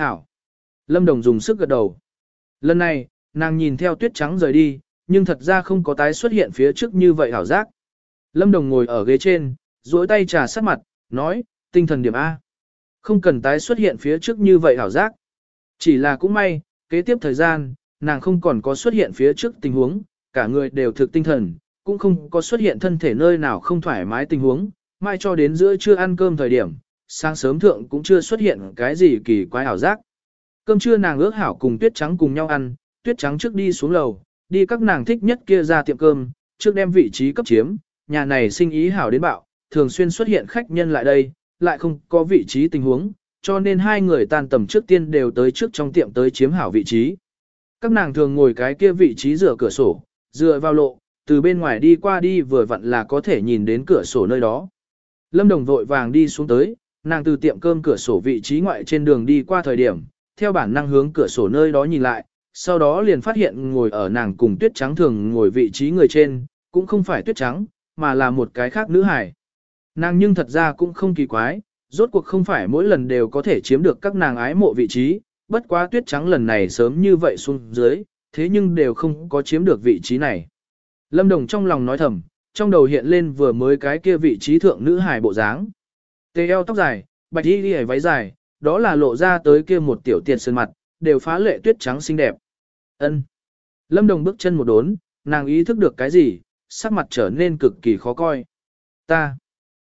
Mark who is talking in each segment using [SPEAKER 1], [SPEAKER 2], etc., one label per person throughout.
[SPEAKER 1] Hảo. Lâm Đồng dùng sức gật đầu. Lần này, nàng nhìn theo tuyết trắng rời đi, nhưng thật ra không có tái xuất hiện phía trước như vậy hảo giác. Lâm Đồng ngồi ở ghế trên, duỗi tay trà sát mặt, nói, tinh thần điểm A. Không cần tái xuất hiện phía trước như vậy hảo giác. Chỉ là cũng may, kế tiếp thời gian, nàng không còn có xuất hiện phía trước tình huống, cả người đều thực tinh thần, cũng không có xuất hiện thân thể nơi nào không thoải mái tình huống, mai cho đến giữa trưa ăn cơm thời điểm, sáng sớm thượng cũng chưa xuất hiện cái gì kỳ quái ảo giác. Cơm trưa nàng ước hảo cùng tuyết trắng cùng nhau ăn, tuyết trắng trước đi xuống lầu, đi các nàng thích nhất kia ra tiệm cơm, trước đem vị trí cấp chiếm, nhà này sinh ý hảo đến bạo, thường xuyên xuất hiện khách nhân lại đây, lại không có vị trí tình huống, cho nên hai người tan tầm trước tiên đều tới trước trong tiệm tới chiếm hảo vị trí. Các nàng thường ngồi cái kia vị trí rửa cửa sổ, dựa vào lộ, từ bên ngoài đi qua đi vừa vặn là có thể nhìn đến cửa sổ nơi đó. Lâm Đồng vội vàng đi xuống tới, nàng từ tiệm cơm cửa sổ vị trí ngoại trên đường đi qua thời điểm, theo bản năng hướng cửa sổ nơi đó nhìn lại, sau đó liền phát hiện ngồi ở nàng cùng tuyết trắng thường ngồi vị trí người trên, cũng không phải tuyết trắng, mà là một cái khác nữ hải. Nàng nhưng thật ra cũng không kỳ quái, rốt cuộc không phải mỗi lần đều có thể chiếm được các nàng ái mộ vị trí, bất quá tuyết trắng lần này sớm như vậy xuống dưới, thế nhưng đều không có chiếm được vị trí này. Lâm Đồng trong lòng nói thầm, trong đầu hiện lên vừa mới cái kia vị trí thượng nữ hài bộ dáng. Tê eo tóc dài, bạch y ghi váy dài, đó là lộ ra tới kia một tiểu tiệt sơn mặt, đều phá lệ tuyết trắng xinh đẹp. Ân. Lâm Đồng bước chân một đốn, nàng ý thức được cái gì, sắc mặt trở nên cực kỳ khó coi. Ta.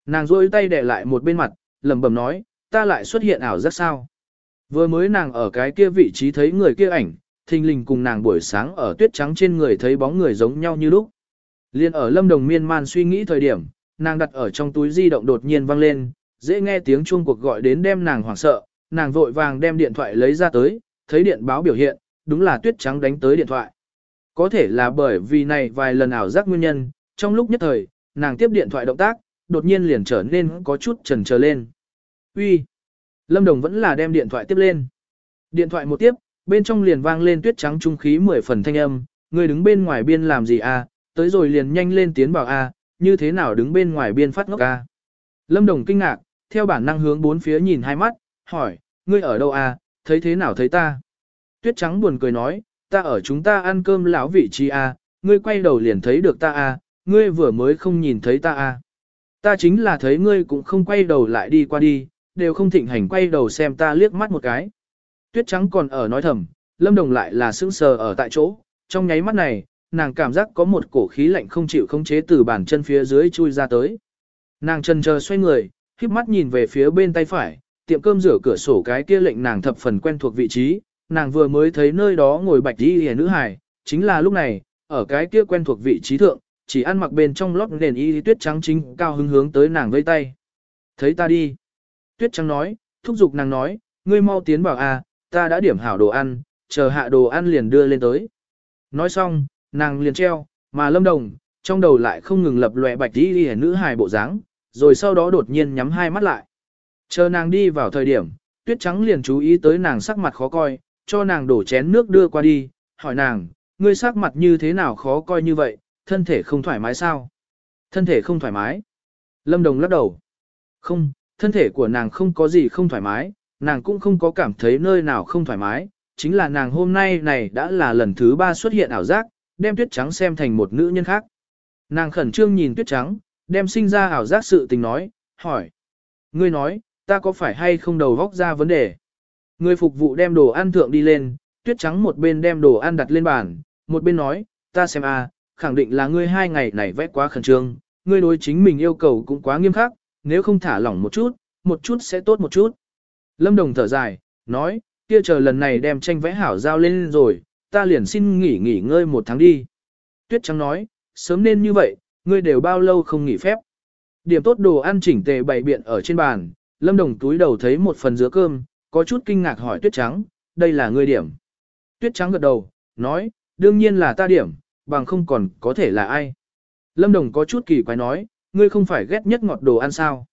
[SPEAKER 1] Nàng rôi tay để lại một bên mặt, lẩm bẩm nói, ta lại xuất hiện ảo giác sao. Vừa mới nàng ở cái kia vị trí thấy người kia ảnh, thình lình cùng nàng buổi sáng ở tuyết trắng trên người thấy bóng người giống nhau như lúc. Liên ở lâm đồng miên man suy nghĩ thời điểm, nàng đặt ở trong túi di động đột nhiên vang lên, dễ nghe tiếng chuông cuộc gọi đến đem nàng hoảng sợ, nàng vội vàng đem điện thoại lấy ra tới, thấy điện báo biểu hiện, đúng là tuyết trắng đánh tới điện thoại. Có thể là bởi vì này vài lần ảo giác nguyên nhân, trong lúc nhất thời, nàng tiếp điện thoại động tác, đột nhiên liền trở nên có chút chần chờ lên. Uy, Lâm Đồng vẫn là đem điện thoại tiếp lên. Điện thoại một tiếp, bên trong liền vang lên tuyết trắng trung khí mười phần thanh âm, người đứng bên ngoài biên làm gì à, tới rồi liền nhanh lên tiến bảo a, à, như thế nào đứng bên ngoài biên phát ngốc a. À? Lâm Đồng kinh ngạc, theo bản năng hướng bốn phía nhìn hai mắt, hỏi, ngươi ở đâu à, thấy thế nào thấy ta? Tuyết trắng buồn cười nói, ta ở chúng ta ăn cơm lão vị trí à, ngươi quay đầu liền thấy được ta à, ngươi vừa mới không nhìn thấy ta à. Ta chính là thấy ngươi cũng không quay đầu lại đi qua đi, đều không thịnh hành quay đầu xem ta liếc mắt một cái. Tuyết trắng còn ở nói thầm, lâm đồng lại là sững sờ ở tại chỗ, trong nháy mắt này, nàng cảm giác có một cổ khí lạnh không chịu không chế từ bàn chân phía dưới chui ra tới. Nàng chân chờ xoay người, híp mắt nhìn về phía bên tay phải, tiệm cơm rửa cửa sổ cái kia lệnh nàng thập phần quen thuộc vị trí, nàng vừa mới thấy nơi đó ngồi bạch y hề nữ hài, chính là lúc này, ở cái kia quen thuộc vị trí thượng, chỉ ăn mặc bên trong lót nền y tuyết trắng chính cao hứng hướng tới nàng vây tay. Thấy ta đi. Tuyết trắng nói, thúc giục nàng nói, ngươi mau tiến vào a, à, ta đã điểm hảo đồ ăn, chờ hạ đồ ăn liền đưa lên tới. Nói xong, nàng liền treo, mà lâm đồng, trong đầu lại không ngừng lập lòe bạch y hề nữ hài bộ dáng, rồi sau đó đột nhiên nhắm hai mắt lại. Chờ nàng đi vào thời điểm, tuyết trắng liền chú ý tới nàng sắc mặt khó coi, cho nàng đổ chén nước đưa qua đi, hỏi nàng, ngươi sắc mặt như thế nào khó coi như vậy, thân thể không thoải mái sao? Thân thể không thoải mái. Lâm Đồng lắc đầu. Không, thân thể của nàng không có gì không thoải mái, nàng cũng không có cảm thấy nơi nào không thoải mái, chính là nàng hôm nay này đã là lần thứ ba xuất hiện ảo giác, đem tuyết trắng xem thành một nữ nhân khác. Nàng khẩn trương nhìn tuyết trắng, đem sinh ra ảo giác sự tình nói, hỏi. Ngươi nói, ta có phải hay không đầu góc ra vấn đề? Người phục vụ đem đồ ăn thượng đi lên, tuyết trắng một bên đem đồ ăn đặt lên bàn, một bên nói, ta xem a, khẳng định là ngươi hai ngày này vẽ quá khẩn trương, ngươi đối chính mình yêu cầu cũng quá nghiêm khắc, nếu không thả lỏng một chút, một chút sẽ tốt một chút. Lâm Đồng thở dài, nói, kia chờ lần này đem tranh vẽ hảo giao lên rồi, ta liền xin nghỉ nghỉ ngơi một tháng đi. Tuyết trắng nói, sớm nên như vậy, ngươi đều bao lâu không nghỉ phép. Điểm tốt đồ ăn chỉnh tề bày biện ở trên bàn, Lâm Đồng túi đầu thấy một phần dứa cơm, có chút kinh ngạc hỏi Tuyết Trắng, đây là ngươi điểm. Tuyết Trắng gật đầu, nói, đương nhiên là ta điểm, bằng không còn có thể là ai. Lâm Đồng có chút kỳ quái nói, ngươi không phải ghét nhất ngọt đồ ăn sao.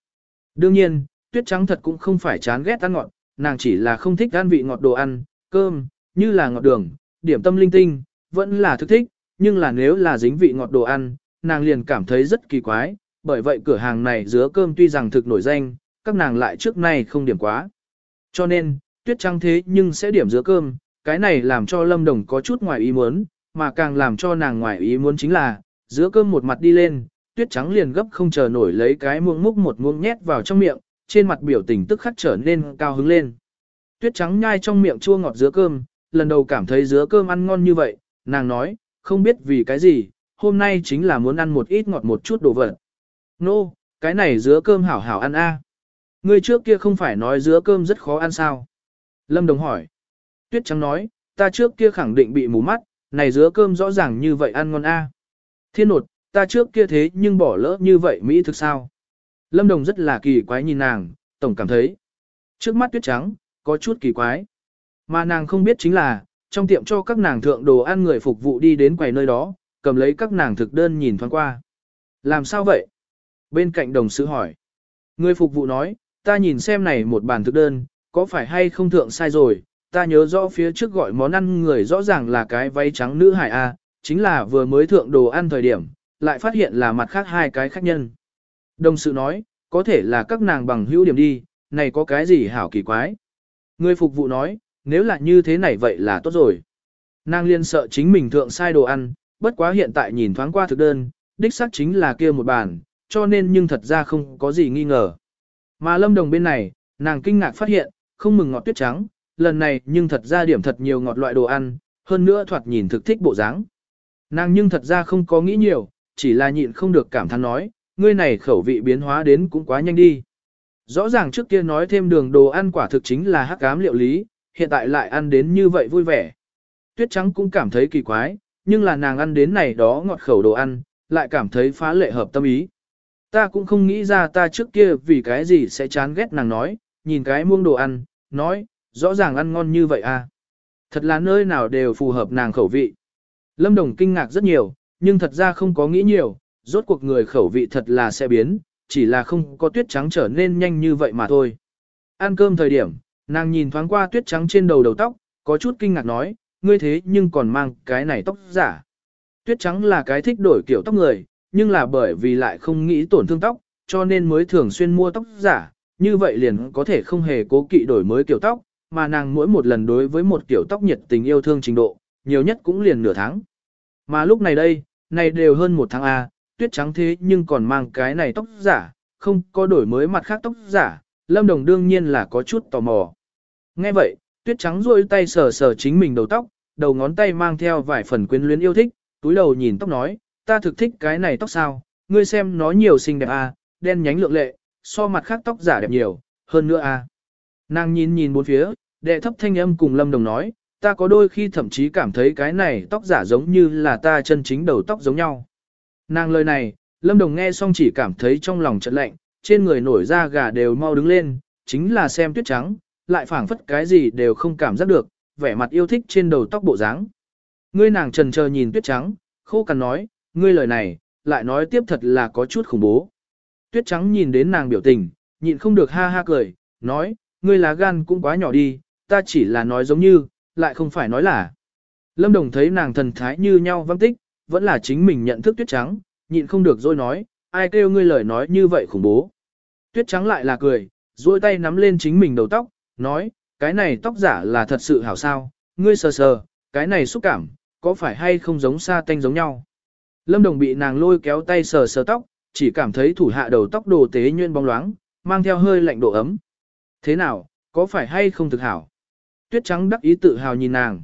[SPEAKER 1] Đương nhiên, Tuyết Trắng thật cũng không phải chán ghét ăn ngọt, nàng chỉ là không thích ăn vị ngọt đồ ăn, cơm, như là ngọt đường, điểm tâm linh tinh, vẫn là thức thích, nhưng là nếu là dính vị ngọt đồ ăn, nàng liền cảm thấy rất kỳ quái, bởi vậy cửa hàng này dứa cơm tuy rằng thực nổi danh, các nàng lại trước nay không điểm quá. Cho nên, tuyết trắng thế nhưng sẽ điểm dứa cơm, cái này làm cho Lâm Đồng có chút ngoài ý muốn, mà càng làm cho nàng ngoài ý muốn chính là, dứa cơm một mặt đi lên, tuyết trắng liền gấp không chờ nổi lấy cái muỗng múc một muỗng nhét vào trong miệng, trên mặt biểu tình tức khắc trở nên cao hứng lên. Tuyết trắng nhai trong miệng chua ngọt dứa cơm, lần đầu cảm thấy dứa cơm ăn ngon như vậy, nàng nói, không biết vì cái gì, hôm nay chính là muốn ăn một ít ngọt một chút đồ vật. Nô, no, cái này dứa cơm hảo hảo ăn a. À. Ngươi trước kia không phải nói dứa cơm rất khó ăn sao? Lâm Đồng hỏi. Tuyết Trắng nói, ta trước kia khẳng định bị mù mắt, này dứa cơm rõ ràng như vậy ăn ngon a. Thiên nột, ta trước kia thế nhưng bỏ lỡ như vậy Mỹ thực sao? Lâm Đồng rất là kỳ quái nhìn nàng, tổng cảm thấy. Trước mắt Tuyết Trắng, có chút kỳ quái. Mà nàng không biết chính là, trong tiệm cho các nàng thượng đồ ăn người phục vụ đi đến quầy nơi đó, cầm lấy các nàng thực đơn nhìn thoáng qua. Làm sao vậy? Bên cạnh đồng sự hỏi. Người phục vụ nói, ta nhìn xem này một bàn thực đơn, có phải hay không thượng sai rồi, ta nhớ rõ phía trước gọi món ăn người rõ ràng là cái váy trắng nữ hải A, chính là vừa mới thượng đồ ăn thời điểm, lại phát hiện là mặt khác hai cái khách nhân. Đồng sự nói, có thể là các nàng bằng hữu điểm đi, này có cái gì hảo kỳ quái. Người phục vụ nói, nếu là như thế này vậy là tốt rồi. Nàng liên sợ chính mình thượng sai đồ ăn, bất quá hiện tại nhìn thoáng qua thực đơn, đích xác chính là kia một bàn, cho nên nhưng thật ra không có gì nghi ngờ. Mà lâm đồng bên này, nàng kinh ngạc phát hiện, không mừng ngọt tuyết trắng, lần này nhưng thật ra điểm thật nhiều ngọt loại đồ ăn, hơn nữa thoạt nhìn thực thích bộ dáng. Nàng nhưng thật ra không có nghĩ nhiều, chỉ là nhịn không được cảm thán nói, ngươi này khẩu vị biến hóa đến cũng quá nhanh đi. Rõ ràng trước kia nói thêm đường đồ ăn quả thực chính là hắc cám liệu lý, hiện tại lại ăn đến như vậy vui vẻ. Tuyết trắng cũng cảm thấy kỳ quái, nhưng là nàng ăn đến này đó ngọt khẩu đồ ăn, lại cảm thấy phá lệ hợp tâm ý. Ta cũng không nghĩ ra ta trước kia vì cái gì sẽ chán ghét nàng nói, nhìn cái muông đồ ăn, nói, rõ ràng ăn ngon như vậy à. Thật là nơi nào đều phù hợp nàng khẩu vị. Lâm Đồng kinh ngạc rất nhiều, nhưng thật ra không có nghĩ nhiều, rốt cuộc người khẩu vị thật là sẽ biến, chỉ là không có tuyết trắng trở nên nhanh như vậy mà thôi. Ăn cơm thời điểm, nàng nhìn thoáng qua tuyết trắng trên đầu đầu tóc, có chút kinh ngạc nói, ngươi thế nhưng còn mang cái này tóc giả. Tuyết trắng là cái thích đổi kiểu tóc người, nhưng là bởi vì lại không nghĩ tổn thương tóc, cho nên mới thường xuyên mua tóc giả, như vậy liền có thể không hề cố kỵ đổi mới kiểu tóc, mà nàng mỗi một lần đối với một kiểu tóc nhiệt tình yêu thương trình độ, nhiều nhất cũng liền nửa tháng. Mà lúc này đây, này đều hơn một tháng A, tuyết trắng thế nhưng còn mang cái này tóc giả, không có đổi mới mặt khác tóc giả, Lâm Đồng đương nhiên là có chút tò mò. Nghe vậy, tuyết trắng duỗi tay sờ sờ chính mình đầu tóc, đầu ngón tay mang theo vài phần quyến luyến yêu thích, túi đầu nhìn tóc nói, ta thực thích cái này tóc sao, ngươi xem nó nhiều xinh đẹp à, đen nhánh lượng lệ, so mặt khác tóc giả đẹp nhiều, hơn nữa à. Nàng nhìn nhìn bốn phía, đệ thấp thanh âm cùng Lâm Đồng nói, ta có đôi khi thậm chí cảm thấy cái này tóc giả giống như là ta chân chính đầu tóc giống nhau. Nàng lời này, Lâm Đồng nghe xong chỉ cảm thấy trong lòng trận lạnh, trên người nổi da gà đều mau đứng lên, chính là xem tuyết trắng, lại phảng phất cái gì đều không cảm giác được, vẻ mặt yêu thích trên đầu tóc bộ dáng. Ngươi nàng trần chờ nhìn tuyết trắng, khô cằn nói, ngươi lời này, lại nói tiếp thật là có chút khủng bố. Tuyết trắng nhìn đến nàng biểu tình, nhịn không được ha ha cười, nói, ngươi lá gan cũng quá nhỏ đi, ta chỉ là nói giống như, lại không phải nói là. Lâm Đồng thấy nàng thần thái như nhau văng tích, vẫn là chính mình nhận thức tuyết trắng, nhịn không được rồi nói, ai kêu ngươi lời nói như vậy khủng bố. Tuyết trắng lại là cười, duỗi tay nắm lên chính mình đầu tóc, nói, cái này tóc giả là thật sự hảo sao, ngươi sờ sờ, cái này xúc cảm, có phải hay không giống sa tanh giống nhau. Lâm Đồng bị nàng lôi kéo tay sờ sờ tóc, chỉ cảm thấy thủ hạ đầu tóc đồ tế nhuyễn bóng loáng, mang theo hơi lạnh độ ấm. Thế nào, có phải hay không thực hảo? Tuyết trắng đắc ý tự hào nhìn nàng.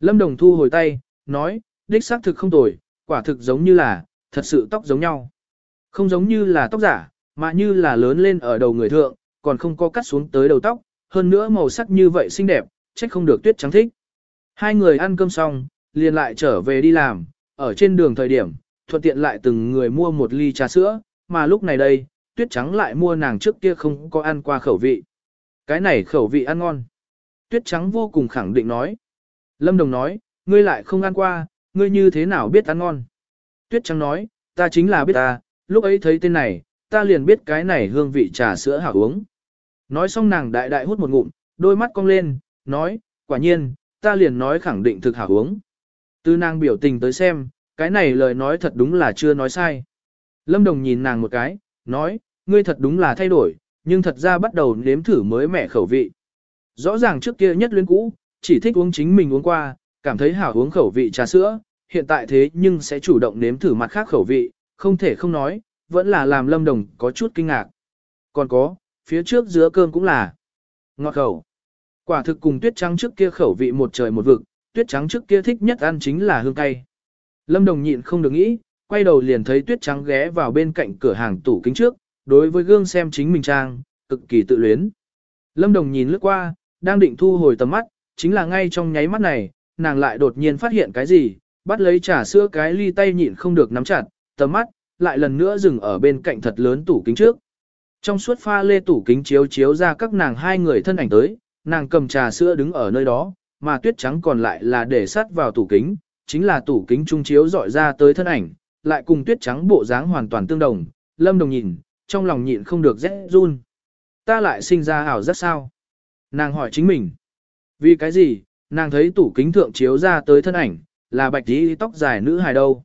[SPEAKER 1] Lâm Đồng thu hồi tay, nói, đích xác thực không tồi, quả thực giống như là, thật sự tóc giống nhau. Không giống như là tóc giả, mà như là lớn lên ở đầu người thượng, còn không có cắt xuống tới đầu tóc, hơn nữa màu sắc như vậy xinh đẹp, trách không được tuyết trắng thích. Hai người ăn cơm xong, liền lại trở về đi làm, ở trên đường thời điểm, thuận tiện lại từng người mua một ly trà sữa, mà lúc này đây, tuyết trắng lại mua nàng trước kia không có ăn qua khẩu vị. Cái này khẩu vị ăn ngon. Tuyết trắng vô cùng khẳng định nói. Lâm Đồng nói, ngươi lại không ăn qua, ngươi như thế nào biết ăn ngon. Tuyết trắng nói, ta chính là biết ta, lúc ấy thấy tên này, ta liền biết cái này hương vị trà sữa hảo uống. Nói xong nàng đại đại hút một ngụm, đôi mắt cong lên, nói, quả nhiên, ta liền nói khẳng định thực hảo uống. Từ nàng biểu tình tới xem, cái này lời nói thật đúng là chưa nói sai. Lâm Đồng nhìn nàng một cái, nói, ngươi thật đúng là thay đổi, nhưng thật ra bắt đầu nếm thử mới mẻ khẩu vị. Rõ ràng trước kia nhất luyến cũ, chỉ thích uống chính mình uống qua, cảm thấy hảo uống khẩu vị trà sữa, hiện tại thế nhưng sẽ chủ động nếm thử mặt khác khẩu vị, không thể không nói, vẫn là làm lâm đồng có chút kinh ngạc. Còn có, phía trước giữa cơm cũng là ngọt khẩu. Quả thực cùng tuyết trắng trước kia khẩu vị một trời một vực, tuyết trắng trước kia thích nhất ăn chính là hương cay. Lâm đồng nhịn không được nghĩ, quay đầu liền thấy tuyết trắng ghé vào bên cạnh cửa hàng tủ kính trước, đối với gương xem chính mình trang, cực kỳ tự luyến. Lâm đồng nhìn lướt qua, đang định thu hồi tầm mắt, chính là ngay trong nháy mắt này, nàng lại đột nhiên phát hiện cái gì, bắt lấy trà sữa cái ly tay nhịn không được nắm chặt, tầm mắt, lại lần nữa dừng ở bên cạnh thật lớn tủ kính trước. Trong suốt pha lê tủ kính chiếu chiếu ra các nàng hai người thân ảnh tới, nàng cầm trà sữa đứng ở nơi đó, mà tuyết trắng còn lại là để sát vào tủ kính, chính là tủ kính trung chiếu dọi ra tới thân ảnh, lại cùng tuyết trắng bộ dáng hoàn toàn tương đồng, lâm đồng nhìn, trong lòng nhịn không được rét run. Ta lại sinh ra ảo rất sao? Nàng hỏi chính mình. Vì cái gì, nàng thấy tủ kính thượng chiếu ra tới thân ảnh, là bạch tí tóc dài nữ hài đâu.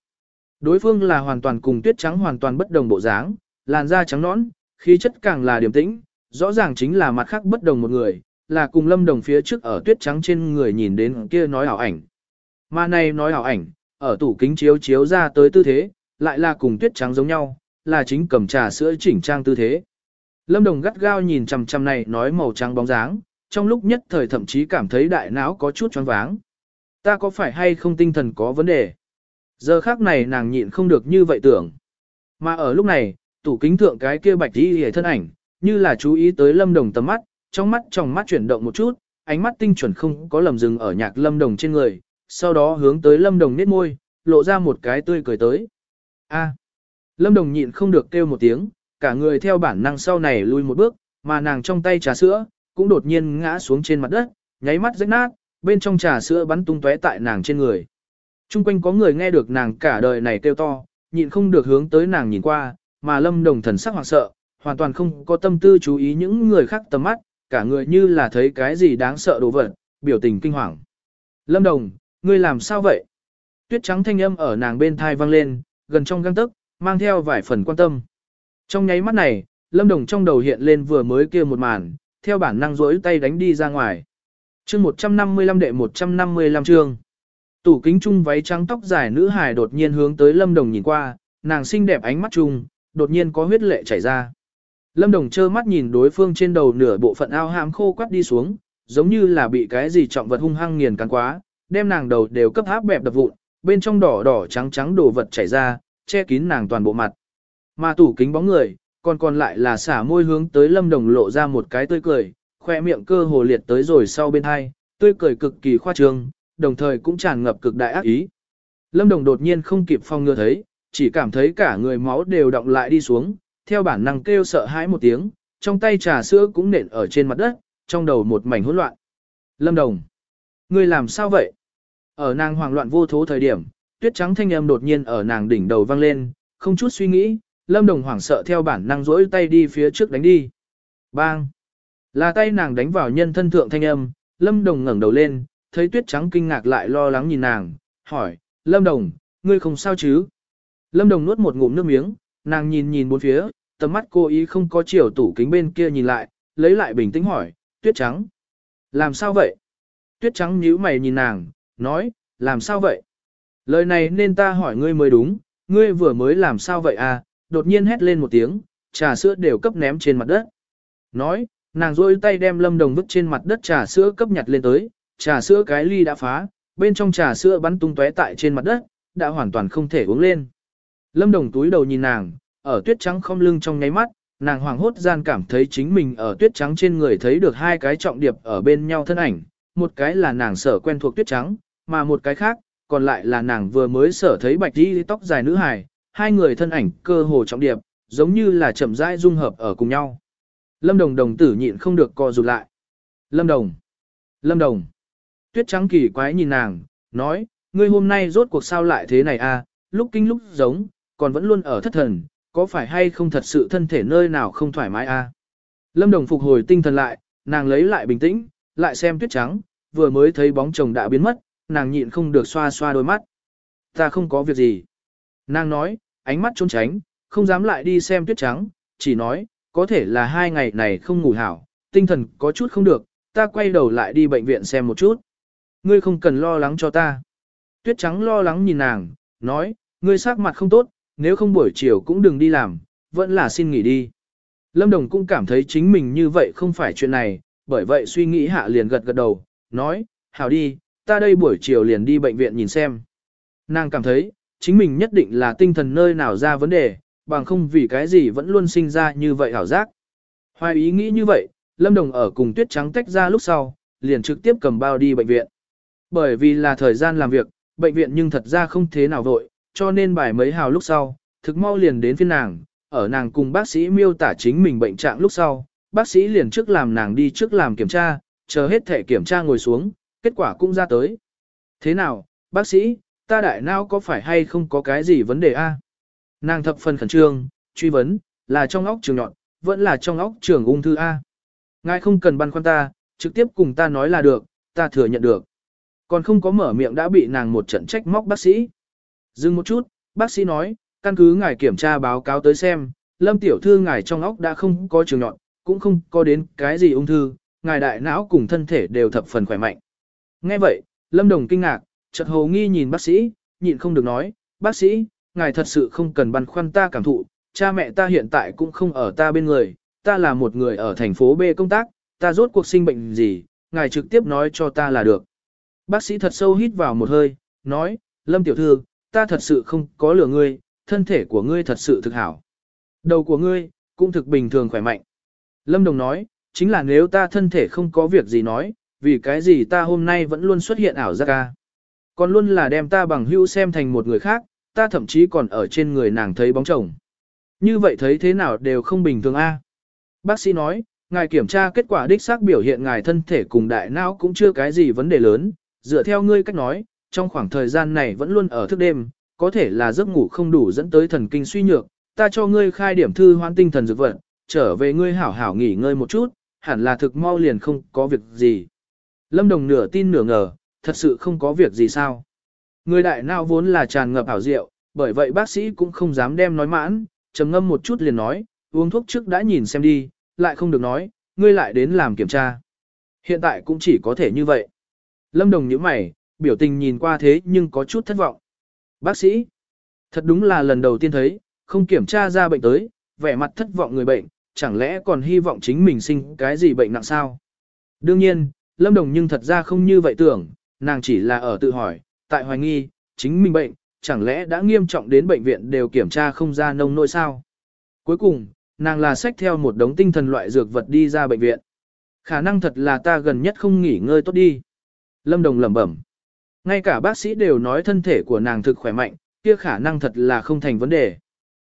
[SPEAKER 1] Đối phương là hoàn toàn cùng tuyết trắng hoàn toàn bất đồng bộ dáng, làn da trắng nõn, khí chất càng là điềm tĩnh, rõ ràng chính là mặt khác bất đồng một người, là cùng lâm đồng phía trước ở tuyết trắng trên người nhìn đến kia nói ảo ảnh. Mà này nói ảo ảnh, ở tủ kính chiếu chiếu ra tới tư thế, lại là cùng tuyết trắng giống nhau, là chính cầm trà sữa chỉnh trang tư thế. Lâm đồng gắt gao nhìn chằm chằm này nói màu trắng bóng dáng, trong lúc nhất thời thậm chí cảm thấy đại não có chút choáng váng. Ta có phải hay không tinh thần có vấn đề? Giờ khác này nàng nhịn không được như vậy tưởng. Mà ở lúc này, tủ kính thượng cái kia bạch đi hề thân ảnh, như là chú ý tới lâm đồng tầm mắt, trong mắt trong mắt chuyển động một chút, ánh mắt tinh chuẩn không có lầm dừng ở nhạc lâm đồng trên người, sau đó hướng tới lâm đồng nết môi, lộ ra một cái tươi cười tới. A. lâm đồng nhịn không được kêu một tiếng, cả người theo bản năng sau này lui một bước, mà nàng trong tay trà sữa, cũng đột nhiên ngã xuống trên mặt đất, nháy mắt rách nát, bên trong trà sữa bắn tung tóe tại nàng trên người. Trung quanh có người nghe được nàng cả đời này kêu to, nhịn không được hướng tới nàng nhìn qua, mà lâm đồng thần sắc hoảng sợ, hoàn toàn không có tâm tư chú ý những người khác tầm mắt, cả người như là thấy cái gì đáng sợ đồ vật, biểu tình kinh hoàng. Lâm đồng, ngươi làm sao vậy? Tuyết trắng thanh âm ở nàng bên thai vang lên, gần trong găng tức, mang theo vài phần quan tâm. Trong nháy mắt này, lâm đồng trong đầu hiện lên vừa mới kia một màn, theo bản năng rỗi tay đánh đi ra ngoài. chương 155 đệ 155 chương. Tủ kính trung váy trắng tóc dài nữ hài đột nhiên hướng tới Lâm Đồng nhìn qua, nàng xinh đẹp ánh mắt chung, đột nhiên có huyết lệ chảy ra. Lâm Đồng trơ mắt nhìn đối phương trên đầu nửa bộ phận ao hãm khô quắt đi xuống, giống như là bị cái gì trọng vật hung hăng nghiền cắn quá, đem nàng đầu đều cấp áp bẹp đập vụn, bên trong đỏ đỏ trắng trắng đồ vật chảy ra, che kín nàng toàn bộ mặt. Mà tủ kính bóng người, còn còn lại là xả môi hướng tới Lâm Đồng lộ ra một cái tươi cười, khoe miệng cơ hồ liệt tới rồi sau bên hai, tươi cười cực kỳ khoa trương, đồng thời cũng tràn ngập cực đại ác ý. Lâm Đồng đột nhiên không kịp phong ngừa thấy, chỉ cảm thấy cả người máu đều động lại đi xuống, theo bản năng kêu sợ hãi một tiếng, trong tay trà sữa cũng nện ở trên mặt đất, trong đầu một mảnh hỗn loạn. Lâm Đồng, ngươi làm sao vậy? Ở nàng hoảng loạn vô thố thời điểm, tuyết trắng thanh âm đột nhiên ở nàng đỉnh đầu vang lên, không chút suy nghĩ, Lâm Đồng hoảng sợ theo bản năng rỗi tay đi phía trước đánh đi. Bang! Là tay nàng đánh vào nhân thân thượng thanh âm, Lâm Đồng ngẩng đầu lên, thấy tuyết trắng kinh ngạc lại lo lắng nhìn nàng, hỏi, Lâm Đồng, ngươi không sao chứ? Lâm Đồng nuốt một ngụm nước miếng, nàng nhìn nhìn bốn phía, tầm mắt cô ý không có chiều tủ kính bên kia nhìn lại, lấy lại bình tĩnh hỏi, tuyết trắng. Làm sao vậy? Tuyết trắng nhíu mày nhìn nàng, nói, làm sao vậy? Lời này nên ta hỏi ngươi mới đúng, ngươi vừa mới làm sao vậy à? Đột nhiên hét lên một tiếng, trà sữa đều cấp ném trên mặt đất. Nói, nàng rôi tay đem lâm đồng vứt trên mặt đất trà sữa cấp nhặt lên tới, trà sữa cái ly đã phá, bên trong trà sữa bắn tung tóe tại trên mặt đất, đã hoàn toàn không thể uống lên. Lâm Đồng túi đầu nhìn nàng, ở tuyết trắng không lưng trong nháy mắt, nàng hoàng hốt gian cảm thấy chính mình ở tuyết trắng trên người thấy được hai cái trọng điệp ở bên nhau thân ảnh, một cái là nàng sở quen thuộc tuyết trắng, mà một cái khác, còn lại là nàng vừa mới sở thấy bạch đi tóc dài nữ hài, hai người thân ảnh cơ hồ trọng điệp, giống như là chậm rãi dung hợp ở cùng nhau. Lâm Đồng đồng tử nhịn không được co rụt lại. Lâm Đồng! Lâm Đồng! Tuyết trắng kỳ quái nhìn nàng, nói, ngươi hôm nay rốt cuộc sao lại thế này à, lúc kinh lúc giống, còn vẫn luôn ở thất thần, có phải hay không thật sự thân thể nơi nào không thoải mái à. Lâm Đồng phục hồi tinh thần lại, nàng lấy lại bình tĩnh, lại xem tuyết trắng, vừa mới thấy bóng chồng đã biến mất, nàng nhịn không được xoa xoa đôi mắt. Ta không có việc gì. Nàng nói, ánh mắt trốn tránh, không dám lại đi xem tuyết trắng, chỉ nói, có thể là hai ngày này không ngủ hảo, tinh thần có chút không được, ta quay đầu lại đi bệnh viện xem một chút. Ngươi không cần lo lắng cho ta. Tuyết trắng lo lắng nhìn nàng, nói, ngươi sắc mặt không tốt, nếu không buổi chiều cũng đừng đi làm, vẫn là xin nghỉ đi. Lâm Đồng cũng cảm thấy chính mình như vậy không phải chuyện này, bởi vậy suy nghĩ hạ liền gật gật đầu, nói, hảo đi, ta đây buổi chiều liền đi bệnh viện nhìn xem. Nàng cảm thấy, chính mình nhất định là tinh thần nơi nào ra vấn đề, bằng không vì cái gì vẫn luôn sinh ra như vậy hảo giác. Hoài ý nghĩ như vậy, Lâm Đồng ở cùng tuyết trắng tách ra lúc sau, liền trực tiếp cầm bao đi bệnh viện. Bởi vì là thời gian làm việc, bệnh viện nhưng thật ra không thế nào vội, cho nên bài mấy hào lúc sau, thực mau liền đến phiên nàng, ở nàng cùng bác sĩ miêu tả chính mình bệnh trạng lúc sau, bác sĩ liền trước làm nàng đi trước làm kiểm tra, chờ hết thể kiểm tra ngồi xuống, kết quả cũng ra tới. Thế nào, bác sĩ, ta đại não có phải hay không có cái gì vấn đề a? Nàng thập phần khẩn trương, truy vấn, là trong óc trường nhọn, vẫn là trong óc trường ung thư a. Ngài không cần băn khoăn ta, trực tiếp cùng ta nói là được, ta thừa nhận được. Còn không có mở miệng đã bị nàng một trận trách móc bác sĩ. Dừng một chút, bác sĩ nói, căn cứ ngài kiểm tra báo cáo tới xem, lâm tiểu thư ngài trong óc đã không có trường nhọn, cũng không có đến cái gì ung thư, ngài đại não cùng thân thể đều thập phần khỏe mạnh. Nghe vậy, lâm đồng kinh ngạc, chợt hồ nghi nhìn bác sĩ, nhịn không được nói, bác sĩ, ngài thật sự không cần băn khoăn ta cảm thụ, cha mẹ ta hiện tại cũng không ở ta bên người, ta là một người ở thành phố B công tác, ta rốt cuộc sinh bệnh gì, ngài trực tiếp nói cho ta là được. Bác sĩ thật sâu hít vào một hơi, nói, Lâm tiểu thư, ta thật sự không có lừa ngươi, thân thể của ngươi thật sự thực hảo. Đầu của ngươi, cũng thực bình thường khỏe mạnh. Lâm Đồng nói, chính là nếu ta thân thể không có việc gì nói, vì cái gì ta hôm nay vẫn luôn xuất hiện ảo giác ca. Còn luôn là đem ta bằng hữu xem thành một người khác, ta thậm chí còn ở trên người nàng thấy bóng chồng. Như vậy thấy thế nào đều không bình thường a. Bác sĩ nói, ngài kiểm tra kết quả đích xác biểu hiện ngài thân thể cùng đại não cũng chưa cái gì vấn đề lớn, dựa theo ngươi cách nói, trong khoảng thời gian này vẫn luôn ở thức đêm, có thể là giấc ngủ không đủ dẫn tới thần kinh suy nhược, ta cho ngươi khai điểm thư hoan tinh thần dược vật, trở về ngươi hảo hảo nghỉ ngơi một chút, hẳn là thực mau liền không có việc gì. Lâm Đồng nửa tin nửa ngờ, thật sự không có việc gì sao. Người đại nào vốn là tràn ngập ảo diệu, bởi vậy bác sĩ cũng không dám đem nói mãn, trầm ngâm một chút liền nói, uống thuốc trước đã nhìn xem đi, lại không được nói, ngươi lại đến làm kiểm tra. Hiện tại cũng chỉ có thể như vậy. Lâm Đồng nhíu mày, biểu tình nhìn qua thế nhưng có chút thất vọng. Bác sĩ, thật đúng là lần đầu tiên thấy, không kiểm tra ra bệnh tới, vẻ mặt thất vọng người bệnh, chẳng lẽ còn hy vọng chính mình sinh cái gì bệnh nặng sao? Đương nhiên, Lâm Đồng nhưng thật ra không như vậy tưởng, nàng chỉ là ở tự hỏi, tại hoài nghi, chính mình bệnh, chẳng lẽ đã nghiêm trọng đến bệnh viện đều kiểm tra không ra nông nỗi sao? Cuối cùng, nàng là xách theo một đống tinh thần loại dược vật đi ra bệnh viện. Khả năng thật là ta gần nhất không nghỉ ngơi tốt đi. Lâm Đồng lẩm bẩm. Ngay cả bác sĩ đều nói thân thể của nàng thực khỏe mạnh, kia khả năng thật là không thành vấn đề.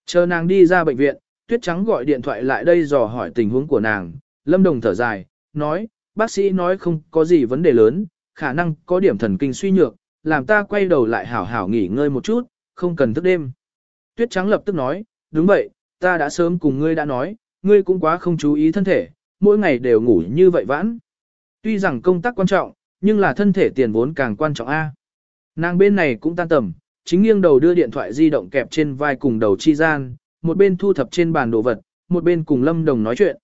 [SPEAKER 1] Chờ nàng đi ra bệnh viện, Tuyết Trắng gọi điện thoại lại đây dò hỏi tình huống của nàng. Lâm Đồng thở dài, nói, bác sĩ nói không có gì vấn đề lớn, khả năng có điểm thần kinh suy nhược, làm ta quay đầu lại hảo hảo nghỉ ngơi một chút, không cần thức đêm. Tuyết Trắng lập tức nói, đúng vậy, ta đã sớm cùng ngươi đã nói, ngươi cũng quá không chú ý thân thể, mỗi ngày đều ngủ như vậy vãn. Tuy rằng công tác quan trọng, nhưng là thân thể tiền vốn càng quan trọng a. Nàng bên này cũng tan tầm, chính nghiêng đầu đưa điện thoại di động kẹp trên vai cùng đầu chi gian, một bên thu thập trên bàn đồ vật, một bên cùng Lâm Đồng nói chuyện.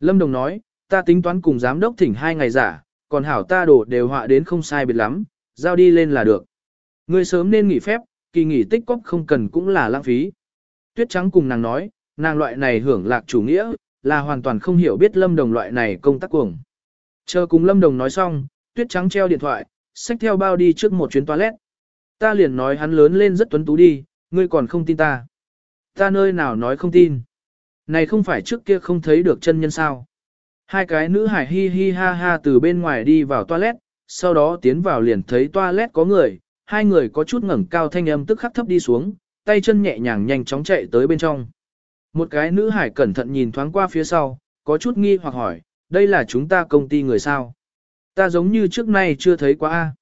[SPEAKER 1] Lâm Đồng nói, ta tính toán cùng giám đốc thỉnh hai ngày giả, còn hảo ta đồ đều họa đến không sai biệt lắm, giao đi lên là được. Ngươi sớm nên nghỉ phép, kỳ nghỉ tích cóp không cần cũng là lãng phí. Tuyết Trắng cùng nàng nói, nàng loại này hưởng lạc chủ nghĩa, là hoàn toàn không hiểu biết Lâm Đồng loại này công tác cuồng. Chờ cùng Lâm Đồng nói xong, Tuyết Trắng treo điện thoại, xách theo bao đi trước một chuyến toilet. Ta liền nói hắn lớn lên rất tuấn tú đi, ngươi còn không tin ta. Ta nơi nào nói không tin. Này không phải trước kia không thấy được chân nhân sao. Hai cái nữ hải hi hi ha ha từ bên ngoài đi vào toilet, sau đó tiến vào liền thấy toilet có người, hai người có chút ngẩng cao thanh âm tức khắc thấp đi xuống, tay chân nhẹ nhàng nhanh chóng chạy tới bên trong. Một cái nữ hải cẩn thận nhìn thoáng qua phía sau, có chút nghi hoặc hỏi, đây là chúng ta công ty người sao? Ta giống như trước nay chưa thấy qua a.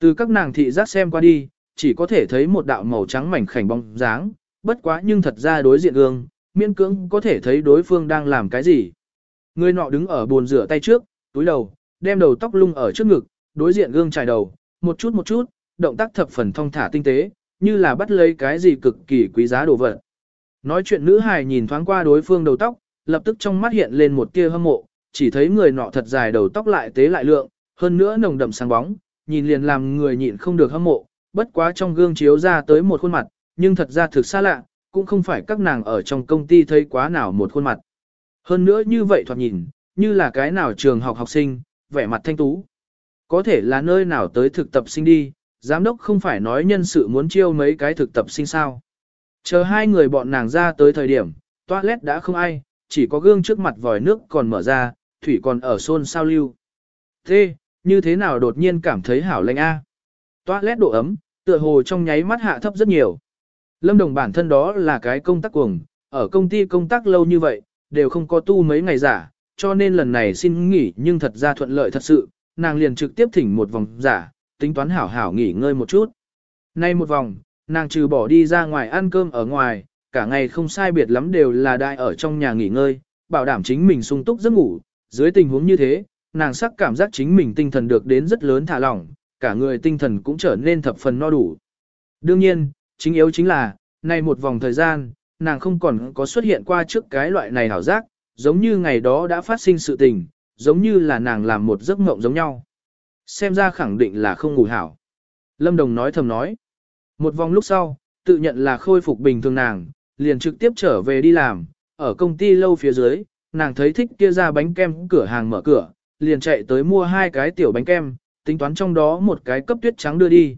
[SPEAKER 1] Từ các nàng thị giác xem qua đi, chỉ có thể thấy một đạo màu trắng mảnh khảnh bóng dáng, bất quá nhưng thật ra đối diện gương, miễn cưỡng có thể thấy đối phương đang làm cái gì. Người nọ đứng ở bồn rửa tay trước, túi đầu, đem đầu tóc lung ở trước ngực, đối diện gương trải đầu, một chút một chút, động tác thập phần thong thả tinh tế, như là bắt lấy cái gì cực kỳ quý giá đồ vật. Nói chuyện nữ hài nhìn thoáng qua đối phương đầu tóc, lập tức trong mắt hiện lên một tia hâm mộ, chỉ thấy người nọ thật dài đầu tóc lại tế lại lượng, hơn nữa nồng đậm sáng bóng, nhìn liền làm người nhịn không được hâm mộ, bất quá trong gương chiếu ra tới một khuôn mặt, nhưng thật ra thực xa lạ, cũng không phải các nàng ở trong công ty thấy quá nào một khuôn mặt. Hơn nữa như vậy thoạt nhìn, như là cái nào trường học học sinh, vẻ mặt thanh tú. Có thể là nơi nào tới thực tập sinh đi, giám đốc không phải nói nhân sự muốn chiêu mấy cái thực tập sinh sao. Chờ hai người bọn nàng ra tới thời điểm, toilet đã không ai, chỉ có gương trước mặt vòi nước còn mở ra, thủy còn ở xôn sao lưu. Thế, như thế nào đột nhiên cảm thấy hảo lạnh a? Toilet độ ấm, tựa hồ trong nháy mắt hạ thấp rất nhiều. Lâm Đồng bản thân đó là cái công tác cuồng, ở công ty công tác lâu như vậy, đều không có tu mấy ngày giả, cho nên lần này xin nghỉ nhưng thật ra thuận lợi thật sự, nàng liền trực tiếp thỉnh một vòng giả, tính toán hảo hảo nghỉ ngơi một chút. Nay một vòng, nàng trừ bỏ đi ra ngoài ăn cơm ở ngoài, cả ngày không sai biệt lắm đều là đại ở trong nhà nghỉ ngơi, bảo đảm chính mình sung túc giấc ngủ, dưới tình huống như thế, nàng sắc cảm giác chính mình tinh thần được đến rất lớn thả lỏng, cả người tinh thần cũng trở nên thập phần no đủ. Đương nhiên, chính yếu chính là, nay một vòng thời gian, nàng không còn có xuất hiện qua trước cái loại này hảo giác, giống như ngày đó đã phát sinh sự tình, giống như là nàng làm một giấc mộng giống nhau. Xem ra khẳng định là không ngủ hảo. Lâm Đồng nói thầm nói. Một vòng lúc sau, tự nhận là khôi phục bình thường nàng, liền trực tiếp trở về đi làm, ở công ty lâu phía dưới, nàng thấy thích kia ra bánh kem cửa hàng mở cửa, liền chạy tới mua hai cái tiểu bánh kem, tính toán trong đó một cái cấp tuyết trắng đưa đi.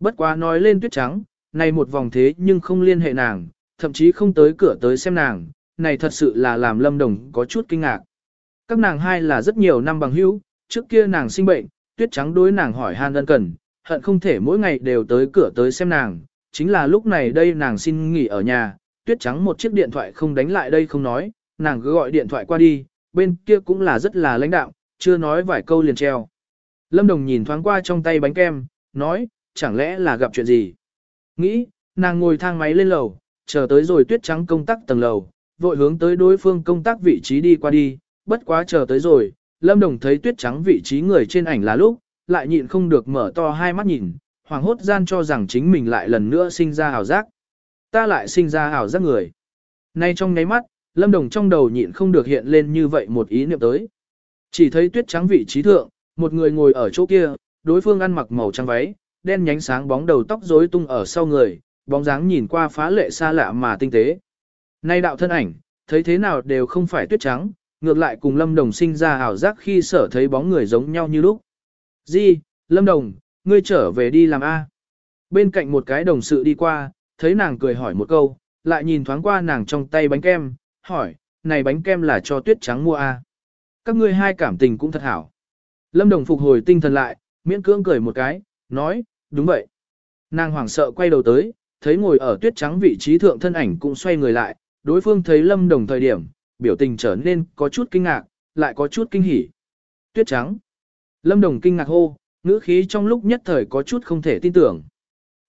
[SPEAKER 1] Bất quá nói lên tuyết trắng, này một vòng thế nhưng không liên hệ nàng, thậm chí không tới cửa tới xem nàng, này thật sự là làm Lâm Đồng có chút kinh ngạc. Các nàng hai là rất nhiều năm bằng hữu, trước kia nàng sinh bệnh, tuyết trắng đối nàng hỏi han ân cần, hận không thể mỗi ngày đều tới cửa tới xem nàng, chính là lúc này đây nàng xin nghỉ ở nhà, tuyết trắng một chiếc điện thoại không đánh lại đây không nói, nàng cứ gọi điện thoại qua đi, bên kia cũng là rất là lãnh đạo, chưa nói vài câu liền treo. Lâm Đồng nhìn thoáng qua trong tay bánh kem, nói, chẳng lẽ là gặp chuyện gì? Nghĩ, nàng ngồi thang máy lên lầu, chờ tới rồi tuyết trắng công tác tầng lầu, vội hướng tới đối phương công tác vị trí đi qua đi, bất quá chờ tới rồi, Lâm Đồng thấy tuyết trắng vị trí người trên ảnh là lúc, lại nhịn không được mở to hai mắt nhìn, hoàng hốt gian cho rằng chính mình lại lần nữa sinh ra hào giác. Ta lại sinh ra hào giác người. Nay trong nháy mắt, Lâm Đồng trong đầu nhịn không được hiện lên như vậy một ý niệm tới. Chỉ thấy tuyết trắng vị trí thượng, một người ngồi ở chỗ kia, đối phương ăn mặc màu trắng váy, đen nhánh sáng bóng đầu tóc rối tung ở sau người, bóng dáng nhìn qua phá lệ xa lạ mà tinh tế. Nay đạo thân ảnh, thấy thế nào đều không phải tuyết trắng, ngược lại cùng Lâm Đồng sinh ra ảo giác khi sở thấy bóng người giống nhau như lúc. Di, Lâm Đồng, ngươi trở về đi làm A. Bên cạnh một cái đồng sự đi qua, thấy nàng cười hỏi một câu, lại nhìn thoáng qua nàng trong tay bánh kem, hỏi, này bánh kem là cho tuyết trắng mua à Các ngươi hai cảm tình cũng thật hảo. Lâm Đồng phục hồi tinh thần lại, miễn cưỡng cười một cái, nói, đúng vậy. Nàng hoảng sợ quay đầu tới, thấy ngồi ở tuyết trắng vị trí thượng thân ảnh cũng xoay người lại, đối phương thấy Lâm Đồng thời điểm, biểu tình trở nên có chút kinh ngạc, lại có chút kinh hỉ. Tuyết trắng. Lâm Đồng kinh ngạc hô, ngữ khí trong lúc nhất thời có chút không thể tin tưởng.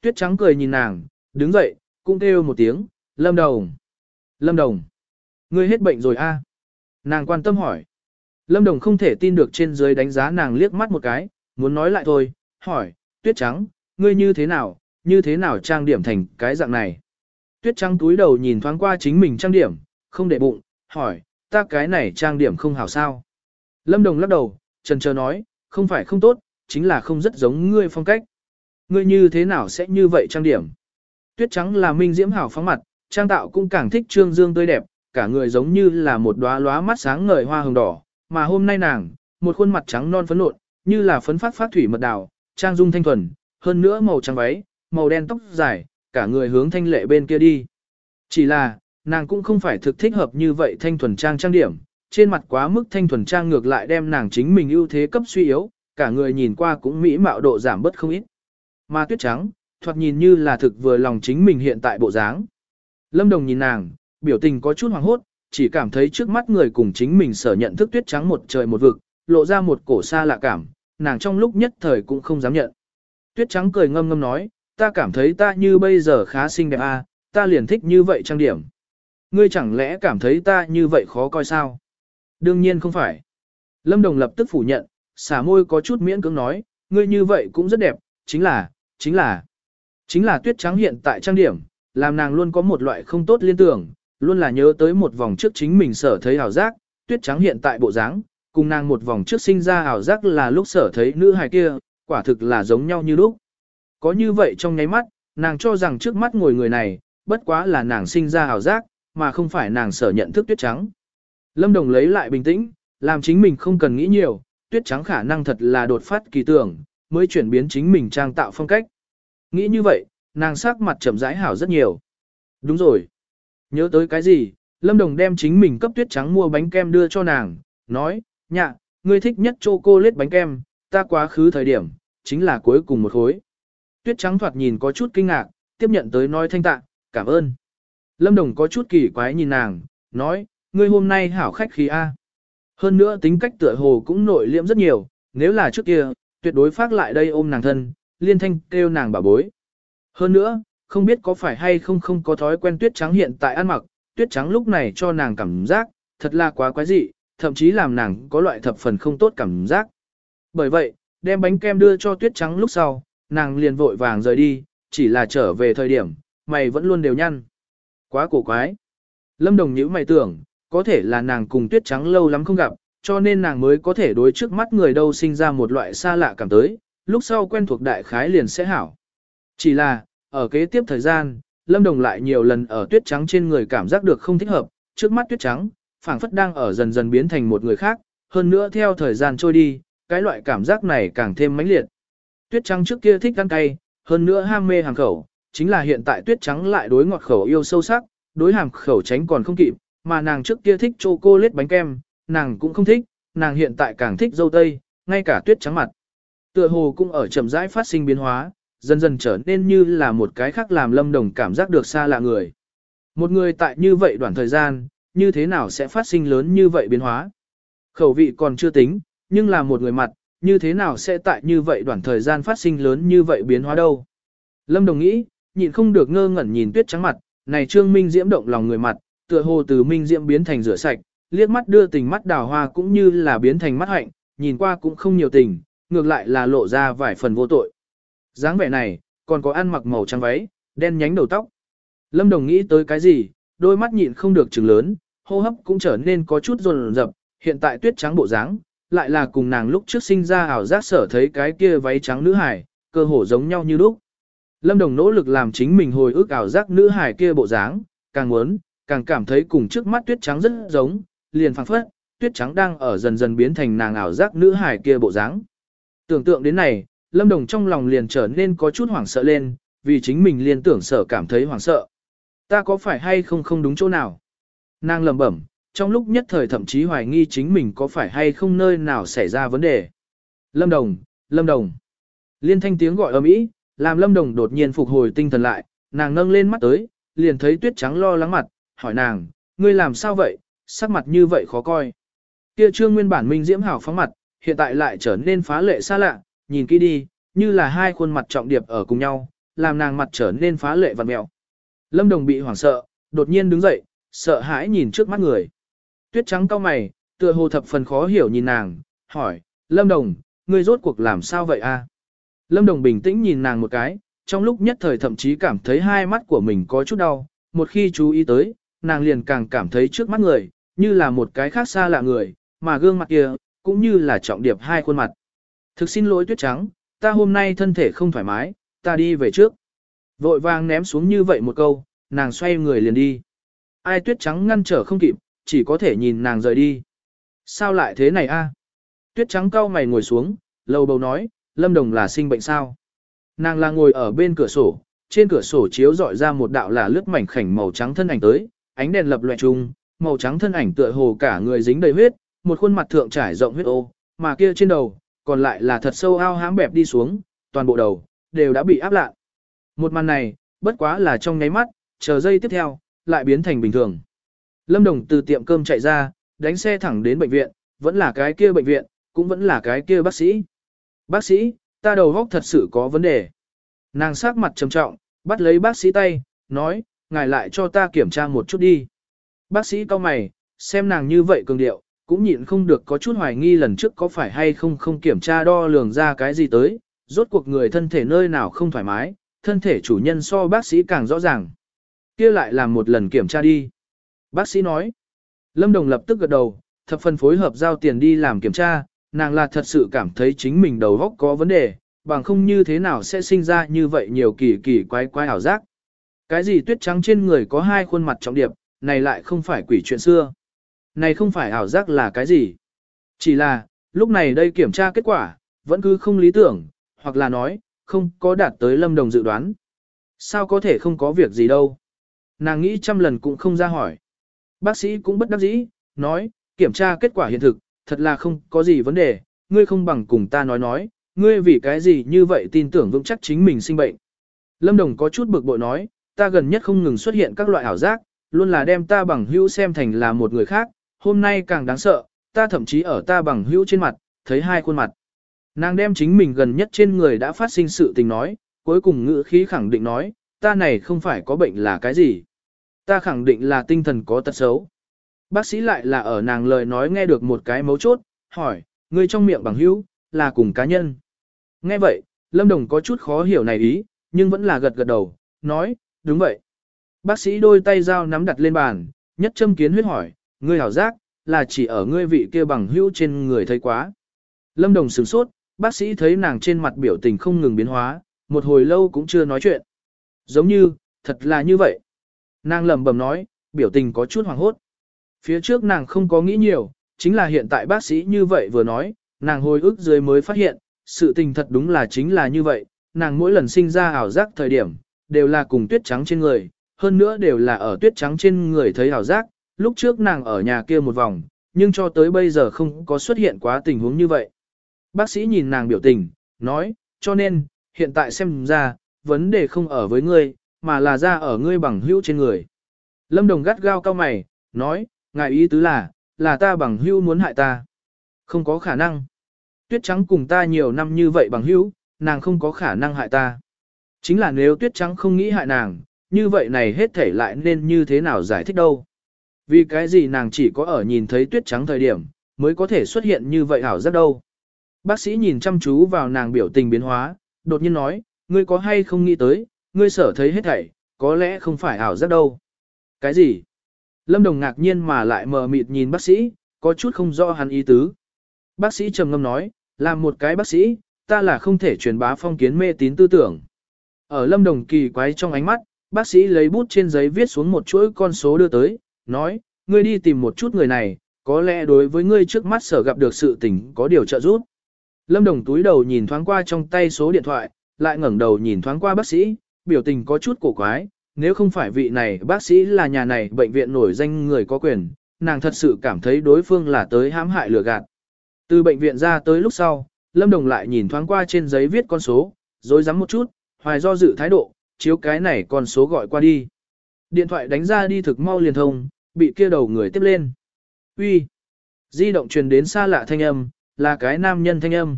[SPEAKER 1] Tuyết trắng cười nhìn nàng, đứng dậy, cũng kêu một tiếng, Lâm Đồng. Lâm Đồng. Ngươi hết bệnh rồi a? Nàng quan tâm hỏi. Lâm Đồng không thể tin được trên dưới đánh giá nàng liếc mắt một cái, muốn nói lại thôi, hỏi, Tuyết trắng, ngươi như thế nào, như thế nào trang điểm thành cái dạng này. Tuyết trắng túi đầu nhìn thoáng qua chính mình trang điểm, không để bụng, hỏi, ta cái này trang điểm không hảo sao. Lâm Đồng lắc đầu, trần chờ nói, không phải không tốt, chính là không rất giống ngươi phong cách. Ngươi như thế nào sẽ như vậy trang điểm? Tuyết trắng là minh diễm hảo phóng mặt, trang tạo cũng càng thích trương dương tươi đẹp, cả người giống như là một đóa lóa mắt sáng ngời hoa hồng đỏ, mà hôm nay nàng, một khuôn mặt trắng non phấn nộn, như là phấn phát phát thủy mật đào, trang dung thanh thuần, hơn nữa màu trắng váy, màu đen tóc dài, cả người hướng thanh lệ bên kia đi. Chỉ là, nàng cũng không phải thực thích hợp như vậy thanh thuần trang trang điểm, trên mặt quá mức thanh thuần trang ngược lại đem nàng chính mình ưu thế cấp suy yếu, cả người nhìn qua cũng mỹ mạo độ giảm bất không ít. Mà tuyết trắng, thoạt nhìn như là thực vừa lòng chính mình hiện tại bộ dáng. Lâm Đồng nhìn nàng, biểu tình có chút hoàng hốt, chỉ cảm thấy trước mắt người cùng chính mình sở nhận thức tuyết trắng một trời một vực, lộ ra một cổ xa lạ cảm, nàng trong lúc nhất thời cũng không dám nhận. Tuyết trắng cười ngâm ngâm nói, ta cảm thấy ta như bây giờ khá xinh đẹp à, ta liền thích như vậy trang điểm. Ngươi chẳng lẽ cảm thấy ta như vậy khó coi sao? Đương nhiên không phải. Lâm Đồng lập tức phủ nhận, xả môi có chút miễn cưỡng nói, ngươi như vậy cũng rất đẹp, chính là, chính là, chính là tuyết trắng hiện tại trang điểm, làm nàng luôn có một loại không tốt liên tưởng, luôn là nhớ tới một vòng trước chính mình sở thấy ảo giác, tuyết trắng hiện tại bộ dáng, cùng nàng một vòng trước sinh ra ảo giác là lúc sở thấy nữ hài kia, quả thực là giống nhau như lúc. Có như vậy trong nháy mắt, nàng cho rằng trước mắt ngồi người này, bất quá là nàng sinh ra ảo giác, mà không phải nàng sở nhận thức tuyết trắng. Lâm Đồng lấy lại bình tĩnh, làm chính mình không cần nghĩ nhiều, tuyết trắng khả năng thật là đột phát kỳ tưởng, mới chuyển biến chính mình trang tạo phong cách. Nghĩ như vậy, nàng sắc mặt chậm rãi hảo rất nhiều. Đúng rồi. Nhớ tới cái gì, Lâm Đồng đem chính mình cấp tuyết trắng mua bánh kem đưa cho nàng, nói, nhạ, ngươi thích nhất chocolate bánh kem, ta quá khứ thời điểm, chính là cuối cùng một khối. Tuyết trắng thoạt nhìn có chút kinh ngạc, tiếp nhận tới nói thanh tạ, cảm ơn. Lâm Đồng có chút kỳ quái nhìn nàng, nói, ngươi hôm nay hảo khách khí A. Hơn nữa tính cách tựa hồ cũng nội liễm rất nhiều, nếu là trước kia, tuyệt đối phát lại đây ôm nàng thân, liên thanh kêu nàng bà bối. Hơn nữa, không biết có phải hay không không có thói quen tuyết trắng hiện tại ăn mặc, tuyết trắng lúc này cho nàng cảm giác, thật là quá quái dị, thậm chí làm nàng có loại thập phần không tốt cảm giác. Bởi vậy, đem bánh kem đưa cho tuyết trắng lúc sau, nàng liền vội vàng rời đi, chỉ là trở về thời điểm, mày vẫn luôn đều nhăn. Quá cổ quái. Lâm Đồng nhíu mày tưởng, có thể là nàng cùng tuyết trắng lâu lắm không gặp, cho nên nàng mới có thể đối trước mắt người đâu sinh ra một loại xa lạ cảm tới, lúc sau quen thuộc đại khái liền sẽ hảo. Chỉ là, ở kế tiếp thời gian, Lâm Đồng lại nhiều lần ở tuyết trắng trên người cảm giác được không thích hợp, trước mắt tuyết trắng, phảng phất đang ở dần dần biến thành một người khác, hơn nữa theo thời gian trôi đi, cái loại cảm giác này càng thêm mãnh liệt. Tuyết trắng trước kia thích ăn cay, hơn nữa ham mê hàng khẩu, chính là hiện tại tuyết trắng lại đối ngọt khẩu yêu sâu sắc, đối hàm khẩu tránh còn không kịp, mà nàng trước kia thích chocolate bánh kem, nàng cũng không thích, nàng hiện tại càng thích dâu tây, ngay cả tuyết trắng mặt. Tựa hồ cũng ở chậm rãi phát sinh biến hóa, dần dần trở nên như là một cái khác làm lâm đồng cảm giác được xa lạ người. Một người tại như vậy đoạn thời gian, như thế nào sẽ phát sinh lớn như vậy biến hóa? Khẩu vị còn chưa tính, nhưng là một người mặt, như thế nào sẽ tại như vậy đoạn thời gian phát sinh lớn như vậy biến hóa đâu? Lâm Đồng nghĩ, nhịn không được ngơ ngẩn nhìn tuyết trắng mặt, này Trương Minh Diễm động lòng người mặt, tựa hồ từ Minh Diễm biến thành rửa sạch, liếc mắt đưa tình mắt đào hoa cũng như là biến thành mắt hạnh, nhìn qua cũng không nhiều tình, ngược lại là lộ ra vài phần vô tội dáng vẻ này, còn có ăn mặc màu trắng váy, đen nhánh đầu tóc. Lâm Đồng nghĩ tới cái gì, đôi mắt nhịn không được trừng lớn, hô hấp cũng trở nên có chút rồn rập, hiện tại tuyết trắng bộ dáng, lại là cùng nàng lúc trước sinh ra ảo giác sở thấy cái kia váy trắng nữ hải, cơ hồ giống nhau như lúc. Lâm Đồng nỗ lực làm chính mình hồi ức ảo giác nữ hải kia bộ dáng, càng muốn, càng cảm thấy cùng trước mắt tuyết trắng rất giống, liền phảng phất, tuyết trắng đang ở dần dần biến thành nàng ảo giác nữ hải kia bộ dáng. Tưởng tượng đến này, Lâm Đồng trong lòng liền trở nên có chút hoảng sợ lên, vì chính mình liên tưởng sở cảm thấy hoảng sợ. Ta có phải hay không không đúng chỗ nào? Nàng lẩm bẩm, trong lúc nhất thời thậm chí hoài nghi chính mình có phải hay không nơi nào xảy ra vấn đề. Lâm Đồng, Lâm Đồng. Liên thanh tiếng gọi ầm ĩ, làm Lâm Đồng đột nhiên phục hồi tinh thần lại, nàng nâng lên mắt tới, liền thấy tuyết trắng lo lắng mặt, hỏi nàng, ngươi làm sao vậy, sắc mặt như vậy khó coi. Kia trương nguyên bản minh diễm hảo phóng mặt, hiện tại lại trở nên phá lệ xa lạ, nhìn kỹ đi, như là hai khuôn mặt trọng điệp ở cùng nhau, làm nàng mặt trở nên phá lệ vặn mẹo. Lâm Đồng bị hoảng sợ, đột nhiên đứng dậy, sợ hãi nhìn trước mắt người. Tuyết trắng cau mày, tựa hồ thập phần khó hiểu nhìn nàng, hỏi, Lâm Đồng, ngươi rốt cuộc làm sao vậy a? Lâm Đồng bình tĩnh nhìn nàng một cái, trong lúc nhất thời thậm chí cảm thấy hai mắt của mình có chút đau, một khi chú ý tới, nàng liền càng cảm thấy trước mắt người, như là một cái khác xa lạ người, mà gương mặt kia, cũng như là trọng điệp hai khuôn mặt. Thực xin lỗi tuyết trắng, ta hôm nay thân thể không thoải mái, ta đi về trước. Vội vàng ném xuống như vậy một câu, nàng xoay người liền đi. Ai tuyết trắng ngăn trở không kịp, chỉ có thể nhìn nàng rời đi. Sao lại thế này a? Tuyết trắng cau mày ngồi xuống, lầu bầu nói, Lâm Đồng là sinh bệnh sao? Nàng là ngồi ở bên cửa sổ, trên cửa sổ chiếu dọi ra một đạo là lướt mảnh khảnh màu trắng thân ảnh tới, ánh đèn lập loè chung, màu trắng thân ảnh tựa hồ cả người dính đầy huyết, một khuôn mặt thượng trải rộng huyết ô, mà kia trên đầu, còn lại là thật sâu ao hãm bẹp đi xuống, toàn bộ đầu, đều đã bị áp lạ. Một màn này, bất quá là trong nháy mắt, chờ giây tiếp theo, lại biến thành bình thường. Lâm Đồng từ tiệm cơm chạy ra, đánh xe thẳng đến bệnh viện, vẫn là cái kia bệnh viện, cũng vẫn là cái kia bác sĩ. Bác sĩ, ta đầu góc thật sự có vấn đề. Nàng sắc mặt trầm trọng, bắt lấy bác sĩ tay, nói, ngài lại cho ta kiểm tra một chút đi. Bác sĩ cau mày, xem nàng như vậy cường điệu, cũng nhịn không được có chút hoài nghi lần trước có phải hay không không kiểm tra đo lường ra cái gì tới, rốt cuộc người thân thể nơi nào không thoải mái, thân thể chủ nhân so bác sĩ càng rõ ràng. kia lại làm một lần kiểm tra đi. Bác sĩ nói, Lâm Đồng lập tức gật đầu, thập phần phối hợp giao tiền đi làm kiểm tra, nàng là thật sự cảm thấy chính mình đầu óc có vấn đề, bằng không như thế nào sẽ sinh ra như vậy nhiều kỳ kỳ quái quái ảo giác. Cái gì tuyết trắng trên người có hai khuôn mặt trọng điệp, này lại không phải quỷ chuyện xưa. Này không phải ảo giác là cái gì. Chỉ là, lúc này đây kiểm tra kết quả, vẫn cứ không lý tưởng, hoặc là nói, không có đạt tới lâm đồng dự đoán. Sao có thể không có việc gì đâu. Nàng nghĩ trăm lần cũng không ra hỏi. Bác sĩ cũng bất đắc dĩ, nói, kiểm tra kết quả hiện thực, thật là không có gì vấn đề, ngươi không bằng cùng ta nói nói, ngươi vì cái gì như vậy tin tưởng vững chắc chính mình sinh bệnh. Lâm Đồng có chút bực bội nói, ta gần nhất không ngừng xuất hiện các loại ảo giác, luôn là đem ta bằng hữu xem thành là một người khác, hôm nay càng đáng sợ, ta thậm chí ở ta bằng hữu trên mặt, thấy hai khuôn mặt. Nàng đem chính mình gần nhất trên người đã phát sinh sự tình nói, cuối cùng ngữ khí khẳng định nói, ta này không phải có bệnh là cái gì. Ta khẳng định là tinh thần có tật xấu. Bác sĩ lại là ở nàng lời nói nghe được một cái mấu chốt, hỏi, người trong miệng bằng hữu, là cùng cá nhân. Nghe vậy, Lâm Đồng có chút khó hiểu này ý, nhưng vẫn là gật gật đầu, nói, đúng vậy. Bác sĩ đôi tay dao nắm đặt lên bàn, nhất châm kiến huyết hỏi, ngươi hảo giác, là chỉ ở ngươi vị kia bằng hữu trên người thấy quá. Lâm Đồng sửng sốt, bác sĩ thấy nàng trên mặt biểu tình không ngừng biến hóa, một hồi lâu cũng chưa nói chuyện. Giống như, thật là như vậy. Nàng lẩm bẩm nói, biểu tình có chút hoảng hốt. Phía trước nàng không có nghĩ nhiều, chính là hiện tại bác sĩ như vậy vừa nói, nàng hồi ức dưới mới phát hiện, sự tình thật đúng là chính là như vậy, nàng mỗi lần sinh ra ảo giác thời điểm, đều là cùng tuyết trắng trên người, hơn nữa đều là ở tuyết trắng trên người thấy ảo giác, lúc trước nàng ở nhà kia một vòng, nhưng cho tới bây giờ không có xuất hiện quá tình huống như vậy. Bác sĩ nhìn nàng biểu tình, nói, cho nên, hiện tại xem ra, vấn đề không ở với ngươi, mà là ra ở ngươi bằng hữu trên người. Lâm Đồng gắt gao cao mày, nói, ngài ý tứ là, là ta bằng hữu muốn hại ta. Không có khả năng. Tuyết trắng cùng ta nhiều năm như vậy bằng hữu, nàng không có khả năng hại ta. Chính là nếu tuyết trắng không nghĩ hại nàng, như vậy này hết thể lại nên như thế nào giải thích đâu. Vì cái gì nàng chỉ có ở nhìn thấy tuyết trắng thời điểm, mới có thể xuất hiện như vậy hảo rất đâu. Bác sĩ nhìn chăm chú vào nàng biểu tình biến hóa, đột nhiên nói, ngươi có hay không nghĩ tới, ngươi sở thấy hết thảy, có lẽ không phải ảo giác đâu. Cái gì? Lâm Đồng ngạc nhiên mà lại mờ mịt nhìn bác sĩ, có chút không rõ hắn ý tứ. Bác sĩ trầm ngâm nói, làm một cái bác sĩ, ta là không thể truyền bá phong kiến mê tín tư tưởng. Ở Lâm Đồng kỳ quái trong ánh mắt, bác sĩ lấy bút trên giấy viết xuống một chuỗi con số đưa tới, nói, ngươi đi tìm một chút người này, có lẽ đối với ngươi trước mắt sở gặp được sự tình có điều trợ giúp. Lâm Đồng túi đầu nhìn thoáng qua trong tay số điện thoại, lại ngẩng đầu nhìn thoáng qua bác sĩ, biểu tình có chút cổ quái, nếu không phải vị này bác sĩ là nhà này bệnh viện nổi danh người có quyền, nàng thật sự cảm thấy đối phương là tới hãm hại lừa gạt. Từ bệnh viện ra tới lúc sau, Lâm Đồng lại nhìn thoáng qua trên giấy viết con số, rồi dám một chút, hoài do dự thái độ, chiếu cái này con số gọi qua đi. Điện thoại đánh ra đi thực mau liền thông, bị kia đầu người tiếp lên. Uy, Di động truyền đến xa lạ thanh âm, là cái nam nhân thanh âm.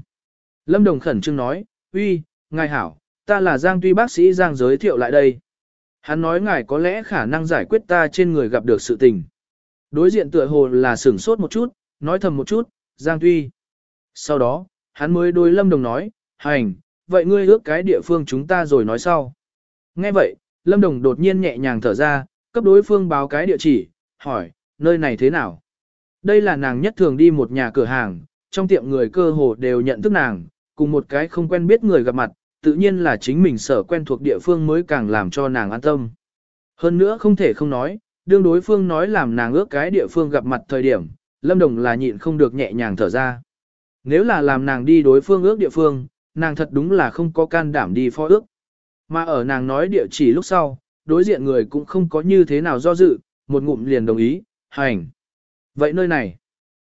[SPEAKER 1] Lâm Đồng khẩn trương nói, uy, ngài hảo, ta là Giang Tuy bác sĩ Giang giới thiệu lại đây. Hắn nói ngài có lẽ khả năng giải quyết ta trên người gặp được sự tình. Đối diện tựa hồ là sửng sốt một chút, nói thầm một chút, Giang Tuy. Sau đó, hắn mới đối Lâm Đồng nói, hành, vậy ngươi ước cái địa phương chúng ta rồi nói sau. Nghe vậy, Lâm Đồng đột nhiên nhẹ nhàng thở ra, cấp đối phương báo cái địa chỉ, hỏi, nơi này thế nào? Đây là nàng nhất thường đi một nhà cửa hàng, trong tiệm người cơ hồ đều nhận thức nàng, cùng một cái không quen biết người gặp mặt, tự nhiên là chính mình sở quen thuộc địa phương mới càng làm cho nàng an tâm. Hơn nữa không thể không nói, đương đối phương nói làm nàng ước cái địa phương gặp mặt thời điểm, Lâm Đồng là nhịn không được nhẹ nhàng thở ra. Nếu là làm nàng đi đối phương ước địa phương, nàng thật đúng là không có can đảm đi phó ước. Mà ở nàng nói địa chỉ lúc sau, đối diện người cũng không có như thế nào do dự, một ngụm liền đồng ý, hành. Vậy nơi này,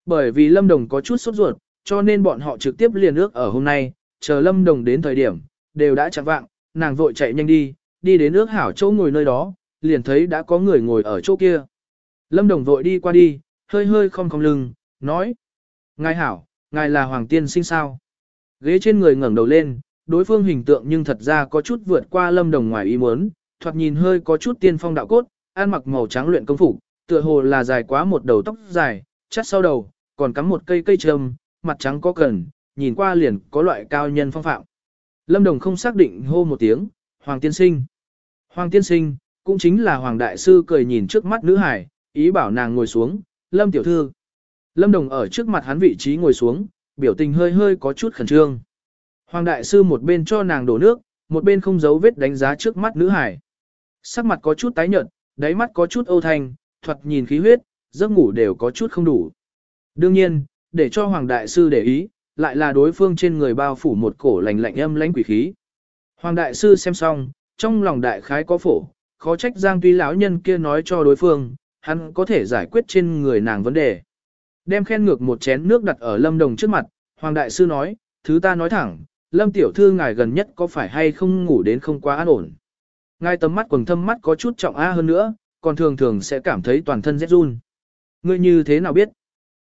[SPEAKER 1] bởi vì Lâm Đồng có chút sốt ruột, cho nên bọn họ trực tiếp liền ước ở hôm nay, chờ Lâm Đồng đến thời điểm, đều đã chẳng vạng, nàng vội chạy nhanh đi, đi đến ước hảo chỗ ngồi nơi đó, liền thấy đã có người ngồi ở chỗ kia. Lâm Đồng vội đi qua đi, hơi hơi không không lưng, nói. Ngài hảo, ngài là Hoàng Tiên sinh sao? Ghế trên người ngẩng đầu lên, đối phương hình tượng nhưng thật ra có chút vượt qua Lâm Đồng ngoài ý muốn, thoạt nhìn hơi có chút tiên phong đạo cốt, ăn mặc màu trắng luyện công phục, tựa hồ là dài quá một đầu tóc dài, chắt sau đầu, còn cắm một cây cây trâm, mặt trắng có cần, nhìn qua liền có loại cao nhân phong phạm. Lâm Đồng không xác định hô một tiếng, Hoàng Tiên Sinh. Hoàng Tiên Sinh, cũng chính là Hoàng Đại Sư cười nhìn trước mắt nữ hải, ý bảo nàng ngồi xuống, Lâm Tiểu Thư. Lâm Đồng ở trước mặt hắn vị trí ngồi xuống, biểu tình hơi hơi có chút khẩn trương. Hoàng đại sư một bên cho nàng đổ nước, một bên không giấu vết đánh giá trước mắt nữ hải. Sắc mặt có chút tái nhợt, đáy mắt có chút âu thanh, thoạt nhìn khí huyết, giấc ngủ đều có chút không đủ. Đương nhiên, để cho Hoàng đại sư để ý, lại là đối phương trên người bao phủ một cổ lạnh lạnh âm lãnh quỷ khí. Hoàng đại sư xem xong, trong lòng đại khái có phổ, khó trách Giang Tuy lão nhân kia nói cho đối phương, hắn có thể giải quyết trên người nàng vấn đề. Đem khen ngược một chén nước đặt ở Lâm Đồng trước mặt, Hoàng đại sư nói, thứ ta nói thẳng, Lâm tiểu thư ngài gần nhất có phải hay không ngủ đến không quá an ổn. Ngài tầm mắt quầng thâm mắt có chút trọng a hơn nữa, còn thường thường sẽ cảm thấy toàn thân rét run. Ngươi như thế nào biết?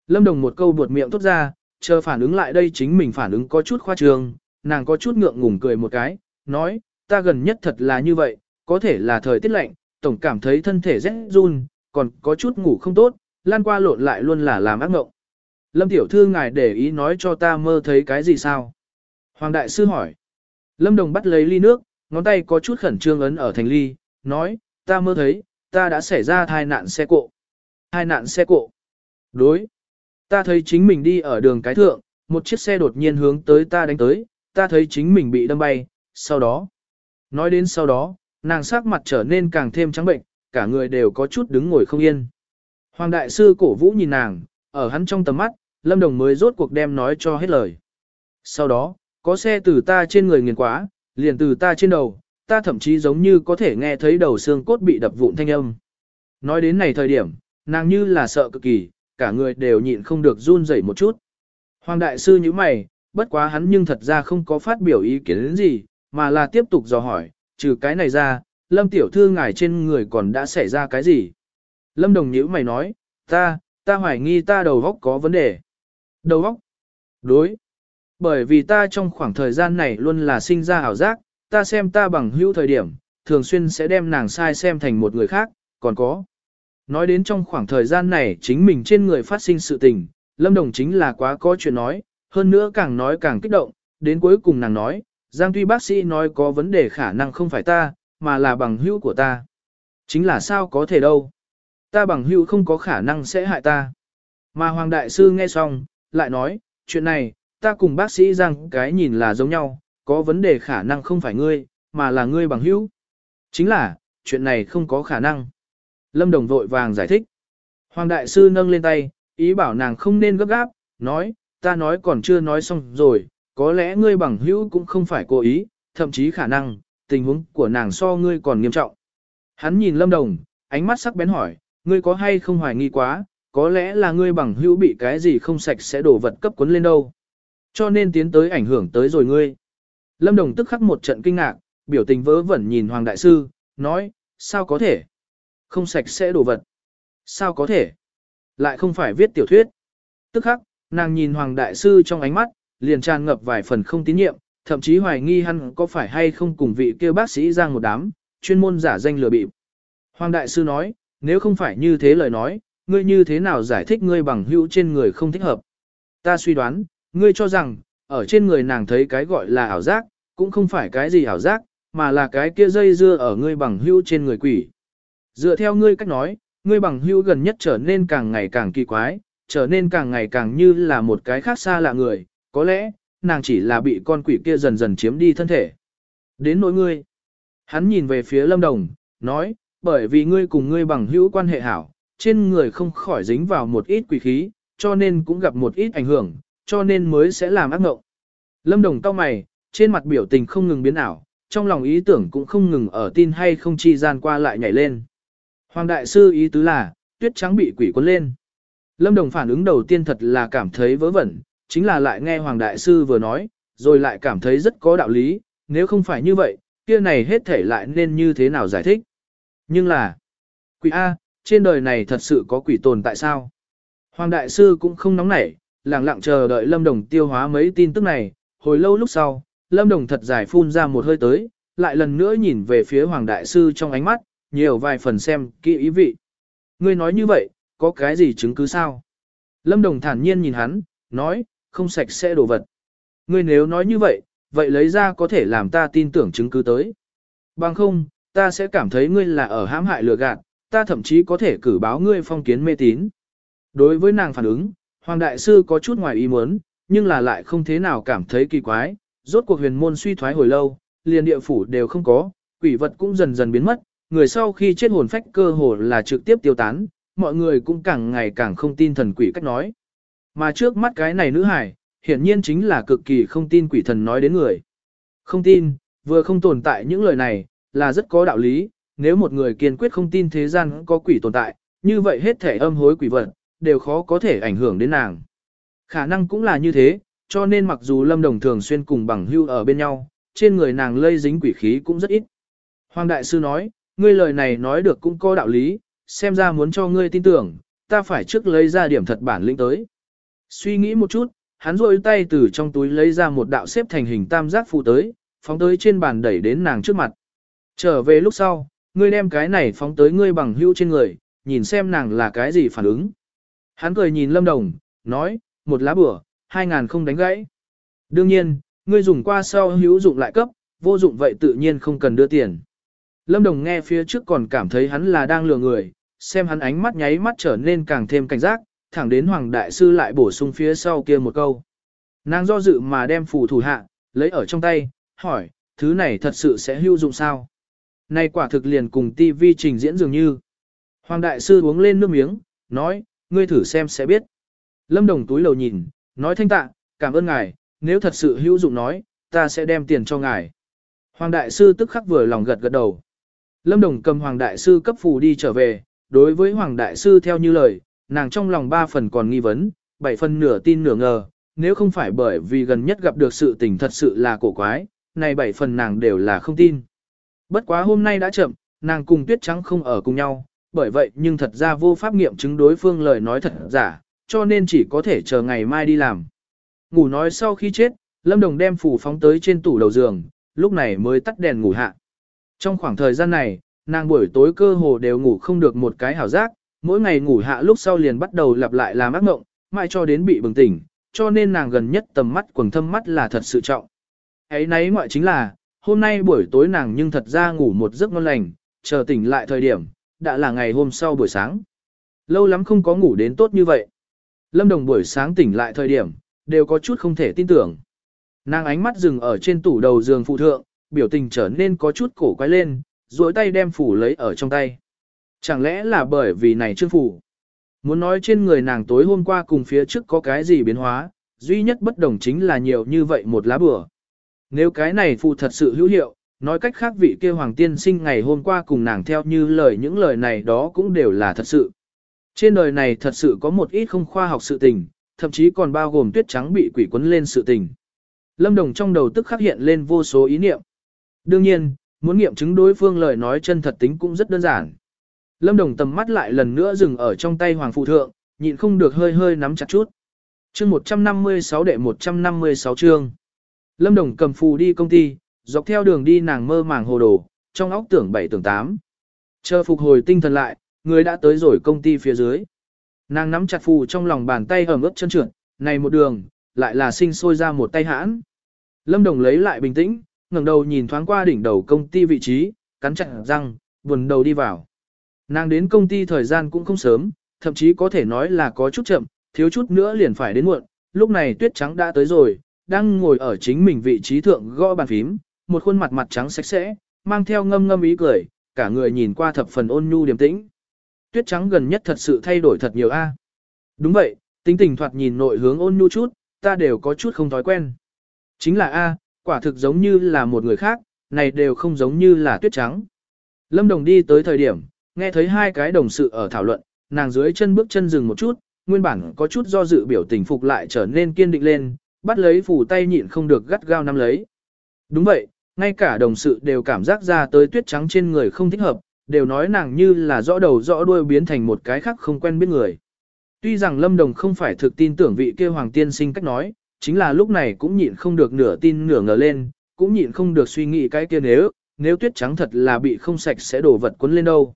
[SPEAKER 1] Lâm Đồng một câu buột miệng tốt ra, chờ phản ứng lại đây chính mình phản ứng có chút khoa trương, nàng có chút ngượng ngùng cười một cái, nói, ta gần nhất thật là như vậy, có thể là thời tiết lạnh, tổng cảm thấy thân thể rét run, còn có chút ngủ không tốt, lan qua lộn lại luôn là làm ác mộng. Lâm tiểu thư ngài để ý nói cho ta mơ thấy cái gì sao? Hoàng đại sư hỏi. Lâm đồng bắt lấy ly nước, ngón tay có chút khẩn trương ấn ở thành ly, nói, ta mơ thấy, ta đã xảy ra thai nạn xe cộ. Thai nạn xe cộ. Đối. Ta thấy chính mình đi ở đường cái thượng, một chiếc xe đột nhiên hướng tới ta đánh tới, ta thấy chính mình bị đâm bay, sau đó. Nói đến sau đó, nàng sắc mặt trở nên càng thêm trắng bệnh, cả người đều có chút đứng ngồi không yên. Hoàng đại sư cổ vũ nhìn nàng, ở hắn trong tầm mắt, Lâm Đồng mới rốt cuộc đem nói cho hết lời. Sau đó, có xe từ ta trên người nghiền quá, liền từ ta trên đầu, ta thậm chí giống như có thể nghe thấy đầu xương cốt bị đập vụn thanh âm. Nói đến này thời điểm, nàng như là sợ cực kỳ, cả người đều nhịn không được run rẩy một chút. Hoàng đại sư như mày, bất quá hắn nhưng thật ra không có phát biểu ý kiến gì, mà là tiếp tục dò hỏi, trừ cái này ra, lâm tiểu thư ngài trên người còn đã xảy ra cái gì? Lâm đồng nhữ mày nói, ta, ta hoài nghi ta đầu góc có vấn đề. Đầu góc? Đối. Bởi vì ta trong khoảng thời gian này luôn là sinh ra ảo giác, ta xem ta bằng hữu thời điểm, thường xuyên sẽ đem nàng sai xem thành một người khác, còn có. Nói đến trong khoảng thời gian này chính mình trên người phát sinh sự tình, Lâm Đồng chính là quá có chuyện nói, hơn nữa càng nói càng kích động, đến cuối cùng nàng nói, Giang tuy bác sĩ nói có vấn đề khả năng không phải ta, mà là bằng hữu của ta. Chính là sao có thể đâu. Ta bằng hữu không có khả năng sẽ hại ta. Mà Hoàng Đại Sư nghe xong, lại nói, chuyện này, ta cùng bác sĩ Giang cái nhìn là giống nhau, có vấn đề khả năng không phải ngươi, mà là ngươi bằng hữu. Chính là, chuyện này không có khả năng. Lâm Đồng vội vàng giải thích. Hoàng Đại Sư nâng lên tay, ý bảo nàng không nên gấp gáp, nói, ta nói còn chưa nói xong rồi, có lẽ ngươi bằng hữu cũng không phải cố ý, thậm chí khả năng, tình huống của nàng so ngươi còn nghiêm trọng. Hắn nhìn Lâm Đồng, ánh mắt sắc bén hỏi, ngươi có hay không hoài nghi quá, có lẽ là ngươi bằng hữu bị cái gì không sạch sẽ đổ vật cấp cuốn lên đâu. Cho nên tiến tới ảnh hưởng tới rồi ngươi. Lâm Đồng tức khắc một trận kinh ngạc, biểu tình vớ vẩn nhìn Hoàng Đại Sư, nói, sao có thể? Không sạch sẽ đồ vật. Sao có thể? Lại không phải viết tiểu thuyết. Tức khắc, nàng nhìn Hoàng Đại Sư trong ánh mắt, liền tràn ngập vài phần không tín nhiệm, thậm chí hoài nghi hắn có phải hay không cùng vị kia bác sĩ giang một đám, chuyên môn giả danh lừa bịp. Hoàng Đại Sư nói, nếu không phải như thế lời nói, ngươi như thế nào giải thích ngươi bằng hữu trên người không thích hợp. Ta suy đoán, ngươi cho rằng, ở trên người nàng thấy cái gọi là ảo giác, cũng không phải cái gì ảo giác, mà là cái kia dây dưa ở ngươi bằng hữu trên người quỷ. Dựa theo ngươi cách nói, ngươi bằng hữu gần nhất trở nên càng ngày càng kỳ quái, trở nên càng ngày càng như là một cái khác xa lạ người, có lẽ, nàng chỉ là bị con quỷ kia dần dần chiếm đi thân thể. Đến nỗi ngươi. Hắn nhìn về phía Lâm Đồng, nói, bởi vì ngươi cùng ngươi bằng hữu quan hệ hảo, trên người không khỏi dính vào một ít quỷ khí, cho nên cũng gặp một ít ảnh hưởng, cho nên mới sẽ làm ác ngộng. Lâm Đồng cau mày, trên mặt biểu tình không ngừng biến ảo, trong lòng ý tưởng cũng không ngừng ở tin hay không chi gian qua lại nhảy lên. Hoàng đại sư ý tứ là, tuyết trắng bị quỷ cuốn lên. Lâm Đồng phản ứng đầu tiên thật là cảm thấy vớ vẩn, chính là lại nghe Hoàng đại sư vừa nói, rồi lại cảm thấy rất có đạo lý, nếu không phải như vậy, kia này hết thể lại nên như thế nào giải thích. Nhưng là, quỷ A, trên đời này thật sự có quỷ tồn tại sao? Hoàng đại sư cũng không nóng nảy, lặng lặng chờ đợi Lâm Đồng tiêu hóa mấy tin tức này, hồi lâu lúc sau, Lâm Đồng thật dài phun ra một hơi tới, lại lần nữa nhìn về phía Hoàng đại sư trong ánh mắt, nhiều vài phần xem kỹ ý vị. Ngươi nói như vậy, có cái gì chứng cứ sao? Lâm Đồng thản nhiên nhìn hắn, nói, không sạch sẽ đồ vật. Ngươi nếu nói như vậy, vậy lấy ra có thể làm ta tin tưởng chứng cứ tới. Bằng không, ta sẽ cảm thấy ngươi là ở hãm hại lừa gạt, ta thậm chí có thể cử báo ngươi phong kiến mê tín. Đối với nàng phản ứng, Hoàng đại sư có chút ngoài ý muốn, nhưng là lại không thế nào cảm thấy kỳ quái, rốt cuộc huyền môn suy thoái hồi lâu, liền địa phủ đều không có, quỷ vật cũng dần dần biến mất, người sau khi chết hồn phách cơ hồ là trực tiếp tiêu tán, mọi người cũng càng ngày càng không tin thần quỷ cách nói. Mà trước mắt cái này nữ hải, hiển nhiên chính là cực kỳ không tin quỷ thần nói đến người. Không tin, vừa không tồn tại những lời này, là rất có đạo lý, nếu một người kiên quyết không tin thế gian có quỷ tồn tại, như vậy hết thể âm hối quỷ vật, đều khó có thể ảnh hưởng đến nàng. Khả năng cũng là như thế, cho nên mặc dù Lâm Đồng thường xuyên cùng bằng hưu ở bên nhau, trên người nàng lây dính quỷ khí cũng rất ít. Hoàng Đại Sư nói, ngươi lời này nói được cũng có đạo lý, xem ra muốn cho ngươi tin tưởng, ta phải trước lấy ra điểm thật bản lĩnh tới. Suy nghĩ một chút, hắn rôi tay từ trong túi lấy ra một đạo xếp thành hình tam giác phụ tới, phóng tới trên bàn đẩy đến nàng trước mặt. Trở về lúc sau, ngươi đem cái này phóng tới ngươi bằng hữu trên người, nhìn xem nàng là cái gì phản ứng. Hắn cười nhìn Lâm Đồng, nói, một lá bửa, hai ngàn không đánh gãy. Đương nhiên, ngươi dùng qua sau hữu dụng lại cấp, vô dụng vậy tự nhiên không cần đưa tiền. Lâm Đồng nghe phía trước còn cảm thấy hắn là đang lừa người, xem hắn ánh mắt nháy mắt trở nên càng thêm cảnh giác, thẳng đến Hoàng Đại Sư lại bổ sung phía sau kia một câu. Nàng do dự mà đem phù thủ hạ, lấy ở trong tay, hỏi, thứ này thật sự sẽ hữu dụng sao? Này quả thực liền cùng TV trình diễn dường như. Hoàng Đại Sư uống lên nước miếng, nói, ngươi thử xem sẽ biết. Lâm Đồng túi lầu nhìn, nói thanh tạ, cảm ơn ngài, nếu thật sự hữu dụng nói, ta sẽ đem tiền cho ngài. Hoàng Đại Sư tức khắc vừa lòng gật gật đầu. Lâm Đồng cầm Hoàng Đại Sư cấp phù đi trở về, đối với Hoàng Đại Sư theo như lời, nàng trong lòng ba phần còn nghi vấn, bảy phần nửa tin nửa ngờ, nếu không phải bởi vì gần nhất gặp được sự tình thật sự là cổ quái, này bảy phần nàng đều là không tin. Bất quá hôm nay đã chậm, nàng cùng Tuyết Trắng không ở cùng nhau, bởi vậy nhưng thật ra vô pháp nghiệm chứng đối phương lời nói thật giả, cho nên chỉ có thể chờ ngày mai đi làm. Ngủ nói sau khi chết, Lâm Đồng đem phủ phóng tới trên tủ đầu giường, lúc này mới tắt đèn ngủ hạ. Trong khoảng thời gian này, nàng buổi tối cơ hồ đều ngủ không được một cái hảo giác, mỗi ngày ngủ hạ lúc sau liền bắt đầu lặp lại làm ác mộng, mãi cho đến bị bừng tỉnh, cho nên nàng gần nhất tầm mắt quầng thâm mắt là thật sự trọng. Ấy nấy ngoại chính là, hôm nay buổi tối nàng nhưng thật ra ngủ một giấc ngon lành, chờ tỉnh lại thời điểm, đã là ngày hôm sau buổi sáng. Lâu lắm không có ngủ đến tốt như vậy. Lâm Đồng buổi sáng tỉnh lại thời điểm, đều có chút không thể tin tưởng. Nàng ánh mắt dừng ở trên tủ đầu giường phụ thượng, biểu tình trở nên có chút cổ quay lên, duỗi tay đem phủ lấy ở trong tay. Chẳng lẽ là bởi vì này chưa phủ? Muốn nói trên người nàng tối hôm qua cùng phía trước có cái gì biến hóa, duy nhất bất đồng chính là nhiều như vậy một lá bừa. Nếu cái này phụ thật sự hữu hiệu, nói cách khác vị kia hoàng tiên sinh ngày hôm qua cùng nàng theo như lời những lời này đó cũng đều là thật sự. Trên đời này thật sự có một ít không khoa học sự tình, thậm chí còn bao gồm tuyết trắng bị quỷ quấn lên sự tình. Lâm Đồng trong đầu tức khắc hiện lên vô số ý niệm. Đương nhiên, muốn nghiệm chứng đối phương lời nói chân thật tính cũng rất đơn giản. Lâm Đồng tầm mắt lại lần nữa dừng ở trong tay Hoàng Phụ Thượng, nhịn không được hơi hơi nắm chặt chút. chương 156 đệ 156 chương. Lâm Đồng cầm phù đi công ty, dọc theo đường đi nàng mơ màng hồ đồ, trong óc tưởng bảy tưởng tám Chờ phục hồi tinh thần lại, người đã tới rồi công ty phía dưới. Nàng nắm chặt phù trong lòng bàn tay ẩm ướt chân trượt, này một đường, lại là sinh sôi ra một tay hãn. Lâm Đồng lấy lại bình tĩnh, ngẩng đầu nhìn thoáng qua đỉnh đầu công ty vị trí, cắn chặt răng, buồn đầu đi vào. Nàng đến công ty thời gian cũng không sớm, thậm chí có thể nói là có chút chậm, thiếu chút nữa liền phải đến muộn, lúc này tuyết trắng đã tới rồi, đang ngồi ở chính mình vị trí thượng gõ bàn phím, một khuôn mặt mặt trắng sạch sẽ, mang theo ngâm ngâm ý cười, cả người nhìn qua thập phần ôn nhu điềm tĩnh. Tuyết trắng gần nhất thật sự thay đổi thật nhiều a. Đúng vậy, tính tình thoạt nhìn nội hướng ôn nhu chút, ta đều có chút không thói quen. Chính là a, quả thực giống như là một người khác, này đều không giống như là tuyết trắng. Lâm Đồng đi tới thời điểm, nghe thấy hai cái đồng sự ở thảo luận, nàng dưới chân bước chân dừng một chút, nguyên bản có chút do dự biểu tình phục lại trở nên kiên định lên, bắt lấy phủ tay nhịn không được gắt gao nắm lấy. Đúng vậy, ngay cả đồng sự đều cảm giác ra tới tuyết trắng trên người không thích hợp, đều nói nàng như là rõ đầu rõ đuôi biến thành một cái khác không quen biết người. Tuy rằng Lâm Đồng không phải thực tin tưởng vị kia hoàng tiên sinh cách nói, chính là lúc này cũng nhịn không được nửa tin nửa ngờ lên, cũng nhịn không được suy nghĩ cái kia nếu, nếu tuyết trắng thật là bị không sạch sẽ đổ vật cuốn lên đâu.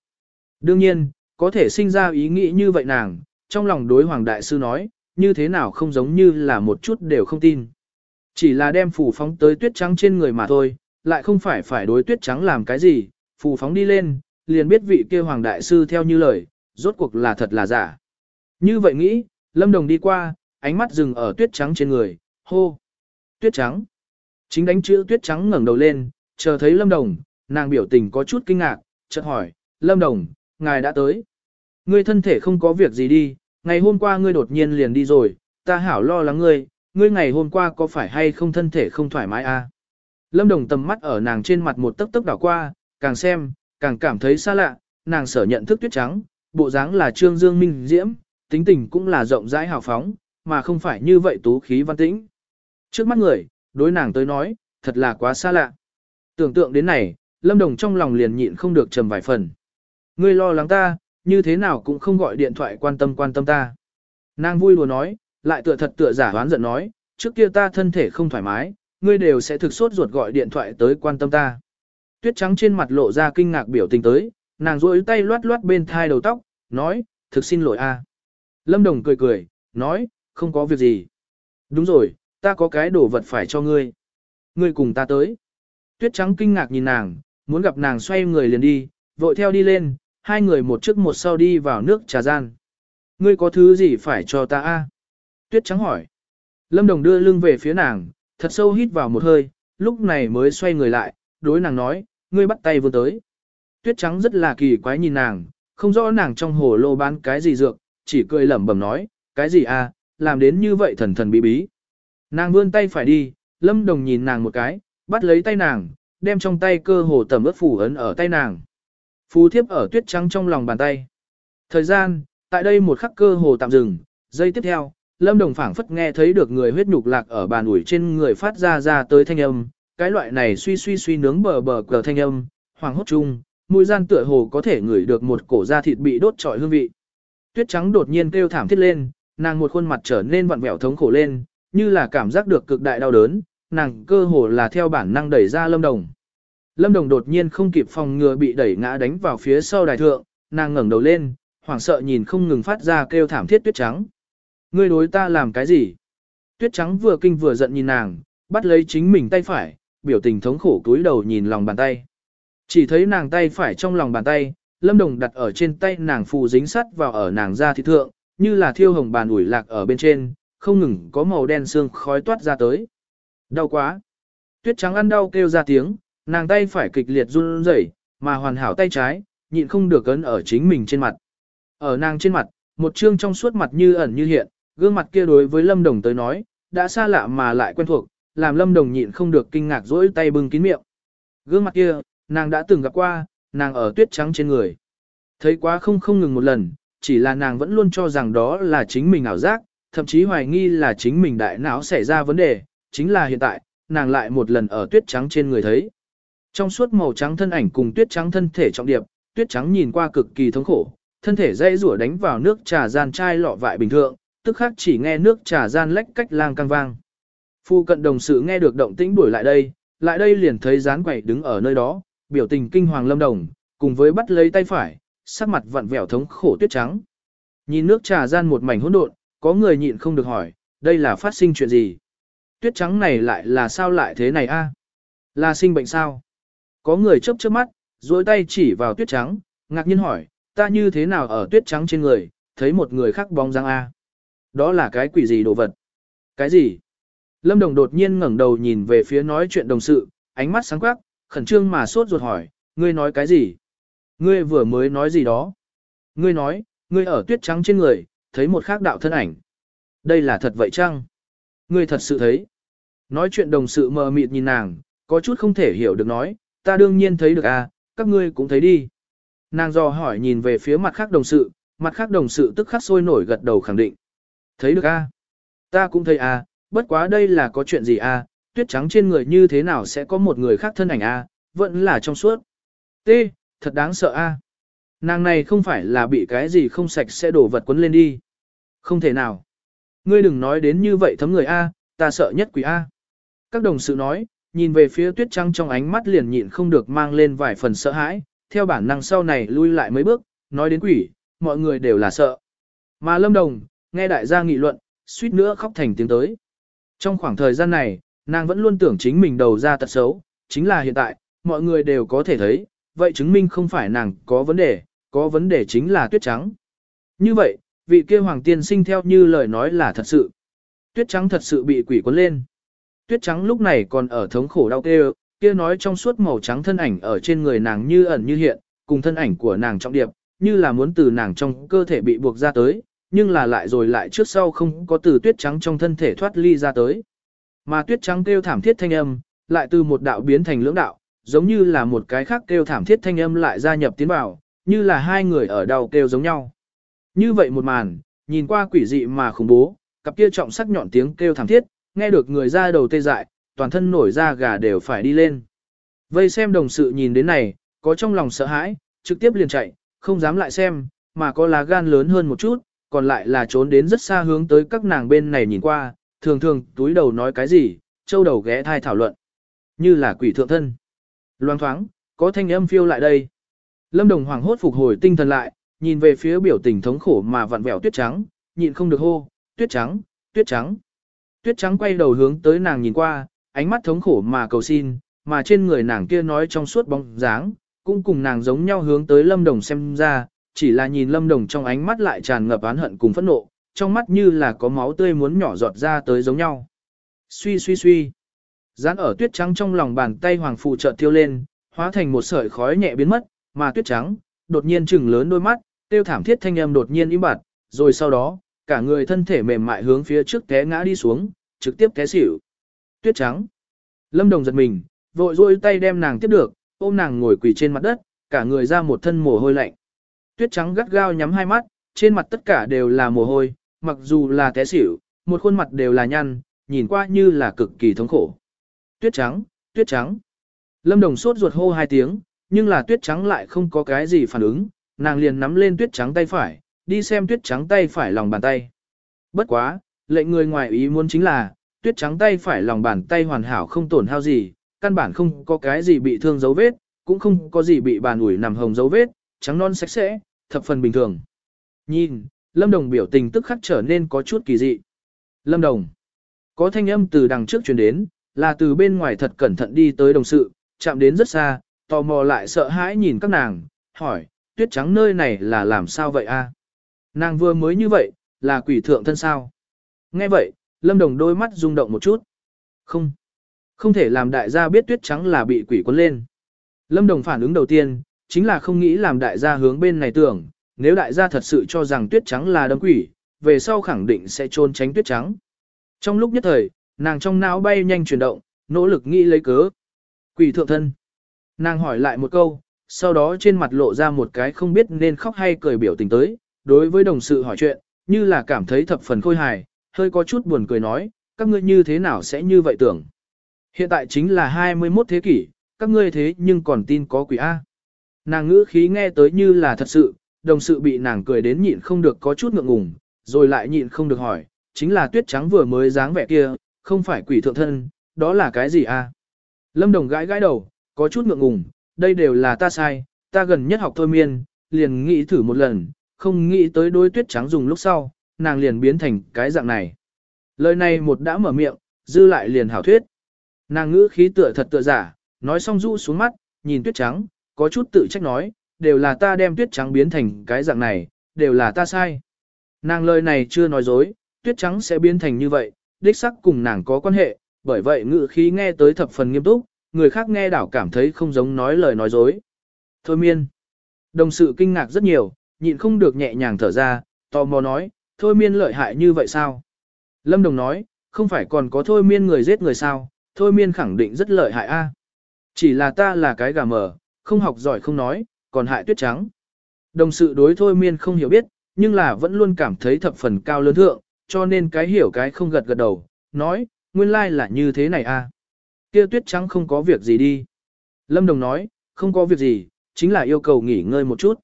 [SPEAKER 1] Đương nhiên, có thể sinh ra ý nghĩ như vậy nàng, trong lòng đối hoàng đại sư nói, như thế nào không giống như là một chút đều không tin. Chỉ là đem phủ phóng tới tuyết trắng trên người mà thôi, lại không phải phải đối tuyết trắng làm cái gì, phù phóng đi lên, liền biết vị kia hoàng đại sư theo như lời, rốt cuộc là thật là giả. Như vậy nghĩ, Lâm Đồng đi qua, ánh mắt dừng ở tuyết trắng trên người, hô. Tuyết trắng. Chính đánh chữ tuyết trắng ngẩng đầu lên, chờ thấy Lâm Đồng, nàng biểu tình có chút kinh ngạc, chợt hỏi, Lâm Đồng, ngài đã tới. Ngươi thân thể không có việc gì đi, ngày hôm qua ngươi đột nhiên liền đi rồi, ta hảo lo lắng ngươi, ngươi ngày hôm qua có phải hay không thân thể không thoải mái à? Lâm Đồng tầm mắt ở nàng trên mặt một tấc tấc đảo qua, càng xem, càng cảm thấy xa lạ, nàng sở nhận thức tuyết trắng, bộ dáng là trương dương minh diễm, tính tình cũng là rộng rãi hào phóng, mà không phải như vậy tú khí văn tĩnh. Trước mắt người, đối nàng tới nói, thật là quá xa lạ. Tưởng tượng đến này, Lâm Đồng trong lòng liền nhịn không được trầm vài phần. Ngươi lo lắng ta, như thế nào cũng không gọi điện thoại quan tâm quan tâm ta. Nàng vui lùa nói, lại tựa thật tựa giả hoán giận nói, trước kia ta thân thể không thoải mái, ngươi đều sẽ thực sốt ruột gọi điện thoại tới quan tâm ta. Tuyết trắng trên mặt lộ ra kinh ngạc biểu tình tới, nàng duỗi tay loát loát bên thai đầu tóc, nói, thực xin lỗi a. Lâm Đồng cười cười, nói, không có việc gì. Đúng rồi, ta có cái đồ vật phải cho ngươi. Ngươi cùng ta tới. Tuyết trắng kinh ngạc nhìn nàng, muốn gặp nàng xoay người liền đi, vội theo đi lên, hai người một trước một sau đi vào nước trà gian. Ngươi có thứ gì phải cho ta a? Tuyết trắng hỏi. Lâm Đồng đưa lưng về phía nàng, thật sâu hít vào một hơi, lúc này mới xoay người lại, đối nàng nói, ngươi bắt tay vươn tới. Tuyết trắng rất là kỳ quái nhìn nàng, không rõ nàng trong hồ lô bán cái gì dược, chỉ cười lẩm bẩm nói, cái gì à? làm đến như vậy thần thần bí bí. Nàng vươn tay phải đi, Lâm Đồng nhìn nàng một cái, bắt lấy tay nàng, đem trong tay cơ hồ tầm ướt phủ ấn ở tay nàng. Phù thiếp ở tuyết trắng trong lòng bàn tay. Thời gian, tại đây một khắc cơ hồ tạm dừng, giây tiếp theo, Lâm Đồng phảng phất nghe thấy được người huyết nhục lạc ở bàn ủi trên người phát ra ra tới thanh âm, cái loại này suy suy suy nướng bờ bờ cờ thanh âm, hoàng hốt chung, mũi gian tựa hồ có thể ngửi được một cổ da thịt bị đốt trọi hương vị. Tuyết trắng đột nhiên kêu thảm thiết lên, nàng một khuôn mặt trở nên vặn vẹo thống khổ lên, như là cảm giác được cực đại đau đớn, nàng cơ hồ là theo bản năng đẩy ra Lâm Đồng. Lâm Đồng đột nhiên không kịp phòng ngừa bị đẩy ngã đánh vào phía sau đài thượng, nàng ngẩng đầu lên, hoảng sợ nhìn không ngừng phát ra kêu thảm thiết tuyết trắng. Ngươi đối ta làm cái gì? Tuyết trắng vừa kinh vừa giận nhìn nàng, bắt lấy chính mình tay phải, biểu tình thống khổ cúi đầu nhìn lòng bàn tay. Chỉ thấy nàng tay phải trong lòng bàn tay, Lâm Đồng đặt ở trên tay nàng phù dính sắt vào ở nàng da thịt thượng, như là thiêu hồng bàn ủi lạc ở bên trên, không ngừng có màu đen xương khói toát ra tới. Đau quá. Tuyết trắng ăn đau kêu ra tiếng, nàng tay phải kịch liệt run rẩy, mà hoàn hảo tay trái, nhịn không được ấn ở chính mình trên mặt. Ở nàng trên mặt, một trương trong suốt mặt như ẩn như hiện, gương mặt kia đối với Lâm Đồng tới nói, đã xa lạ mà lại quen thuộc, làm Lâm Đồng nhịn không được kinh ngạc rỗi tay bưng kín miệng. Gương mặt kia, nàng đã từng gặp qua, nàng ở tuyết trắng trên người. Thấy quá không không ngừng một lần, chỉ là nàng vẫn luôn cho rằng đó là chính mình ảo giác, thậm chí hoài nghi là chính mình đại não xảy ra vấn đề, chính là hiện tại, nàng lại một lần ở tuyết trắng trên người thấy. Trong suốt màu trắng thân ảnh cùng tuyết trắng thân thể trọng điệp, tuyết trắng nhìn qua cực kỳ thống khổ, thân thể dây rủa đánh vào nước trà gian chai lọ vại bình thường, tức khác chỉ nghe nước trà gian lách cách lang căng vang. Phu cận đồng sự nghe được động tĩnh đuổi lại đây, lại đây liền thấy gián quẩy đứng ở nơi đó, biểu tình kinh hoàng lâm đồng, cùng với bắt lấy tay phải, sắc mặt vặn vẹo thống khổ tuyết trắng. Nhìn nước trà gian một mảnh hỗn độn, có người nhịn không được hỏi, đây là phát sinh chuyện gì? Tuyết trắng này lại là sao lại thế này a? Là sinh bệnh sao? Có người chớp chớp mắt, duỗi tay chỉ vào tuyết trắng, ngạc nhiên hỏi, ta như thế nào ở tuyết trắng trên người, thấy một người khác bóng dáng a? Đó là cái quỷ gì đồ vật? Cái gì? Lâm Đồng đột nhiên ngẩng đầu nhìn về phía nói chuyện đồng sự, ánh mắt sáng quắc, khẩn trương mà sốt ruột hỏi, ngươi nói cái gì? Ngươi vừa mới nói gì đó? Ngươi nói, ngươi ở tuyết trắng trên người, thấy một khác đạo thân ảnh. Đây là thật vậy chăng? Ngươi thật sự thấy. Nói chuyện đồng sự mờ mịt nhìn nàng, có chút không thể hiểu được nói, ta đương nhiên thấy được à, các ngươi cũng thấy đi. Nàng dò hỏi nhìn về phía mặt khác đồng sự, mặt khác đồng sự tức khắc sôi nổi gật đầu khẳng định. Thấy được a, à? Ta cũng thấy a, à, bất quá đây là có chuyện gì a, à? tuyết trắng trên người như thế nào sẽ có một người khác thân ảnh a, vẫn là trong suốt. T, thật đáng sợ a. Nàng này không phải là bị cái gì không sạch sẽ đổ vật quấn lên đi. Không thể nào. Ngươi đừng nói đến như vậy thấm người a, ta sợ nhất quỷ a. Các đồng sự nói, nhìn về phía tuyết trắng trong ánh mắt liền nhịn không được mang lên vài phần sợ hãi, theo bản năng sau này lui lại mấy bước, nói đến quỷ, mọi người đều là sợ. Mà Lâm Đồng, nghe đại gia nghị luận, suýt nữa khóc thành tiếng tới. Trong khoảng thời gian này, nàng vẫn luôn tưởng chính mình đầu ra tật xấu, chính là hiện tại, mọi người đều có thể thấy, vậy chứng minh không phải nàng có vấn đề, có vấn đề chính là tuyết trắng. Như vậy, vị kia hoàng tiên sinh theo như lời nói là thật sự. Tuyết trắng thật sự bị quỷ cuốn lên. Tuyết trắng lúc này còn ở thống khổ đau kêu, kia nói trong suốt màu trắng thân ảnh ở trên người nàng như ẩn như hiện, cùng thân ảnh của nàng trọng điệp, như là muốn từ nàng trong cơ thể bị buộc ra tới, nhưng là lại rồi lại trước sau không có từ tuyết trắng trong thân thể thoát ly ra tới. Mà tuyết trắng kêu thảm thiết thanh âm, lại từ một đạo biến thành lưỡng đạo, giống như là một cái khác kêu thảm thiết thanh âm lại gia nhập tiến vào, như là hai người ở đầu kêu giống nhau. Như vậy một màn, nhìn qua quỷ dị mà khủng bố, cặp kia trọng sắc nhọn tiếng kêu thảm thiết, nghe được người ra đầu tê dại, toàn thân nổi da gà đều phải đi lên. Vây xem đồng sự nhìn đến này, có trong lòng sợ hãi, trực tiếp liền chạy, không dám lại xem, mà có lá gan lớn hơn một chút, còn lại là trốn đến rất xa hướng tới các nàng bên này nhìn qua, thường thường túi đầu nói cái gì, châu đầu ghé thai thảo luận. Như là quỷ thượng thân. Loang thoáng, có thanh âm phiêu lại đây. Lâm Đồng hoàng hốt phục hồi tinh thần lại, nhìn về phía biểu tình thống khổ mà vặn vẹo tuyết trắng, nhịn không được hô, tuyết trắng, tuyết trắng. Tuyết trắng quay đầu hướng tới nàng nhìn qua, ánh mắt thống khổ mà cầu xin, mà trên người nàng kia nói trong suốt bóng dáng, cũng cùng nàng giống nhau hướng tới Lâm Đồng xem ra, chỉ là nhìn Lâm Đồng trong ánh mắt lại tràn ngập oán hận cùng phẫn nộ, trong mắt như là có máu tươi muốn nhỏ giọt ra tới giống nhau. Suy suy suy. Dán ở tuyết trắng trong lòng bàn tay hoàng phụ chợt tiêu lên, hóa thành một sợi khói nhẹ biến mất, mà tuyết trắng, đột nhiên chừng lớn đôi mắt, tiêu thảm thiết thanh âm đột nhiên im bặt, rồi sau đó, cả người thân thể mềm mại hướng phía trước té ngã đi xuống, trực tiếp té xỉu. Tuyết trắng. Lâm Đồng giật mình, vội rôi tay đem nàng tiếp được, ôm nàng ngồi quỳ trên mặt đất, cả người ra một thân mồ hôi lạnh. Tuyết trắng gắt gao nhắm hai mắt, trên mặt tất cả đều là mồ hôi, mặc dù là té xỉu, một khuôn mặt đều là nhăn, nhìn qua như là cực kỳ thống khổ. Tuyết trắng, tuyết trắng. Lâm Đồng sốt ruột hô hai tiếng, nhưng là tuyết trắng lại không có cái gì phản ứng, nàng liền nắm lên tuyết trắng tay phải, đi xem tuyết trắng tay phải lòng bàn tay. Bất quá, lệnh người ngoài ý muốn chính là, tuyết trắng tay phải lòng bàn tay hoàn hảo không tổn hao gì, căn bản không có cái gì bị thương dấu vết, cũng không có gì bị bàn ủi nằm hồng dấu vết, trắng non sạch sẽ, thập phần bình thường. Nhìn, Lâm Đồng biểu tình tức khắc trở nên có chút kỳ dị. Lâm Đồng. Có thanh âm từ đằng trước truyền đến, là từ bên ngoài thật cẩn thận đi tới đồng sự, chạm đến rất xa, tò mò lại sợ hãi nhìn các nàng, hỏi, tuyết trắng nơi này là làm sao vậy a? Nàng vừa mới như vậy, là quỷ thượng thân sao? Nghe vậy, Lâm Đồng đôi mắt rung động một chút. Không. Không thể làm đại gia biết tuyết trắng là bị quỷ cuốn lên. Lâm Đồng phản ứng đầu tiên, chính là không nghĩ làm đại gia hướng bên này tưởng, nếu đại gia thật sự cho rằng tuyết trắng là đâm quỷ, về sau khẳng định sẽ trôn tránh tuyết trắng. Trong lúc nhất thời, nàng trong não bay nhanh chuyển động, nỗ lực nghĩ lấy cớ. Quỷ thượng thân. Nàng hỏi lại một câu, sau đó trên mặt lộ ra một cái không biết nên khóc hay cười biểu tình tới, đối với đồng sự hỏi chuyện, như là cảm thấy thập phần khôi hài, hơi có chút buồn cười nói, các ngươi như thế nào sẽ như vậy tưởng. Hiện tại chính là 21 thế kỷ, các ngươi thế nhưng còn tin có quỷ A. Nàng ngữ khí nghe tới như là thật sự, đồng sự bị nàng cười đến nhịn không được có chút ngượng ngùng, rồi lại nhịn không được hỏi, chính là tuyết trắng vừa mới dáng vẻ kia, không phải quỷ thượng thân, đó là cái gì a? Lâm Đồng gãi gãi đầu, có chút ngượng ngùng, đây đều là ta sai, ta gần nhất học thôi miên, liền nghĩ thử một lần, không nghĩ tới đôi tuyết trắng dùng lúc sau, nàng liền biến thành cái dạng này. Lời này một đã mở miệng, dư lại liền hảo thuyết. Nàng ngữ khí tựa thật tựa giả, nói xong rũ xuống mắt, nhìn tuyết trắng, có chút tự trách nói, đều là ta đem tuyết trắng biến thành cái dạng này, đều là ta sai. Nàng lời này chưa nói dối, tuyết trắng sẽ biến thành như vậy, đích sắc cùng nàng có quan hệ, bởi vậy ngự khí nghe tới thập phần nghiêm túc, người khác nghe đảo cảm thấy không giống nói lời nói dối. Thôi miên. Đồng sự kinh ngạc rất nhiều, nhịn không được nhẹ nhàng thở ra, tò mò nói, thôi miên lợi hại như vậy sao? Lâm Đồng nói, không phải còn có thôi miên người giết người sao, thôi miên khẳng định rất lợi hại a. Chỉ là ta là cái gà mờ, không học giỏi không nói, còn hại tuyết trắng. Đồng sự đối thôi miên không hiểu biết, nhưng là vẫn luôn cảm thấy thập phần cao lớn thượng, cho nên cái hiểu cái không gật gật đầu, nói, nguyên lai là như thế này a. Kia tuyết trắng không có việc gì đi. Lâm Đồng nói, không có việc gì, chính là yêu cầu nghỉ ngơi một chút.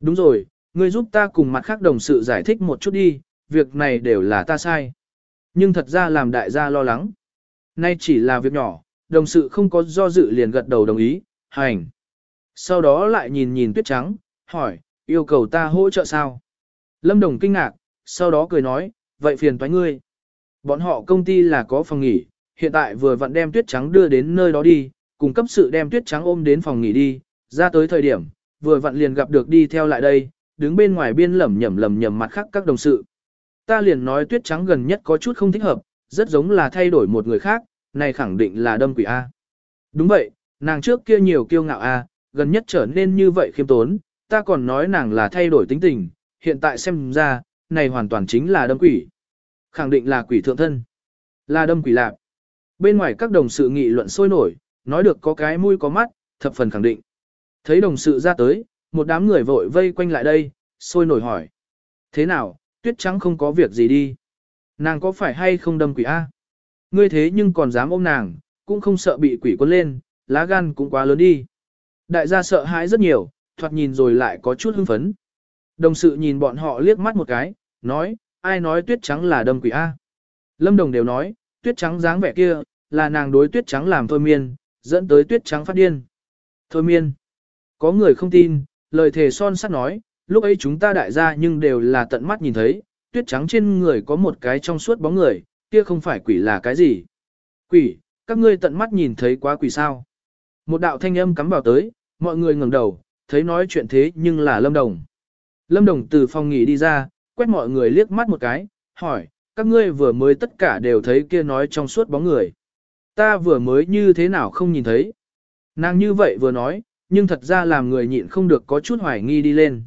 [SPEAKER 1] Đúng rồi, ngươi giúp ta cùng mặt khác đồng sự giải thích một chút đi, việc này đều là ta sai. Nhưng thật ra làm đại gia lo lắng. Nay chỉ là việc nhỏ, đồng sự không có do dự liền gật đầu đồng ý, hành. Sau đó lại nhìn nhìn tuyết trắng, hỏi, yêu cầu ta hỗ trợ sao? Lâm Đồng kinh ngạc, sau đó cười nói, vậy phiền toái ngươi. Bọn họ công ty là có phòng nghỉ, hiện tại vừa vặn đem tuyết trắng đưa đến nơi đó đi, cùng cấp sự đem tuyết trắng ôm đến phòng nghỉ đi, ra tới thời điểm, vừa vặn liền gặp được đi theo lại đây, đứng bên ngoài biên lẩm nhẩm lẩm nhẩm mặt khác các đồng sự. Ta liền nói tuyết trắng gần nhất có chút không thích hợp, rất giống là thay đổi một người khác, này khẳng định là đâm quỷ A. Đúng vậy, nàng trước kia nhiều kiêu ngạo A, gần nhất trở nên như vậy khiêm tốn, ta còn nói nàng là thay đổi tính tình, hiện tại xem ra, này hoàn toàn chính là đâm quỷ. Khẳng định là quỷ thượng thân, là đâm quỷ lạc. Bên ngoài các đồng sự nghị luận sôi nổi, nói được có cái mũi có mắt, thập phần khẳng định. Thấy đồng sự ra tới, một đám người vội vây quanh lại đây, sôi nổi hỏi. Thế nào, tuyết trắng không có việc gì đi. Nàng có phải hay không đâm quỷ A? Ngươi thế nhưng còn dám ôm nàng, cũng không sợ bị quỷ quân lên, lá gan cũng quá lớn đi. Đại gia sợ hãi rất nhiều, thoạt nhìn rồi lại có chút hưng phấn. Đồng sự nhìn bọn họ liếc mắt một cái, nói, ai nói tuyết trắng là đâm quỷ A. Lâm đồng đều nói, tuyết trắng dáng vẻ kia, là nàng đối tuyết trắng làm thôi miên, dẫn tới tuyết trắng phát điên. Thôi miên. Có người không tin, lời thề son sắt nói, lúc ấy chúng ta đại gia nhưng đều là tận mắt nhìn thấy, tuyết trắng trên người có một cái trong suốt bóng người, kia không phải quỷ là cái gì. Quỷ, các ngươi tận mắt nhìn thấy quá quỷ sao. Một đạo thanh âm cắm vào tới, mọi người ngẩng đầu, thấy nói chuyện thế nhưng là Lâm Đồng. Lâm Đồng từ phòng nghỉ đi ra, quét mọi người liếc mắt một cái, hỏi, các ngươi vừa mới tất cả đều thấy kia nói trong suốt bóng người. Ta vừa mới như thế nào không nhìn thấy. Nàng như vậy vừa nói, nhưng thật ra làm người nhịn không được có chút hoài nghi đi lên.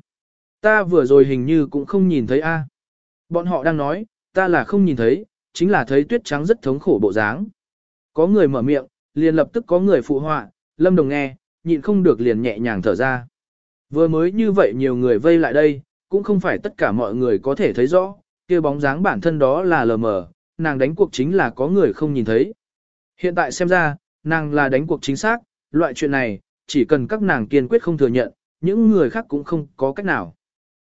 [SPEAKER 1] Ta vừa rồi hình như cũng không nhìn thấy a. Bọn họ đang nói, ta là không nhìn thấy, chính là thấy tuyết trắng rất thống khổ bộ dáng. Có người mở miệng, liền lập tức có người phụ họa, lâm đồng nghe, nhịn không được liền nhẹ nhàng thở ra. Vừa mới như vậy nhiều người vây lại đây, cũng không phải tất cả mọi người có thể thấy rõ, kia bóng dáng bản thân đó là lờ mờ, nàng đánh cuộc chính là có người không nhìn thấy. Hiện tại xem ra, nàng là đánh cuộc chính xác, loại chuyện này, chỉ cần các nàng kiên quyết không thừa nhận, những người khác cũng không có cách nào.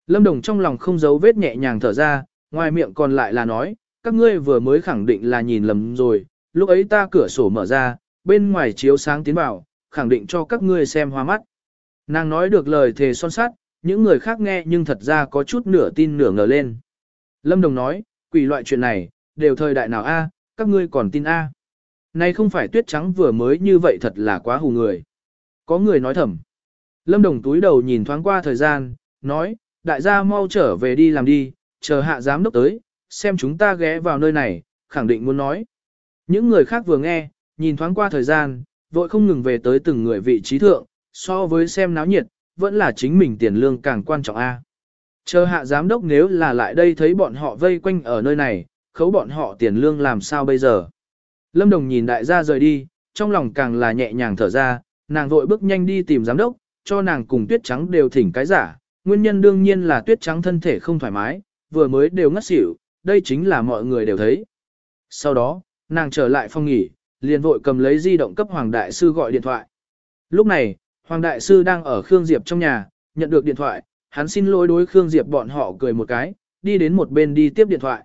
[SPEAKER 1] Lâm Đồng trong lòng không giấu vết nhẹ nhàng thở ra, ngoài miệng còn lại là nói, các ngươi vừa mới khẳng định là nhìn lầm rồi, lúc ấy ta cửa sổ mở ra, bên ngoài chiếu sáng tiến vào, khẳng định cho các ngươi xem hoa mắt. Nàng nói được lời thề son sát, những người khác nghe nhưng thật ra có chút nửa tin nửa ngờ lên. Lâm Đồng nói, quỷ loại chuyện này, đều thời đại nào a, các ngươi còn tin a? Này không phải tuyết trắng vừa mới như vậy thật là quá hù người. Có người nói thầm. Lâm Đồng túi đầu nhìn thoáng qua thời gian, nói, đại gia mau trở về đi làm đi, chờ hạ giám đốc tới, xem chúng ta ghé vào nơi này, khẳng định muốn nói. Những người khác vừa nghe, nhìn thoáng qua thời gian, vội không ngừng về tới từng người vị trí thượng, so với xem náo nhiệt, vẫn là chính mình tiền lương càng quan trọng a. Chờ hạ giám đốc nếu là lại đây thấy bọn họ vây quanh ở nơi này, khấu bọn họ tiền lương làm sao bây giờ. Lâm Đồng nhìn đại gia rời đi, trong lòng càng là nhẹ nhàng thở ra, nàng vội bước nhanh đi tìm giám đốc, cho nàng cùng tuyết trắng đều thỉnh cái giả, nguyên nhân đương nhiên là tuyết trắng thân thể không thoải mái, vừa mới đều ngất xỉu, đây chính là mọi người đều thấy. Sau đó, nàng trở lại phòng nghỉ, liền vội cầm lấy di động cấp Hoàng Đại Sư gọi điện thoại. Lúc này, Hoàng Đại Sư đang ở Khương Diệp trong nhà, nhận được điện thoại, hắn xin lỗi đối Khương Diệp bọn họ cười một cái, đi đến một bên đi tiếp điện thoại.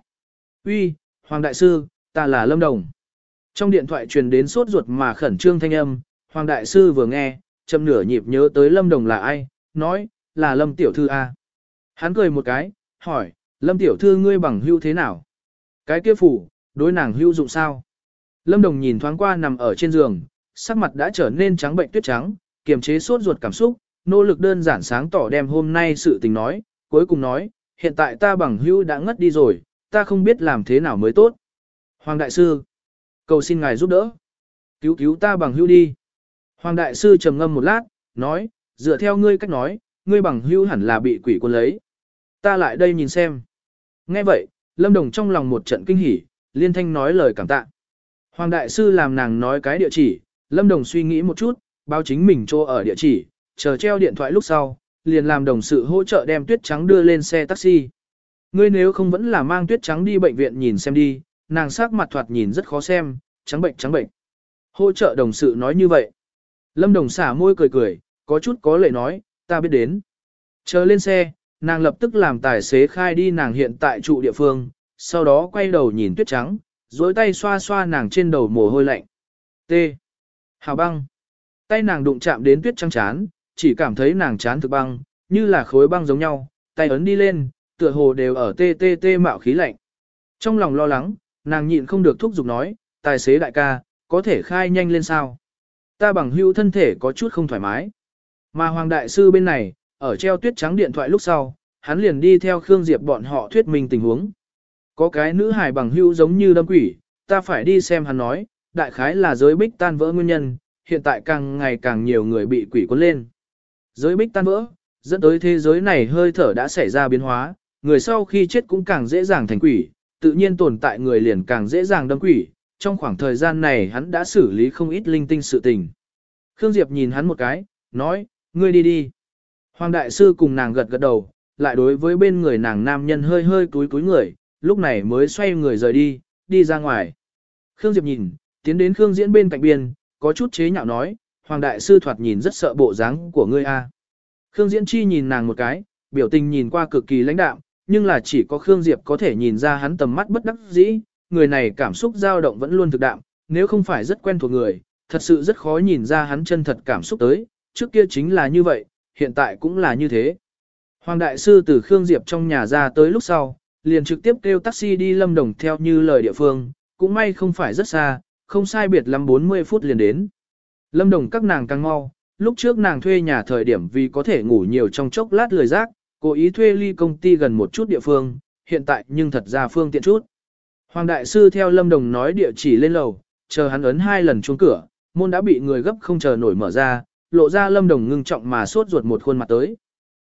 [SPEAKER 1] Uy, Hoàng Đại Sư, ta là Lâm Đồng. Trong điện thoại truyền đến sốt ruột mà khẩn trương thanh âm, Hoàng Đại Sư vừa nghe, chậm nửa nhịp nhớ tới Lâm Đồng là ai, nói, là Lâm Tiểu Thư A. Hắn cười một cái, hỏi, Lâm Tiểu Thư ngươi bằng hưu thế nào? Cái kia phủ, đối nàng hưu dụng sao? Lâm Đồng nhìn thoáng qua nằm ở trên giường, sắc mặt đã trở nên trắng bệnh tuyết trắng, kiềm chế sốt ruột cảm xúc, nỗ lực đơn giản sáng tỏ đem hôm nay sự tình nói, cuối cùng nói, hiện tại ta bằng hưu đã ngất đi rồi, ta không biết làm thế nào mới tốt. Hoàng Đại Sư, cầu xin ngài giúp đỡ. Cứu cứu ta bằng hưu đi. Hoàng Đại Sư trầm ngâm một lát, nói, dựa theo ngươi cách nói, ngươi bằng hưu hẳn là bị quỷ quân lấy. Ta lại đây nhìn xem. Nghe vậy, Lâm Đồng trong lòng một trận kinh hỉ, liên thanh nói lời cảm tạ. Hoàng Đại Sư làm nàng nói cái địa chỉ, Lâm Đồng suy nghĩ một chút, báo chính mình cho ở địa chỉ, chờ treo điện thoại lúc sau, liền làm đồng sự hỗ trợ đem tuyết trắng đưa lên xe taxi. Ngươi nếu không vẫn là mang tuyết trắng đi bệnh viện nhìn xem đi, nàng sắc mặt thoạt nhìn rất khó xem, trắng bệnh trắng bệnh. Hỗ trợ đồng sự nói như vậy. Lâm Đồng xả môi cười cười, có chút có lệ nói, ta biết đến. Chờ lên xe, nàng lập tức làm tài xế khai đi nàng hiện tại trụ địa phương, sau đó quay đầu nhìn tuyết trắng, duỗi tay xoa xoa nàng trên đầu mồ hôi lạnh. T. Hào băng. Tay nàng đụng chạm đến tuyết trắng chán, chỉ cảm thấy nàng chán thực băng, như là khối băng giống nhau, tay ấn đi lên, tựa hồ đều ở tê tê tê mạo khí lạnh. Trong lòng lo lắng, nàng nhịn không được thúc giục nói, tài xế đại ca, có thể khai nhanh lên sao. Ta bằng hữu thân thể có chút không thoải mái. Mà Hoàng Đại Sư bên này, ở treo tuyết trắng điện thoại lúc sau, hắn liền đi theo Khương Diệp bọn họ thuyết minh tình huống. Có cái nữ hài bằng hữu giống như đâm quỷ, ta phải đi xem hắn nói, đại khái là giới bích tan vỡ nguyên nhân, hiện tại càng ngày càng nhiều người bị quỷ cuốn lên. Giới bích tan vỡ, dẫn tới thế giới này hơi thở đã xảy ra biến hóa, người sau khi chết cũng càng dễ dàng thành quỷ, tự nhiên tồn tại người liền càng dễ dàng đâm quỷ, trong khoảng thời gian này hắn đã xử lý không ít linh tinh sự tình. Khương Diệp nhìn hắn một cái, nói, ngươi đi đi. Hoàng đại sư cùng nàng gật gật đầu, lại đối với bên người nàng nam nhân hơi hơi túi túi người, lúc này mới xoay người rời đi, đi ra ngoài. Khương Diệp nhìn, tiến đến Khương Diễn bên cạnh biên, có chút chế nhạo nói, Hoàng đại sư thoạt nhìn rất sợ bộ dáng của ngươi a. Khương Diễn Chi nhìn nàng một cái, biểu tình nhìn qua cực kỳ lãnh đạm, nhưng là chỉ có Khương Diệp có thể nhìn ra hắn tầm mắt bất đắc dĩ, người này cảm xúc dao động vẫn luôn thực đạm, nếu không phải rất quen thuộc người, thật sự rất khó nhìn ra hắn chân thật cảm xúc tới, trước kia chính là như vậy, hiện tại cũng là như thế. Hoàng Đại Sư từ Khương Diệp trong nhà ra tới lúc sau, liền trực tiếp kêu taxi đi Lâm Đồng theo như lời địa phương, cũng may không phải rất xa, không sai biệt lắm 40 phút liền đến. Lâm Đồng các nàng càng mau, lúc trước nàng thuê nhà thời điểm vì có thể ngủ nhiều trong chốc lát lười rác, cố ý thuê ly công ty gần một chút địa phương, hiện tại nhưng thật ra phương tiện chút. Hoàng Đại Sư theo Lâm Đồng nói địa chỉ lên lầu, chờ hắn ấn hai lần chuông cửa, môn đã bị người gấp không chờ nổi mở ra, lộ ra Lâm Đồng ngưng trọng mà sốt ruột một khuôn mặt tới.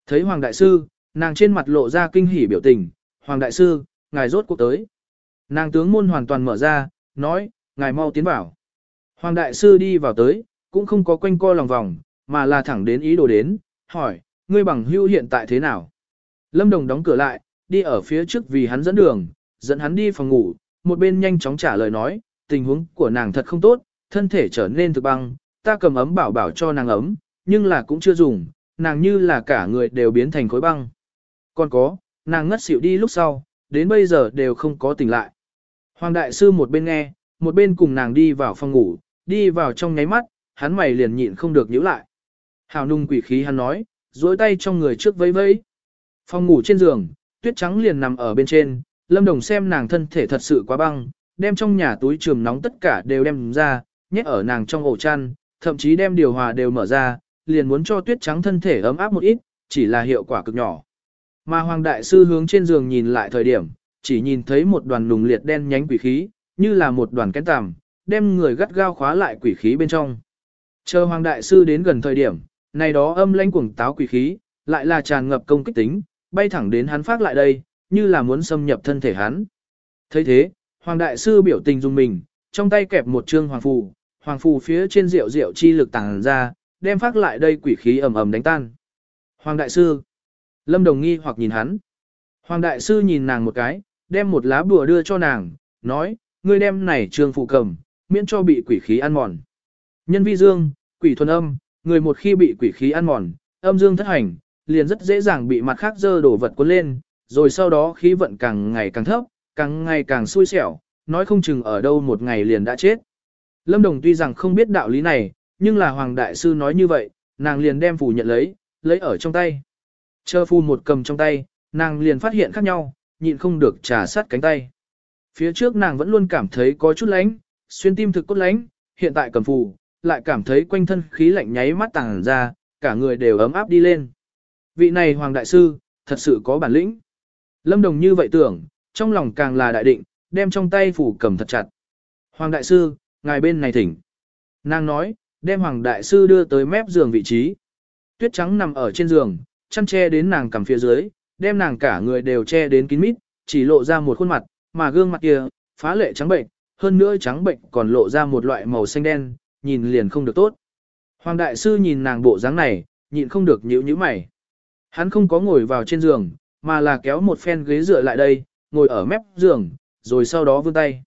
[SPEAKER 1] Thấy Hoàng Đại Sư, nàng trên mặt lộ ra kinh hỉ biểu tình, Hoàng Đại Sư, ngài rốt cuộc tới. Nàng tướng môn hoàn toàn mở ra, nói, ngài mau tiến vào. Hoàng Đại Sư đi vào tới, cũng không có quanh co lòng vòng, mà là thẳng đến ý đồ đến, hỏi, ngươi bằng hưu hiện tại thế nào? Lâm Đồng đóng cửa lại, đi ở phía trước vì hắn dẫn đường, dẫn hắn đi phòng ngủ, một bên nhanh chóng trả lời nói, tình huống của nàng thật không tốt, thân thể trở nên thực băng, ta cầm ấm bảo bảo cho nàng ấm, nhưng là cũng chưa dùng, nàng như là cả người đều biến thành khối băng. Còn có, nàng ngất xỉu đi lúc sau, đến bây giờ đều không có tỉnh lại. Hoàng đại sư một bên nghe, một bên cùng nàng đi vào phòng ngủ, đi vào trong nháy mắt, hắn mày liền nhịn không được nhíu lại. Hào nung quỷ khí hắn nói, duỗi tay trong người trước vẫy vẫy. Phòng ngủ trên giường, tuyết trắng liền nằm ở bên trên, lâm đồng xem nàng thân thể thật sự quá băng, đem trong nhà túi trường nóng tất cả đều đem ra, nhét ở nàng trong ổ chăn, thậm chí đem điều hòa đều mở ra, liền muốn cho tuyết trắng thân thể ấm áp một ít, chỉ là hiệu quả cực nhỏ. Mà Hoàng Đại Sư hướng trên giường nhìn lại thời điểm, chỉ nhìn thấy một đoàn lùng liệt đen nhánh quỷ khí, như là một đoàn kén tằm, đem người gắt gao khóa lại quỷ khí bên trong. Chờ Hoàng Đại Sư đến gần thời điểm, này đó âm lãnh cuồng táo quỷ khí, lại là tràn ngập công kích tính, bay thẳng đến hắn phát lại đây, như là muốn xâm nhập thân thể hắn. thấy thế, Hoàng Đại Sư biểu tình dùng mình, trong tay kẹp một trương hoàng phù, hoàng phù phía trên rượu rượu chi lực tàng ra, đem phát lại đây quỷ khí ầm ầm đánh tan. Hoàng Đại Sư Lâm Đồng nghi hoặc nhìn hắn. Hoàng Đại Sư nhìn nàng một cái, đem một lá bùa đưa cho nàng, nói, ngươi đem này trường phụ cầm, miễn cho bị quỷ khí ăn mòn. Nhân vi dương, quỷ thuần âm, người một khi bị quỷ khí ăn mòn, âm dương thất hành, liền rất dễ dàng bị mặt khác dơ đổ vật cuốn lên, rồi sau đó khí vận càng ngày càng thấp, càng ngày càng xui xẻo, nói không chừng ở đâu một ngày liền đã chết. Lâm Đồng tuy rằng không biết đạo lý này, nhưng là Hoàng Đại Sư nói như vậy, nàng liền đem phủ nhận lấy, lấy ở trong tay. Chờ phu một cầm trong tay, nàng liền phát hiện khác nhau, nhịn không được trà sát cánh tay. Phía trước nàng vẫn luôn cảm thấy có chút lánh, xuyên tim thực cốt lánh, hiện tại cầm phù, lại cảm thấy quanh thân khí lạnh nháy mắt tàng ra, cả người đều ấm áp đi lên. Vị này Hoàng Đại Sư, thật sự có bản lĩnh. Lâm Đồng như vậy tưởng, trong lòng càng là đại định, đem trong tay phủ cầm thật chặt. Hoàng Đại Sư, ngài bên này thỉnh. Nàng nói, đem Hoàng Đại Sư đưa tới mép giường vị trí. Tuyết trắng nằm ở trên giường, chăn che đến nàng cằm phía dưới, đem nàng cả người đều che đến kín mít, chỉ lộ ra một khuôn mặt, mà gương mặt kia, phá lệ trắng bệnh, hơn nữa trắng bệnh còn lộ ra một loại màu xanh đen, nhìn liền không được tốt. Hoàng đại sư nhìn nàng bộ dáng này, nhịn không được nhíu nhíu mày. Hắn không có ngồi vào trên giường, mà là kéo một phen ghế dựa lại đây, ngồi ở mép giường, rồi sau đó vươn tay.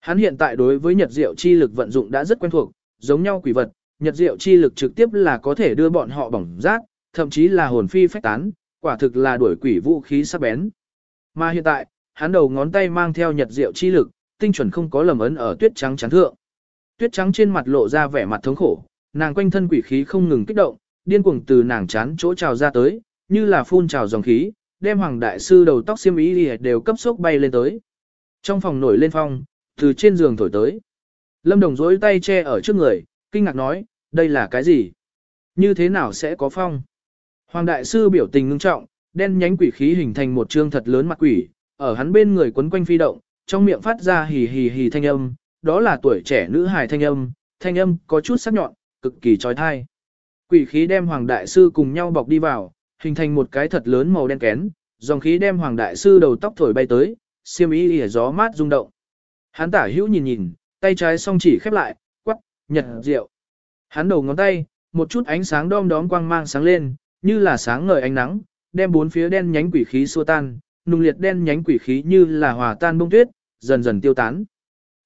[SPEAKER 1] Hắn hiện tại đối với nhật diệu chi lực vận dụng đã rất quen thuộc, giống nhau quỷ vật, nhật diệu chi lực trực tiếp là có thể đưa bọn họ bỏng rác thậm chí là hồn phi phách tán, quả thực là đuổi quỷ vũ khí sắc bén. Mà hiện tại, hắn đầu ngón tay mang theo nhật diệu chi lực, tinh chuẩn không có lầm ấn ở tuyết trắng trắng thượng. Tuyết trắng trên mặt lộ ra vẻ mặt thống khổ, nàng quanh thân quỷ khí không ngừng kích động, điên cuồng từ nàng chán chỗ trào ra tới, như là phun trào dòng khí, đem hoàng đại sư đầu tóc xiêm y đều cấp sốc bay lên tới. Trong phòng nổi lên phong, từ trên giường thổi tới. Lâm Đồng dối tay che ở trước người, kinh ngạc nói, đây là cái gì? Như thế nào sẽ có phong? Hoàng đại sư biểu tình ngưng trọng, đen nhánh quỷ khí hình thành một trương thật lớn mặt quỷ, ở hắn bên người quấn quanh phi động, trong miệng phát ra hì hì hì thanh âm, đó là tuổi trẻ nữ hài thanh âm, thanh âm có chút sắc nhọn, cực kỳ trói thai. Quỷ khí đem Hoàng Đại Sư cùng nhau bọc đi vào, hình thành một cái thật lớn màu đen kén, dòng khí đem Hoàng Đại Sư đầu tóc thổi bay tới, xiêm y ỉa gió mát rung động. Hắn tả hữu nhìn nhìn, tay trái song chỉ khép lại, quắc, nhật rượu. Hắn đầu ngón tay, một chút ánh sáng đom đóm quang mang sáng lên, như là sáng ngời ánh nắng, đem bốn phía đen nhánh quỷ khí xua tan, nung liệt đen nhánh quỷ khí như là hòa tan bông tuyết, dần dần tiêu tán.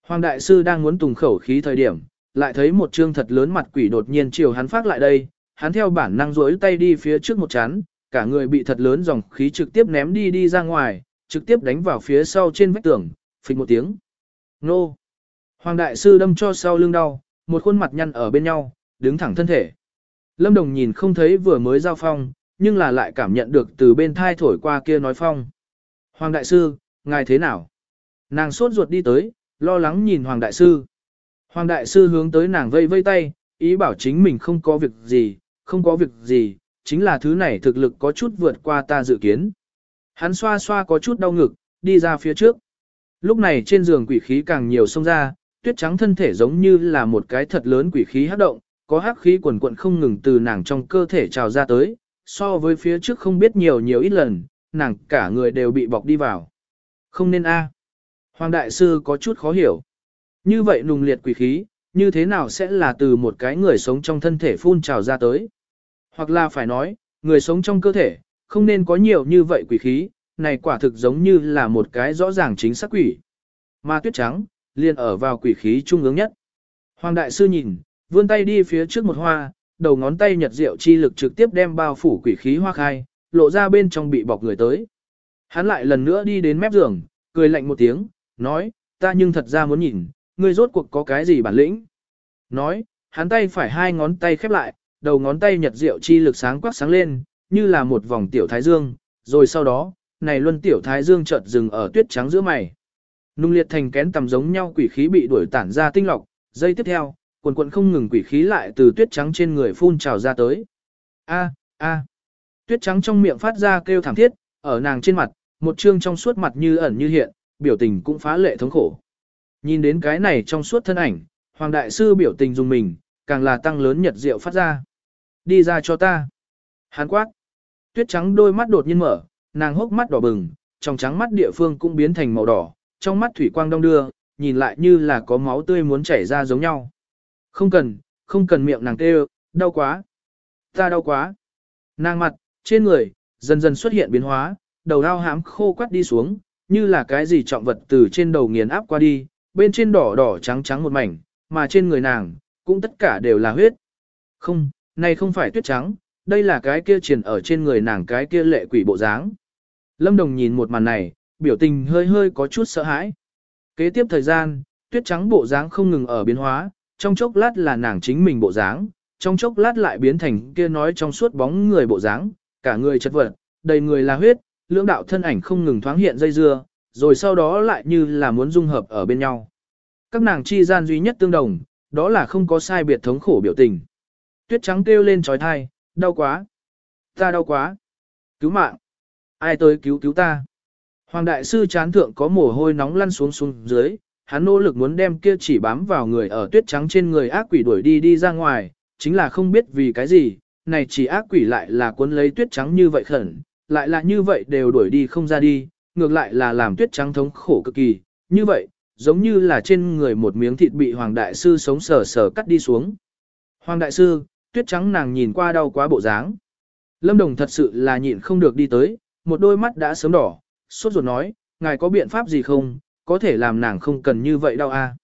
[SPEAKER 1] Hoàng đại sư đang muốn tùng khẩu khí thời điểm, lại thấy một trương thật lớn mặt quỷ đột nhiên chiều hắn phát lại đây, hắn theo bản năng duỗi tay đi phía trước một chán, cả người bị thật lớn dòng khí trực tiếp ném đi đi ra ngoài, trực tiếp đánh vào phía sau trên vách tường, phịch một tiếng. Nô! Hoàng đại sư đâm cho sau lưng đau, một khuôn mặt nhăn ở bên nhau, đứng thẳng thân thể. Lâm Đồng nhìn không thấy vừa mới giao phong, nhưng là lại cảm nhận được từ bên thai thổi qua kia nói phong. Hoàng đại sư, ngài thế nào? Nàng sốt ruột đi tới, lo lắng nhìn Hoàng đại sư. Hoàng đại sư hướng tới nàng vây vây tay, ý bảo chính mình không có việc gì, không có việc gì, chính là thứ này thực lực có chút vượt qua ta dự kiến. Hắn xoa xoa có chút đau ngực, đi ra phía trước. Lúc này trên giường quỷ khí càng nhiều xông ra, tuyết trắng thân thể giống như là một cái thật lớn quỷ khí hấp động, có hắc khí quần quận không ngừng từ nàng trong cơ thể trào ra tới, so với phía trước không biết nhiều nhiều ít lần, nàng cả người đều bị bọc đi vào. Không nên a. À. Hoàng đại sư có chút khó hiểu. Như vậy nùng liệt quỷ khí, như thế nào sẽ là từ một cái người sống trong thân thể phun trào ra tới? Hoặc là phải nói, người sống trong cơ thể, không nên có nhiều như vậy quỷ khí, này quả thực giống như là một cái rõ ràng chính xác quỷ. Ma tuyết trắng, liền ở vào quỷ khí trung ương nhất. Hoàng đại sư nhìn, vươn tay đi phía trước một hoa, đầu ngón tay nhật diệu chi lực trực tiếp đem bao phủ quỷ khí hoa khai, lộ ra bên trong bị bọc người tới. Hắn lại lần nữa đi đến mép giường, cười lạnh một tiếng, nói, ta nhưng thật ra muốn nhìn, ngươi rốt cuộc có cái gì bản lĩnh. Nói, hắn tay phải hai ngón tay khép lại, đầu ngón tay nhật diệu chi lực sáng quắc sáng lên, như là một vòng tiểu thái dương, rồi sau đó, này luân tiểu thái dương chợt dừng ở tuyết trắng giữa mày. Nung liệt thành kén tầm giống nhau quỷ khí bị đuổi tản ra tinh lọc, dây tiếp theo, quần quần không ngừng quỷ khí lại từ tuyết trắng trên người phun trào ra tới. A, a. Tuyết trắng trong miệng phát ra kêu thảm thiết, ở nàng trên mặt, một trương trong suốt mặt như ẩn như hiện, biểu tình cũng phá lệ thống khổ. Nhìn đến cái này trong suốt thân ảnh, Hoàng Đại Sư biểu tình dùng mình, càng là tăng lớn nhật diệu phát ra. Đi ra cho ta. Hán quát. Tuyết trắng đôi mắt đột nhiên mở, nàng hốc mắt đỏ bừng, trong trắng mắt địa phương cũng biến thành màu đỏ, trong mắt thủy quang đông đưa, nhìn lại như là có máu tươi muốn chảy ra giống nhau. Không cần, không cần miệng nàng kêu, đau quá. Ta đau quá. Nàng mặt, trên người, dần dần xuất hiện biến hóa, đầu đau hám khô quắt đi xuống, như là cái gì trọng vật từ trên đầu nghiền áp qua đi, bên trên đỏ đỏ trắng trắng một mảnh, mà trên người nàng, cũng tất cả đều là huyết. Không, này không phải tuyết trắng, đây là cái kia triển ở trên người nàng cái kia lệ quỷ bộ dáng. Lâm Đồng nhìn một màn này, biểu tình hơi hơi có chút sợ hãi. Kế tiếp thời gian, tuyết trắng bộ dáng không ngừng ở biến hóa, trong chốc lát là nàng chính mình bộ dáng, trong chốc lát lại biến thành kia nói trong suốt bóng người bộ dáng, cả người chất vật, đầy người là huyết, lưỡng đạo thân ảnh không ngừng thoáng hiện dây dưa, rồi sau đó lại như là muốn dung hợp ở bên nhau. Các nàng chi gian duy nhất tương đồng, đó là không có sai biệt thống khổ biểu tình. Tuyết trắng kêu lên trói thai, đau quá. Ta đau quá. Cứu mạng. Ai tới cứu cứu ta. Hoàng đại sư chán thượng có mồ hôi nóng lăn xuống xuống dưới, hắn nỗ lực muốn đem kia chỉ bám vào người ở tuyết trắng trên người ác quỷ đuổi đi đi ra ngoài, chính là không biết vì cái gì, này chỉ ác quỷ lại là cuốn lấy tuyết trắng như vậy khẩn, lại là như vậy đều đuổi đi không ra đi, ngược lại là làm tuyết trắng thống khổ cực kỳ, như vậy, giống như là trên người một miếng thịt bị Hoàng Đại Sư sống sờ sờ cắt đi xuống. Hoàng Đại Sư, tuyết trắng nàng nhìn qua đau quá bộ dáng. Lâm Đồng thật sự là nhịn không được đi tới, một đôi mắt đã sớm đỏ, sốt ruột nói, ngài có biện pháp gì không, có thể làm nàng không cần như vậy đâu a. À?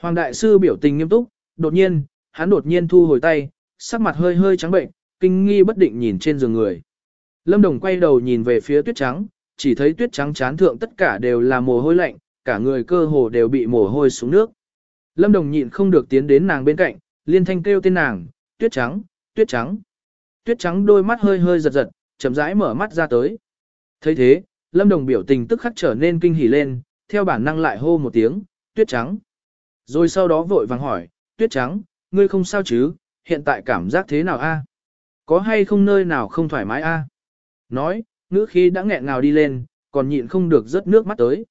[SPEAKER 1] Hoàng Đại Sư biểu tình nghiêm túc, đột nhiên, hắn đột nhiên thu hồi tay, sắc mặt hơi hơi trắng bệnh, kinh nghi bất định nhìn trên giường người. Lâm Đồng quay đầu nhìn về phía tuyết trắng, chỉ thấy tuyết trắng chán thượng tất cả đều là mồ hôi lạnh, cả người cơ hồ đều bị mồ hôi xuống nước. Lâm Đồng nhịn không được tiến đến nàng bên cạnh, liên thanh kêu tên nàng, tuyết trắng, tuyết trắng. Tuyết trắng đôi mắt hơi hơi giật giật, chậm rãi mở mắt ra tới. thấy thế, Lâm Đồng biểu tình tức khắc trở nên kinh hỉ lên, theo bản năng lại hô một tiếng, tuyết trắng. Rồi sau đó vội vàng hỏi, tuyết trắng, ngươi không sao chứ, hiện tại cảm giác thế nào a? Có hay không nơi nào không thoải mái a? Nói, ngữ khí đã nghẹn ngào đi lên, còn nhịn không được rớt nước mắt tới.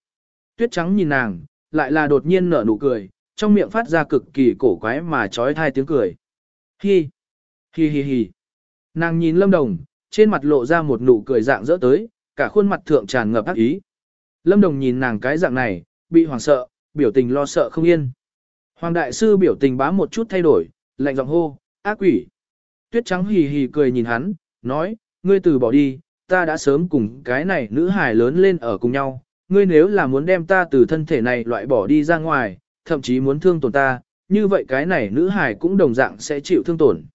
[SPEAKER 1] Tuyết trắng nhìn nàng, lại là đột nhiên nở nụ cười, trong miệng phát ra cực kỳ cổ quái mà trói thai tiếng cười. Hi, hi hi hi. Nàng nhìn Lâm Đồng, trên mặt lộ ra một nụ cười dạng dỡ tới, cả khuôn mặt thượng tràn ngập ác ý. Lâm Đồng nhìn nàng cái dạng này, bị hoảng sợ, biểu tình lo sợ không yên. Hoàng đại sư biểu tình bá một chút thay đổi, lạnh giọng hô, ác quỷ. Tuyết trắng hì hì cười nhìn hắn, nói, ngươi từ bỏ đi, ta đã sớm cùng cái này nữ hài lớn lên ở cùng nhau, ngươi nếu là muốn đem ta từ thân thể này loại bỏ đi ra ngoài, thậm chí muốn thương tổn ta, như vậy cái này nữ hài cũng đồng dạng sẽ chịu thương tổn.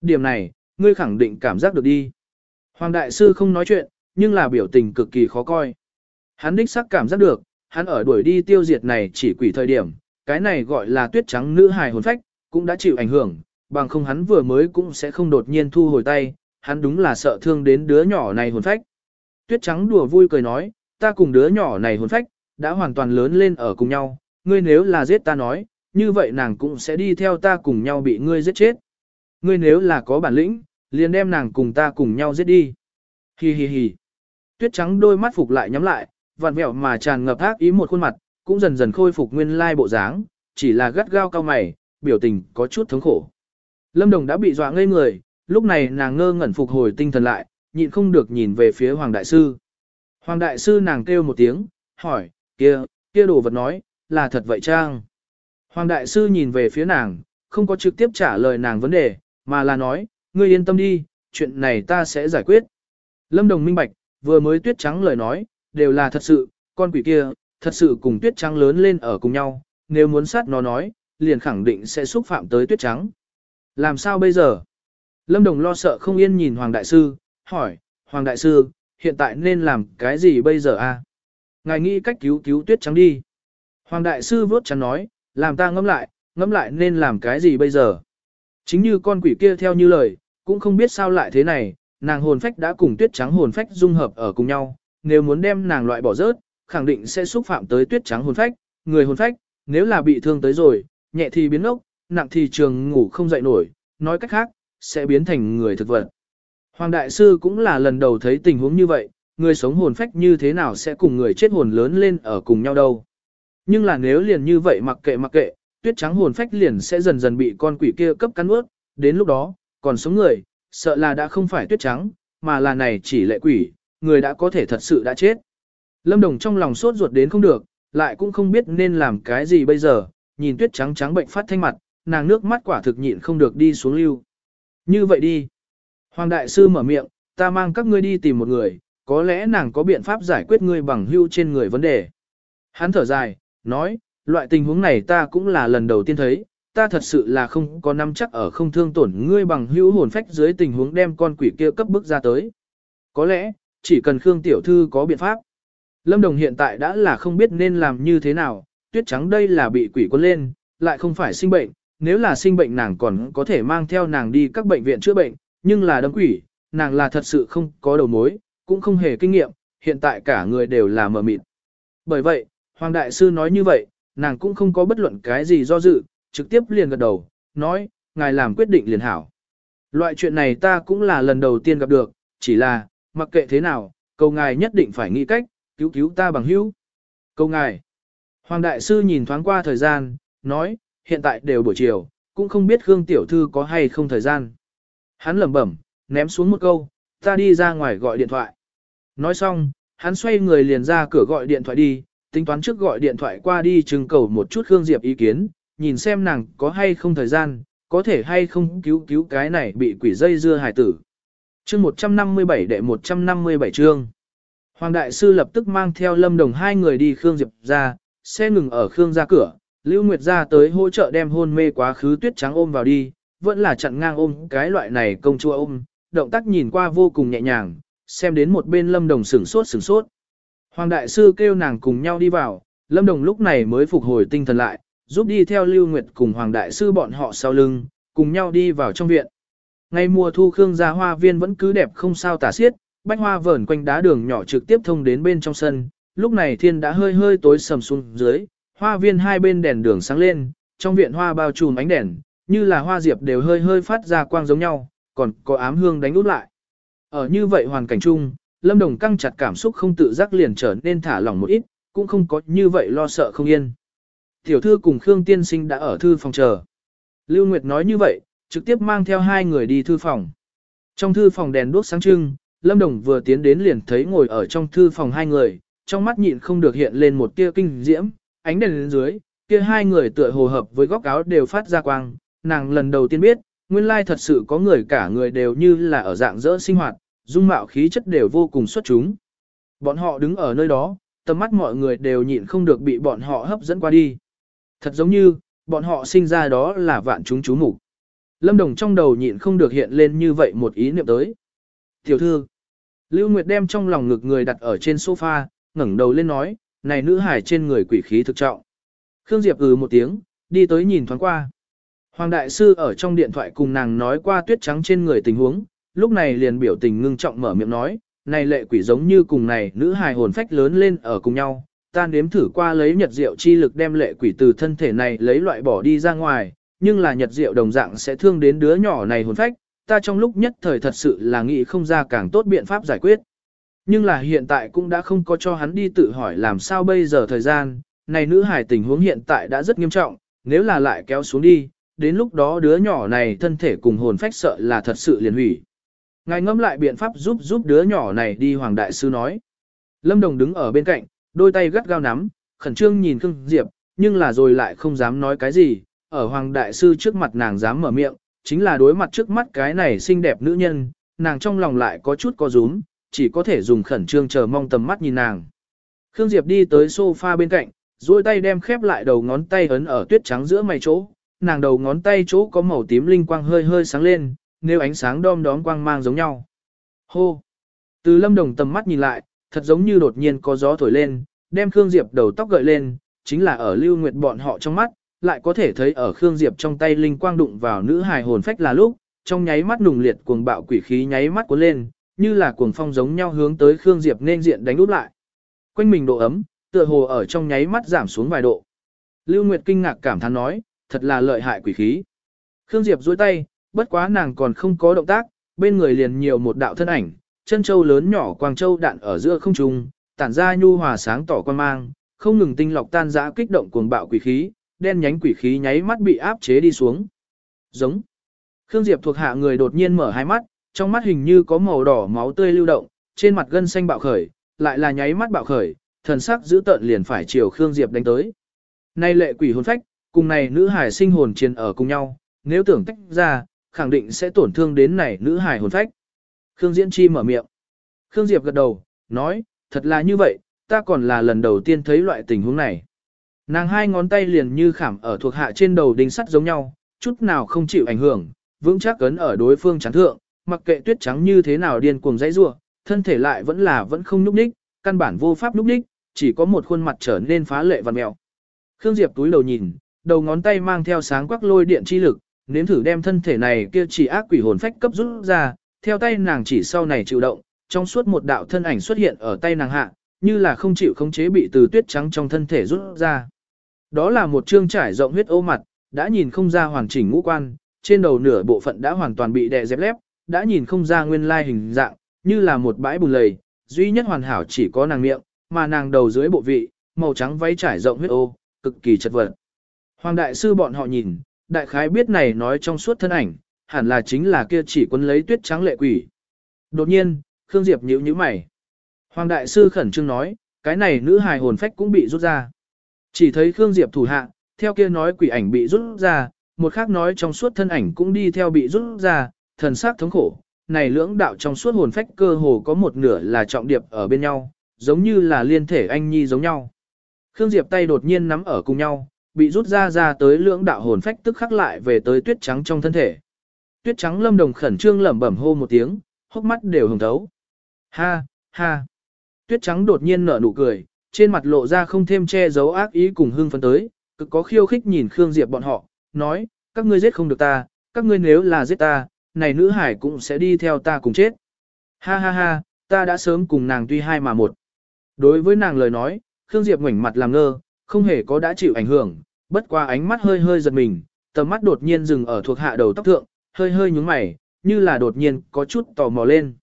[SPEAKER 1] Điểm này, ngươi khẳng định cảm giác được đi. Hoàng đại sư không nói chuyện, nhưng là biểu tình cực kỳ khó coi. Hắn đích sắc cảm giác được, hắn ở đuổi đi tiêu diệt này chỉ quỷ thời điểm, cái này gọi là tuyết trắng nữ hài hồn phách, cũng đã chịu ảnh hưởng, bằng không hắn vừa mới cũng sẽ không đột nhiên thu hồi tay, hắn đúng là sợ thương đến đứa nhỏ này hồn phách. Tuyết trắng đùa vui cười nói, ta cùng đứa nhỏ này hồn phách, đã hoàn toàn lớn lên ở cùng nhau, ngươi nếu là giết ta nói, như vậy nàng cũng sẽ đi theo ta cùng nhau bị ngươi giết chết. Ngươi nếu là có bản lĩnh, liền đem nàng cùng ta cùng nhau giết đi. Hi hi hi. Tuyết trắng đôi mắt phục lại nhắm lại, vặn vẹo mà tràn ngập ác ý một khuôn mặt, cũng dần dần khôi phục nguyên lai bộ dáng, chỉ là gắt gao cao mày, biểu tình có chút thống khổ. Lâm Đồng đã bị dọa ngây người, lúc này nàng ngơ ngẩn phục hồi tinh thần lại, nhịn không được nhìn về phía Hoàng Đại Sư. Hoàng Đại Sư nàng kêu một tiếng, hỏi, kia, kia đồ vật nói, là thật vậy trang? Hoàng Đại Sư nhìn về phía nàng, không có trực tiếp trả lời nàng vấn đề, mà là nói, ngươi yên tâm đi, chuyện này ta sẽ giải quyết. Lâm Đồng minh bạch, vừa mới tuyết trắng lời nói, đều là thật sự, con quỷ kia, thật sự cùng tuyết trắng lớn lên ở cùng nhau, nếu muốn sát nó nói, liền khẳng định sẽ xúc phạm tới tuyết trắng. Làm sao bây giờ? Lâm Đồng lo sợ không yên nhìn Hoàng Đại Sư, hỏi, Hoàng Đại Sư, hiện tại nên làm cái gì bây giờ a? Ngài nghĩ cách cứu cứu tuyết trắng đi. Hoàng Đại Sư vốt chắn nói, làm ta ngẫm lại, ngẫm lại nên làm cái gì bây giờ? Chính như con quỷ kia theo như lời, cũng không biết sao lại thế này, nàng hồn phách đã cùng tuyết trắng hồn phách dung hợp ở cùng nhau, nếu muốn đem nàng loại bỏ rớt, khẳng định sẽ xúc phạm tới tuyết trắng hồn phách, người hồn phách, nếu là bị thương tới rồi, nhẹ thì biến ốc, nặng thì trường ngủ không dậy nổi, nói cách khác, sẽ biến thành người thực vật. Hoàng Đại Sư cũng là lần đầu thấy tình huống như vậy, người sống hồn phách như thế nào sẽ cùng người chết hồn lớn lên ở cùng nhau đâu. Nhưng là nếu liền như vậy mặc kệ mặc kệ, tuyết trắng hồn phách liền sẽ dần dần bị con quỷ kia cấp cắn ướt, đến lúc đó, còn sống người, sợ là đã không phải tuyết trắng, mà là này chỉ lệ quỷ, người đã có thể thật sự đã chết. Lâm Đồng trong lòng sốt ruột đến không được, lại cũng không biết nên làm cái gì bây giờ, nhìn tuyết trắng trắng bệnh phát thanh mặt, nàng nước mắt quả thực nhịn không được đi xuống lưu. Như vậy đi. Hoàng Đại Sư mở miệng, ta mang các ngươi đi tìm một người, có lẽ nàng có biện pháp giải quyết ngươi bằng hưu trên người vấn đề. Hắn thở dài, nói, loại tình huống này ta cũng là lần đầu tiên thấy, ta thật sự là không có nắm chắc ở không thương tổn ngươi bằng hữu hồn phách dưới tình huống đem con quỷ kia cấp bức ra tới. Có lẽ, chỉ cần Khương Tiểu Thư có biện pháp. Lâm Đồng hiện tại đã là không biết nên làm như thế nào, tuyết trắng đây là bị quỷ quân lên, lại không phải sinh bệnh, nếu là sinh bệnh nàng còn có thể mang theo nàng đi các bệnh viện chữa bệnh, nhưng là đấm quỷ, nàng là thật sự không có đầu mối, cũng không hề kinh nghiệm, hiện tại cả người đều là mờ mịt. Bởi vậy, Hoàng Đại Sư nói như vậy, nàng cũng không có bất luận cái gì do dự, trực tiếp liền gật đầu, nói, ngài làm quyết định liền hảo. Loại chuyện này ta cũng là lần đầu tiên gặp được, chỉ là, mặc kệ thế nào, cầu ngài nhất định phải nghĩ cách, cứu cứu ta bằng hữu. Cầu ngài. Hoàng Đại Sư nhìn thoáng qua thời gian, nói, hiện tại đều buổi chiều, cũng không biết Khương Tiểu Thư có hay không thời gian. Hắn lẩm bẩm, ném xuống một câu, ta đi ra ngoài gọi điện thoại. Nói xong, hắn xoay người liền ra cửa gọi điện thoại đi, tính toán trước gọi điện thoại qua đi trưng cầu một chút Khương Diệp ý kiến, nhìn xem nàng có hay không thời gian, có thể hay không cứu cứu cái này bị quỷ dây dưa hải tử. Chương 157 đệ 157 chương. Hoàng Đại Sư lập tức mang theo Lâm Đồng hai người đi Khương Diệp ra, xe ngừng ở Khương ra cửa, Lưu Nguyệt ra tới hỗ trợ đem hôn mê quá khứ tuyết trắng ôm vào đi, vẫn là chặn ngang ôm cái loại này công chúa ôm, động tác nhìn qua vô cùng nhẹ nhàng, xem đến một bên Lâm Đồng sửng sốt sửng sốt. Hoàng Đại Sư kêu nàng cùng nhau đi vào, Lâm Đồng lúc này mới phục hồi tinh thần lại, giúp đi theo Lưu Nguyệt cùng Hoàng Đại Sư bọn họ sau lưng, cùng nhau đi vào trong viện. Ngày mùa thu Khương gia hoa viên vẫn cứ đẹp không sao tả xiết, bách hoa vờn quanh đá đường nhỏ trực tiếp thông đến bên trong sân, lúc này thiên đã hơi hơi tối sầm xuống dưới, hoa viên hai bên đèn đường sáng lên, trong viện hoa bao trùm ánh đèn, như là hoa diệp đều hơi hơi phát ra quang giống nhau, còn có ám hương đánh út lại. Ở như vậy hoàn cảnh chung, Lâm Đồng căng chặt cảm xúc không tự giác liền trở nên thả lỏng một ít, cũng không có như vậy lo sợ không yên. Tiểu thư cùng Khương Tiên Sinh đã ở thư phòng chờ. Lưu Nguyệt nói như vậy, trực tiếp mang theo hai người đi thư phòng. Trong thư phòng đèn đuốc sáng trưng, Lâm Đồng vừa tiến đến liền thấy ngồi ở trong thư phòng hai người, trong mắt nhịn không được hiện lên một tia kinh diễm, ánh đèn lên dưới, kia hai người tựa hồ hợp với góc áo đều phát ra quang, nàng lần đầu tiên biết, nguyên lai thật sự có người cả người đều như là ở dạng dỡ sinh hoạt, dung mạo khí chất đều vô cùng xuất chúng. Bọn họ đứng ở nơi đó, tầm mắt mọi người đều nhịn không được bị bọn họ hấp dẫn qua đi. Thật giống như, bọn họ sinh ra đó là vạn chúng chú mục. Lâm Đồng trong đầu nhịn không được hiện lên như vậy một ý niệm tới. Tiểu thư, Lưu Nguyệt đem trong lòng ngực người đặt ở trên sofa, ngẩng đầu lên nói, này nữ hải trên người quỷ khí thực trọng. Khương Diệp ừ một tiếng, đi tới nhìn thoáng qua. Hoàng Đại Sư ở trong điện thoại cùng nàng nói qua tuyết trắng trên người tình huống, lúc này liền biểu tình ngưng trọng mở miệng nói, này lệ quỷ giống như cùng này nữ hài hồn phách lớn lên ở cùng nhau, ta nếm thử qua lấy nhật diệu chi lực đem lệ quỷ từ thân thể này lấy loại bỏ đi ra ngoài, nhưng là nhật diệu đồng dạng sẽ thương đến đứa nhỏ này hồn phách, ta trong lúc nhất thời thật sự là nghĩ không ra càng tốt biện pháp giải quyết. Nhưng là hiện tại cũng đã không có cho hắn đi tự hỏi làm sao bây giờ thời gian, này nữ hải tình huống hiện tại đã rất nghiêm trọng, nếu là lại kéo xuống đi, đến lúc đó đứa nhỏ này thân thể cùng hồn phách sợ là thật sự liền hủy. Ngài ngẫm lại biện pháp giúp giúp đứa nhỏ này đi Hoàng Đại Sư nói. Lâm Đồng đứng ở bên cạnh, đôi tay gắt gao nắm, khẩn trương nhìn Khương Diệp, nhưng là rồi lại không dám nói cái gì, ở Hoàng Đại Sư trước mặt nàng dám mở miệng, chính là đối mặt trước mắt cái này xinh đẹp nữ nhân, nàng trong lòng lại có chút có rúm, chỉ có thể dùng khẩn trương chờ mong tầm mắt nhìn nàng. Khương Diệp đi tới sofa bên cạnh, duỗi tay đem khép lại đầu ngón tay ấn ở tuyết trắng giữa mày chỗ, nàng đầu ngón tay chỗ có màu tím linh quang hơi hơi sáng lên, nếu ánh sáng đom đóm quang mang giống nhau. Hô! Từ lâm đồng tầm mắt nhìn lại, thật giống như đột nhiên có gió thổi lên, đem Khương Diệp đầu tóc gợi lên, chính là ở lưu nguyệt bọn họ trong mắt, lại có thể thấy ở Khương Diệp trong tay linh quang đụng vào nữ hài hồn phách là lúc, trong nháy mắt nùng liệt cuồng bạo quỷ khí nháy mắt cuốn lên, như là cuồng phong giống nhau hướng tới Khương Diệp nên diện đánh úp lại. Quanh mình độ ấm, tựa hồ ở trong nháy mắt giảm xuống vài độ. Lưu Nguyệt kinh ngạc cảm thán nói, thật là lợi hại quỷ khí. Khương Diệp duỗi tay, bất quá nàng còn không có động tác, bên người liền nhiều một đạo thân ảnh, chân châu lớn nhỏ quang châu đạn ở giữa không trung, tản ra nhu hòa sáng tỏ quan mang, không ngừng tinh lọc tan dã kích động cuồng bạo quỷ khí, đen nhánh quỷ khí nháy mắt bị áp chế đi xuống. Giống. Khương Diệp thuộc hạ người đột nhiên mở hai mắt, trong mắt hình như có màu đỏ máu tươi lưu động, trên mặt gân xanh bạo khởi, lại là nháy mắt bạo khởi, thần sắc giữ tợn liền phải chiều Khương Diệp đánh tới. Nay lệ quỷ hồn phách, cùng này nữ hải sinh hồn chiến ở cùng nhau, nếu tưởng tách ra, khẳng định sẽ tổn thương đến này nữ hải hồn phách. Khương Diễn Chi mở miệng. Khương Diệp gật đầu, nói, thật là như vậy, ta còn là lần đầu tiên thấy loại tình huống này. Nàng hai ngón tay liền như khảm ở thuộc hạ trên đầu đinh sắt giống nhau, chút nào không chịu ảnh hưởng, vững chắc cấn ở đối phương chán thượng, mặc kệ tuyết trắng như thế nào điên cuồng dãy rủa, thân thể lại vẫn là vẫn không nhúc nhích, căn bản vô pháp nhúc nhích, chỉ có một khuôn mặt trở nên phá lệ và mèo. Khương Diệp túi đầu nhìn, đầu ngón tay mang theo sáng quắc lôi điện chi lực, nếm thử đem thân thể này kia chỉ ác quỷ hồn phách cấp rút ra, theo tay nàng chỉ sau này chịu động, trong suốt một đạo thân ảnh xuất hiện ở tay nàng hạ, như là không chịu khống chế bị từ tuyết trắng trong thân thể rút ra. Đó là một trương trải rộng huyết ô mặt, đã nhìn không ra hoàn chỉnh ngũ quan, trên đầu nửa bộ phận đã hoàn toàn bị đè dẹp lép, đã nhìn không ra nguyên lai hình dạng, như là một bãi bùn lầy, duy nhất hoàn hảo chỉ có nàng miệng, mà nàng đầu dưới bộ vị, màu trắng váy trải rộng huyết ô, cực kỳ chật vật. Hoàng đại sư bọn họ nhìn, đại khái biết này nói trong suốt thân ảnh, hẳn là chính là kia chỉ quân lấy tuyết trắng lệ quỷ. Đột nhiên, Khương Diệp nhíu nhíu mày. Hoàng đại sư khẩn trương nói, cái này nữ hài hồn phách cũng bị rút ra. Chỉ thấy Khương Diệp thủ hạ, theo kia nói quỷ ảnh bị rút ra, một khác nói trong suốt thân ảnh cũng đi theo bị rút ra, thần sắc thống khổ. Này lưỡng đạo trong suốt hồn phách cơ hồ có một nửa là trọng điệp ở bên nhau, giống như là liên thể anh nhi giống nhau. Khương Diệp tay đột nhiên nắm ở cùng nhau, bị rút ra ra tới lưỡng đạo hồn phách tức khắc lại về tới tuyết trắng trong thân thể. Tuyết trắng lâm đồng khẩn trương lẩm bẩm hô một tiếng, hốc mắt đều hồng thấu. Ha, ha. Tuyết trắng đột nhiên nở nụ cười, trên mặt lộ ra không thêm che giấu ác ý cùng hưng phấn tới, cực có khiêu khích nhìn Khương Diệp bọn họ, nói, các ngươi giết không được ta, các ngươi nếu là giết ta, này nữ hải cũng sẽ đi theo ta cùng chết. Ha ha ha, ta đã sớm cùng nàng tuy hai mà một. Đối với nàng lời nói, Khương Diệp ngoảnh mặt làm ngơ, không hề có đã chịu ảnh hưởng, bất qua ánh mắt hơi hơi giật mình, tầm mắt đột nhiên dừng ở thuộc hạ đầu tóc thượng, hơi hơi nhúng mày, như là đột nhiên có chút tò mò lên.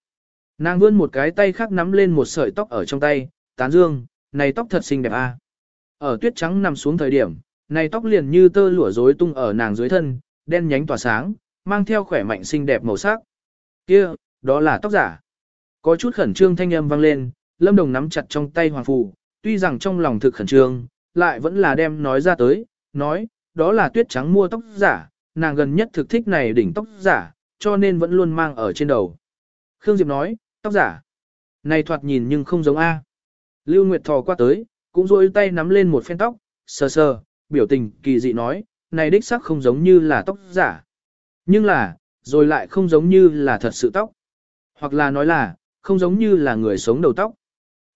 [SPEAKER 1] Nàng vươn một cái tay khác nắm lên một sợi tóc ở trong tay, tán dương, này tóc thật xinh đẹp a. Ở tuyết trắng nằm xuống thời điểm, này tóc liền như tơ lụa rối tung ở nàng dưới thân, đen nhánh tỏa sáng, mang theo khỏe mạnh xinh đẹp màu sắc. Kia, đó là tóc giả. Có chút khẩn trương thanh âm vang lên, Lâm Đồng nắm chặt trong tay hoàng phù, tuy rằng trong lòng thực khẩn trương, lại vẫn là đem nói ra tới, nói, đó là tuyết trắng mua tóc giả, nàng gần nhất thực thích này đỉnh tóc giả, cho nên vẫn luôn mang ở trên đầu. Khương Diệp nói, tóc giả. Này thoạt nhìn nhưng không giống A. Lưu Nguyệt thò qua tới, cũng rôi tay nắm lên một phen tóc, sờ sờ, biểu tình kỳ dị nói, này đích sắc không giống như là tóc giả. Nhưng là, rồi lại không giống như là thật sự tóc. Hoặc là nói là, không giống như là người sống đầu tóc.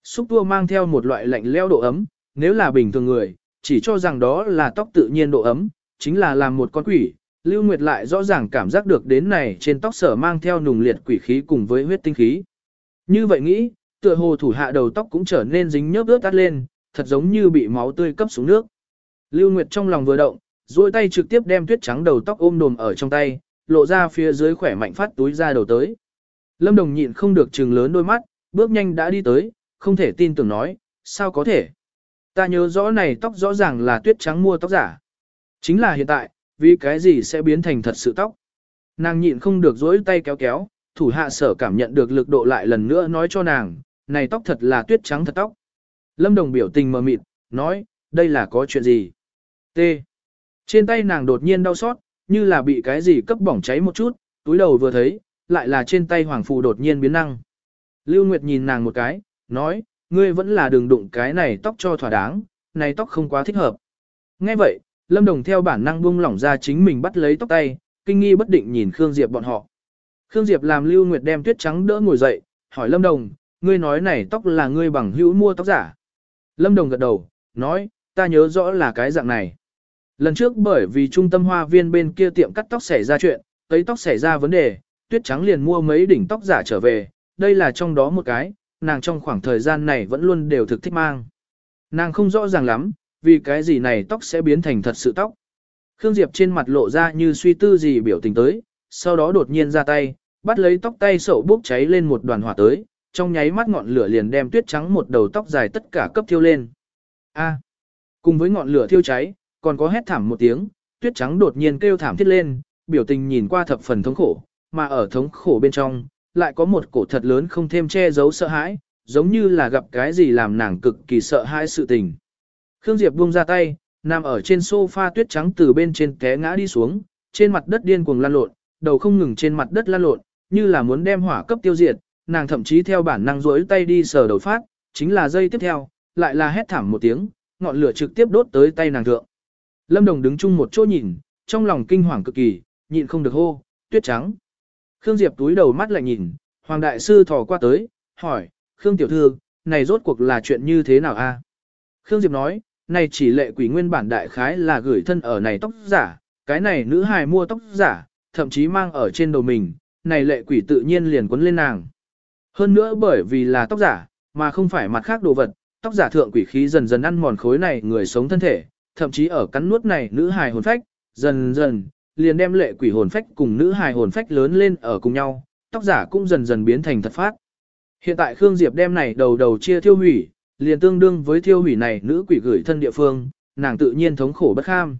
[SPEAKER 1] Xúc tua mang theo một loại lạnh leo độ ấm, nếu là bình thường người, chỉ cho rằng đó là tóc tự nhiên độ ấm, chính là làm một con quỷ. Lưu Nguyệt lại rõ ràng cảm giác được đến này trên tóc sở mang theo nùng liệt quỷ khí cùng với huyết tinh khí. Như vậy nghĩ, tựa hồ thủ hạ đầu tóc cũng trở nên dính nhớp ướt tắt lên, thật giống như bị máu tươi cấp xuống nước. Lưu Nguyệt trong lòng vừa động, duỗi tay trực tiếp đem tuyết trắng đầu tóc ôm đồm ở trong tay, lộ ra phía dưới khỏe mạnh phát túi ra đầu tới. Lâm Đồng nhịn không được trừng lớn đôi mắt, bước nhanh đã đi tới, không thể tin tưởng nói, sao có thể. Ta nhớ rõ này tóc rõ ràng là tuyết trắng mua tóc giả. Chính là hiện tại, vì cái gì sẽ biến thành thật sự tóc. Nàng nhịn không được dỗi tay kéo kéo, thủ hạ sở cảm nhận được lực độ lại lần nữa nói cho nàng, này tóc thật là tuyết trắng thật tóc. Lâm Đồng biểu tình mờ mịt, nói, đây là có chuyện gì? T. Trên tay nàng đột nhiên đau xót, như là bị cái gì cấp bỏng cháy một chút, túi đầu vừa thấy, lại là trên tay hoàng phù đột nhiên biến năng. Lưu Nguyệt nhìn nàng một cái, nói, ngươi vẫn là đừng đụng cái này tóc cho thỏa đáng, này tóc không quá thích hợp. Nghe vậy, Lâm Đồng theo bản năng buông lỏng ra chính mình bắt lấy tóc tay, kinh nghi bất định nhìn Khương Diệp bọn họ. Khương Diệp làm Lưu Nguyệt đem tuyết trắng đỡ ngồi dậy, hỏi Lâm Đồng, ngươi nói này tóc là ngươi bằng hữu mua tóc giả. Lâm Đồng gật đầu, nói, ta nhớ rõ là cái dạng này. Lần trước bởi vì trung tâm hoa viên bên kia tiệm cắt tóc xảy ra chuyện, tấy tóc xảy ra vấn đề, tuyết trắng liền mua mấy đỉnh tóc giả trở về, đây là trong đó một cái, nàng trong khoảng thời gian này vẫn luôn đều thực thích mang. Nàng không rõ ràng lắm, vì cái gì này tóc sẽ biến thành thật sự tóc. Khương Diệp trên mặt lộ ra như suy tư gì biểu tình tới, sau đó đột nhiên ra tay, bắt lấy tóc tay sậu bốc cháy lên một đoàn hỏa tới, trong nháy mắt ngọn lửa liền đem tuyết trắng một đầu tóc dài tất cả cấp thiêu lên. A. cùng với ngọn lửa thiêu cháy, còn có hét thảm một tiếng, tuyết trắng đột nhiên kêu thảm thiết lên, biểu tình nhìn qua thập phần thống khổ, mà ở thống khổ bên trong, lại có một cổ thật lớn không thêm che giấu sợ hãi, giống như là gặp cái gì làm nàng cực kỳ sợ hãi sự tình. Khương Diệp buông ra tay, nằm ở trên sofa tuyết trắng từ bên trên té ngã đi xuống, trên mặt đất điên cuồng lan lộn, đầu không ngừng trên mặt đất lan lộn, như là muốn đem hỏa cấp tiêu diệt, nàng thậm chí theo bản năng rỗi tay đi sờ đầu phát, chính là dây tiếp theo, lại là hét thảm một tiếng, ngọn lửa trực tiếp đốt tới tay nàng thượng. Lâm Đồng đứng chung một chỗ nhìn, trong lòng kinh hoàng cực kỳ, nhịn không được hô, tuyết trắng. Khương Diệp túi đầu mắt lại nhìn, Hoàng Đại Sư thò qua tới, hỏi, Khương Tiểu Thư, này rốt cuộc là chuyện như thế nào a? Khương Diệp nói, này chỉ lệ quỷ nguyên bản đại khái là gửi thân ở này tóc giả, cái này nữ hài mua tóc giả, thậm chí mang ở trên đầu mình, này lệ quỷ tự nhiên liền quấn lên nàng. Hơn nữa bởi vì là tóc giả, mà không phải mặt khác đồ vật, tóc giả thượng quỷ khí dần dần ăn mòn khối này người sống thân thể, thậm chí ở cắn nuốt này nữ hài hồn phách, dần dần, liền đem lệ quỷ hồn phách cùng nữ hài hồn phách lớn lên ở cùng nhau, tóc giả cũng dần dần biến thành thật phát. Hiện tại Khương Diệp đem này đầu đầu chia thiêu hủy, liền tương đương với thiêu hủy này nữ quỷ gửi thân địa phương, nàng tự nhiên thống khổ bất kham.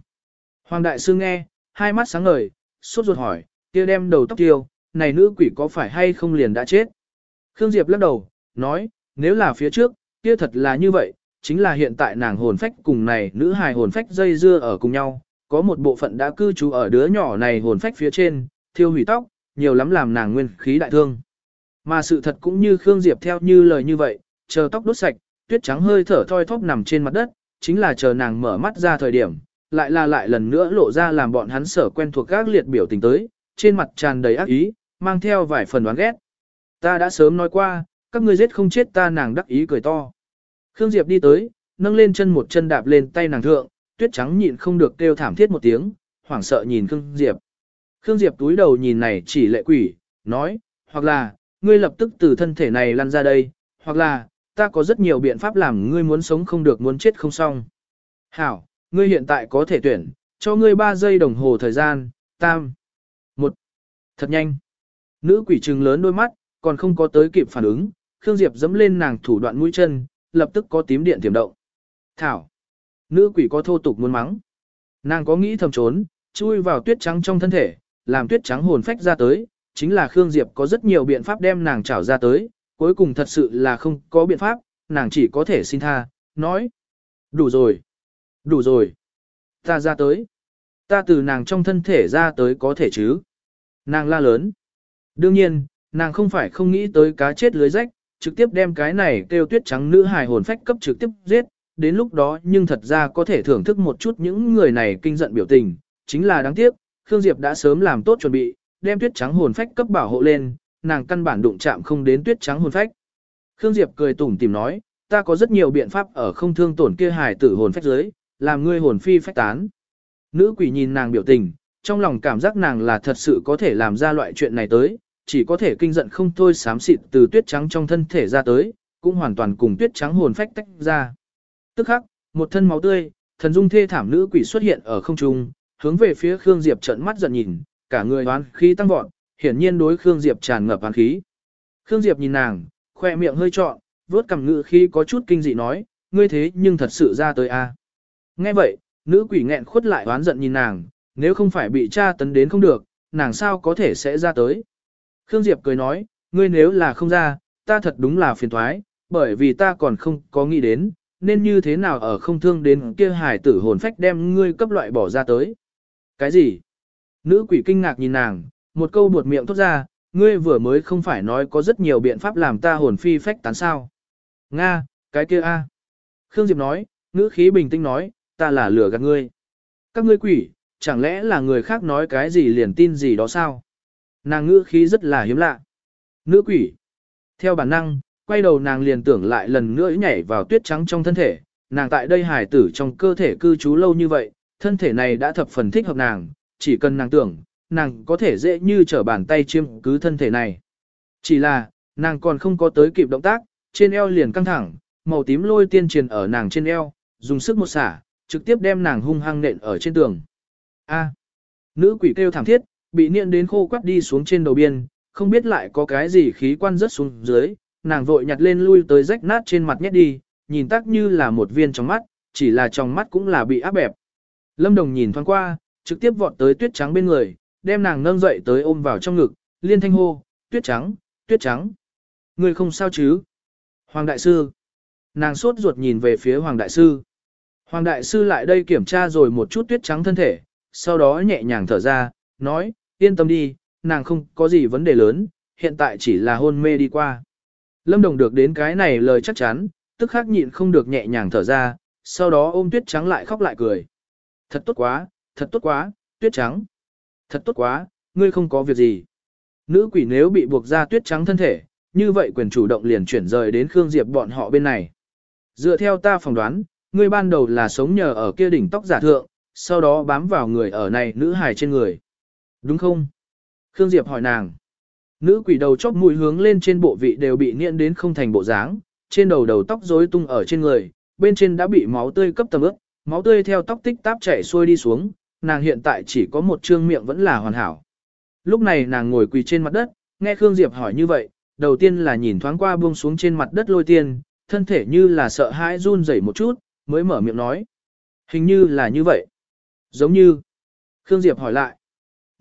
[SPEAKER 1] Hoàng đại sư nghe, hai mắt sáng ngời, sốt ruột hỏi, kia đem đầu tóc tiêu, này nữ quỷ có phải hay không liền đã chết? Khương Diệp lắc đầu, nói, nếu là phía trước, kia thật là như vậy, chính là hiện tại nàng hồn phách cùng này nữ hài hồn phách dây dưa ở cùng nhau, có một bộ phận đã cư trú ở đứa nhỏ này hồn phách phía trên, thiêu hủy tóc, nhiều lắm làm nàng nguyên khí đại thương. Mà sự thật cũng như Khương Diệp theo như lời như vậy, chờ tóc đốt sạch, tuyết trắng hơi thở thoi thóp nằm trên mặt đất, chính là chờ nàng mở mắt ra thời điểm, lại là lại lần nữa lộ ra làm bọn hắn sở quen thuộc các liệt biểu tình tới, trên mặt tràn đầy ác ý, mang theo vài phần đoán ghét. Ta đã sớm nói qua, các ngươi giết không chết ta nàng đắc ý cười to. Khương Diệp đi tới, nâng lên chân một chân đạp lên tay nàng thượng, tuyết trắng nhịn không được kêu thảm thiết một tiếng, hoảng sợ nhìn Khương Diệp. Khương Diệp túi đầu nhìn này chỉ lệ quỷ, nói, hoặc là, ngươi lập tức từ thân thể này lăn ra đây, hoặc là, ta có rất nhiều biện pháp làm ngươi muốn sống không được muốn chết không xong. Hảo, ngươi hiện tại có thể tuyển, cho ngươi 3 giây đồng hồ thời gian, tam, một, thật nhanh. Nữ quỷ trừng lớn đôi mắt, còn không có tới kịp phản ứng, Khương Diệp dẫm lên nàng thủ đoạn mũi chân, lập tức có tím điện tiềm động. Thảo! Nữ quỷ có thô tục muốn mắng. Nàng có nghĩ thầm trốn, chui vào tuyết trắng trong thân thể, làm tuyết trắng hồn phách ra tới, chính là Khương Diệp có rất nhiều biện pháp đem nàng trảo ra tới, cuối cùng thật sự là không có biện pháp, nàng chỉ có thể xin tha, nói. Đủ rồi. Đủ rồi. Ta ra tới. Ta từ nàng trong thân thể ra tới có thể chứ. Nàng la lớn. Đương nhiên, nàng không phải không nghĩ tới cá chết lưới rách, trực tiếp đem cái này kêu tuyết trắng nữ hài hồn phách cấp trực tiếp giết, đến lúc đó nhưng thật ra có thể thưởng thức một chút những người này kinh giận biểu tình, chính là đáng tiếc, Khương Diệp đã sớm làm tốt chuẩn bị, đem tuyết trắng hồn phách cấp bảo hộ lên, nàng căn bản đụng chạm không đến tuyết trắng hồn phách. Khương Diệp cười tủm tìm nói, ta có rất nhiều biện pháp ở không thương tổn kia hài tử hồn phách dưới, làm ngươi hồn phi phách tán. Nữ quỷ nhìn nàng biểu tình, trong lòng cảm giác nàng là thật sự có thể làm ra loại chuyện này tới, chỉ có thể kinh giận không thôi xám xịt từ tuyết trắng trong thân thể ra tới, cũng hoàn toàn cùng tuyết trắng hồn phách tách ra. Tức khắc, một thân máu tươi, thần dung thê thảm nữ quỷ xuất hiện ở không trung, hướng về phía Khương Diệp trợn mắt giận nhìn, cả người đoán khí tăng vọt, hiển nhiên đối Khương Diệp tràn ngập oán khí. Khương Diệp nhìn nàng, khoe miệng hơi trọn, vớt cầm ngự khi có chút kinh dị nói, ngươi thế nhưng thật sự ra tới a. Nghe vậy, nữ quỷ nghẹn khuất lại oán giận nhìn nàng, nếu không phải bị cha tấn đến không được, nàng sao có thể sẽ ra tới. Khương Diệp cười nói, ngươi nếu là không ra, ta thật đúng là phiền thoái, bởi vì ta còn không có nghĩ đến, nên như thế nào ở không thương đến kia hải tử hồn phách đem ngươi cấp loại bỏ ra tới. Cái gì? Nữ quỷ kinh ngạc nhìn nàng, một câu buột miệng thốt ra, ngươi vừa mới không phải nói có rất nhiều biện pháp làm ta hồn phi phách tán sao. Nga, cái kia a. Khương Diệp nói, ngữ khí bình tĩnh nói, ta là lừa gạt ngươi. Các ngươi quỷ, chẳng lẽ là người khác nói cái gì liền tin gì đó sao? Nàng ngữ khí rất là hiếm lạ. Nữ quỷ. Theo bản năng, quay đầu nàng liền tưởng lại lần nữa nhảy vào tuyết trắng trong thân thể. Nàng tại đây hải tử trong cơ thể cư trú lâu như vậy, thân thể này đã thập phần thích hợp nàng, chỉ cần nàng tưởng, nàng có thể dễ như trở bàn tay chiêm cứ thân thể này. Chỉ là, nàng còn không có tới kịp động tác, trên eo liền căng thẳng, màu tím lôi tiên truyền ở nàng trên eo, dùng sức một xả, trực tiếp đem nàng hung hăng nện ở trên tường. A. nữ quỷ kêu thảm thiết, bị niện đến khô quắt đi xuống trên đầu biên, không biết lại có cái gì khí quan rớt xuống dưới, nàng vội nhặt lên lui tới rách nát trên mặt nhét đi, nhìn tác như là một viên trong mắt, chỉ là trong mắt cũng là bị áp bẹp. Lâm Đồng nhìn thoáng qua, trực tiếp vọt tới tuyết trắng bên người, đem nàng nâng dậy tới ôm vào trong ngực, liên thanh hô, tuyết trắng, tuyết trắng. Người không sao chứ? Hoàng Đại Sư. Nàng sốt ruột nhìn về phía Hoàng Đại Sư. Hoàng Đại Sư lại đây kiểm tra rồi một chút tuyết trắng thân thể, sau đó nhẹ nhàng thở ra, nói, yên tâm đi, nàng không có gì vấn đề lớn, hiện tại chỉ là hôn mê đi qua. Lâm Đồng được đến cái này lời chắc chắn, tức khắc nhịn không được nhẹ nhàng thở ra, sau đó ôm tuyết trắng lại khóc lại cười. Thật tốt quá, thật tốt quá, tuyết trắng. Thật tốt quá, ngươi không có việc gì. Nữ quỷ nếu bị buộc ra tuyết trắng thân thể, như vậy quyền chủ động liền chuyển rời đến Khương Diệp bọn họ bên này. Dựa theo ta phỏng đoán, ngươi ban đầu là sống nhờ ở kia đỉnh tóc giả thượng, sau đó bám vào người ở này nữ hài trên người. Đúng không? Khương Diệp hỏi nàng. Nữ quỷ đầu chóp mũi hướng lên trên bộ vị đều bị nghiện đến không thành bộ dáng, trên đầu đầu tóc rối tung ở trên người, bên trên đã bị máu tươi cấp tầm ướt, máu tươi theo tóc tích táp chảy xuôi đi xuống, nàng hiện tại chỉ có một trương miệng vẫn là hoàn hảo. Lúc này nàng ngồi quỳ trên mặt đất, nghe Khương Diệp hỏi như vậy, đầu tiên là nhìn thoáng qua buông xuống trên mặt đất lôi tiên, thân thể như là sợ hãi run rẩy một chút, mới mở miệng nói. Hình như là như vậy. Giống như. Khương Diệp hỏi lại.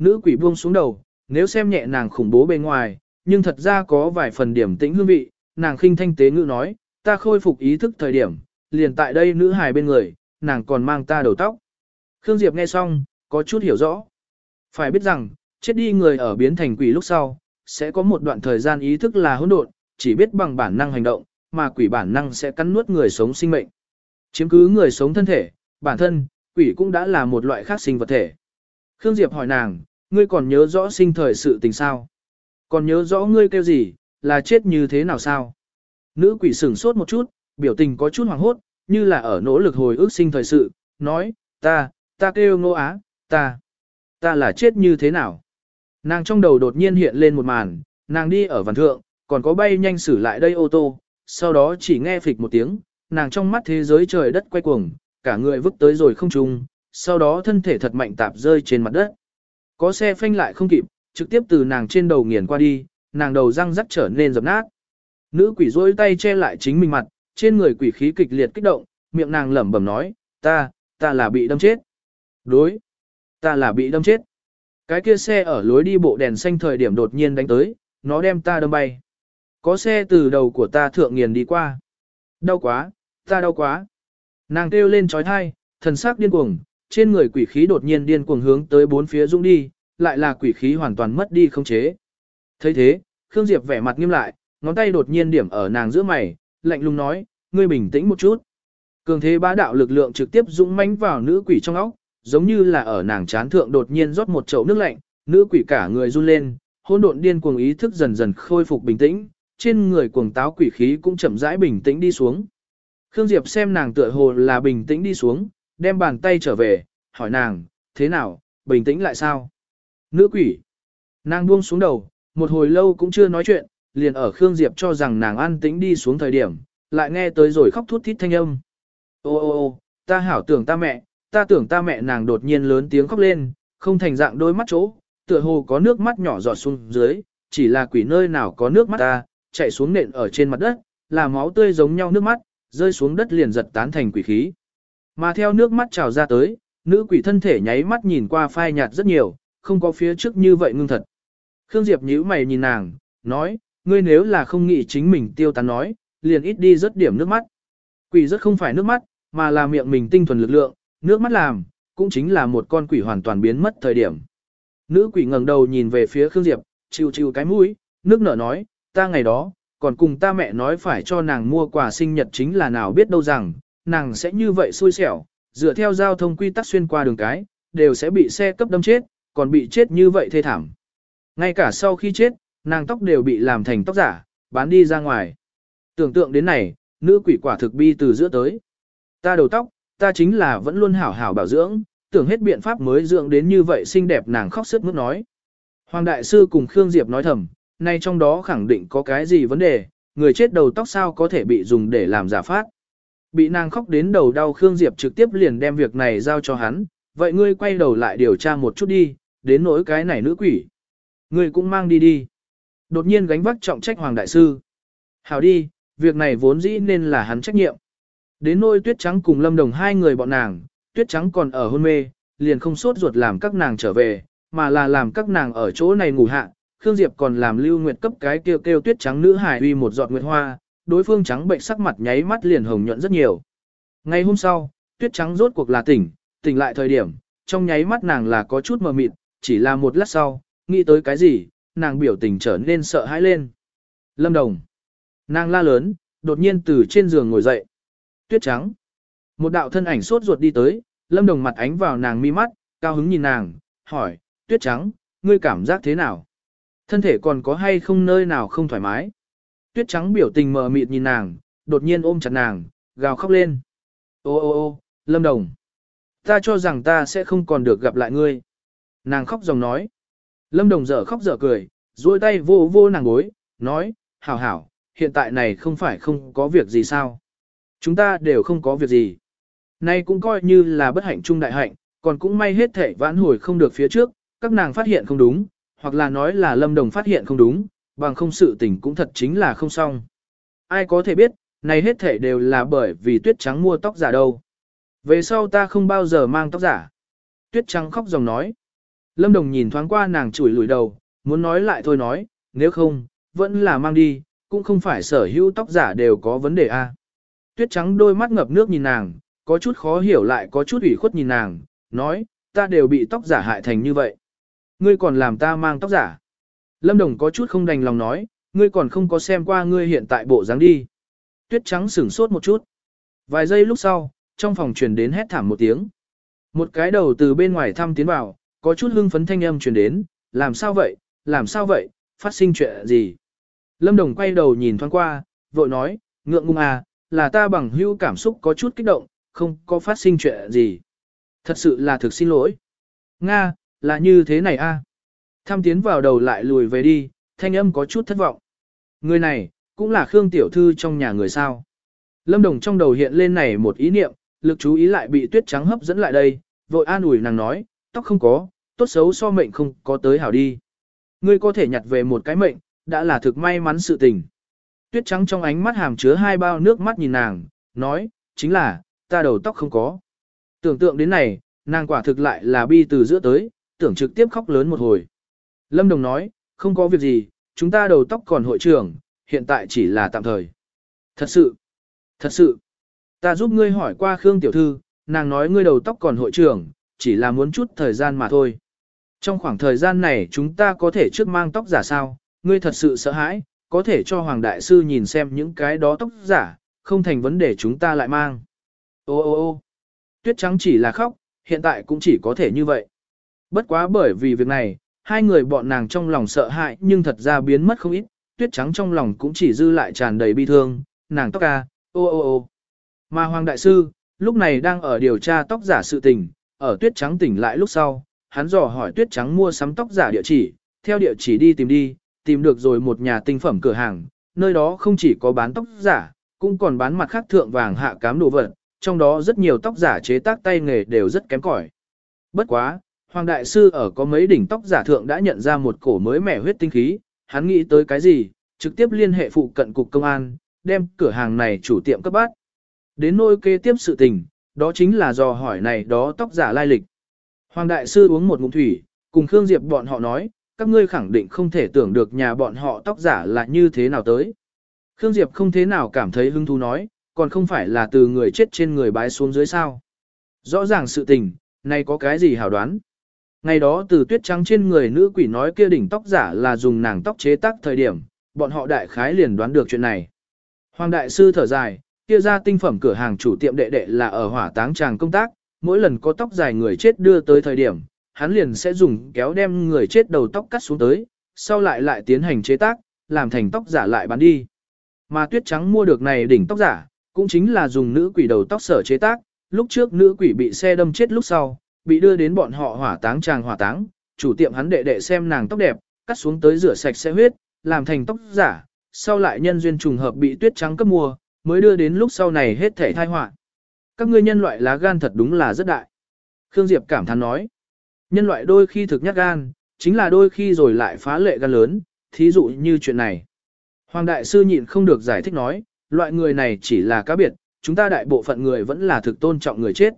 [SPEAKER 1] Nữ quỷ buông xuống đầu, nếu xem nhẹ nàng khủng bố bên ngoài, nhưng thật ra có vài phần điểm tĩnh hương vị, nàng khinh thanh tế ngữ nói, ta khôi phục ý thức thời điểm, liền tại đây nữ hài bên người, nàng còn mang ta đầu tóc. Khương Diệp nghe xong, có chút hiểu rõ. Phải biết rằng, chết đi người ở biến thành quỷ lúc sau, sẽ có một đoạn thời gian ý thức là hỗn độn, chỉ biết bằng bản năng hành động, mà quỷ bản năng sẽ cắn nuốt người sống sinh mệnh. Chiếm cứ người sống thân thể, bản thân, quỷ cũng đã là một loại khác sinh vật thể. Khương Diệp hỏi nàng, ngươi còn nhớ rõ sinh thời sự tình sao? Còn nhớ rõ ngươi kêu gì, là chết như thế nào sao? Nữ quỷ sửng sốt một chút, biểu tình có chút hoảng hốt, như là ở nỗ lực hồi ức sinh thời sự, nói, ta, ta kêu ngô á, ta, ta là chết như thế nào? Nàng trong đầu đột nhiên hiện lên một màn, nàng đi ở văn thượng, còn có bay nhanh xử lại đây ô tô, sau đó chỉ nghe phịch một tiếng, nàng trong mắt thế giới trời đất quay cuồng, cả người vứt tới rồi không trung, sau đó thân thể thật mạnh tạp rơi trên mặt đất. Có xe phanh lại không kịp, trực tiếp từ nàng trên đầu nghiền qua đi, nàng đầu răng rắc trở nên dập nát. Nữ quỷ rôi tay che lại chính mình mặt, trên người quỷ khí kịch liệt kích động, miệng nàng lẩm bẩm nói, ta, ta là bị đâm chết. Đối, ta là bị đâm chết. Cái kia xe ở lối đi bộ đèn xanh thời điểm đột nhiên đánh tới, nó đem ta đâm bay. Có xe từ đầu của ta thượng nghiền đi qua. Đau quá, ta đau quá. Nàng kêu lên trói thai, thần sắc điên cuồng, trên người quỷ khí đột nhiên điên cuồng hướng tới bốn phía dũng đi, lại là quỷ khí hoàn toàn mất đi không chế. thấy thế, Khương Diệp vẻ mặt nghiêm lại, ngón tay đột nhiên điểm ở nàng giữa mày, lạnh lùng nói, ngươi bình tĩnh một chút. Cường thế bá đạo lực lượng trực tiếp dũng mãnh vào nữ quỷ trong óc, giống như là ở nàng chán thượng đột nhiên rót một chậu nước lạnh, nữ quỷ cả người run lên, hỗn độn điên cuồng ý thức dần dần khôi phục bình tĩnh, trên người cuồng táo quỷ khí cũng chậm rãi bình tĩnh đi xuống. Khương Diệp xem nàng tựa hồ là bình tĩnh đi xuống, đem bàn tay trở về, hỏi nàng, thế nào, bình tĩnh lại sao? Nữ quỷ. Nàng buông xuống đầu, một hồi lâu cũng chưa nói chuyện, liền ở Khương Diệp cho rằng nàng an tĩnh đi xuống thời điểm, lại nghe tới rồi khóc thút thít thanh âm. Ô ô ô, ta hảo tưởng ta mẹ, ta tưởng ta mẹ nàng đột nhiên lớn tiếng khóc lên, không thành dạng đôi mắt chỗ, tựa hồ có nước mắt nhỏ giọt xuống dưới, chỉ là quỷ nơi nào có nước mắt ta, chạy xuống nện ở trên mặt đất, là máu tươi giống nhau nước mắt, rơi xuống đất liền giật tán thành quỷ khí. Mà theo nước mắt trào ra tới, nữ quỷ thân thể nháy mắt nhìn qua phai nhạt rất nhiều, không có phía trước như vậy ngưng thật. Khương Diệp nhíu mày nhìn nàng, nói, ngươi nếu là không nghĩ chính mình tiêu tán nói, liền ít đi rất điểm nước mắt. Quỷ rất không phải nước mắt, mà là miệng mình tinh thuần lực lượng, nước mắt làm, cũng chính là một con quỷ hoàn toàn biến mất thời điểm. Nữ quỷ ngẩng đầu nhìn về phía Khương Diệp, chiều chiều cái mũi, nước nở nói, ta ngày đó, còn cùng ta mẹ nói phải cho nàng mua quà sinh nhật chính là nào biết đâu rằng, nàng sẽ như vậy xui xẻo, dựa theo giao thông quy tắc xuyên qua đường cái, đều sẽ bị xe cấp đâm chết, còn bị chết như vậy thê thảm. Ngay cả sau khi chết, nàng tóc đều bị làm thành tóc giả, bán đi ra ngoài. Tưởng tượng đến này, nữ quỷ quả thực bi từ giữa tới. Ta đầu tóc, ta chính là vẫn luôn hảo hảo bảo dưỡng, tưởng hết biện pháp mới dưỡng đến như vậy xinh đẹp nàng khóc sức mướt nói. Hoàng Đại Sư cùng Khương Diệp nói thầm, nay trong đó khẳng định có cái gì vấn đề, người chết đầu tóc sao có thể bị dùng để làm giả phát. Bị nàng khóc đến đầu đau Khương Diệp trực tiếp liền đem việc này giao cho hắn, vậy ngươi quay đầu lại điều tra một chút đi, đến nỗi cái này nữ quỷ. Ngươi cũng mang đi đi. Đột nhiên gánh vác trọng trách Hoàng Đại Sư. Hảo đi, việc này vốn dĩ nên là hắn trách nhiệm. Đến nỗi tuyết trắng cùng lâm đồng hai người bọn nàng, tuyết trắng còn ở hôn mê, liền không sốt ruột làm các nàng trở về, mà là làm các nàng ở chỗ này ngủ hạ. Khương Diệp còn làm lưu nguyệt cấp cái kêu kêu tuyết trắng nữ hải uy một giọt nguyệt hoa, đối phương trắng bệnh sắc mặt nháy mắt liền hồng nhuận rất nhiều. Ngày hôm sau, tuyết trắng rốt cuộc là tỉnh, tỉnh lại thời điểm, trong nháy mắt nàng là có chút mờ mịt, chỉ là một lát sau, nghĩ tới cái gì, nàng biểu tình trở nên sợ hãi lên. Lâm Đồng. Nàng la lớn, đột nhiên từ trên giường ngồi dậy. Tuyết trắng. Một đạo thân ảnh sốt ruột đi tới, Lâm Đồng mặt ánh vào nàng mi mắt, cao hứng nhìn nàng, hỏi, Tuyết trắng, ngươi cảm giác thế nào? Thân thể còn có hay không nơi nào không thoải mái? Tuyết trắng biểu tình mờ mịt nhìn nàng, đột nhiên ôm chặt nàng, gào khóc lên. Ô ô ô, Lâm Đồng. Ta cho rằng ta sẽ không còn được gặp lại ngươi. Nàng khóc dòng nói. Lâm Đồng dở khóc dở cười, duỗi tay vô vô nàng gối, nói, hảo hảo, hiện tại này không phải không có việc gì sao. Chúng ta đều không có việc gì. Nay cũng coi như là bất hạnh chung đại hạnh, còn cũng may hết thể vãn hồi không được phía trước, các nàng phát hiện không đúng, hoặc là nói là Lâm Đồng phát hiện không đúng, bằng không sự tình cũng thật chính là không xong. Ai có thể biết, này hết thể đều là bởi vì tuyết trắng mua tóc giả đâu. Về sau ta không bao giờ mang tóc giả. Tuyết trắng khóc dòng nói. Lâm Đồng nhìn thoáng qua nàng chủi lùi đầu, muốn nói lại thôi nói, nếu không, vẫn là mang đi, cũng không phải sở hữu tóc giả đều có vấn đề a. Tuyết trắng đôi mắt ngập nước nhìn nàng, có chút khó hiểu lại có chút ủy khuất nhìn nàng, nói, ta đều bị tóc giả hại thành như vậy. Ngươi còn làm ta mang tóc giả. Lâm Đồng có chút không đành lòng nói, ngươi còn không có xem qua ngươi hiện tại bộ dáng đi. Tuyết trắng sửng sốt một chút. Vài giây lúc sau, trong phòng truyền đến hét thảm một tiếng. Một cái đầu từ bên ngoài thăm tiến vào, có chút hưng phấn thanh âm truyền đến, làm sao vậy, làm sao vậy, phát sinh chuyện gì. Lâm Đồng quay đầu nhìn thoáng qua, vội nói, ngượng ngùng à, là ta bằng hữu cảm xúc có chút kích động, không có phát sinh chuyện gì. Thật sự là thực xin lỗi. Nga, là như thế này a. À. Tham tiến vào đầu lại lùi về đi, thanh âm có chút thất vọng. Người này, cũng là Khương Tiểu Thư trong nhà người sao. Lâm Đồng trong đầu hiện lên này một ý niệm, lực chú ý lại bị tuyết trắng hấp dẫn lại đây, vội an ủi nàng nói, tóc không có, tốt xấu so mệnh không có tới hảo đi. Ngươi có thể nhặt về một cái mệnh, đã là thực may mắn sự tình. Tuyết trắng trong ánh mắt hàm chứa hai bao nước mắt nhìn nàng, nói, chính là, ta đầu tóc không có. Tưởng tượng đến này, nàng quả thực lại là bi từ giữa tới, tưởng trực tiếp khóc lớn một hồi. Lâm Đồng nói, không có việc gì, chúng ta đầu tóc còn hội trưởng, hiện tại chỉ là tạm thời. Thật sự, thật sự, ta giúp ngươi hỏi qua Khương Tiểu Thư, nàng nói ngươi đầu tóc còn hội trưởng, chỉ là muốn chút thời gian mà thôi. Trong khoảng thời gian này chúng ta có thể trước mang tóc giả sao, ngươi thật sự sợ hãi, có thể cho Hoàng Đại Sư nhìn xem những cái đó tóc giả, không thành vấn đề chúng ta lại mang. Ô ô ô tuyết trắng chỉ là khóc, hiện tại cũng chỉ có thể như vậy. Bất quá bởi vì việc này, hai người bọn nàng trong lòng sợ hãi nhưng thật ra biến mất không ít, tuyết trắng trong lòng cũng chỉ dư lại tràn đầy bi thương, nàng tóc ca, ô ô ô. Mà Hoàng Đại Sư, lúc này đang ở điều tra tóc giả sự tình, ở tuyết trắng tỉnh lại lúc sau, hắn dò hỏi tuyết trắng mua sắm tóc giả địa chỉ, theo địa chỉ đi tìm đi, tìm được rồi một nhà tinh phẩm cửa hàng, nơi đó không chỉ có bán tóc giả, cũng còn bán mặt khác thượng vàng hạ cám đồ vật, trong đó rất nhiều tóc giả chế tác tay nghề đều rất kém cỏi. Bất quá, Hoàng Đại Sư ở có mấy đỉnh tóc giả thượng đã nhận ra một cổ mới mẻ huyết tinh khí, hắn nghĩ tới cái gì, trực tiếp liên hệ phụ cận cục công an, đem cửa hàng này chủ tiệm cấp bát. Đến nôi kế tiếp sự tình, đó chính là dò hỏi này đó tóc giả lai lịch. Hoàng Đại Sư uống một ngụm thủy, cùng Khương Diệp bọn họ nói, các ngươi khẳng định không thể tưởng được nhà bọn họ tóc giả là như thế nào tới. Khương Diệp không thế nào cảm thấy hứng thú nói, còn không phải là từ người chết trên người bái xuống dưới sao. Rõ ràng sự tình, này có cái gì hảo đoán. Ngày đó từ tuyết trắng trên người nữ quỷ nói kia đỉnh tóc giả là dùng nàng tóc chế tác thời điểm, bọn họ đại khái liền đoán được chuyện này. Hoàng đại sư thở dài, kia ra tinh phẩm cửa hàng chủ tiệm đệ đệ là ở hỏa táng tràng công tác, mỗi lần có tóc dài người chết đưa tới thời điểm, hắn liền sẽ dùng kéo đem người chết đầu tóc cắt xuống tới, sau lại lại tiến hành chế tác, làm thành tóc giả lại bán đi. Mà tuyết trắng mua được này đỉnh tóc giả, cũng chính là dùng nữ quỷ đầu tóc sở chế tác, lúc trước nữ quỷ bị xe đâm chết lúc sau, bị đưa đến bọn họ hỏa táng chàng hỏa táng, chủ tiệm hắn đệ đệ xem nàng tóc đẹp, cắt xuống tới rửa sạch sẽ huyết, làm thành tóc giả, sau lại nhân duyên trùng hợp bị tuyết trắng cấp mua, mới đưa đến lúc sau này hết thể thai họa. Các ngươi nhân loại lá gan thật đúng là rất đại. Khương Diệp cảm thán nói, nhân loại đôi khi thực nhát gan, chính là đôi khi rồi lại phá lệ gan lớn, thí dụ như chuyện này. Hoàng Đại Sư nhịn không được giải thích nói, loại người này chỉ là cá biệt, chúng ta đại bộ phận người vẫn là thực tôn trọng người chết.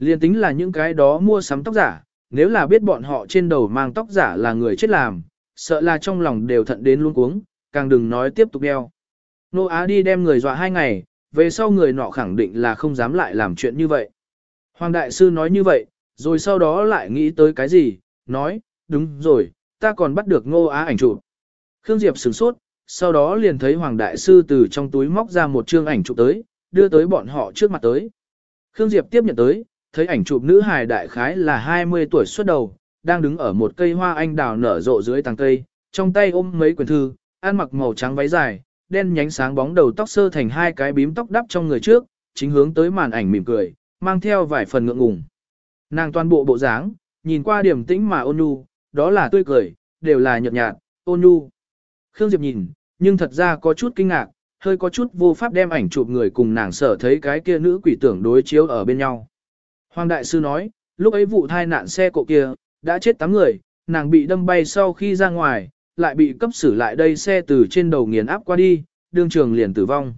[SPEAKER 1] Liên tính là những cái đó mua sắm tóc giả, nếu là biết bọn họ trên đầu mang tóc giả là người chết làm, sợ là trong lòng đều thận đến luôn cuống, càng đừng nói tiếp tục đeo. Nô Á đi đem người dọa hai ngày, về sau người nọ khẳng định là không dám lại làm chuyện như vậy. Hoàng Đại Sư nói như vậy, rồi sau đó lại nghĩ tới cái gì, nói, đúng rồi, ta còn bắt được Ngô Á ảnh chụp. Khương Diệp sửng sốt, sau đó liền thấy Hoàng Đại Sư từ trong túi móc ra một chương ảnh chụp tới, đưa tới bọn họ trước mặt tới. Khương Diệp tiếp nhận tới, thấy ảnh chụp nữ hài đại khái là 20 tuổi xuất đầu, đang đứng ở một cây hoa anh đào nở rộ dưới tàng cây, trong tay ôm mấy quyển thư, ăn mặc màu trắng váy dài, đen nhánh sáng bóng đầu tóc sơ thành hai cái bím tóc đắp trong người trước, chính hướng tới màn ảnh mỉm cười, mang theo vài phần ngượng ngùng. Nàng toàn bộ bộ dáng, nhìn qua điểm tĩnh mà ôn nhu, đó là tươi cười, đều là nhợt nhạt, ôn nhu. Khương Diệp nhìn, nhưng thật ra có chút kinh ngạc, hơi có chút vô pháp đem ảnh chụp người cùng nàng sở thấy cái kia nữ quỷ tưởng đối chiếu ở bên nhau. Hoàng Đại Sư nói, lúc ấy vụ thai nạn xe cộ kia, đã chết 8 người, nàng bị đâm bay sau khi ra ngoài, lại bị cấp xử lại đây xe từ trên đầu nghiền áp qua đi, đương trường liền tử vong.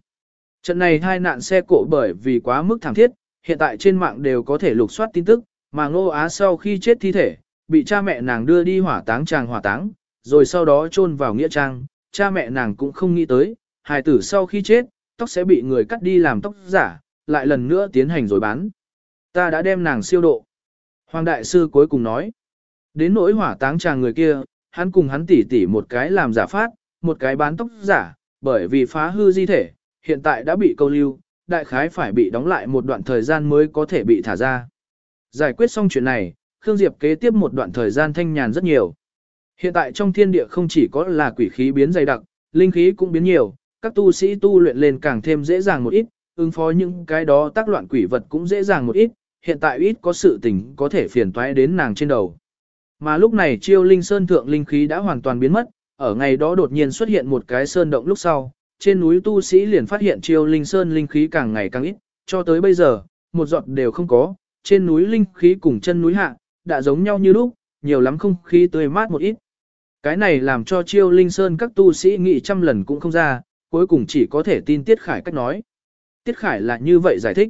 [SPEAKER 1] Trận này thai nạn xe cộ bởi vì quá mức thảm thiết, hiện tại trên mạng đều có thể lục soát tin tức, mà Ngô Á sau khi chết thi thể, bị cha mẹ nàng đưa đi hỏa táng tràng hỏa táng, rồi sau đó chôn vào nghĩa trang, cha mẹ nàng cũng không nghĩ tới, hài tử sau khi chết, tóc sẽ bị người cắt đi làm tóc giả, lại lần nữa tiến hành rồi bán. Ta đã đem nàng siêu độ. Hoàng đại sư cuối cùng nói, đến nỗi hỏa táng chàng người kia, hắn cùng hắn tỉ tỉ một cái làm giả phát, một cái bán tóc giả, bởi vì phá hư di thể, hiện tại đã bị câu lưu, đại khái phải bị đóng lại một đoạn thời gian mới có thể bị thả ra. Giải quyết xong chuyện này, Khương Diệp kế tiếp một đoạn thời gian thanh nhàn rất nhiều. Hiện tại trong thiên địa không chỉ có là quỷ khí biến dày đặc, linh khí cũng biến nhiều, các tu sĩ tu luyện lên càng thêm dễ dàng một ít, ứng phó những cái đó tác loạn quỷ vật cũng dễ dàng một ít, hiện tại ít có sự tình có thể phiền toái đến nàng trên đầu. Mà lúc này chiêu linh sơn thượng linh khí đã hoàn toàn biến mất, ở ngày đó đột nhiên xuất hiện một cái sơn động lúc sau, trên núi tu sĩ liền phát hiện chiêu linh sơn linh khí càng ngày càng ít, cho tới bây giờ, một giọt đều không có, trên núi linh khí cùng chân núi hạ, đã giống nhau như lúc, nhiều lắm không khí tươi mát một ít. Cái này làm cho chiêu linh sơn các tu sĩ nghĩ trăm lần cũng không ra, cuối cùng chỉ có thể tin Tiết Khải cách nói. Tiết Khải là như vậy giải thích.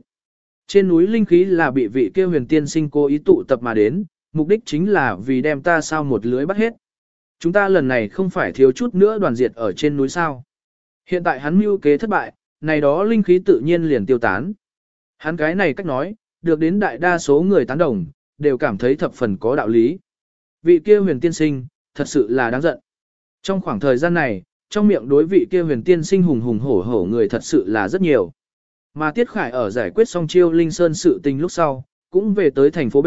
[SPEAKER 1] Trên núi linh khí là bị vị kia huyền tiên sinh cố ý tụ tập mà đến, mục đích chính là vì đem ta sao một lưới bắt hết. Chúng ta lần này không phải thiếu chút nữa đoàn diệt ở trên núi sao. Hiện tại hắn mưu kế thất bại, này đó linh khí tự nhiên liền tiêu tán. Hắn cái này cách nói, được đến đại đa số người tán đồng, đều cảm thấy thập phần có đạo lý. Vị kia huyền tiên sinh, thật sự là đáng giận. Trong khoảng thời gian này, trong miệng đối vị kia huyền tiên sinh hùng hùng hổ hổ người thật sự là rất nhiều. Mà Tiết Khải ở giải quyết xong chiêu linh sơn sự tình lúc sau, cũng về tới thành phố B,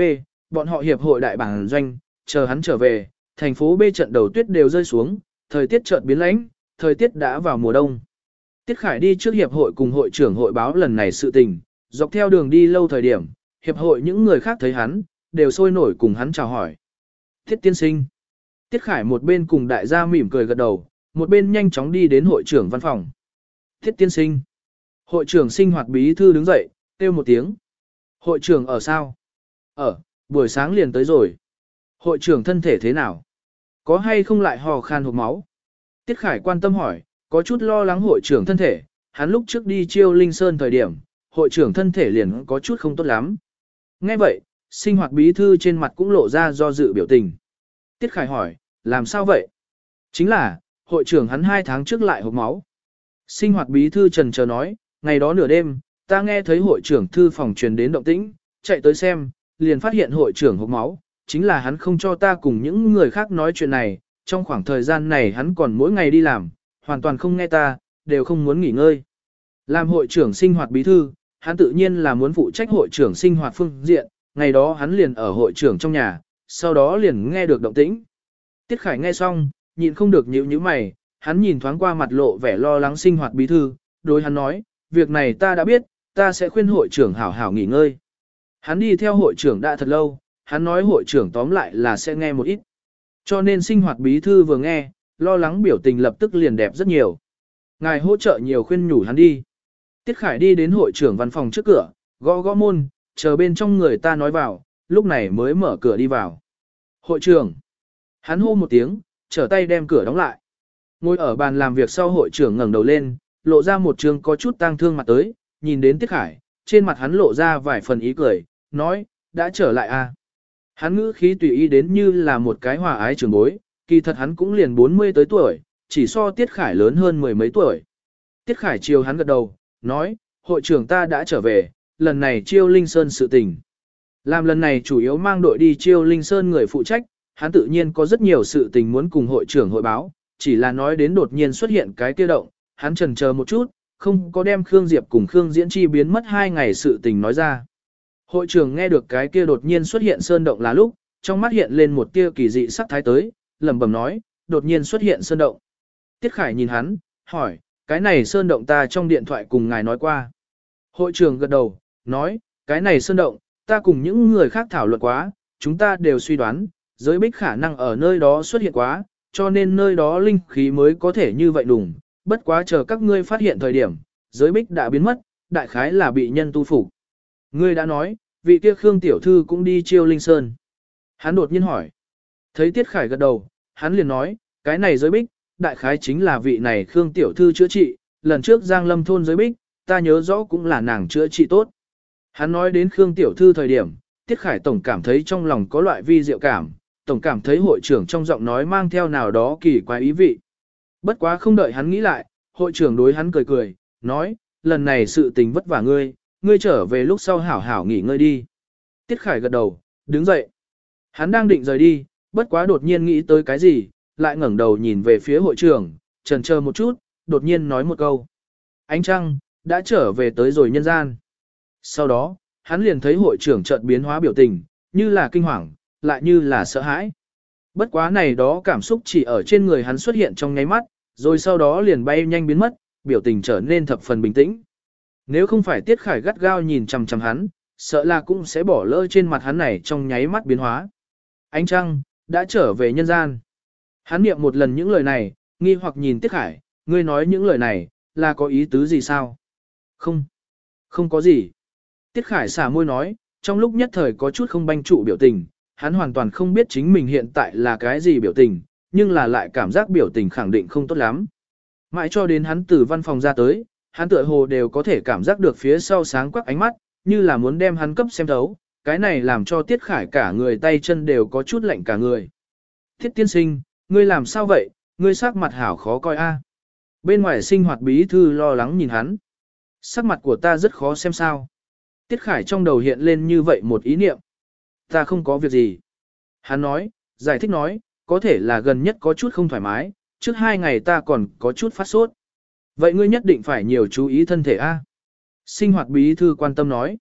[SPEAKER 1] bọn họ hiệp hội đại bản doanh, chờ hắn trở về, thành phố B trận đầu tuyết đều rơi xuống, thời tiết chợt biến lãnh, thời tiết đã vào mùa đông. Tiết Khải đi trước hiệp hội cùng hội trưởng hội báo lần này sự tình, dọc theo đường đi lâu thời điểm, hiệp hội những người khác thấy hắn, đều sôi nổi cùng hắn chào hỏi. Tiết tiên sinh. Tiết Khải một bên cùng đại gia mỉm cười gật đầu, một bên nhanh chóng đi đến hội trưởng văn phòng. Tiết tiên sinh. Hội trưởng sinh hoạt bí thư đứng dậy, kêu một tiếng. Hội trưởng ở sao? Ở, buổi sáng liền tới rồi. Hội trưởng thân thể thế nào? Có hay không lại hò khan hộp máu? Tiết Khải quan tâm hỏi, có chút lo lắng hội trưởng thân thể, hắn lúc trước đi chiêu Linh Sơn thời điểm, hội trưởng thân thể liền có chút không tốt lắm. Nghe vậy, sinh hoạt bí thư trên mặt cũng lộ ra do dự biểu tình. Tiết Khải hỏi, làm sao vậy? Chính là, hội trưởng hắn hai tháng trước lại hộp máu. Sinh hoạt bí thư trần chờ nói, ngày đó nửa đêm, ta nghe thấy hội trưởng thư phòng truyền đến động tĩnh, chạy tới xem, liền phát hiện hội trưởng hộp máu, chính là hắn không cho ta cùng những người khác nói chuyện này, trong khoảng thời gian này hắn còn mỗi ngày đi làm, hoàn toàn không nghe ta, đều không muốn nghỉ ngơi. Làm hội trưởng sinh hoạt bí thư, hắn tự nhiên là muốn phụ trách hội trưởng sinh hoạt phương diện, ngày đó hắn liền ở hội trưởng trong nhà, sau đó liền nghe được động tĩnh. Tiết Khải nghe xong, nhịn không được nhíu nhíu mày, hắn nhìn thoáng qua mặt lộ vẻ lo lắng sinh hoạt bí thư, đối hắn nói, việc này ta đã biết, ta sẽ khuyên hội trưởng hảo hảo nghỉ ngơi. Hắn đi theo hội trưởng đã thật lâu, hắn nói hội trưởng tóm lại là sẽ nghe một ít. Cho nên sinh hoạt bí thư vừa nghe, lo lắng biểu tình lập tức liền đẹp rất nhiều. Ngài hỗ trợ nhiều khuyên nhủ hắn đi. Tiết Khải đi đến hội trưởng văn phòng trước cửa, gõ gõ môn, chờ bên trong người ta nói vào, lúc này mới mở cửa đi vào. Hội trưởng. Hắn hô một tiếng, trở tay đem cửa đóng lại. Ngồi ở bàn làm việc sau hội trưởng ngẩng đầu lên, lộ ra một trường có chút tang thương mặt tới, nhìn đến Tiết Khải, trên mặt hắn lộ ra vài phần ý cười, nói, đã trở lại à. Hắn ngữ khí tùy ý đến như là một cái hòa ái trường bối, kỳ thật hắn cũng liền 40 tới tuổi, chỉ so Tiết Khải lớn hơn mười mấy tuổi. Tiết Khải chiều hắn gật đầu, nói, hội trưởng ta đã trở về, lần này chiêu Linh Sơn sự tình. Làm lần này chủ yếu mang đội đi chiêu Linh Sơn người phụ trách, hắn tự nhiên có rất nhiều sự tình muốn cùng hội trưởng hội báo, chỉ là nói đến đột nhiên xuất hiện cái kia động, hắn trần chờ một chút, không có đem Khương Diệp cùng Khương Diễn Chi biến mất hai ngày sự tình nói ra. Hội trưởng nghe được cái kia đột nhiên xuất hiện sơn động là lúc, trong mắt hiện lên một tia kỳ dị sắc thái tới, lẩm bẩm nói, đột nhiên xuất hiện sơn động. Tiết Khải nhìn hắn, hỏi, cái này sơn động ta trong điện thoại cùng ngài nói qua. Hội trưởng gật đầu, nói, cái này sơn động, ta cùng những người khác thảo luận quá, chúng ta đều suy đoán, giới bích khả năng ở nơi đó xuất hiện quá, cho nên nơi đó linh khí mới có thể như vậy đủng, bất quá chờ các ngươi phát hiện thời điểm, giới bích đã biến mất, đại khái là bị nhân tu phục. Ngươi đã nói, vị kia Khương tiểu thư cũng đi chiêu linh sơn. Hắn đột nhiên hỏi. Thấy Tiết Khải gật đầu, hắn liền nói, cái này giới bích, đại khái chính là vị này Khương tiểu thư chữa trị, lần trước Giang Lâm thôn giới bích, ta nhớ rõ cũng là nàng chữa trị tốt. Hắn nói đến Khương tiểu thư thời điểm, Tiết Khải tổng cảm thấy trong lòng có loại vi diệu cảm, tổng cảm thấy hội trưởng trong giọng nói mang theo nào đó kỳ quái ý vị. Bất quá không đợi hắn nghĩ lại, hội trưởng đối hắn cười cười, nói, lần này sự tình vất vả ngươi, ngươi trở về lúc sau hảo hảo nghỉ ngơi đi. Tiết Khải gật đầu, đứng dậy. Hắn đang định rời đi, bất quá đột nhiên nghĩ tới cái gì, lại ngẩng đầu nhìn về phía hội trưởng, trần chờ một chút, đột nhiên nói một câu. Ánh trăng, đã trở về tới rồi nhân gian. Sau đó, hắn liền thấy hội trưởng chợt biến hóa biểu tình, như là kinh hoàng, lại như là sợ hãi. Bất quá này đó cảm xúc chỉ ở trên người hắn xuất hiện trong nháy mắt, rồi sau đó liền bay nhanh biến mất, biểu tình trở nên thập phần bình tĩnh. Nếu không phải Tiết Khải gắt gao nhìn chằm chằm hắn, sợ là cũng sẽ bỏ lỡ trên mặt hắn này trong nháy mắt biến hóa. Ánh trăng, đã trở về nhân gian. Hắn niệm một lần những lời này, nghi hoặc nhìn Tiết Khải, ngươi nói những lời này, là có ý tứ gì sao? Không, không có gì. Tiết Khải xả môi nói, trong lúc nhất thời có chút không banh trụ biểu tình, hắn hoàn toàn không biết chính mình hiện tại là cái gì biểu tình, nhưng là lại cảm giác biểu tình khẳng định không tốt lắm. Mãi cho đến hắn từ văn phòng ra tới, hắn tựa hồ đều có thể cảm giác được phía sau sáng quắc ánh mắt, như là muốn đem hắn cấp xem thấu, cái này làm cho Tiết Khải cả người tay chân đều có chút lạnh cả người. Thiết tiên sinh, ngươi làm sao vậy, ngươi sắc mặt hảo khó coi a. Bên ngoài sinh hoạt bí thư lo lắng nhìn hắn. Sắc mặt của ta rất khó xem sao. Tiết Khải trong đầu hiện lên như vậy một ý niệm. Ta không có việc gì. Hắn nói, giải thích nói, có thể là gần nhất có chút không thoải mái, trước hai ngày ta còn có chút phát sốt. Vậy ngươi nhất định phải nhiều chú ý thân thể a. Sinh hoạt bí thư quan tâm nói.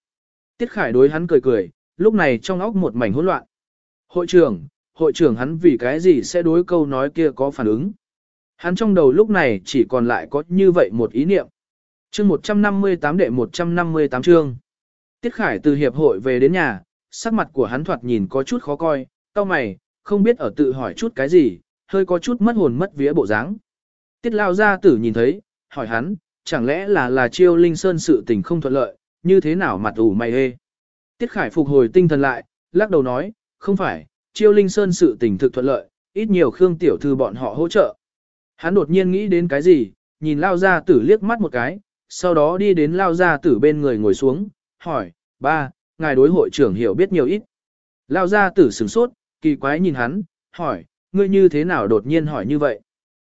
[SPEAKER 1] Tiết Khải đối hắn cười cười, lúc này trong óc một mảnh hỗn loạn. Hội trưởng, hội trưởng hắn vì cái gì sẽ đối câu nói kia có phản ứng. Hắn trong đầu lúc này chỉ còn lại có như vậy một ý niệm. Chương 158 đệ 158 chương. Tiết Khải từ hiệp hội về đến nhà, sắc mặt của hắn thoạt nhìn có chút khó coi, cau mày, không biết ở tự hỏi chút cái gì, hơi có chút mất hồn mất vía bộ dáng. Tiết lao gia tử nhìn thấy, hỏi hắn, chẳng lẽ là là chiêu linh sơn sự tình không thuận lợi, như thế nào mặt ủ mày hê. Tiết Khải phục hồi tinh thần lại, lắc đầu nói, không phải, chiêu linh sơn sự tình thực thuận lợi, ít nhiều Khương tiểu thư bọn họ hỗ trợ. Hắn đột nhiên nghĩ đến cái gì, nhìn lao gia tử liếc mắt một cái, sau đó đi đến lao gia tử bên người ngồi xuống, hỏi, ba, ngài đối hội trưởng hiểu biết nhiều ít. Lao gia tử sửng sốt, kỳ quái nhìn hắn, hỏi, ngươi như thế nào đột nhiên hỏi như vậy?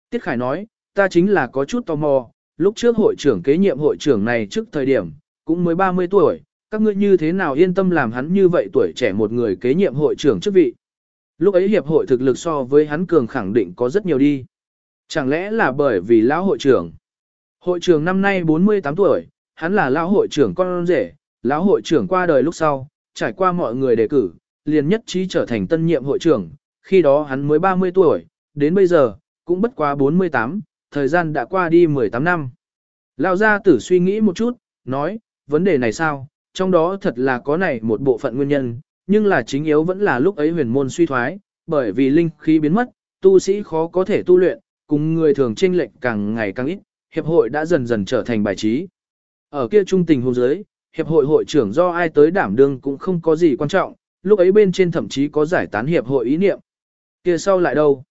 [SPEAKER 1] Tiết Khải nói, ta chính là có chút tò mò, lúc trước hội trưởng kế nhiệm hội trưởng này trước thời điểm, cũng mới 30 tuổi, các ngươi như thế nào yên tâm làm hắn như vậy tuổi trẻ một người kế nhiệm hội trưởng chức vị. Lúc ấy hiệp hội thực lực so với hắn cường khẳng định có rất nhiều đi. Chẳng lẽ là bởi vì lão hội trưởng? Hội trưởng năm nay 48 tuổi, hắn là lão hội trưởng con rể, lão hội trưởng qua đời lúc sau, trải qua mọi người đề cử, liền nhất trí trở thành tân nhiệm hội trưởng, khi đó hắn mới 30 tuổi, đến bây giờ, cũng bất quá 48, thời gian đã qua đi 18 năm. Lão gia tử suy nghĩ một chút, nói, vấn đề này sao, trong đó thật là có này một bộ phận nguyên nhân, nhưng là chính yếu vẫn là lúc ấy huyền môn suy thoái, bởi vì linh khí biến mất, tu sĩ khó có thể tu luyện, cùng người thường chênh lệch càng ngày càng ít, hiệp hội đã dần dần trở thành bài trí. Ở kia trung tình hôn giới, hiệp hội hội trưởng do ai tới đảm đương cũng không có gì quan trọng, lúc ấy bên trên thậm chí có giải tán hiệp hội ý niệm. Kia sau lại đâu?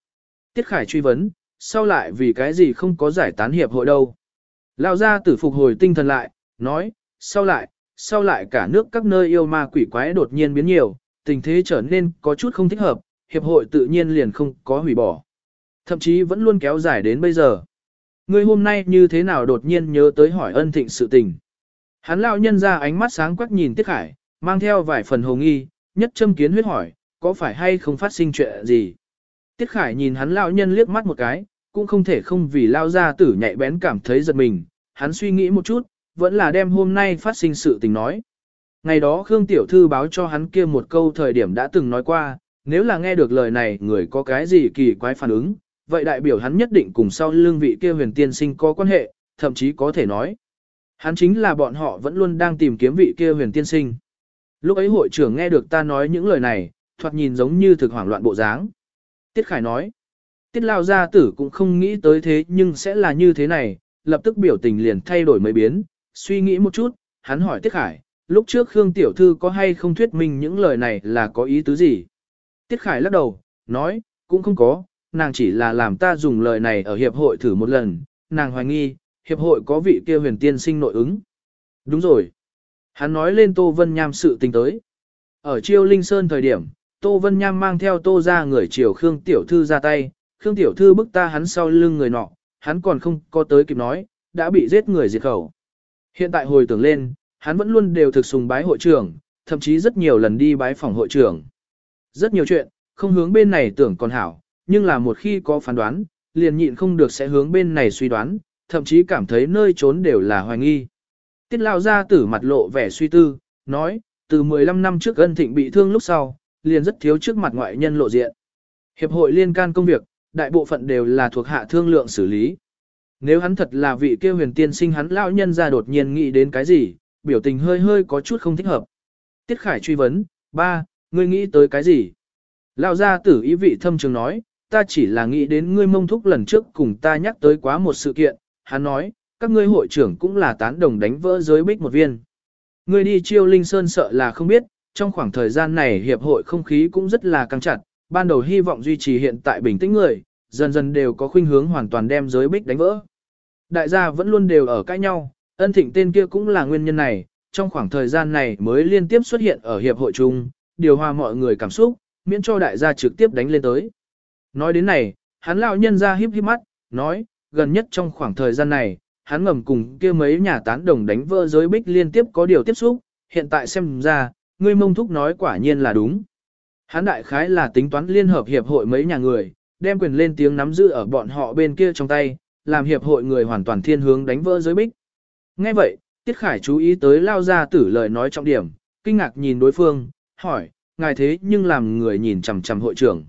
[SPEAKER 1] Tiết Khải truy vấn, sau lại vì cái gì không có giải tán hiệp hội đâu? Lao ra tử phục hồi tinh thần lại, nói, sau lại, sau lại cả nước các nơi yêu ma quỷ quái đột nhiên biến nhiều, tình thế trở nên có chút không thích hợp, hiệp hội tự nhiên liền không có hủy bỏ. Thậm chí vẫn luôn kéo dài đến bây giờ. Ngươi hôm nay như thế nào đột nhiên nhớ tới hỏi ân thịnh sự tình. Hắn lão nhân ra ánh mắt sáng quắc nhìn Tiết Khải, mang theo vài phần hồng nghi, nhất châm kiến huyết hỏi, có phải hay không phát sinh chuyện gì. Tiết Khải nhìn hắn lão nhân liếc mắt một cái, cũng không thể không vì lao ra tử nhạy bén cảm thấy giật mình, hắn suy nghĩ một chút, vẫn là đem hôm nay phát sinh sự tình nói. Ngày đó Khương Tiểu Thư báo cho hắn kia một câu thời điểm đã từng nói qua, nếu là nghe được lời này người có cái gì kỳ quái phản ứng, vậy đại biểu hắn nhất định cùng sau lương vị kia huyền tiên sinh có quan hệ, thậm chí có thể nói. Hắn chính là bọn họ vẫn luôn đang tìm kiếm vị kia huyền tiên sinh. Lúc ấy hội trưởng nghe được ta nói những lời này, thoạt nhìn giống như thực hoảng loạn bộ dáng. Tiết Khải nói, Tiết Lao Gia Tử cũng không nghĩ tới thế nhưng sẽ là như thế này, lập tức biểu tình liền thay đổi mấy biến, suy nghĩ một chút, hắn hỏi Tiết Khải, lúc trước Khương Tiểu Thư có hay không thuyết minh những lời này là có ý tứ gì? Tiết Khải lắc đầu, nói, cũng không có, nàng chỉ là làm ta dùng lời này ở hiệp hội thử một lần, nàng hoài nghi, hiệp hội có vị kia huyền tiên sinh nội ứng. Đúng rồi. Hắn nói lên Tô Vân Nham sự tình tới. Ở Chiêu Linh Sơn thời điểm, Tô Vân Nham mang theo Tô ra người chiều Khương Tiểu Thư ra tay, Khương Tiểu Thư bức ta hắn sau lưng người nọ, hắn còn không có tới kịp nói, đã bị giết người diệt khẩu. Hiện tại hồi tưởng lên, hắn vẫn luôn đều thực sùng bái hội trưởng, thậm chí rất nhiều lần đi bái phòng hội trưởng. Rất nhiều chuyện, không hướng bên này tưởng còn hảo, nhưng là một khi có phán đoán, liền nhịn không được sẽ hướng bên này suy đoán, thậm chí cảm thấy nơi trốn đều là hoài nghi. Tiết lao ra tử mặt lộ vẻ suy tư, nói, từ 15 năm trước ân thịnh bị thương lúc sau, liền rất thiếu trước mặt ngoại nhân lộ diện. Hiệp hội liên can công việc, đại bộ phận đều là thuộc hạ thương lượng xử lý. Nếu hắn thật là vị kia huyền tiên sinh hắn lão nhân ra đột nhiên nghĩ đến cái gì, biểu tình hơi hơi có chút không thích hợp. Tiết Khải truy vấn, ba, ngươi nghĩ tới cái gì? Lão gia tử ý vị thâm trường nói, ta chỉ là nghĩ đến ngươi mông thúc lần trước cùng ta nhắc tới quá một sự kiện, hắn nói, các ngươi hội trưởng cũng là tán đồng đánh vỡ giới bích một viên. Ngươi đi chiêu linh sơn sợ là không biết, trong khoảng thời gian này hiệp hội không khí cũng rất là căng chặt, ban đầu hy vọng duy trì hiện tại bình tĩnh người, dần dần đều có khuynh hướng hoàn toàn đem giới bích đánh vỡ. Đại gia vẫn luôn đều ở cãi nhau, ân thịnh tên kia cũng là nguyên nhân này, trong khoảng thời gian này mới liên tiếp xuất hiện ở hiệp hội chung, điều hòa mọi người cảm xúc, miễn cho đại gia trực tiếp đánh lên tới. Nói đến này, hắn lão nhân ra híp híp mắt, nói, gần nhất trong khoảng thời gian này, hắn ngầm cùng kia mấy nhà tán đồng đánh vỡ giới bích liên tiếp có điều tiếp xúc, hiện tại xem ra, ngươi mông thúc nói quả nhiên là đúng. Hắn đại khái là tính toán liên hợp hiệp hội mấy nhà người, đem quyền lên tiếng nắm giữ ở bọn họ bên kia trong tay, làm hiệp hội người hoàn toàn thiên hướng đánh vỡ giới bích. Nghe vậy, Tiết Khải chú ý tới lao ra tử lời nói trọng điểm, kinh ngạc nhìn đối phương, hỏi, ngài thế nhưng làm người nhìn chằm chằm hội trưởng.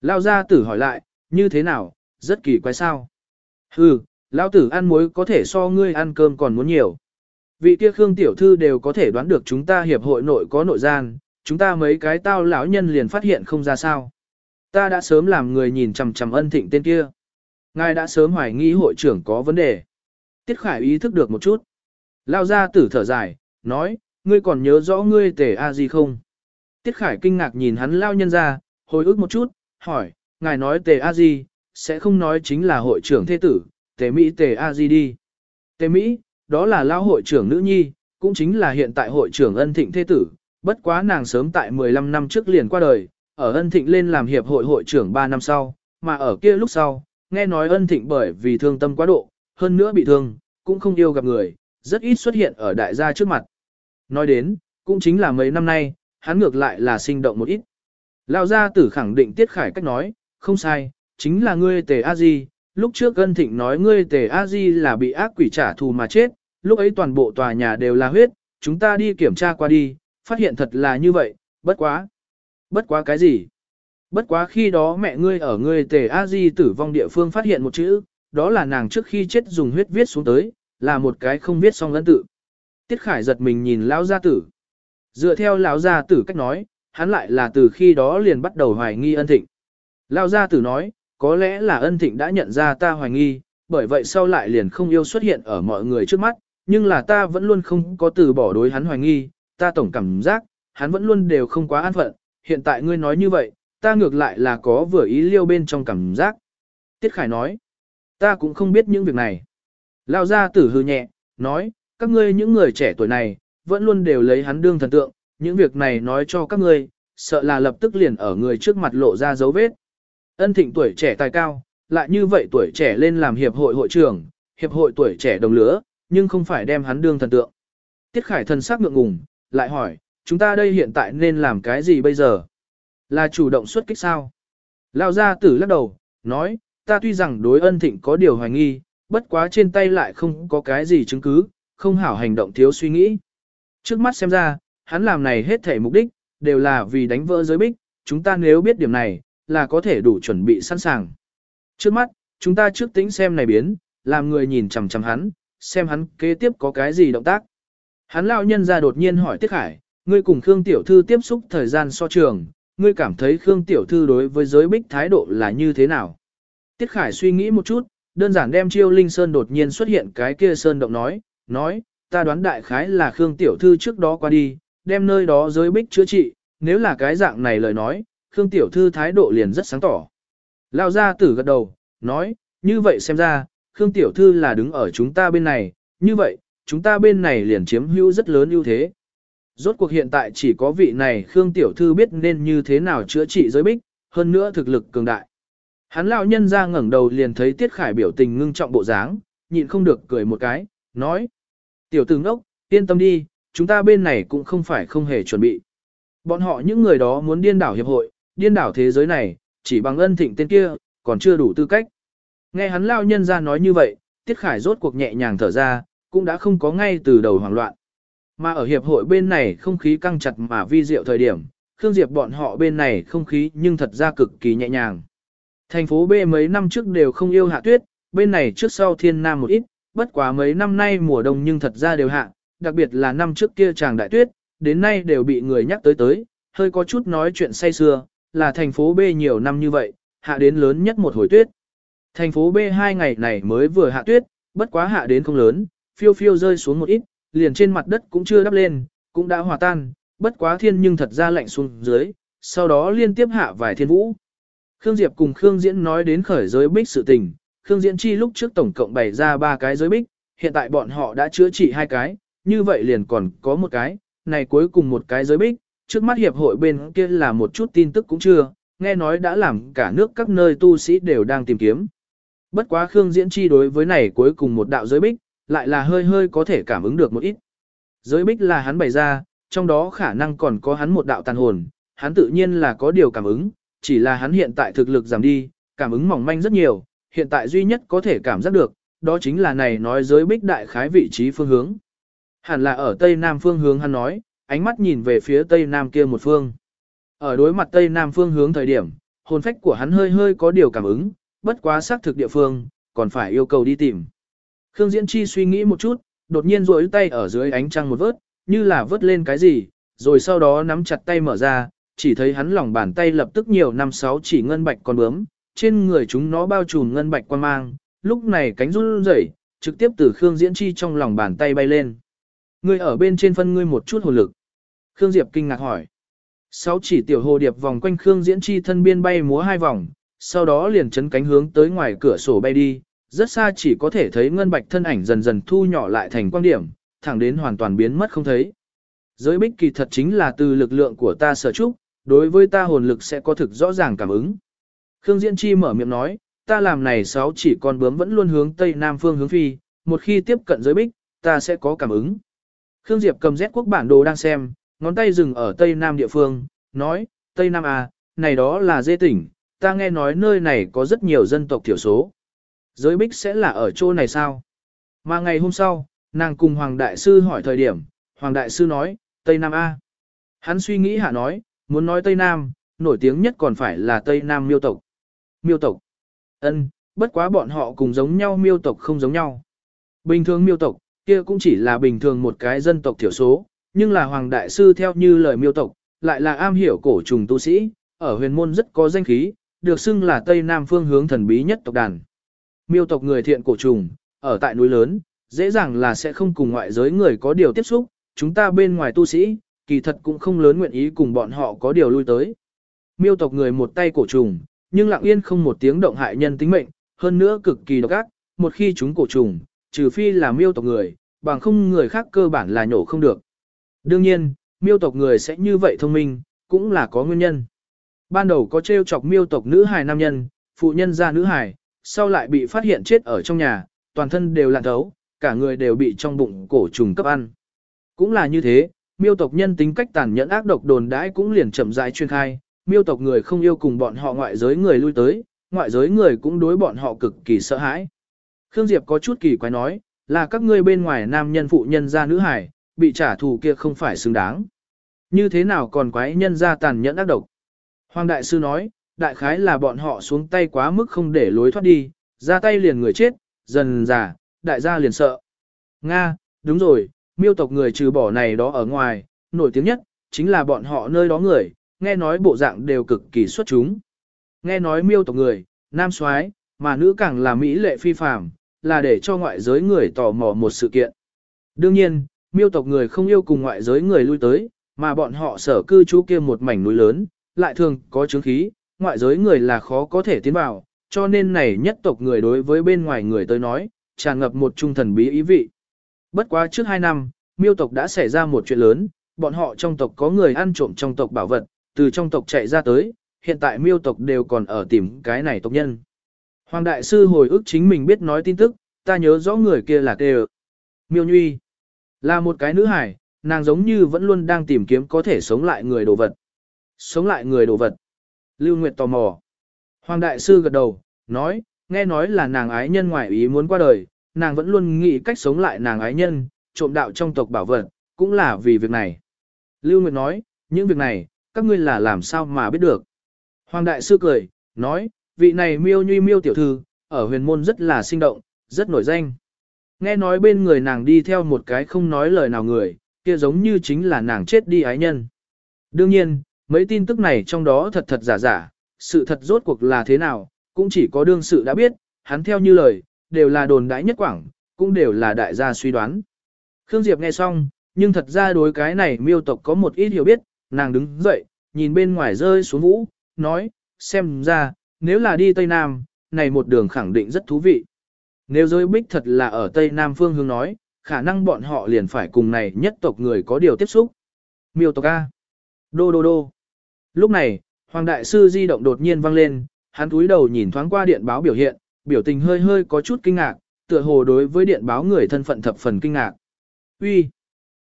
[SPEAKER 1] Lao ra tử hỏi lại, như thế nào, rất kỳ quái sao. Hừ, Lão tử ăn muối có thể so ngươi ăn cơm còn muốn nhiều. Vị kia Khương tiểu thư đều có thể đoán được chúng ta hiệp hội nội có nội gian, chúng ta mấy cái tao lão nhân liền phát hiện không ra sao. Ta đã sớm làm người nhìn chằm chằm ân thịnh tên kia. Ngài đã sớm hoài nghi hội trưởng có vấn đề. Tiết Khải ý thức được một chút. Lao ra tử thở dài, nói, ngươi còn nhớ rõ ngươi tề a gì không? Tiết Khải kinh ngạc nhìn hắn lao nhân ra, hồi ức một chút, hỏi, ngài nói tề a gì? sẽ không nói chính là hội trưởng thế tử, tề Mỹ tề a di đi. Tề Mỹ, đó là lao hội trưởng nữ nhi, cũng chính là hiện tại hội trưởng ân thịnh thế tử, bất quá nàng sớm tại 15 năm trước liền qua đời, ở ân thịnh lên làm hiệp hội hội trưởng 3 năm sau, mà ở kia lúc sau, nghe nói ân thịnh bởi vì thương tâm quá độ, hơn nữa bị thương, cũng không yêu gặp người, rất ít xuất hiện ở đại gia trước mặt. Nói đến, cũng chính là mấy năm nay, hắn ngược lại là sinh động một ít. Lão gia tử khẳng định tiết khải cách nói, không sai, chính là ngươi tề a di. Lúc trước ân thịnh nói ngươi tề a di là bị ác quỷ trả thù mà chết, lúc ấy toàn bộ tòa nhà đều là huyết, chúng ta đi kiểm tra qua đi, phát hiện thật là như vậy, bất quá. Bất quá cái gì? Bất quá khi đó mẹ ngươi ở ngươi tề a di tử vong địa phương phát hiện một chữ, đó là nàng trước khi chết dùng huyết viết xuống tới, là một cái không viết xong lẫn tự. Tiết Khải giật mình nhìn lão gia tử. Dựa theo lão gia tử cách nói, hắn lại là từ khi đó liền bắt đầu hoài nghi ân thịnh. Lão gia tử nói, có lẽ là ân thịnh đã nhận ra ta hoài nghi, bởi vậy sau lại liền không yêu xuất hiện ở mọi người trước mắt, nhưng là ta vẫn luôn không có từ bỏ đối hắn hoài nghi, ta tổng cảm giác, hắn vẫn luôn đều không quá an phận, hiện tại ngươi nói như vậy, ta ngược lại là có vừa ý liêu bên trong cảm giác. Tiết Khải nói, ta cũng không biết những việc này. Lao gia tử hư nhẹ, nói, các ngươi những người trẻ tuổi này, vẫn luôn đều lấy hắn đương thần tượng, những việc này nói cho các ngươi, sợ là lập tức liền ở người trước mặt lộ ra dấu vết. Ân thịnh tuổi trẻ tài cao, lại như vậy tuổi trẻ lên làm hiệp hội hội trưởng, hiệp hội tuổi trẻ đồng lứa, nhưng không phải đem hắn đương thần tượng. Tiết Khải thần sắc ngượng ngùng, lại hỏi, chúng ta đây hiện tại nên làm cái gì bây giờ? Là chủ động xuất kích sao? Lao gia tử lắc đầu, nói, ta tuy rằng đối ân thịnh có điều hoài nghi, bất quá trên tay lại không có cái gì chứng cứ, không hảo hành động thiếu suy nghĩ. Trước mắt xem ra, hắn làm này hết thể mục đích, đều là vì đánh vỡ giới bích, chúng ta nếu biết điểm này, là có thể đủ chuẩn bị sẵn sàng. Trước mắt, chúng ta trước tính xem này biến, làm người nhìn chằm chằm hắn, xem hắn kế tiếp có cái gì động tác. Hắn lão nhân ra đột nhiên hỏi Tiết Khải, ngươi cùng Khương Tiểu Thư tiếp xúc thời gian so trường, ngươi cảm thấy Khương Tiểu Thư đối với giới bích thái độ là như thế nào? Tiết Khải suy nghĩ một chút, đơn giản đem chiêu linh sơn đột nhiên xuất hiện cái kia sơn động nói, nói, ta đoán đại khái là Khương Tiểu Thư trước đó qua đi, đem nơi đó giới bích chữa trị, nếu là cái dạng này lời nói, Khương Tiểu Thư thái độ liền rất sáng tỏ. Lao ra tử gật đầu, nói, như vậy xem ra, Khương Tiểu Thư là đứng ở chúng ta bên này, như vậy, chúng ta bên này liền chiếm hữu rất lớn ưu thế. Rốt cuộc hiện tại chỉ có vị này Khương Tiểu Thư biết nên như thế nào chữa trị giới bích, hơn nữa thực lực cường đại. Hắn lão nhân ra ngẩng đầu liền thấy Tiết Khải biểu tình ngưng trọng bộ dáng, nhịn không được cười một cái, nói. Tiểu tử ngốc, yên tâm đi, chúng ta bên này cũng không phải không hề chuẩn bị. Bọn họ những người đó muốn điên đảo hiệp hội, điên đảo thế giới này, chỉ bằng ân thịnh tên kia, còn chưa đủ tư cách. Nghe hắn lao nhân ra nói như vậy, Tiết Khải rốt cuộc nhẹ nhàng thở ra, cũng đã không có ngay từ đầu hoảng loạn. Mà ở hiệp hội bên này không khí căng chặt mà vi diệu thời điểm, Khương Diệp bọn họ bên này không khí nhưng thật ra cực kỳ nhẹ nhàng. Thành phố B mấy năm trước đều không yêu hạ tuyết, bên này trước sau thiên nam một ít, bất quá mấy năm nay mùa đông nhưng thật ra đều hạ, đặc biệt là năm trước kia chàng đại tuyết, đến nay đều bị người nhắc tới tới, hơi có chút nói chuyện say xưa, là thành phố B nhiều năm như vậy, hạ đến lớn nhất một hồi tuyết. Thành phố B hai ngày này mới vừa hạ tuyết, bất quá hạ đến không lớn, phiêu phiêu rơi xuống một ít, liền trên mặt đất cũng chưa đắp lên, cũng đã hòa tan, bất quá thiên nhưng thật ra lạnh xuống dưới, sau đó liên tiếp hạ vài thiên vũ. Khương Diệp cùng Khương Diễn nói đến khởi giới bích sự tình, Khương Diễn chi lúc trước tổng cộng bày ra ba cái giới bích, hiện tại bọn họ đã chữa trị hai cái, như vậy liền còn có một cái, này cuối cùng một cái giới bích, trước mắt hiệp hội bên kia là một chút tin tức cũng chưa, nghe nói đã làm cả nước các nơi tu sĩ đều đang tìm kiếm. Bất quá Khương Diễn Chi đối với này cuối cùng một đạo giới bích, lại là hơi hơi có thể cảm ứng được một ít. Giới bích là hắn bày ra, trong đó khả năng còn có hắn một đạo tàn hồn, hắn tự nhiên là có điều cảm ứng, chỉ là hắn hiện tại thực lực giảm đi, cảm ứng mỏng manh rất nhiều, hiện tại duy nhất có thể cảm giác được, đó chính là này nói giới bích đại khái vị trí phương hướng. Hẳn là ở tây nam phương hướng hắn nói, ánh mắt nhìn về phía tây nam kia một phương. Ở đối mặt tây nam phương hướng thời điểm, hồn phách của hắn hơi hơi có điều cảm ứng, bất quá xác thực địa phương, còn phải yêu cầu đi tìm. Khương Diễn Chi suy nghĩ một chút, đột nhiên duỗi tay ở dưới ánh trăng một vớt, như là vớt lên cái gì, rồi sau đó nắm chặt tay mở ra, chỉ thấy hắn lòng bàn tay lập tức nhiều năm sáu chỉ ngân bạch con bướm, trên người chúng nó bao trùm ngân bạch quan mang, lúc này cánh run rẩy, trực tiếp từ Khương Diễn Chi trong lòng bàn tay bay lên. Ngươi ở bên trên phân ngươi một chút hồn lực. Khương Diệp kinh ngạc hỏi. Sáu chỉ tiểu hồ điệp vòng quanh Khương Diễn Chi thân biên bay múa hai vòng, sau đó liền chấn cánh hướng tới ngoài cửa sổ bay đi, rất xa chỉ có thể thấy ngân bạch thân ảnh dần dần thu nhỏ lại thành quan điểm, thẳng đến hoàn toàn biến mất không thấy. Giới bích kỳ thật chính là từ lực lượng của ta sở trúc, đối với ta hồn lực sẽ có thực rõ ràng cảm ứng. Khương Diễn Chi mở miệng nói, ta làm này sáu chỉ con bướm vẫn luôn hướng tây nam phương hướng phi, một khi tiếp cận giới bích, ta sẽ có cảm ứng. Khương Diệp cầm Z quốc bản đồ đang xem, ngón tay dừng ở tây nam địa phương, nói, tây nam à, này đó là dê tỉnh, ta nghe nói nơi này có rất nhiều dân tộc thiểu số. Giới bích sẽ là ở chỗ này sao? Mà ngày hôm sau, nàng cùng Hoàng Đại Sư hỏi thời điểm, Hoàng Đại Sư nói, Tây Nam A. Hắn suy nghĩ hạ nói, muốn nói Tây Nam, nổi tiếng nhất còn phải là Tây Nam miêu tộc. Miêu tộc. ân, bất quá bọn họ cùng giống nhau miêu tộc không giống nhau. Bình thường miêu tộc, kia cũng chỉ là bình thường một cái dân tộc thiểu số, nhưng là Hoàng Đại Sư theo như lời miêu tộc, lại là am hiểu cổ trùng tu sĩ, ở huyền môn rất có danh khí, được xưng là Tây Nam phương hướng thần bí nhất tộc đàn. Miêu tộc người thiện cổ trùng, ở tại núi lớn, dễ dàng là sẽ không cùng ngoại giới người có điều tiếp xúc, chúng ta bên ngoài tu sĩ, kỳ thật cũng không lớn nguyện ý cùng bọn họ có điều lui tới. Miêu tộc người một tay cổ trùng, nhưng lặng yên không một tiếng động hại nhân tính mệnh, hơn nữa cực kỳ độc ác, một khi chúng cổ trùng, trừ phi là miêu tộc người, bằng không người khác cơ bản là nhổ không được. Đương nhiên, miêu tộc người sẽ như vậy thông minh, cũng là có nguyên nhân. Ban đầu có trêu chọc miêu tộc nữ hài nam nhân, phụ nhân ra nữ hài, sau lại bị phát hiện chết ở trong nhà, toàn thân đều lạn thấu, cả người đều bị trong bụng cổ trùng cấp ăn. Cũng là như thế, miêu tộc nhân tính cách tàn nhẫn ác độc đồn đãi cũng liền chậm rãi chuyên khai, miêu tộc người không yêu cùng bọn họ ngoại giới người lui tới, ngoại giới người cũng đối bọn họ cực kỳ sợ hãi. Khương Diệp có chút kỳ quái nói, là các ngươi bên ngoài nam nhân phụ nhân ra nữ hải, bị trả thù kia không phải xứng đáng. Như thế nào còn quái nhân ra tàn nhẫn ác độc? Hoàng Đại Sư nói, đại khái là bọn họ xuống tay quá mức không để lối thoát đi, ra tay liền người chết, dần già, đại gia liền sợ. Nga, đúng rồi, miêu tộc người trừ bỏ này đó ở ngoài, nổi tiếng nhất, chính là bọn họ nơi đó người, nghe nói bộ dạng đều cực kỳ xuất chúng. Nghe nói miêu tộc người, nam soái mà nữ càng là mỹ lệ phi phàm, là để cho ngoại giới người tò mò một sự kiện. Đương nhiên, miêu tộc người không yêu cùng ngoại giới người lui tới, mà bọn họ sở cư trú kia một mảnh núi lớn, lại thường có chứng khí, ngoại giới người là khó có thể tiến vào, cho nên này nhất tộc người đối với bên ngoài người tới nói, tràn ngập một trung thần bí ý vị. Bất quá trước 2 năm, miêu tộc đã xảy ra một chuyện lớn, bọn họ trong tộc có người ăn trộm trong tộc bảo vật, từ trong tộc chạy ra tới, hiện tại miêu tộc đều còn ở tìm cái này tộc nhân. Hoàng đại sư hồi ức chính mình biết nói tin tức, ta nhớ rõ người kia là kê Miêu Nhuy là một cái nữ hải, nàng giống như vẫn luôn đang tìm kiếm có thể sống lại người đồ vật. Sống lại người đồ vật. Lưu Nguyệt tò mò. Hoàng đại sư gật đầu, nói, nghe nói là nàng ái nhân ngoại ý muốn qua đời, nàng vẫn luôn nghĩ cách sống lại nàng ái nhân, trộm đạo trong tộc bảo vật, cũng là vì việc này. Lưu Nguyệt nói, những việc này, các ngươi là làm sao mà biết được. Hoàng đại sư cười, nói, vị này miêu nhuy miêu tiểu thư, ở huyền môn rất là sinh động, rất nổi danh. Nghe nói bên người nàng đi theo một cái không nói lời nào người, kia giống như chính là nàng chết đi ái nhân. Đương nhiên, mấy tin tức này trong đó thật thật giả giả, sự thật rốt cuộc là thế nào, cũng chỉ có đương sự đã biết, hắn theo như lời, đều là đồn đãi nhất quảng, cũng đều là đại gia suy đoán. Khương Diệp nghe xong, nhưng thật ra đối cái này miêu tộc có một ít hiểu biết, nàng đứng dậy, nhìn bên ngoài rơi xuống vũ, nói, xem ra, nếu là đi Tây Nam, này một đường khẳng định rất thú vị. Nếu giới bích thật là ở Tây Nam phương hướng nói, khả năng bọn họ liền phải cùng này nhất tộc người có điều tiếp xúc. Miêu tộc A. Đô đô đô. Lúc này, Hoàng Đại Sư di động đột nhiên vang lên, hắn túi đầu nhìn thoáng qua điện báo biểu hiện, biểu tình hơi hơi có chút kinh ngạc, tựa hồ đối với điện báo người thân phận thập phần kinh ngạc. Uy,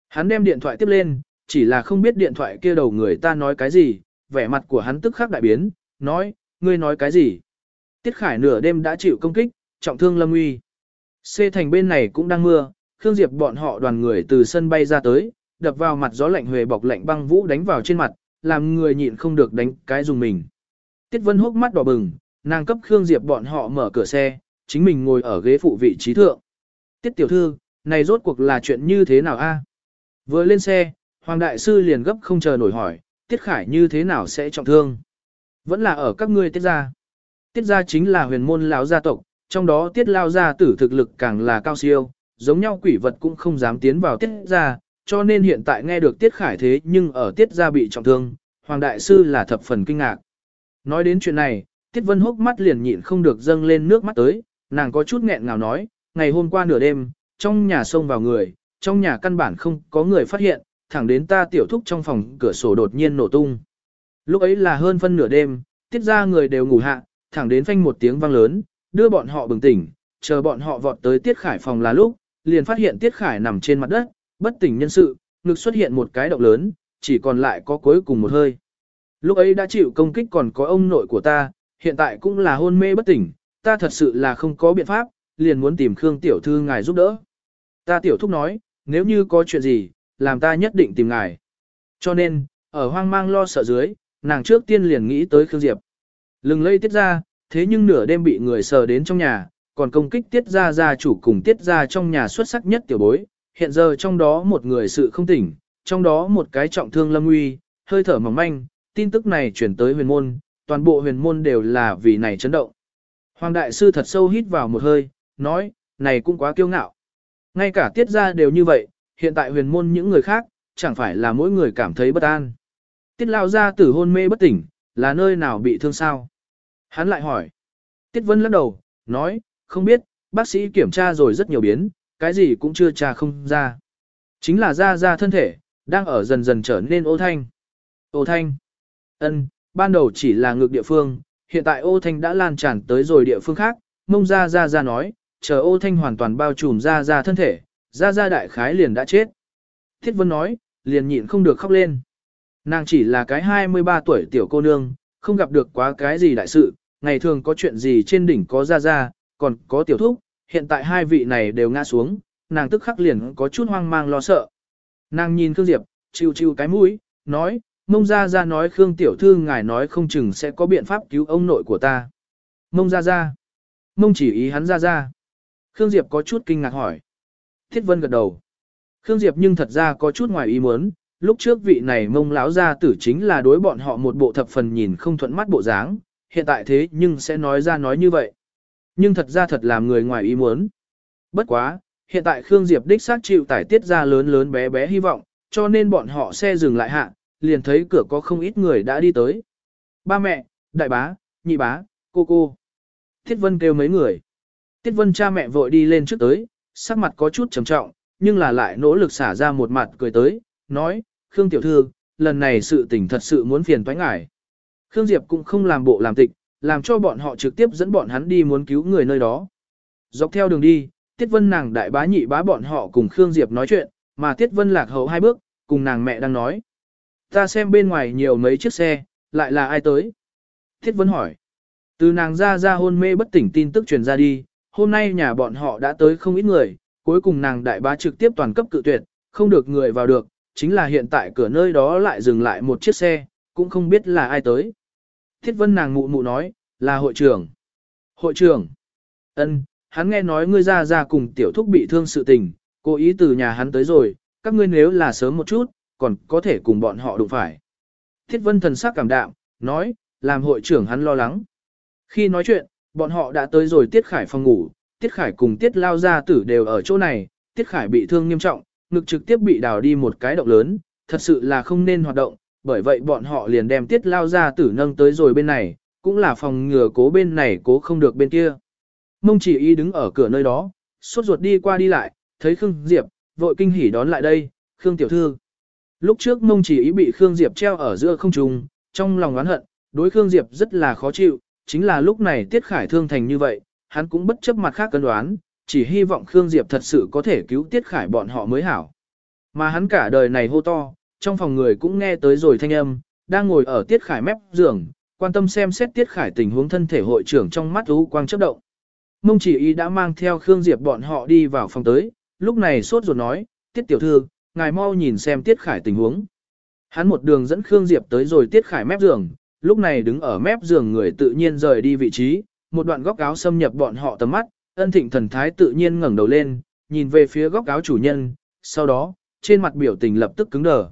[SPEAKER 1] Hắn đem điện thoại tiếp lên, chỉ là không biết điện thoại kia đầu người ta nói cái gì, vẻ mặt của hắn tức khắc đại biến, nói, ngươi nói cái gì? Tiết Khải nửa đêm đã chịu công kích, trọng thương lâm uy. C thành bên này cũng đang mưa, Khương Diệp bọn họ đoàn người từ sân bay ra tới, đập vào mặt gió lạnh huề bọc lạnh băng vũ đánh vào trên mặt, làm người nhịn không được đánh cái dùng mình. Tiết Vân hốc mắt đỏ bừng, nàng cấp Khương Diệp bọn họ mở cửa xe, chính mình ngồi ở ghế phụ vị trí thượng. Tiết tiểu thư, này rốt cuộc là chuyện như thế nào a? Vừa lên xe, Hoàng Đại Sư liền gấp không chờ nổi hỏi, Tiết Khải như thế nào sẽ trọng thương? Vẫn là ở các ngươi tiết gia. Tiết gia chính là huyền môn lão gia tộc, trong đó tiết lao gia tử thực lực càng là cao siêu, giống nhau quỷ vật cũng không dám tiến vào tiết gia, cho nên hiện tại nghe được tiết khải thế nhưng ở tiết gia bị trọng thương, Hoàng Đại Sư là thập phần kinh ngạc. Nói đến chuyện này, Tiết Vân hốc mắt liền nhịn không được dâng lên nước mắt tới, nàng có chút nghẹn ngào nói, ngày hôm qua nửa đêm, trong nhà xông vào người, trong nhà căn bản không có người phát hiện, thẳng đến ta tiểu thúc trong phòng cửa sổ đột nhiên nổ tung. Lúc ấy là hơn phân nửa đêm, tiết ra người đều ngủ hạ, thẳng đến phanh một tiếng vang lớn, đưa bọn họ bừng tỉnh, chờ bọn họ vọt tới tiết khải phòng là lúc, liền phát hiện tiết khải nằm trên mặt đất, bất tỉnh nhân sự, ngực xuất hiện một cái động lớn, chỉ còn lại có cuối cùng một hơi. Lúc ấy đã chịu công kích còn có ông nội của ta, hiện tại cũng là hôn mê bất tỉnh, ta thật sự là không có biện pháp, liền muốn tìm Khương tiểu thư ngài giúp đỡ. Ta tiểu thúc nói, nếu như có chuyện gì, làm ta nhất định tìm ngài. Cho nên, ở hoang mang lo sợ dưới, nàng trước tiên liền nghĩ tới Khương Diệp. Lừng lây tiết ra, thế nhưng nửa đêm bị người sờ đến trong nhà, còn công kích tiết ra gia chủ cùng tiết ra trong nhà xuất sắc nhất tiểu bối. Hiện giờ trong đó một người sự không tỉnh, trong đó một cái trọng thương lâm nguy, hơi thở mỏng manh, tin tức này chuyển tới huyền môn, toàn bộ huyền môn đều là vì này chấn động. Hoàng đại sư thật sâu hít vào một hơi, nói, này cũng quá kiêu ngạo. Ngay cả tiết ra đều như vậy, hiện tại huyền môn những người khác, chẳng phải là mỗi người cảm thấy bất an. Tiết lao ra tử hôn mê bất tỉnh, là nơi nào bị thương sao? Hắn lại hỏi. Tiết vân lắc đầu, nói, không biết, bác sĩ kiểm tra rồi rất nhiều biến, cái gì cũng chưa tra không ra. Chính là da da thân thể, đang ở dần dần trở nên ô thanh. Ô thanh. ân, ban đầu chỉ là ngược địa phương, hiện tại ô thanh đã lan tràn tới rồi địa phương khác, mông ra ra ra nói, chờ ô thanh hoàn toàn bao trùm ra ra thân thể, ra ra đại khái liền đã chết. Thiết Vân nói, liền nhịn không được khóc lên. Nàng chỉ là cái 23 tuổi tiểu cô nương, không gặp được quá cái gì đại sự, ngày thường có chuyện gì trên đỉnh có ra ra, còn có tiểu thúc, hiện tại hai vị này đều ngã xuống, nàng tức khắc liền có chút hoang mang lo sợ. Nàng nhìn Khương Diệp, chiêu chiêu cái mũi, nói, mông ra ra nói Khương tiểu thư ngài nói không chừng sẽ có biện pháp cứu ông nội của ta. Mông ra ra. Mông chỉ ý hắn ra ra. Khương Diệp có chút kinh ngạc hỏi. Thiết Vân gật đầu. Khương Diệp nhưng thật ra có chút ngoài ý muốn, lúc trước vị này mông láo gia tử chính là đối bọn họ một bộ thập phần nhìn không thuận mắt bộ dáng, hiện tại thế nhưng sẽ nói ra nói như vậy. Nhưng thật ra thật làm người ngoài ý muốn. Bất quá, hiện tại Khương Diệp đích xác chịu tải tiết ra lớn lớn bé bé hy vọng, cho nên bọn họ xe dừng lại hạ, liền thấy cửa có không ít người đã đi tới. Ba mẹ, đại bá, nhị bá, cô cô. Thiết Vân kêu mấy người. Tiết Vân cha mẹ vội đi lên trước tới, sắc mặt có chút trầm trọng, nhưng là lại nỗ lực xả ra một mặt cười tới, nói, Khương Tiểu Thư, lần này sự tình thật sự muốn phiền toái ngải. Khương Diệp cũng không làm bộ làm tịch, làm cho bọn họ trực tiếp dẫn bọn hắn đi muốn cứu người nơi đó. Dọc theo đường đi, Tiết Vân nàng đại bá nhị bá bọn họ cùng Khương Diệp nói chuyện, mà Tiết Vân lạc hậu hai bước, cùng nàng mẹ đang nói. Ta xem bên ngoài nhiều mấy chiếc xe, lại là ai tới? Tiết Vân hỏi. Từ nàng ra ra hôn mê bất tỉnh tin tức truyền ra đi, hôm nay nhà bọn họ đã tới không ít người, cuối cùng nàng đại bá trực tiếp toàn cấp cự tuyệt, không được người vào được, chính là hiện tại cửa nơi đó lại dừng lại một chiếc xe, cũng không biết là ai tới. Thiết vân nàng mụ mụ nói, là hội trưởng. Hội trưởng. ân, hắn nghe nói ngươi ra ra cùng tiểu thúc bị thương sự tình, cố ý từ nhà hắn tới rồi, các ngươi nếu là sớm một chút, còn có thể cùng bọn họ đụng phải. Thiết vân thần sắc cảm đạm, nói, làm hội trưởng hắn lo lắng. Khi nói chuyện, bọn họ đã tới rồi Tiết Khải phòng ngủ, Tiết Khải cùng Tiết Lao Gia Tử đều ở chỗ này, Tiết Khải bị thương nghiêm trọng, ngực trực tiếp bị đào đi một cái động lớn, thật sự là không nên hoạt động, bởi vậy bọn họ liền đem Tiết Lao ra Tử nâng tới rồi bên này, cũng là phòng ngừa cố bên này cố không được bên kia. Mông chỉ y đứng ở cửa nơi đó, suốt ruột đi qua đi lại, thấy Khương Diệp, vội kinh hỉ đón lại đây, Khương tiểu thư. Lúc trước mông chỉ ý bị Khương Diệp treo ở giữa không trung, trong lòng oán hận, đối Khương Diệp rất là khó chịu, chính là lúc này Tiết Khải thương thành như vậy, hắn cũng bất chấp mặt khác cân đoán, chỉ hy vọng Khương Diệp thật sự có thể cứu Tiết Khải bọn họ mới hảo. Mà hắn cả đời này hô to, trong phòng người cũng nghe tới rồi thanh âm, đang ngồi ở Tiết Khải mép giường, quan tâm xem xét Tiết Khải tình huống thân thể hội trưởng trong mắt u quang chớp động. Mông chỉ ý đã mang theo Khương Diệp bọn họ đi vào phòng tới, lúc này sốt ruột nói, Tiết tiểu thư, ngài mau nhìn xem Tiết Khải tình huống. Hắn một đường dẫn Khương Diệp tới rồi Tiết Khải mép giường, lúc này đứng ở mép giường người tự nhiên rời đi vị trí, một đoạn góc áo xâm nhập bọn họ tầm mắt, ân thịnh thần thái tự nhiên ngẩng đầu lên, nhìn về phía góc áo chủ nhân, sau đó, trên mặt biểu tình lập tức cứng đờ.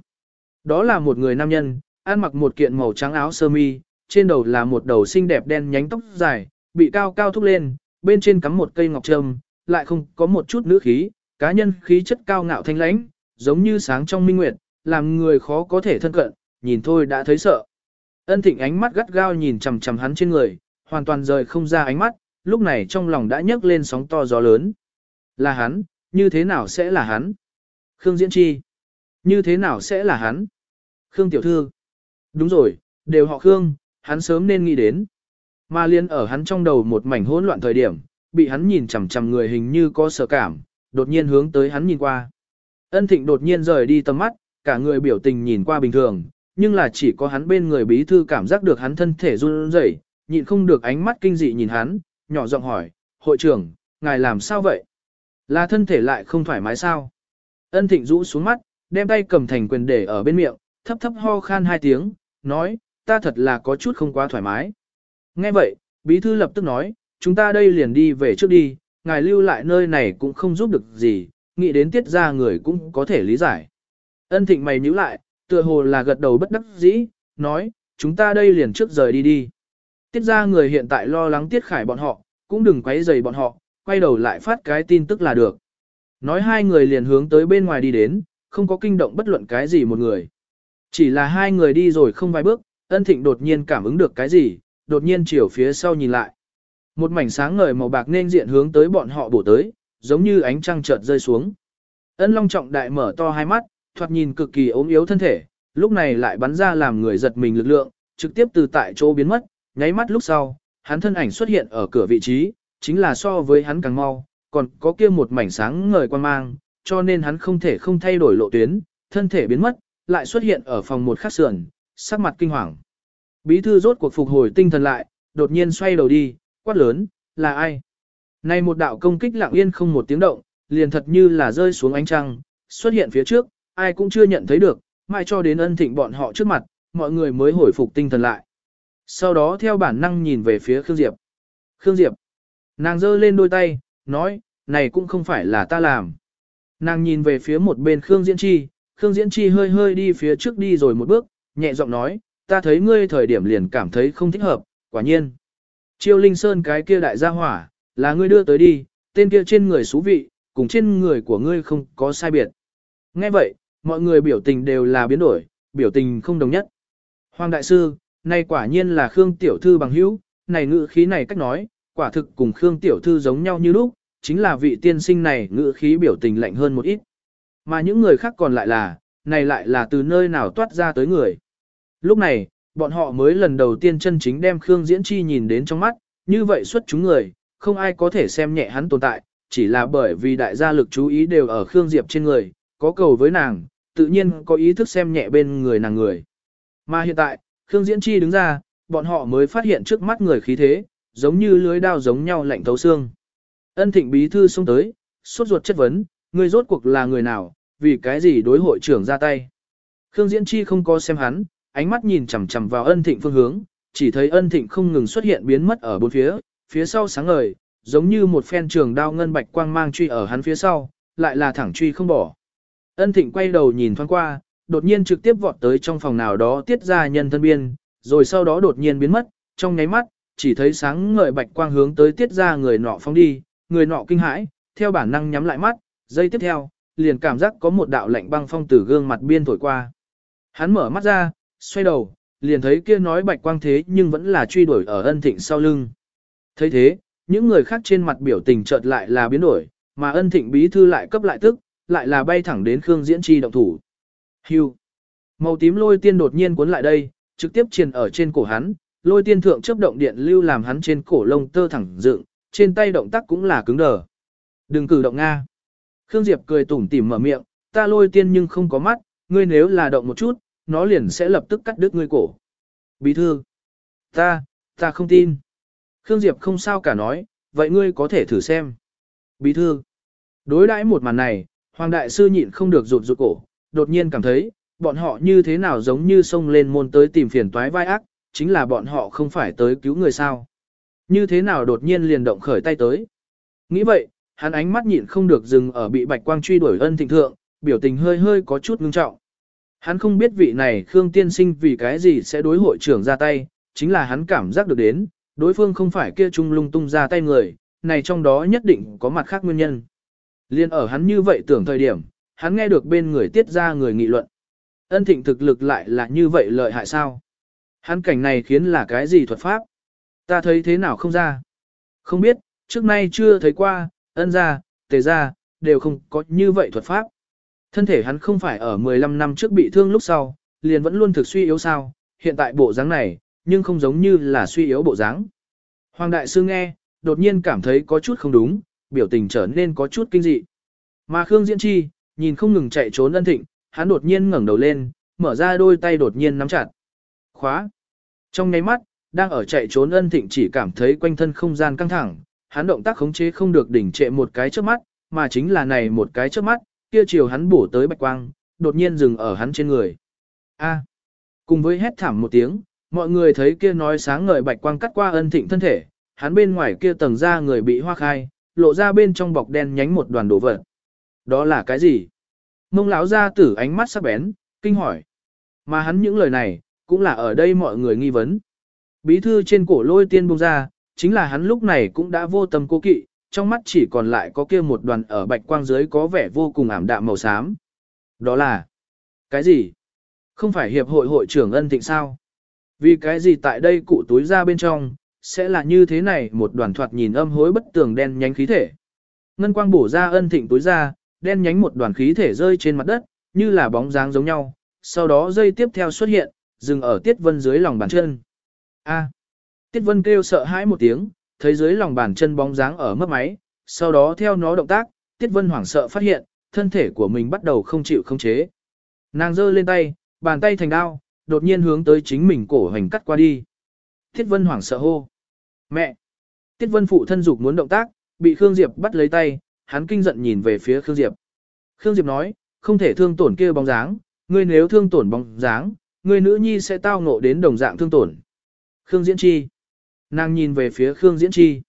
[SPEAKER 1] Đó là một người nam nhân, ăn mặc một kiện màu trắng áo sơ mi, trên đầu là một đầu xinh đẹp đen nhánh tóc dài, bị cao cao thúc lên, bên trên cắm một cây ngọc trâm, lại không có một chút nữ khí, cá nhân khí chất cao ngạo thanh lãnh, giống như sáng trong minh nguyệt, làm người khó có thể thân cận, nhìn thôi đã thấy sợ. Ân thịnh ánh mắt gắt gao nhìn chằm chằm hắn trên người, hoàn toàn rời không ra ánh mắt, lúc này trong lòng đã nhấc lên sóng to gió lớn. Là hắn, như thế nào sẽ là hắn? Khương Diễn Chi, như thế nào sẽ là hắn? Khương Tiểu Thư, đúng rồi, đều họ Khương, hắn sớm nên nghĩ đến. Mà liên ở hắn trong đầu một mảnh hỗn loạn thời điểm, bị hắn nhìn chằm chằm người hình như có sợ cảm, đột nhiên hướng tới hắn nhìn qua. Ân Thịnh đột nhiên rời đi tầm mắt, cả người biểu tình nhìn qua bình thường, nhưng là chỉ có hắn bên người bí thư cảm giác được hắn thân thể run rẩy, nhịn không được ánh mắt kinh dị nhìn hắn, nhỏ giọng hỏi, hội trưởng, ngài làm sao vậy? Là thân thể lại không thoải mái sao? Ân thịnh rũ xuống mắt, đem tay cầm thành quyền để ở bên miệng, thấp thấp ho khan hai tiếng, nói, ta thật là có chút không quá thoải mái. Nghe vậy, bí thư lập tức nói, chúng ta đây liền đi về trước đi, ngài lưu lại nơi này cũng không giúp được gì, nghĩ đến tiết ra người cũng có thể lý giải. Ân thịnh mày nhíu lại, tựa hồ là gật đầu bất đắc dĩ, nói, chúng ta đây liền trước rời đi đi. Tiết ra người hiện tại lo lắng tiết khải bọn họ, cũng đừng quấy rầy bọn họ, quay đầu lại phát cái tin tức là được. Nói hai người liền hướng tới bên ngoài đi đến, không có kinh động bất luận cái gì một người. Chỉ là hai người đi rồi không vài bước, ân thịnh đột nhiên cảm ứng được cái gì, đột nhiên chiều phía sau nhìn lại. Một mảnh sáng ngời màu bạc nên diện hướng tới bọn họ bổ tới, giống như ánh trăng chợt rơi xuống. Ân long trọng đại mở to hai mắt, thoạt nhìn cực kỳ ốm yếu thân thể, lúc này lại bắn ra làm người giật mình lực lượng, trực tiếp từ tại chỗ biến mất, nháy mắt lúc sau, hắn thân ảnh xuất hiện ở cửa vị trí, chính là so với hắn càng mau, còn có kia một mảnh sáng ngời quan mang, cho nên hắn không thể không thay đổi lộ tuyến, thân thể biến mất, lại xuất hiện ở phòng một khắc sườn, sắc mặt kinh hoàng. Bí thư rốt cuộc phục hồi tinh thần lại, đột nhiên xoay đầu đi, quát lớn, là ai? Này một đạo công kích lặng yên không một tiếng động, liền thật như là rơi xuống ánh trăng, xuất hiện phía trước, ai cũng chưa nhận thấy được, mai cho đến ân thịnh bọn họ trước mặt, mọi người mới hồi phục tinh thần lại. Sau đó theo bản năng nhìn về phía Khương Diệp. Khương Diệp. Nàng giơ lên đôi tay, nói, này cũng không phải là ta làm. Nàng nhìn về phía một bên Khương Diễn Chi, Khương Diễn Chi hơi hơi đi phía trước đi rồi một bước, nhẹ giọng nói, ta thấy ngươi thời điểm liền cảm thấy không thích hợp, quả nhiên. Chiêu Linh Sơn cái kia đại gia hỏa, là ngươi đưa tới đi, tên kia trên người xú vị, cùng trên người của ngươi không có sai biệt. Nghe vậy, mọi người biểu tình đều là biến đổi, biểu tình không đồng nhất. Hoàng Đại Sư, này quả nhiên là Khương Tiểu Thư bằng hữu, này ngữ khí này cách nói, quả thực cùng Khương Tiểu Thư giống nhau như lúc, chính là vị tiên sinh này ngữ khí biểu tình lạnh hơn một ít. Mà những người khác còn lại là, này lại là từ nơi nào toát ra tới người. Lúc này, bọn họ mới lần đầu tiên chân chính đem Khương Diễn Chi nhìn đến trong mắt, như vậy xuất chúng người, không ai có thể xem nhẹ hắn tồn tại, chỉ là bởi vì đại gia lực chú ý đều ở Khương Diệp trên người, có cầu với nàng, tự nhiên có ý thức xem nhẹ bên người nàng người. Mà hiện tại, Khương Diễn Chi đứng ra, bọn họ mới phát hiện trước mắt người khí thế, giống như lưới đao giống nhau lạnh thấu xương. Ân thịnh bí thư xông tới, sốt ruột chất vấn, người rốt cuộc là người nào, vì cái gì đối hội trưởng ra tay. Khương Diễn Chi không có xem hắn, ánh mắt nhìn chằm chằm vào ân thịnh phương hướng, chỉ thấy ân thịnh không ngừng xuất hiện biến mất ở bốn phía, phía sau sáng ngời, giống như một phen trường đao ngân bạch quang mang truy ở hắn phía sau, lại là thẳng truy không bỏ. Ân thịnh quay đầu nhìn thoáng qua, đột nhiên trực tiếp vọt tới trong phòng nào đó tiết ra nhân thân biên, rồi sau đó đột nhiên biến mất, trong nháy mắt, chỉ thấy sáng ngời bạch quang hướng tới tiết ra người nọ phóng đi, người nọ kinh hãi, theo bản năng nhắm lại mắt, giây tiếp theo, liền cảm giác có một đạo lạnh băng phong từ gương mặt biên thổi qua. Hắn mở mắt ra, xoay đầu, liền thấy kia nói bạch quang thế nhưng vẫn là truy đuổi ở ân thịnh sau lưng. thấy thế, những người khác trên mặt biểu tình chợt lại là biến đổi, mà ân thịnh bí thư lại cấp lại tức, lại là bay thẳng đến Khương Diễn Chi động thủ. Hưu. Màu tím lôi tiên đột nhiên cuốn lại đây, trực tiếp truyền ở trên cổ hắn, lôi tiên thượng chấp động điện lưu làm hắn trên cổ lông tơ thẳng dựng, trên tay động tác cũng là cứng đờ. Đừng cử động Nga. Khương Diệp cười tủm tỉm mở miệng, ta lôi tiên nhưng không có mắt, ngươi nếu là động một chút, nó liền sẽ lập tức cắt đứt ngươi cổ. Bí thư. Ta, ta không tin. Khương Diệp không sao cả nói, vậy ngươi có thể thử xem. Bí thư. Đối đãi một màn này, Hoàng Đại Sư nhịn không được rụt rụt cổ, đột nhiên cảm thấy, bọn họ như thế nào giống như xông lên môn tới tìm phiền toái vai ác, chính là bọn họ không phải tới cứu người sao. Như thế nào đột nhiên liền động khởi tay tới. Nghĩ vậy, hắn ánh mắt nhịn không được dừng ở bị bạch quang truy đuổi ân thịnh thượng, biểu tình hơi hơi có chút ngưng trọng. Hắn không biết vị này Khương Tiên Sinh vì cái gì sẽ đối hội trưởng ra tay, chính là hắn cảm giác được đến, đối phương không phải kia trung lung tung ra tay người, này trong đó nhất định có mặt khác nguyên nhân. Liên ở hắn như vậy tưởng thời điểm, hắn nghe được bên người tiết ra người nghị luận. Ân thịnh thực lực lại là như vậy lợi hại sao? Hắn cảnh này khiến là cái gì thuật pháp? Ta thấy thế nào không ra? Không biết, trước nay chưa thấy qua, ân ra, tề ra, đều không có như vậy thuật pháp. Thân thể hắn không phải ở 15 năm trước bị thương lúc sau, liền vẫn luôn thực suy yếu sao, hiện tại bộ dáng này, nhưng không giống như là suy yếu bộ dáng. Hoàng đại sư nghe, đột nhiên cảm thấy có chút không đúng, biểu tình trở nên có chút kinh dị. Mà Khương Diễn Chi, nhìn không ngừng chạy trốn ân thịnh, hắn đột nhiên ngẩng đầu lên, mở ra đôi tay đột nhiên nắm chặt. Khóa. Trong nháy mắt, đang ở chạy trốn ân thịnh chỉ cảm thấy quanh thân không gian căng thẳng, hắn động tác khống chế không được đỉnh trệ một cái trước mắt, mà chính là này một cái trước mắt, kia chiều hắn bổ tới bạch quang, đột nhiên dừng ở hắn trên người. A. Cùng với hét thảm một tiếng, mọi người thấy kia nói sáng ngời bạch quang cắt qua ân thịnh thân thể, hắn bên ngoài kia tầng da người bị hoa khai, lộ ra bên trong bọc đen nhánh một đoàn đồ vật. Đó là cái gì? Mông lão ra tử ánh mắt sắc bén, kinh hỏi. Mà hắn những lời này, cũng là ở đây mọi người nghi vấn. Bí thư trên cổ lôi tiên bông ra, chính là hắn lúc này cũng đã vô tâm cố kỵ, trong mắt chỉ còn lại có kia một đoàn ở bạch quang dưới có vẻ vô cùng ảm đạm màu xám. Đó là... Cái gì? Không phải hiệp hội hội trưởng ân thịnh sao? Vì cái gì tại đây cụ túi ra bên trong, sẽ là như thế này một đoàn thoạt nhìn âm hối bất tường đen nhánh khí thể. Ngân quang bổ ra ân thịnh túi ra, đen nhánh một đoàn khí thể rơi trên mặt đất, như là bóng dáng giống nhau, sau đó dây tiếp theo xuất hiện, dừng ở Tiết Vân dưới lòng bàn chân. A. Tiết Vân kêu sợ hãi một tiếng, thấy dưới lòng bàn chân bóng dáng ở mất máy, sau đó theo nó động tác, Tiết Vân hoảng sợ phát hiện, thân thể của mình bắt đầu không chịu không chế. Nàng giơ lên tay, bàn tay thành đao, đột nhiên hướng tới chính mình cổ hành cắt qua đi. Tiết Vân hoảng sợ hô. Mẹ! Tiết Vân phụ thân dục muốn động tác, bị Khương Diệp bắt lấy tay, hắn kinh giận nhìn về phía Khương Diệp. Khương Diệp nói, không thể thương tổn kia bóng dáng, ngươi nếu thương tổn bóng dáng, ngươi nữ nhi sẽ tao ngộ đến đồng dạng thương tổn. Khương Diễn Chi. Nàng nhìn về phía Khương Diễn Chi.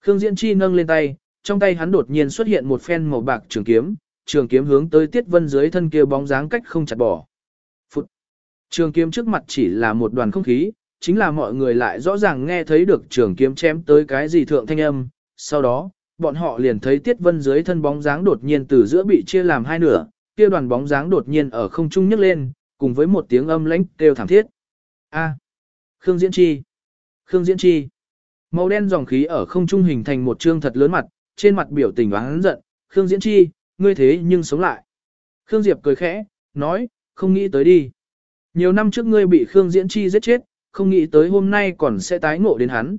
[SPEAKER 1] Khương Diễn Chi nâng lên tay, trong tay hắn đột nhiên xuất hiện một phen màu bạc trường kiếm, trường kiếm hướng tới Tiết Vân dưới thân kia bóng dáng cách không chặt bỏ. Phụt. Trường kiếm trước mặt chỉ là một đoàn không khí, chính là mọi người lại rõ ràng nghe thấy được trường kiếm chém tới cái gì thượng thanh âm. Sau đó, bọn họ liền thấy Tiết Vân dưới thân bóng dáng đột nhiên từ giữa bị chia làm hai nửa, kia đoàn bóng dáng đột nhiên ở không trung nhấc lên, cùng với một tiếng âm lãnh kêu thảm thiết. A. Khương Diễn Chi. Khương Diễn Chi. Màu đen dòng khí ở không trung hình thành một trương thật lớn mặt, trên mặt biểu tình oán giận, Khương Diễn Chi, ngươi thế nhưng sống lại. Khương Diệp cười khẽ, nói, không nghĩ tới đi. Nhiều năm trước ngươi bị Khương Diễn Chi giết chết, không nghĩ tới hôm nay còn sẽ tái ngộ đến hắn.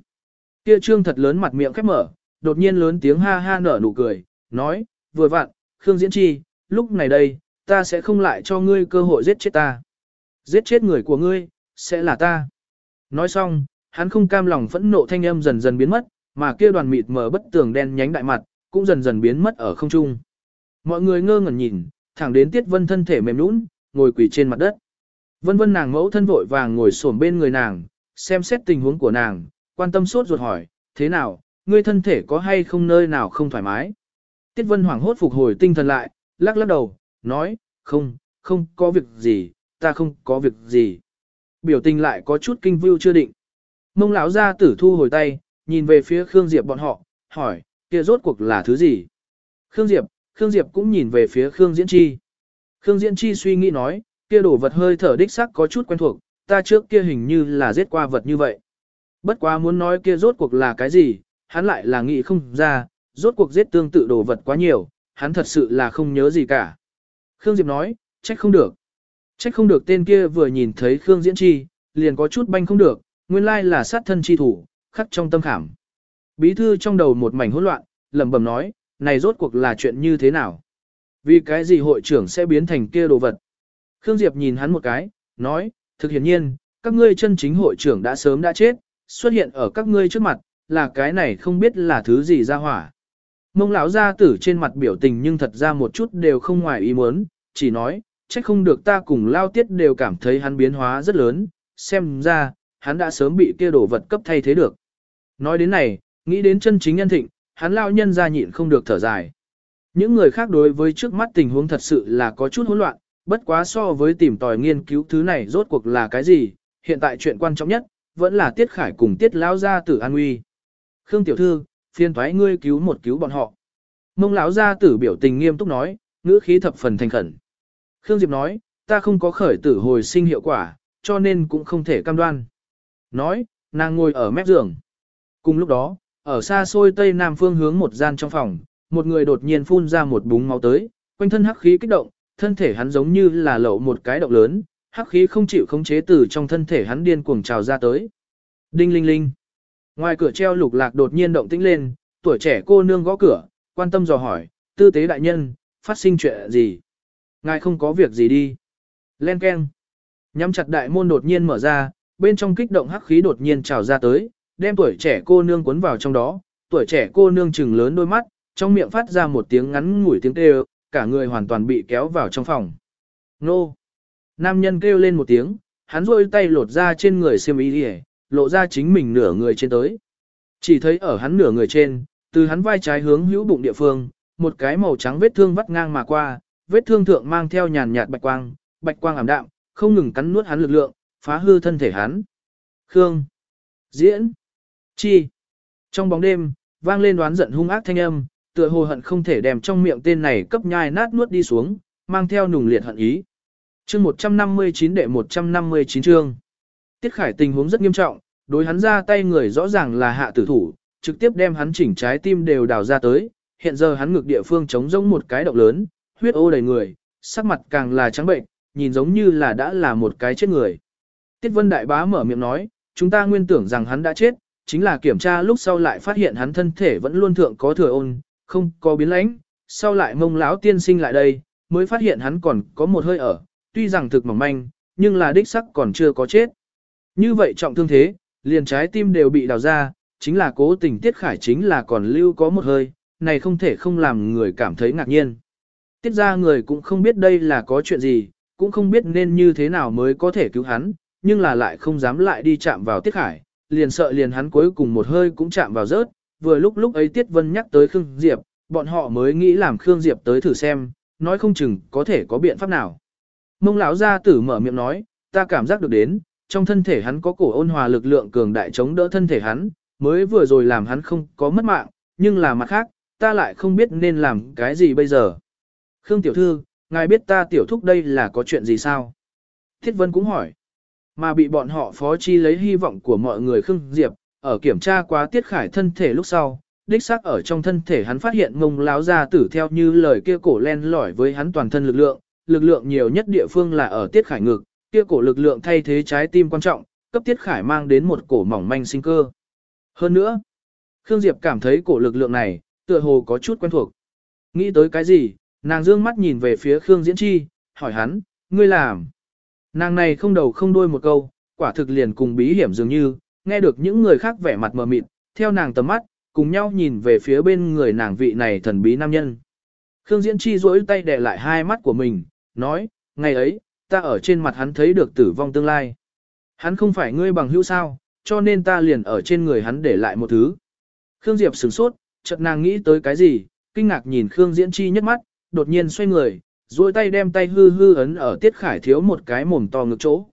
[SPEAKER 1] Kia trương thật lớn mặt miệng khép mở, đột nhiên lớn tiếng ha ha nở nụ cười, nói, vừa vặn, Khương Diễn Chi, lúc này đây, ta sẽ không lại cho ngươi cơ hội giết chết ta. Giết chết người của ngươi, sẽ là ta. Nói xong, hắn không cam lòng phẫn nộ thanh âm dần dần biến mất, mà kia đoàn mịt mờ bất tường đen nhánh đại mặt, cũng dần dần biến mất ở không trung. Mọi người ngơ ngẩn nhìn, thẳng đến Tiết Vân thân thể mềm nhũn, ngồi quỳ trên mặt đất. Vân Vân nàng mẫu thân vội vàng ngồi xổm bên người nàng, xem xét tình huống của nàng, quan tâm sốt ruột hỏi, thế nào, ngươi thân thể có hay không nơi nào không thoải mái? Tiết Vân hoảng hốt phục hồi tinh thần lại, lắc lắc đầu, nói, không, không có việc gì, ta không có việc gì. Biểu tình lại có chút kinh vưu chưa định. Mông lão ra tử thu hồi tay, nhìn về phía Khương Diệp bọn họ, hỏi, kia rốt cuộc là thứ gì? Khương Diệp, Khương Diệp cũng nhìn về phía Khương Diễn Chi. Khương Diễn Chi suy nghĩ nói, kia đổ vật hơi thở đích sắc có chút quen thuộc, ta trước kia hình như là giết qua vật như vậy. Bất quá muốn nói kia rốt cuộc là cái gì, hắn lại là nghĩ không ra, rốt cuộc giết tương tự đồ vật quá nhiều, hắn thật sự là không nhớ gì cả. Khương Diệp nói, trách không được. Trách không được tên kia vừa nhìn thấy Khương Diễn Chi, liền có chút banh không được, nguyên lai là sát thân chi thủ, khắc trong tâm khảm. Bí thư trong đầu một mảnh hỗn loạn, lẩm bẩm nói, này rốt cuộc là chuyện như thế nào? Vì cái gì hội trưởng sẽ biến thành kia đồ vật? Khương Diệp nhìn hắn một cái, nói, thực hiện nhiên, các ngươi chân chính hội trưởng đã sớm đã chết, xuất hiện ở các ngươi trước mặt, là cái này không biết là thứ gì ra hỏa. Mông lão gia tử trên mặt biểu tình nhưng thật ra một chút đều không ngoài ý muốn, chỉ nói, trách không được ta cùng lao tiết đều cảm thấy hắn biến hóa rất lớn, xem ra, hắn đã sớm bị kia đồ vật cấp thay thế được. Nói đến này, nghĩ đến chân chính nhân thịnh, hắn lao nhân ra nhịn không được thở dài. Những người khác đối với trước mắt tình huống thật sự là có chút hỗn loạn, bất quá so với tìm tòi nghiên cứu thứ này rốt cuộc là cái gì, hiện tại chuyện quan trọng nhất, vẫn là Tiết Khải cùng Tiết Lão gia tử an nguy. Khương tiểu thư, phiên thoái ngươi cứu một cứu bọn họ. Mông lão gia tử biểu tình nghiêm túc nói, ngữ khí thập phần thành khẩn. Khương Diệp nói, ta không có khởi tử hồi sinh hiệu quả, cho nên cũng không thể cam đoan. Nói, nàng ngồi ở mép giường. Cùng lúc đó, ở xa xôi tây nam phương hướng một gian trong phòng, một người đột nhiên phun ra một búng máu tới, quanh thân hắc khí kích động, thân thể hắn giống như là lậu một cái động lớn, hắc khí không chịu khống chế từ trong thân thể hắn điên cuồng trào ra tới. Đinh linh linh. Ngoài cửa treo lục lạc đột nhiên động tĩnh lên, tuổi trẻ cô nương gõ cửa, quan tâm dò hỏi, tư tế đại nhân, phát sinh chuyện gì? Ngài không có việc gì đi. Len keng. Nhắm chặt đại môn đột nhiên mở ra, bên trong kích động hắc khí đột nhiên trào ra tới, đem tuổi trẻ cô nương cuốn vào trong đó, tuổi trẻ cô nương trừng lớn đôi mắt, trong miệng phát ra một tiếng ngắn ngủi tiếng kêu, cả người hoàn toàn bị kéo vào trong phòng. Nô! Nam nhân kêu lên một tiếng, hắn rôi tay lột ra trên người xiêm y đi lộ ra chính mình nửa người trên tới. Chỉ thấy ở hắn nửa người trên, từ hắn vai trái hướng hữu bụng địa phương, một cái màu trắng vết thương vắt ngang mà qua, vết thương thượng mang theo nhàn nhạt bạch quang, bạch quang ảm đạm, không ngừng cắn nuốt hắn lực lượng, phá hư thân thể hắn. Khương! Diễn! Chi! Trong bóng đêm, vang lên đoán giận hung ác thanh âm, tựa hồ hận không thể đem trong miệng tên này cấp nhai nát nuốt đi xuống, mang theo nùng liệt hận ý. Chương 159 đệ 159 chương. Tiết Khải tình huống rất nghiêm trọng, đối hắn ra tay người rõ ràng là hạ tử thủ, trực tiếp đem hắn chỉnh trái tim đều đào ra tới, hiện giờ hắn ngực địa phương chống rỗng một cái động lớn, huyết ô đầy người, sắc mặt càng là trắng bệnh, nhìn giống như là đã là một cái chết người. Tiết Vân Đại Bá mở miệng nói, chúng ta nguyên tưởng rằng hắn đã chết, chính là kiểm tra lúc sau lại phát hiện hắn thân thể vẫn luôn thượng có thừa ôn, không có biến lãnh, sau lại mông lão tiên sinh lại đây, mới phát hiện hắn còn có một hơi ở, tuy rằng thực mỏng manh, nhưng là đích sắc còn chưa có chết. Như vậy trọng thương thế, liền trái tim đều bị đào ra, chính là cố tình tiết khải chính là còn lưu có một hơi, này không thể không làm người cảm thấy ngạc nhiên. Tiết ra người cũng không biết đây là có chuyện gì, cũng không biết nên như thế nào mới có thể cứu hắn, nhưng là lại không dám lại đi chạm vào tiết khải, liền sợ liền hắn cuối cùng một hơi cũng chạm vào rớt, vừa lúc lúc ấy Tiết Vân nhắc tới Khương Diệp, bọn họ mới nghĩ làm Khương Diệp tới thử xem, nói không chừng có thể có biện pháp nào. Mông lão gia tử mở miệng nói, ta cảm giác được đến, trong thân thể hắn có cổ ôn hòa lực lượng cường đại chống đỡ thân thể hắn, mới vừa rồi làm hắn không có mất mạng, nhưng là mặt khác, ta lại không biết nên làm cái gì bây giờ. Khương tiểu thư, ngài biết ta tiểu thúc đây là có chuyện gì sao? Thiết Vân cũng hỏi. Mà bị bọn họ phó chi lấy hy vọng của mọi người Khương Diệp, ở kiểm tra quá tiết khải thân thể lúc sau, đích xác ở trong thân thể hắn phát hiện mông láo ra tử theo như lời kia cổ len lỏi với hắn toàn thân lực lượng, lực lượng nhiều nhất địa phương là ở tiết khải ngực, kia cổ lực lượng thay thế trái tim quan trọng, cấp tiết khải mang đến một cổ mỏng manh sinh cơ. Hơn nữa, Khương Diệp cảm thấy cổ lực lượng này, tựa hồ có chút quen thuộc. Nghĩ tới cái gì, nàng dương mắt nhìn về phía Khương Diễn Chi, hỏi hắn, ngươi làm. Nàng này không đầu không đuôi một câu, quả thực liền cùng bí hiểm dường như, nghe được những người khác vẻ mặt mờ mịt, theo nàng tầm mắt, cùng nhau nhìn về phía bên người nàng vị này thần bí nam nhân. Khương Diễn Chi duỗi tay đè lại hai mắt của mình, nói, ngày ấy, ta ở trên mặt hắn thấy được tử vong tương lai. Hắn không phải ngươi bằng hữu sao, cho nên ta liền ở trên người hắn để lại một thứ. Khương Diệp sửng sốt, chợt nàng nghĩ tới cái gì, kinh ngạc nhìn Khương Diễn Chi nhất mắt, đột nhiên xoay người, duỗi tay đem tay hư hư ấn ở Tiết Khải thiếu một cái mồm to ngực chỗ.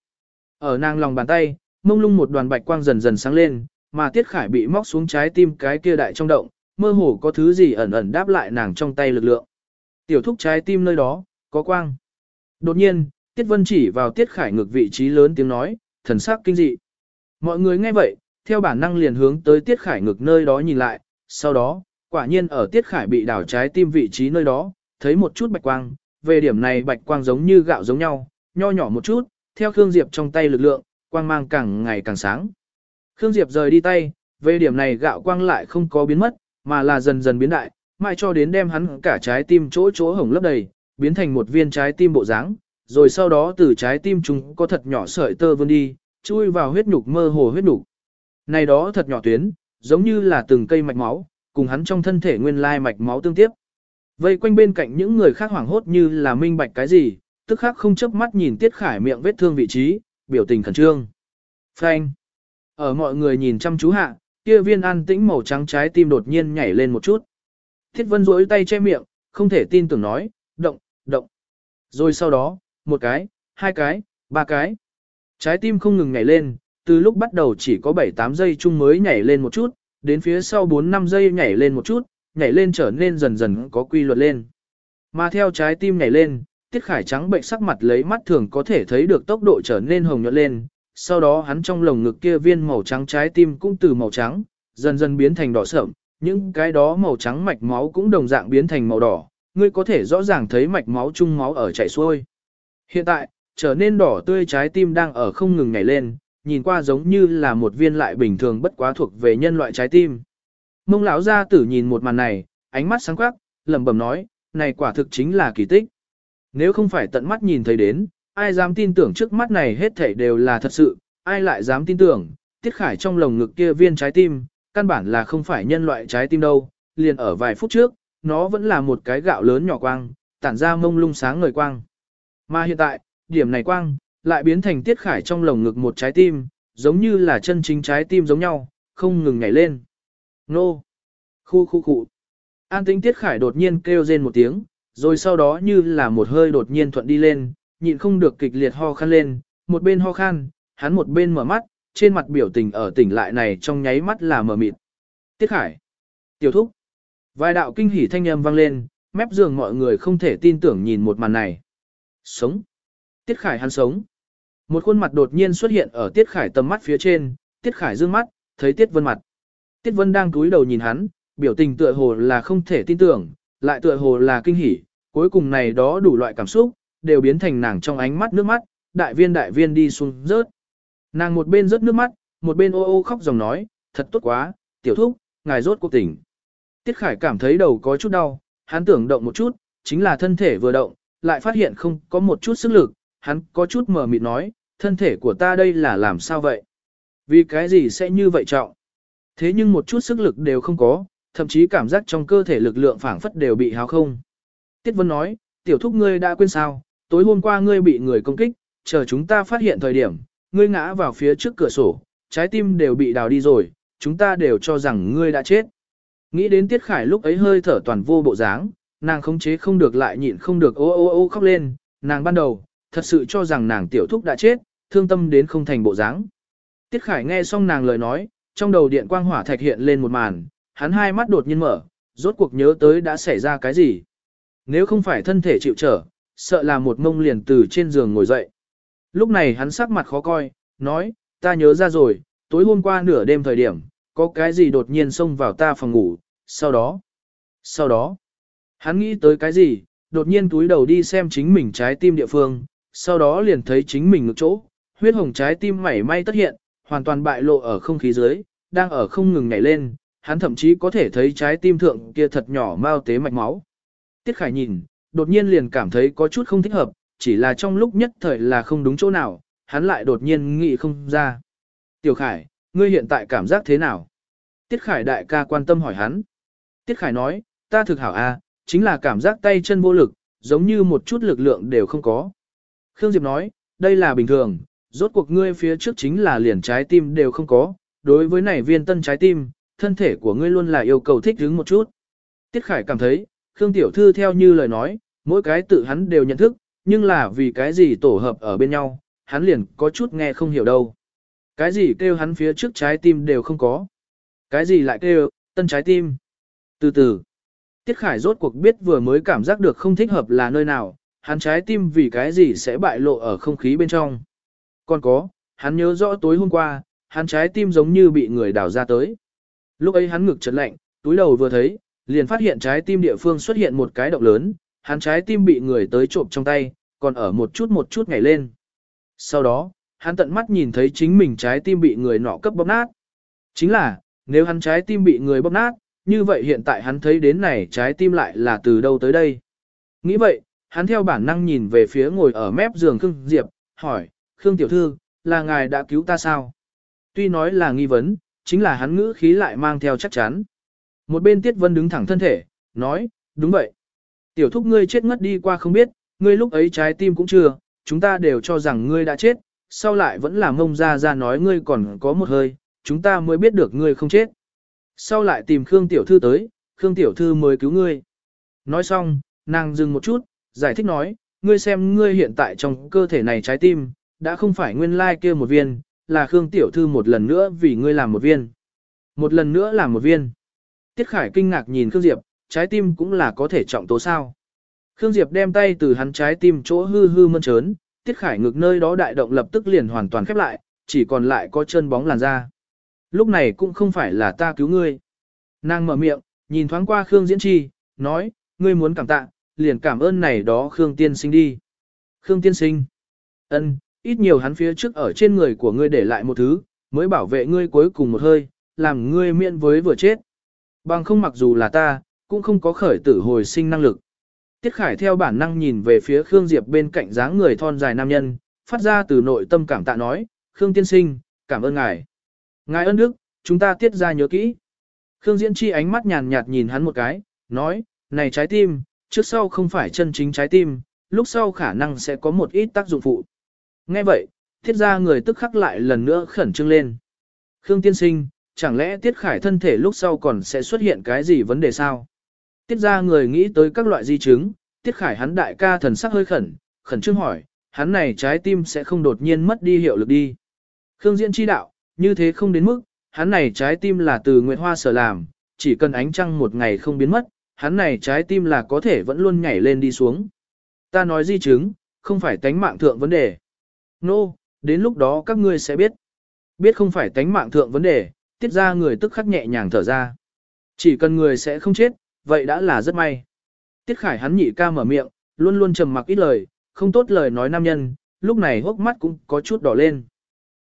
[SPEAKER 1] Ở nàng lòng bàn tay, mông lung một đoàn bạch quang dần dần sáng lên, mà Tiết Khải bị móc xuống trái tim cái kia đại trong động, mơ hồ có thứ gì ẩn ẩn đáp lại nàng trong tay lực lượng. Tiểu thúc trái tim nơi đó, có quang. Đột nhiên, Tiết Vân chỉ vào Tiết Khải ngược vị trí lớn tiếng nói, thần sắc kinh dị. Mọi người nghe vậy, theo bản năng liền hướng tới Tiết Khải ngược nơi đó nhìn lại, sau đó, quả nhiên ở Tiết Khải bị đảo trái tim vị trí nơi đó, thấy một chút bạch quang, về điểm này bạch quang giống như gạo giống nhau, nho nhỏ một chút, theo Khương Diệp trong tay lực lượng, quang mang càng ngày càng sáng. Khương Diệp rời đi tay, về điểm này gạo quang lại không có biến mất, mà là dần dần biến đại, mãi cho đến đem hắn cả trái tim chỗ chỗ hồng lấp đầy, biến thành một viên trái tim bộ dáng, rồi sau đó từ trái tim chúng có thật nhỏ sợi tơ vươn đi, chui vào huyết nhục mơ hồ huyết nhục. Này đó thật nhỏ tuyến, giống như là từng cây mạch máu, cùng hắn trong thân thể nguyên lai mạch máu tương tiếp. Vây quanh bên cạnh những người khác hoảng hốt như là minh bạch cái gì, tức khắc không chớp mắt nhìn Tiết Khải miệng vết thương vị trí, biểu tình khẩn trương. Phanh. Ở mọi người nhìn chăm chú hạ, kia viên an tĩnh màu trắng trái tim đột nhiên nhảy lên một chút. Thiết Vân duỗi tay che miệng, không thể tin tưởng nói, động, động. Rồi sau đó, một cái, hai cái, ba cái. Trái tim không ngừng nhảy lên, từ lúc bắt đầu chỉ có 7-8 giây chung mới nhảy lên một chút, đến phía sau 4-5 giây nhảy lên một chút, nhảy lên trở nên dần dần có quy luật lên. Mà theo trái tim nhảy lên, Tiết Khải trắng bệnh sắc mặt lấy mắt thường có thể thấy được tốc độ trở nên hồng nhuận lên, sau đó hắn trong lồng ngực kia viên màu trắng trái tim cũng từ màu trắng, dần dần biến thành đỏ sậm, những cái đó màu trắng mạch máu cũng đồng dạng biến thành màu đỏ, ngươi có thể rõ ràng thấy mạch máu chung máu ở chảy xuôi. Hiện tại, trở nên đỏ tươi trái tim đang ở không ngừng nhảy lên, nhìn qua giống như là một viên lại bình thường bất quá thuộc về nhân loại trái tim. Mông lão gia tử nhìn một màn này, ánh mắt sáng quắc, lẩm bẩm nói, này quả thực chính là kỳ tích. Nếu không phải tận mắt nhìn thấy đến, ai dám tin tưởng trước mắt này hết thảy đều là thật sự, ai lại dám tin tưởng, tiết khải trong lồng ngực kia viên trái tim, căn bản là không phải nhân loại trái tim đâu, liền ở vài phút trước, nó vẫn là một cái gạo lớn nhỏ quang, tản ra mông lung sáng ngời quang. Mà hiện tại, điểm này quang, lại biến thành tiết khải trong lồng ngực một trái tim, giống như là chân chính trái tim giống nhau, không ngừng nhảy lên. Nô! Khu khu khu! An tính tiết khải đột nhiên kêu rên một tiếng, rồi sau đó như là một hơi đột nhiên thuận đi lên, nhịn không được kịch liệt ho khăn lên, một bên ho khan, hắn một bên mở mắt, trên mặt biểu tình ở tỉnh lại này trong nháy mắt là mở mịt. Tiết khải! Tiểu thúc! Vài đạo kinh hỉ thanh âm vang lên, mép giường mọi người không thể tin tưởng nhìn một màn này. Sống! Tiết Khải hắn sống. Một khuôn mặt đột nhiên xuất hiện ở Tiết Khải tầm mắt phía trên, Tiết Khải dương mắt, thấy Tiết Vân mặt. Tiết Vân đang cúi đầu nhìn hắn, biểu tình tựa hồ là không thể tin tưởng, lại tựa hồ là kinh hỉ, cuối cùng này đó đủ loại cảm xúc, đều biến thành nàng trong ánh mắt nước mắt, đại viên đại viên đi xuống rớt. Nàng một bên rớt nước mắt, một bên ô ô khóc dòng nói, thật tốt quá, tiểu thúc, ngài rốt cuộc tỉnh. Tiết Khải cảm thấy đầu có chút đau, hắn tưởng động một chút, chính là thân thể vừa động, lại phát hiện không có một chút sức lực, hắn có chút mờ mịt nói, thân thể của ta đây là làm sao vậy? Vì cái gì sẽ như vậy trọng? Thế nhưng một chút sức lực đều không có, thậm chí cảm giác trong cơ thể lực lượng phảng phất đều bị hao không. Tiết Vân nói, tiểu thúc ngươi đã quên sao, tối hôm qua ngươi bị người công kích, chờ chúng ta phát hiện thời điểm, ngươi ngã vào phía trước cửa sổ, trái tim đều bị đào đi rồi, chúng ta đều cho rằng ngươi đã chết. Nghĩ đến Tiết Khải lúc ấy hơi thở toàn vô bộ dáng, nàng khống chế không được lại nhịn không được ô ô ô khóc lên, nàng ban đầu, thật sự cho rằng nàng tiểu thúc đã chết, thương tâm đến không thành bộ dáng. Tiết Khải nghe xong nàng lời nói, trong đầu điện quang hỏa thạch hiện lên một màn, hắn hai mắt đột nhiên mở, rốt cuộc nhớ tới đã xảy ra cái gì. Nếu không phải thân thể chịu trở, sợ là một mông liền từ trên giường ngồi dậy. Lúc này hắn sắc mặt khó coi, nói, ta nhớ ra rồi, tối hôm qua nửa đêm thời điểm, có cái gì đột nhiên xông vào ta phòng ngủ, sau đó, sau đó, hắn nghĩ tới cái gì, đột nhiên túi đầu đi xem chính mình trái tim địa phương, sau đó liền thấy chính mình ngực chỗ, huyết hồng trái tim mảy may tất hiện, hoàn toàn bại lộ ở không khí dưới, đang ở không ngừng nhảy lên, hắn thậm chí có thể thấy trái tim thượng kia thật nhỏ mau tế mạch máu. Tiết Khải nhìn, đột nhiên liền cảm thấy có chút không thích hợp, chỉ là trong lúc nhất thời là không đúng chỗ nào, hắn lại đột nhiên nghĩ không ra. Tiểu Khải, ngươi hiện tại cảm giác thế nào? Tiết Khải đại ca quan tâm hỏi hắn. Tiết Khải nói, ta thực hảo a, chính là cảm giác tay chân vô lực, giống như một chút lực lượng đều không có. Khương Diệp nói, đây là bình thường, rốt cuộc ngươi phía trước chính là liền trái tim đều không có, đối với này viên tân trái tim, thân thể của ngươi luôn là yêu cầu thích ứng một chút. Tiết Khải cảm thấy, Khương Tiểu Thư theo như lời nói, mỗi cái tự hắn đều nhận thức, nhưng là vì cái gì tổ hợp ở bên nhau, hắn liền có chút nghe không hiểu đâu. Cái gì kêu hắn phía trước trái tim đều không có. Cái gì lại kêu, tân trái tim. Từ từ, Tiết Khải rốt cuộc biết vừa mới cảm giác được không thích hợp là nơi nào, hắn trái tim vì cái gì sẽ bại lộ ở không khí bên trong. Còn có, hắn nhớ rõ tối hôm qua, hắn trái tim giống như bị người đào ra tới. Lúc ấy hắn ngực chật lạnh, túi đầu vừa thấy, liền phát hiện trái tim địa phương xuất hiện một cái động lớn, hắn trái tim bị người tới trộm trong tay, còn ở một chút một chút ngày lên. Sau đó, hắn tận mắt nhìn thấy chính mình trái tim bị người nọ cấp bóp nát. Chính là, nếu hắn trái tim bị người bóp nát, như vậy hiện tại hắn thấy đến này trái tim lại là từ đâu tới đây. Nghĩ vậy, hắn theo bản năng nhìn về phía ngồi ở mép giường Khương Diệp, hỏi, Khương Tiểu Thư, là ngài đã cứu ta sao? Tuy nói là nghi vấn, chính là hắn ngữ khí lại mang theo chắc chắn. Một bên Tiết Vân đứng thẳng thân thể, nói, đúng vậy. Tiểu thúc ngươi chết ngất đi qua không biết, ngươi lúc ấy trái tim cũng chưa, chúng ta đều cho rằng ngươi đã chết, sau lại vẫn là ngông ra ra nói ngươi còn có một hơi, chúng ta mới biết được ngươi không chết. Sau lại tìm Khương Tiểu Thư tới, Khương Tiểu Thư mới cứu ngươi. Nói xong, nàng dừng một chút, giải thích nói, ngươi xem ngươi hiện tại trong cơ thể này trái tim, đã không phải nguyên lai kia một viên, là Khương Tiểu Thư một lần nữa vì ngươi làm một viên. Một lần nữa làm một viên. Tiết Khải kinh ngạc nhìn Khương Diệp, trái tim cũng là có thể trọng tố sao. Khương Diệp đem tay từ hắn trái tim chỗ hư hư mơn trớn, Tiết Khải ngực nơi đó đại động lập tức liền hoàn toàn khép lại, chỉ còn lại có chân bóng làn da. Lúc này cũng không phải là ta cứu ngươi. Nàng mở miệng, nhìn thoáng qua Khương Diễn Chi, nói, ngươi muốn cảm tạ, liền cảm ơn này đó Khương Tiên Sinh đi. Khương Tiên Sinh. ân, ít nhiều hắn phía trước ở trên người của ngươi để lại một thứ, mới bảo vệ ngươi cuối cùng một hơi, làm ngươi miễn với vừa chết. Bằng không mặc dù là ta, cũng không có khởi tử hồi sinh năng lực. Tiết Khải theo bản năng nhìn về phía Khương Diệp bên cạnh dáng người thon dài nam nhân, phát ra từ nội tâm cảm tạ nói, Khương Tiên Sinh, cảm ơn ngài. Ngài ân đức, chúng ta tiết ra nhớ kỹ. Khương Diễn Chi ánh mắt nhàn nhạt nhìn hắn một cái, nói, này trái tim, trước sau không phải chân chính trái tim, lúc sau khả năng sẽ có một ít tác dụng phụ. Nghe vậy, thiết ra người tức khắc lại lần nữa khẩn trương lên. Khương Tiên Sinh, chẳng lẽ Tiết Khải thân thể lúc sau còn sẽ xuất hiện cái gì vấn đề sao? Tiết ra người nghĩ tới các loại di chứng, Tiết Khải hắn đại ca thần sắc hơi khẩn, khẩn trương hỏi, hắn này trái tim sẽ không đột nhiên mất đi hiệu lực đi. Khương Diễn chi đạo, như thế không đến mức, hắn này trái tim là từ Nguyệt Hoa sở làm, chỉ cần ánh trăng một ngày không biến mất, hắn này trái tim là có thể vẫn luôn nhảy lên đi xuống. Ta nói di chứng, không phải tánh mạng thượng vấn đề. Nô, no, đến lúc đó các ngươi sẽ biết. Biết không phải tánh mạng thượng vấn đề, tiết ra người tức khắc nhẹ nhàng thở ra. Chỉ cần người sẽ không chết, vậy đã là rất may. Tiết khải hắn nhị ca mở miệng, luôn luôn trầm mặc ít lời, không tốt lời nói nam nhân, lúc này hốc mắt cũng có chút đỏ lên.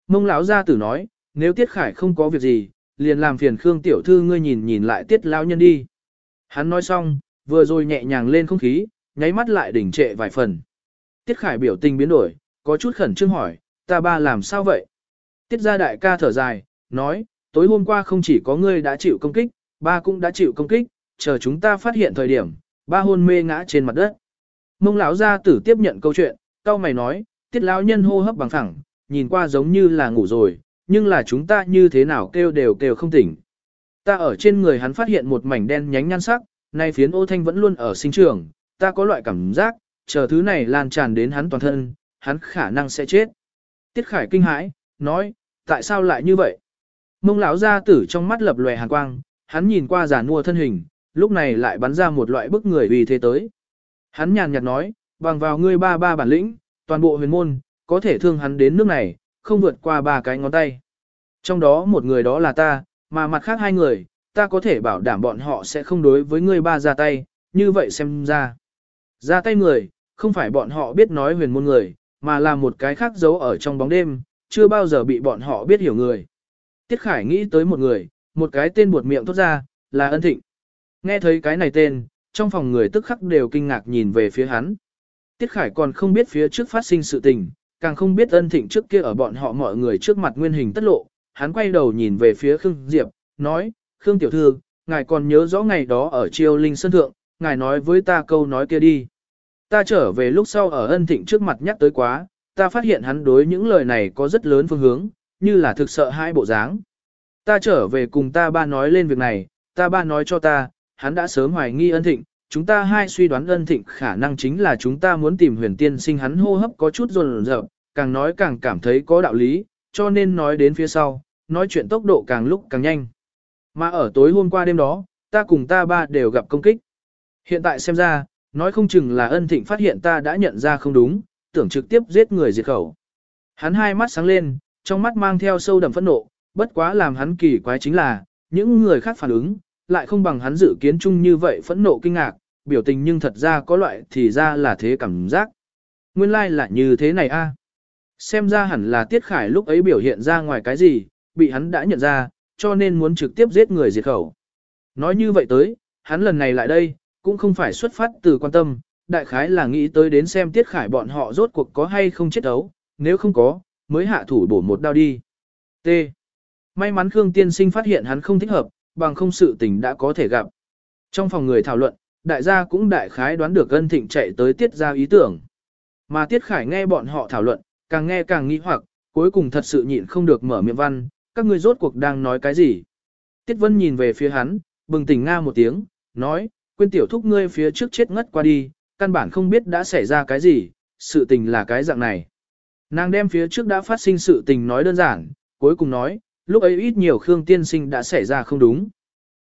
[SPEAKER 1] Mông lão gia tử nói, nếu Tiết Khải không có việc gì, liền làm phiền Khương tiểu thư ngươi nhìn nhìn lại Tiết lão nhân đi. Hắn nói xong, vừa rồi nhẹ nhàng lên không khí, nháy mắt lại đỉnh trệ vài phần. Tiết Khải biểu tình biến đổi, có chút khẩn trương hỏi, ta ba làm sao vậy? Tiết gia đại ca thở dài, nói, tối hôm qua không chỉ có ngươi đã chịu công kích, ba cũng đã chịu công kích, chờ chúng ta phát hiện thời điểm, ba hôn mê ngã trên mặt đất. Mông lão gia tử tiếp nhận câu chuyện, cao mày nói, tiết lão nhân hô hấp bằng phẳng, nhìn qua giống như là ngủ rồi, nhưng là chúng ta như thế nào kêu đều kêu không tỉnh. Ta ở trên người hắn phát hiện một mảnh đen nhánh nhan sắc, nay phiến ô thanh vẫn luôn ở sinh trường, ta có loại cảm giác, chờ thứ này lan tràn đến hắn toàn thân, hắn khả năng sẽ chết. Tiết Khải kinh hãi, nói, tại sao lại như vậy? Mông lão gia tử trong mắt lập lòe hàn quang, hắn nhìn qua giả mua thân hình, lúc này lại bắn ra một loại bức người vì thế tới. Hắn nhàn nhạt nói, bằng vào ngươi ba ba bản lĩnh, toàn bộ huyền môn, có thể thương hắn đến nước này, không vượt qua ba cái ngón tay. Trong đó một người đó là ta, mà mặt khác hai người, ta có thể bảo đảm bọn họ sẽ không đối với ngươi ba ra tay, như vậy xem ra. Ra tay người, không phải bọn họ biết nói huyền môn người, mà là một cái khác giấu ở trong bóng đêm, chưa bao giờ bị bọn họ biết hiểu người. Tiết Khải nghĩ tới một người, một cái tên buột miệng thốt ra, là ân thịnh. Nghe thấy cái này tên, trong phòng người tức khắc đều kinh ngạc nhìn về phía hắn. Tiết Khải còn không biết phía trước phát sinh sự tình, càng không biết ân thịnh trước kia ở bọn họ mọi người trước mặt nguyên hình tất lộ, hắn quay đầu nhìn về phía Khương Diệp, nói, Khương Tiểu Thư, ngài còn nhớ rõ ngày đó ở Triều Linh Sơn Thượng, ngài nói với ta câu nói kia đi. Ta trở về lúc sau ở ân thịnh trước mặt nhắc tới quá, ta phát hiện hắn đối những lời này có rất lớn phương hướng, như là thực sợ hai bộ dáng. Ta trở về cùng ta ba nói lên việc này, ta ba nói cho ta, hắn đã sớm hoài nghi ân thịnh, chúng ta hai suy đoán ân thịnh khả năng chính là chúng ta muốn tìm huyền tiên sinh hắn hô hấp có chút rồn rợp, càng nói càng cảm thấy có đạo lý, cho nên nói đến phía sau, nói chuyện tốc độ càng lúc càng nhanh. Mà ở tối hôm qua đêm đó, ta cùng ta ba đều gặp công kích. Hiện tại xem ra, nói không chừng là ân thịnh phát hiện ta đã nhận ra không đúng, tưởng trực tiếp giết người diệt khẩu. Hắn hai mắt sáng lên, trong mắt mang theo sâu đậm phẫn nộ, bất quá làm hắn kỳ quái chính là, những người khác phản ứng, lại không bằng hắn dự kiến chung như vậy phẫn nộ kinh ngạc, biểu tình nhưng thật ra có loại thì ra là thế cảm giác. Nguyên lai like là như thế này a. Xem ra hẳn là Tiết Khải lúc ấy biểu hiện ra ngoài cái gì, bị hắn đã nhận ra, cho nên muốn trực tiếp giết người diệt khẩu. Nói như vậy tới, hắn lần này lại đây, cũng không phải xuất phát từ quan tâm, đại khái là nghĩ tới đến xem Tiết Khải bọn họ rốt cuộc có hay không chết đấu, nếu không có, mới hạ thủ bổ một đao đi. T. May mắn Khương Tiên Sinh phát hiện hắn không thích hợp, bằng không sự tình đã có thể gặp. Trong phòng người thảo luận, đại gia cũng đại khái đoán được ân thịnh chạy tới tiết ra ý tưởng. Mà tiết khải nghe bọn họ thảo luận, càng nghe càng nghĩ hoặc, cuối cùng thật sự nhịn không được mở miệng văn, các ngươi rốt cuộc đang nói cái gì. Tiết vân nhìn về phía hắn, bừng tỉnh nga một tiếng, nói, quên tiểu thúc ngươi phía trước chết ngất qua đi, căn bản không biết đã xảy ra cái gì, sự tình là cái dạng này. Nàng đem phía trước đã phát sinh sự tình nói đơn giản, cuối cùng nói, lúc ấy ít nhiều Khương tiên sinh đã xảy ra không đúng.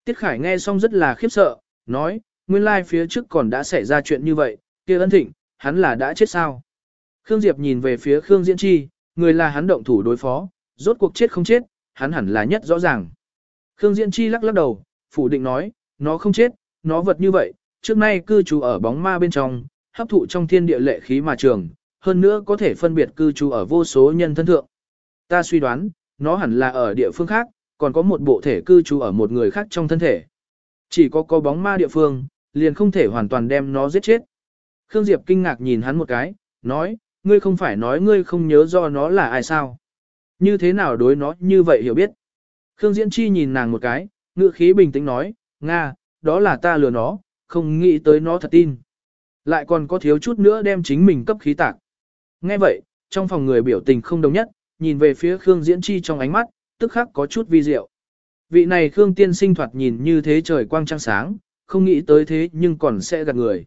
[SPEAKER 1] Tiết Khải nghe xong rất là khiếp sợ, nói, nguyên lai phía trước còn đã xảy ra chuyện như vậy, kia ân thịnh, hắn là đã chết sao. Khương Diệp nhìn về phía Khương Diễn Chi, người là hắn động thủ đối phó, rốt cuộc chết không chết, hắn hẳn là nhất rõ ràng. Khương Diễn Chi lắc lắc đầu, phủ định nói, nó không chết, nó vật như vậy, trước nay cư trú ở bóng ma bên trong, hấp thụ trong thiên địa lệ khí mà trường, hơn nữa có thể phân biệt cư trú ở vô số nhân thân thượng. Ta suy đoán, nó hẳn là ở địa phương khác, còn có một bộ thể cư trú ở một người khác trong thân thể. Chỉ có có bóng ma địa phương, liền không thể hoàn toàn đem nó giết chết. Khương Diệp kinh ngạc nhìn hắn một cái, nói, ngươi không phải nói ngươi không nhớ do nó là ai sao? Như thế nào đối nó như vậy hiểu biết? Khương Diễn Chi nhìn nàng một cái, ngữ khí bình tĩnh nói, Nga, đó là ta lừa nó, không nghĩ tới nó thật tin. Lại còn có thiếu chút nữa đem chính mình cấp khí tạc. Nghe vậy, trong phòng người biểu tình không đồng nhất, nhìn về phía Khương Diễn Chi trong ánh mắt, tức khắc có chút vi diệu. Vị này Khương tiên sinh thoạt nhìn như thế trời quang trăng sáng, không nghĩ tới thế nhưng còn sẽ gạt người.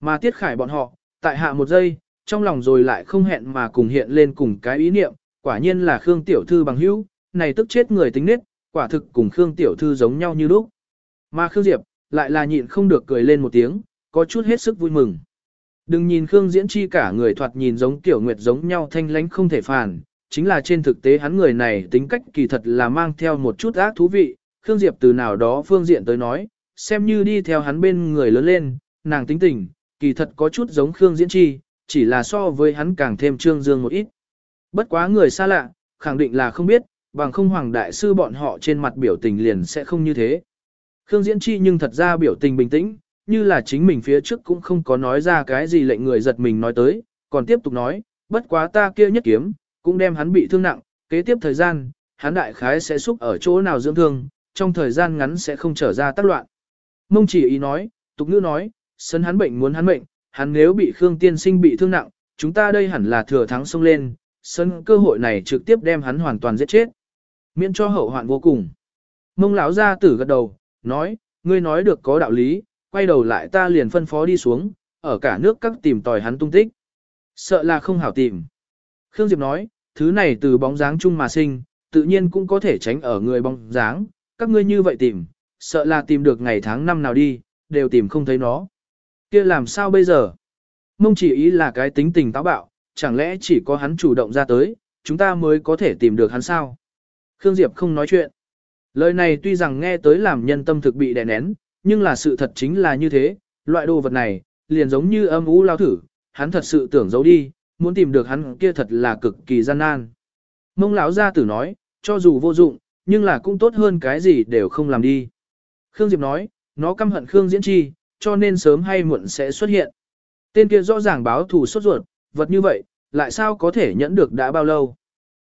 [SPEAKER 1] Mà tiết khải bọn họ, tại hạ một giây, trong lòng rồi lại không hẹn mà cùng hiện lên cùng cái ý niệm, quả nhiên là Khương tiểu thư bằng hữu, này tức chết người tính nết, quả thực cùng Khương tiểu thư giống nhau như lúc. Mà Khương Diệp, lại là nhịn không được cười lên một tiếng, có chút hết sức vui mừng. Đừng nhìn Khương Diễn Chi cả người thoạt nhìn giống tiểu nguyệt giống nhau thanh lánh không thể phản, chính là trên thực tế hắn người này tính cách kỳ thật là mang theo một chút ác thú vị, Khương Diệp từ nào đó phương diện tới nói, xem như đi theo hắn bên người lớn lên, nàng tính tình, kỳ thật có chút giống Khương Diễn Chi, chỉ là so với hắn càng thêm trương dương một ít. Bất quá người xa lạ, khẳng định là không biết, bằng không hoàng đại sư bọn họ trên mặt biểu tình liền sẽ không như thế. Khương Diễn Chi nhưng thật ra biểu tình bình tĩnh, như là chính mình phía trước cũng không có nói ra cái gì lệnh người giật mình nói tới, còn tiếp tục nói, bất quá ta kia nhất kiếm, cũng đem hắn bị thương nặng, kế tiếp thời gian, hắn đại khái sẽ xúc ở chỗ nào dưỡng thương, trong thời gian ngắn sẽ không trở ra tác loạn. Mông chỉ ý nói, tục ngữ nói, sân hắn bệnh muốn hắn bệnh, hắn nếu bị Khương tiên sinh bị thương nặng, chúng ta đây hẳn là thừa thắng xông lên, sân cơ hội này trực tiếp đem hắn hoàn toàn giết chết. Miễn cho hậu hoạn vô cùng. Mông lão ra tử gật đầu, nói, ngươi nói được có đạo lý, quay đầu lại ta liền phân phó đi xuống, ở cả nước các tìm tòi hắn tung tích. Sợ là không hảo tìm. Khương Diệp nói, thứ này từ bóng dáng chung mà sinh, tự nhiên cũng có thể tránh ở người bóng dáng, các ngươi như vậy tìm, sợ là tìm được ngày tháng năm nào đi, đều tìm không thấy nó. kia làm sao bây giờ? Mông chỉ ý là cái tính tình táo bạo, chẳng lẽ chỉ có hắn chủ động ra tới, chúng ta mới có thể tìm được hắn sao? Khương Diệp không nói chuyện. Lời này tuy rằng nghe tới làm nhân tâm thực bị đè nén, nhưng là sự thật chính là như thế, loại đồ vật này, liền giống như âm ú lao thử, hắn thật sự tưởng giấu đi, muốn tìm được hắn kia thật là cực kỳ gian nan. Mông lão gia tử nói, cho dù vô dụng, nhưng là cũng tốt hơn cái gì đều không làm đi. Khương Diệp nói, nó căm hận Khương Diễn Chi, cho nên sớm hay muộn sẽ xuất hiện. Tên kia rõ ràng báo thù sốt ruột, vật như vậy, lại sao có thể nhẫn được đã bao lâu.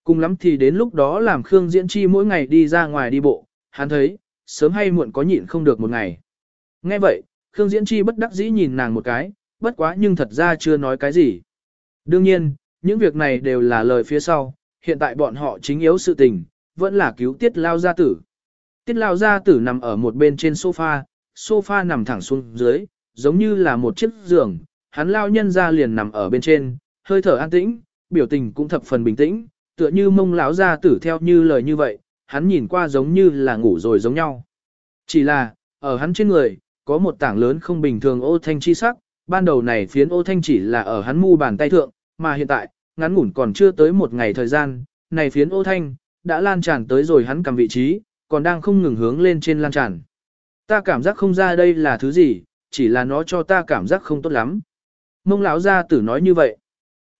[SPEAKER 1] Cùng lắm thì đến lúc đó làm Khương Diễn Chi mỗi ngày đi ra ngoài đi bộ, hắn thấy, sớm hay muộn có nhịn không được một ngày. Nghe vậy, Khương Diễn Chi bất đắc dĩ nhìn nàng một cái, bất quá nhưng thật ra chưa nói cái gì. Đương nhiên, những việc này đều là lời phía sau, hiện tại bọn họ chính yếu sự tình, vẫn là cứu tiết lao gia tử. Tiết lao gia tử nằm ở một bên trên sofa, sofa nằm thẳng xuống dưới, giống như là một chiếc giường, hắn lao nhân ra liền nằm ở bên trên, hơi thở an tĩnh, biểu tình cũng thập phần bình tĩnh, tựa như mông lão gia tử theo như lời như vậy, hắn nhìn qua giống như là ngủ rồi giống nhau. Chỉ là, ở hắn trên người, có một tảng lớn không bình thường ô thanh chi sắc, ban đầu này phiến ô thanh chỉ là ở hắn mu bàn tay thượng, mà hiện tại, ngắn ngủn còn chưa tới một ngày thời gian, này phiến ô thanh, đã lan tràn tới rồi hắn cầm vị trí, còn đang không ngừng hướng lên trên lan tràn. Ta cảm giác không ra đây là thứ gì, chỉ là nó cho ta cảm giác không tốt lắm. Mông lão gia tử nói như vậy.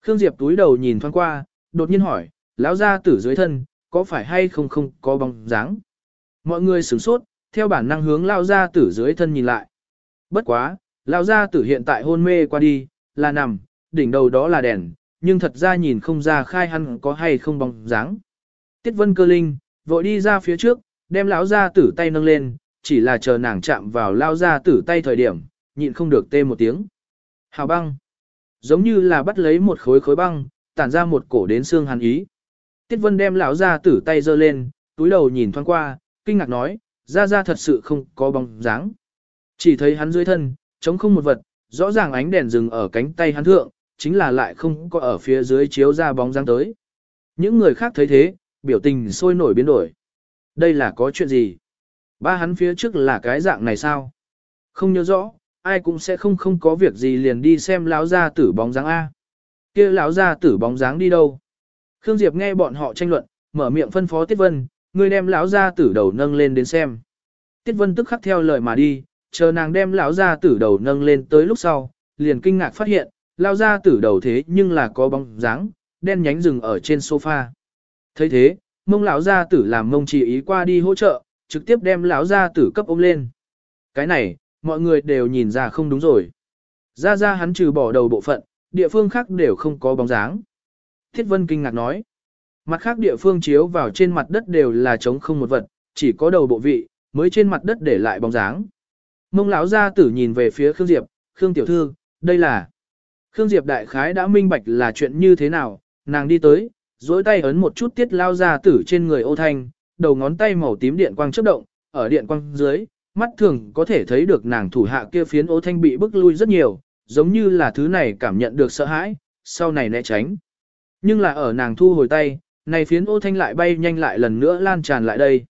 [SPEAKER 1] Khương Diệp túi đầu nhìn thoáng qua, đột nhiên hỏi, lão gia tử dưới thân, có phải hay không không có bóng dáng? Mọi người sửng sốt, theo bản năng hướng lão gia tử dưới thân nhìn lại. Bất quá, lão gia tử hiện tại hôn mê qua đi, là nằm, đỉnh đầu đó là đèn, nhưng thật ra nhìn không ra khai hắn có hay không bóng dáng. Tiết Vân Cơ Linh vội đi ra phía trước, đem lão gia tử tay nâng lên, chỉ là chờ nàng chạm vào lão gia tử tay thời điểm, nhịn không được tê một tiếng. Hào băng, giống như là bắt lấy một khối khối băng, tản ra một cổ đến xương hàn ý. Tiết Vân đem lão gia tử tay giơ lên, túi đầu nhìn thoáng qua, kinh ngạc nói, gia gia thật sự không có bóng dáng. Chỉ thấy hắn dưới thân, chống không một vật, rõ ràng ánh đèn dừng ở cánh tay hắn thượng, chính là lại không có ở phía dưới chiếu ra bóng dáng tới. Những người khác thấy thế, biểu tình sôi nổi biến đổi. Đây là có chuyện gì? Ba hắn phía trước là cái dạng này sao? Không nhớ rõ, ai cũng sẽ không không có việc gì liền đi xem lão gia tử bóng dáng A. kia lão gia tử bóng dáng đi đâu? Khương Diệp nghe bọn họ tranh luận, mở miệng phân phó Tiết Vân, người đem lão gia tử đầu nâng lên đến xem. Tiết Vân tức khắc theo lời mà đi, chờ nàng đem lão gia tử đầu nâng lên tới lúc sau, liền kinh ngạc phát hiện, lão gia tử đầu thế nhưng là có bóng dáng, đen nhánh rừng ở trên sofa. thấy thế, mông lão gia tử làm mông chỉ ý qua đi hỗ trợ, trực tiếp đem lão gia tử cấp ôm lên. Cái này, mọi người đều nhìn ra không đúng rồi. Ra ra hắn trừ bỏ đầu bộ phận, địa phương khác đều không có bóng dáng. Thiết Vân kinh ngạc nói. Mặt khác địa phương chiếu vào trên mặt đất đều là trống không một vật, chỉ có đầu bộ vị, mới trên mặt đất để lại bóng dáng. Mông lão gia tử nhìn về phía Khương Diệp, Khương tiểu thư, đây là... Khương Diệp đại khái đã minh bạch là chuyện như thế nào, nàng đi tới, duỗi tay ấn một chút tiết lao gia tử trên người ô thanh, đầu ngón tay màu tím điện quang chớp động, ở điện quang dưới, mắt thường có thể thấy được nàng thủ hạ kia phiến ô thanh bị bức lui rất nhiều, giống như là thứ này cảm nhận được sợ hãi, sau này né tránh. Nhưng là ở nàng thu hồi tay, này phiến ô thanh lại bay nhanh lại lần nữa lan tràn lại đây.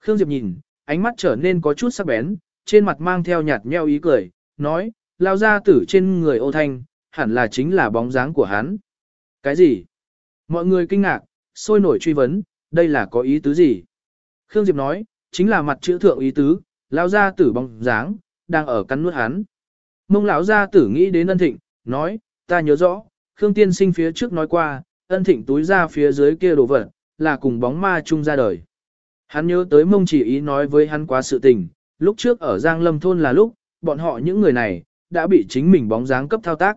[SPEAKER 1] Khương Diệp nhìn, ánh mắt trở nên có chút sắc bén, trên mặt mang theo nhạt nheo ý cười, nói, lao ra tử trên người ô thanh, hẳn là chính là bóng dáng của hắn. Cái gì? Mọi người kinh ngạc, sôi nổi truy vấn, đây là có ý tứ gì? Khương Diệp nói, chính là mặt chữ thượng ý tứ, lao ra tử bóng dáng, đang ở cắn nuốt hắn. Mông lão gia tử nghĩ đến ân thịnh, nói, ta nhớ rõ, Khương tiên sinh phía trước nói qua, ân thịnh túi ra phía dưới kia đồ vật, là cùng bóng ma chung ra đời. Hắn nhớ tới mông chỉ ý nói với hắn quá sự tình, lúc trước ở Giang Lâm Thôn là lúc, bọn họ những người này, đã bị chính mình bóng dáng cấp thao tác.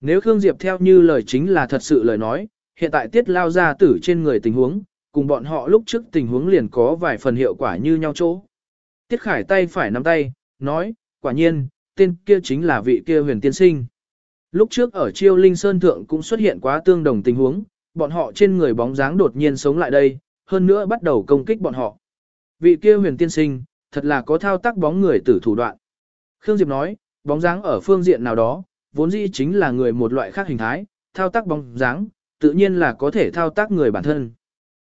[SPEAKER 1] Nếu Khương Diệp theo như lời chính là thật sự lời nói, hiện tại tiết lao ra tử trên người tình huống, cùng bọn họ lúc trước tình huống liền có vài phần hiệu quả như nhau chỗ. Tiết Khải tay phải nắm tay, nói, quả nhiên, tên kia chính là vị kia huyền tiên sinh. Lúc trước ở Chiêu Linh Sơn Thượng cũng xuất hiện quá tương đồng tình huống, bọn họ trên người bóng dáng đột nhiên sống lại đây, hơn nữa bắt đầu công kích bọn họ. Vị kia huyền tiên sinh, thật là có thao tác bóng người tử thủ đoạn. Khương Diệp nói, bóng dáng ở phương diện nào đó, vốn dĩ chính là người một loại khác hình thái, thao tác bóng dáng, tự nhiên là có thể thao tác người bản thân.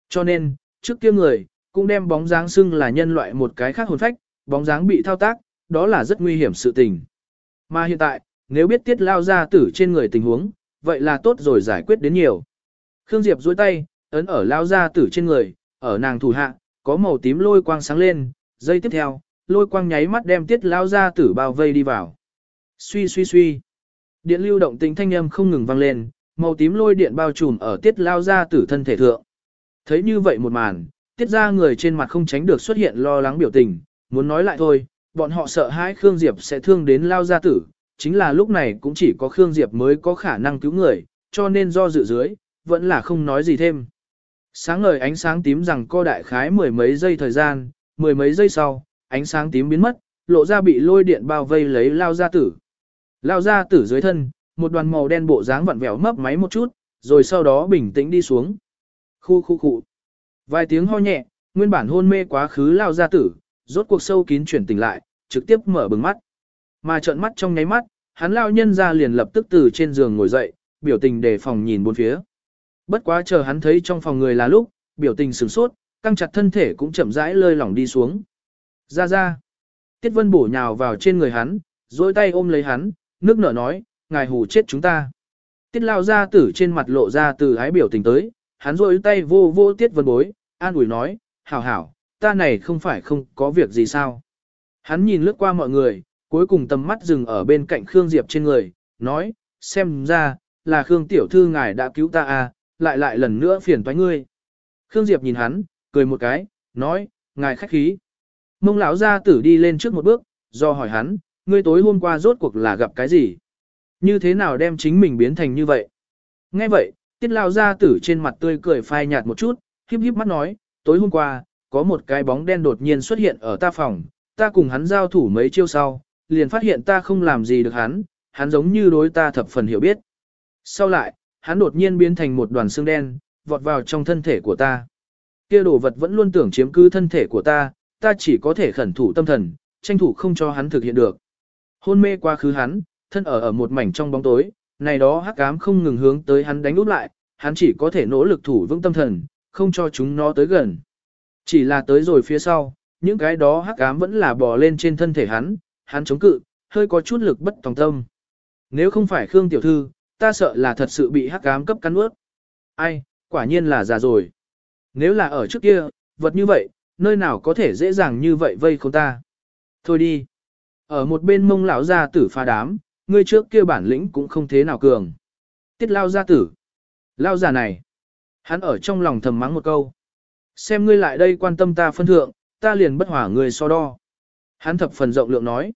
[SPEAKER 1] Cho nên, trước kia người, cũng đem bóng dáng xưng là nhân loại một cái khác hồn phách, bóng dáng bị thao tác, đó là rất nguy hiểm sự tình. Mà hiện tại, nếu biết tiết lao ra tử trên người tình huống, vậy là tốt rồi giải quyết đến nhiều. Khương Diệp duỗi tay, ấn ở lao ra tử trên người, ở nàng thủ hạ, có màu tím lôi quang sáng lên, giây tiếp theo, lôi quang nháy mắt đem tiết lao ra tử bao vây đi vào. Suy suy suy. Điện lưu động tính thanh âm không ngừng vang lên, màu tím lôi điện bao trùm ở tiết lao ra tử thân thể thượng. Thấy như vậy một màn, tiết ra người trên mặt không tránh được xuất hiện lo lắng biểu tình, muốn nói lại thôi, bọn họ sợ hãi Khương Diệp sẽ thương đến lao gia tử, chính là lúc này cũng chỉ có Khương Diệp mới có khả năng cứu người, cho nên do dự dưới, vẫn là không nói gì thêm. Sáng ngời ánh sáng tím rằng co đại khái mười mấy giây thời gian, mười mấy giây sau, ánh sáng tím biến mất, lộ ra bị lôi điện bao vây lấy lao gia tử. Lao ra tử dưới thân, một đoàn màu đen bộ dáng vặn vẹo mấp máy một chút, rồi sau đó bình tĩnh đi xuống. Khu khu khu. Vài tiếng ho nhẹ, nguyên bản hôn mê quá khứ lao ra tử, rốt cuộc sâu kín chuyển tỉnh lại, trực tiếp mở bừng mắt. Mà trợn mắt trong nháy mắt, hắn lao nhân ra liền lập tức từ trên giường ngồi dậy, biểu tình đề phòng nhìn bốn phía. Bất quá chờ hắn thấy trong phòng người là lúc, biểu tình sửng sốt, căng chặt thân thể cũng chậm rãi lơi lỏng đi xuống. Ra ra. Tiết Vân bổ nhào vào trên người hắn, duỗi tay ôm lấy hắn, nước nở nói, ngài hù chết chúng ta. Tiết lao ra tử trên mặt lộ ra từ ái biểu tình tới, hắn rôi tay vô vô Tiết Vân bối, an ủi nói, hảo hảo, ta này không phải không có việc gì sao. Hắn nhìn lướt qua mọi người, cuối cùng tầm mắt dừng ở bên cạnh Khương Diệp trên người, nói, xem ra, là Khương Tiểu Thư ngài đã cứu ta à, lại lại lần nữa phiền toái ngươi. Khương Diệp nhìn hắn, cười một cái, nói, ngài khách khí. Mông lão gia tử đi lên trước một bước, do hỏi hắn, ngươi tối hôm qua rốt cuộc là gặp cái gì? Như thế nào đem chính mình biến thành như vậy? Nghe vậy, tiết lão gia tử trên mặt tươi cười phai nhạt một chút, híp híp mắt nói, tối hôm qua, có một cái bóng đen đột nhiên xuất hiện ở ta phòng, ta cùng hắn giao thủ mấy chiêu sau, liền phát hiện ta không làm gì được hắn, hắn giống như đối ta thập phần hiểu biết. Sau lại, hắn đột nhiên biến thành một đoàn xương đen, vọt vào trong thân thể của ta. Kia đồ vật vẫn luôn tưởng chiếm cứ thân thể của ta, ta chỉ có thể khẩn thủ tâm thần, tranh thủ không cho hắn thực hiện được. Hôn mê quá khứ hắn, thân ở ở một mảnh trong bóng tối, này đó hắc ám không ngừng hướng tới hắn đánh úp lại, hắn chỉ có thể nỗ lực thủ vững tâm thần, không cho chúng nó tới gần. Chỉ là tới rồi phía sau, những cái đó hắc ám vẫn là bò lên trên thân thể hắn, hắn chống cự, hơi có chút lực bất tòng tâm. Nếu không phải Khương tiểu thư, ta sợ là thật sự bị hắc ám cấp cắn ướt. Ai, quả nhiên là già rồi. Nếu là ở trước kia, vật như vậy, nơi nào có thể dễ dàng như vậy vây không ta. Thôi đi. Ở một bên mông lão gia tử pha đám, ngươi trước kia bản lĩnh cũng không thế nào cường. Tiết lao gia tử. Lao già này. Hắn ở trong lòng thầm mắng một câu. Xem ngươi lại đây quan tâm ta phân thượng, ta liền bất hỏa người so đo. Hắn thập phần rộng lượng nói.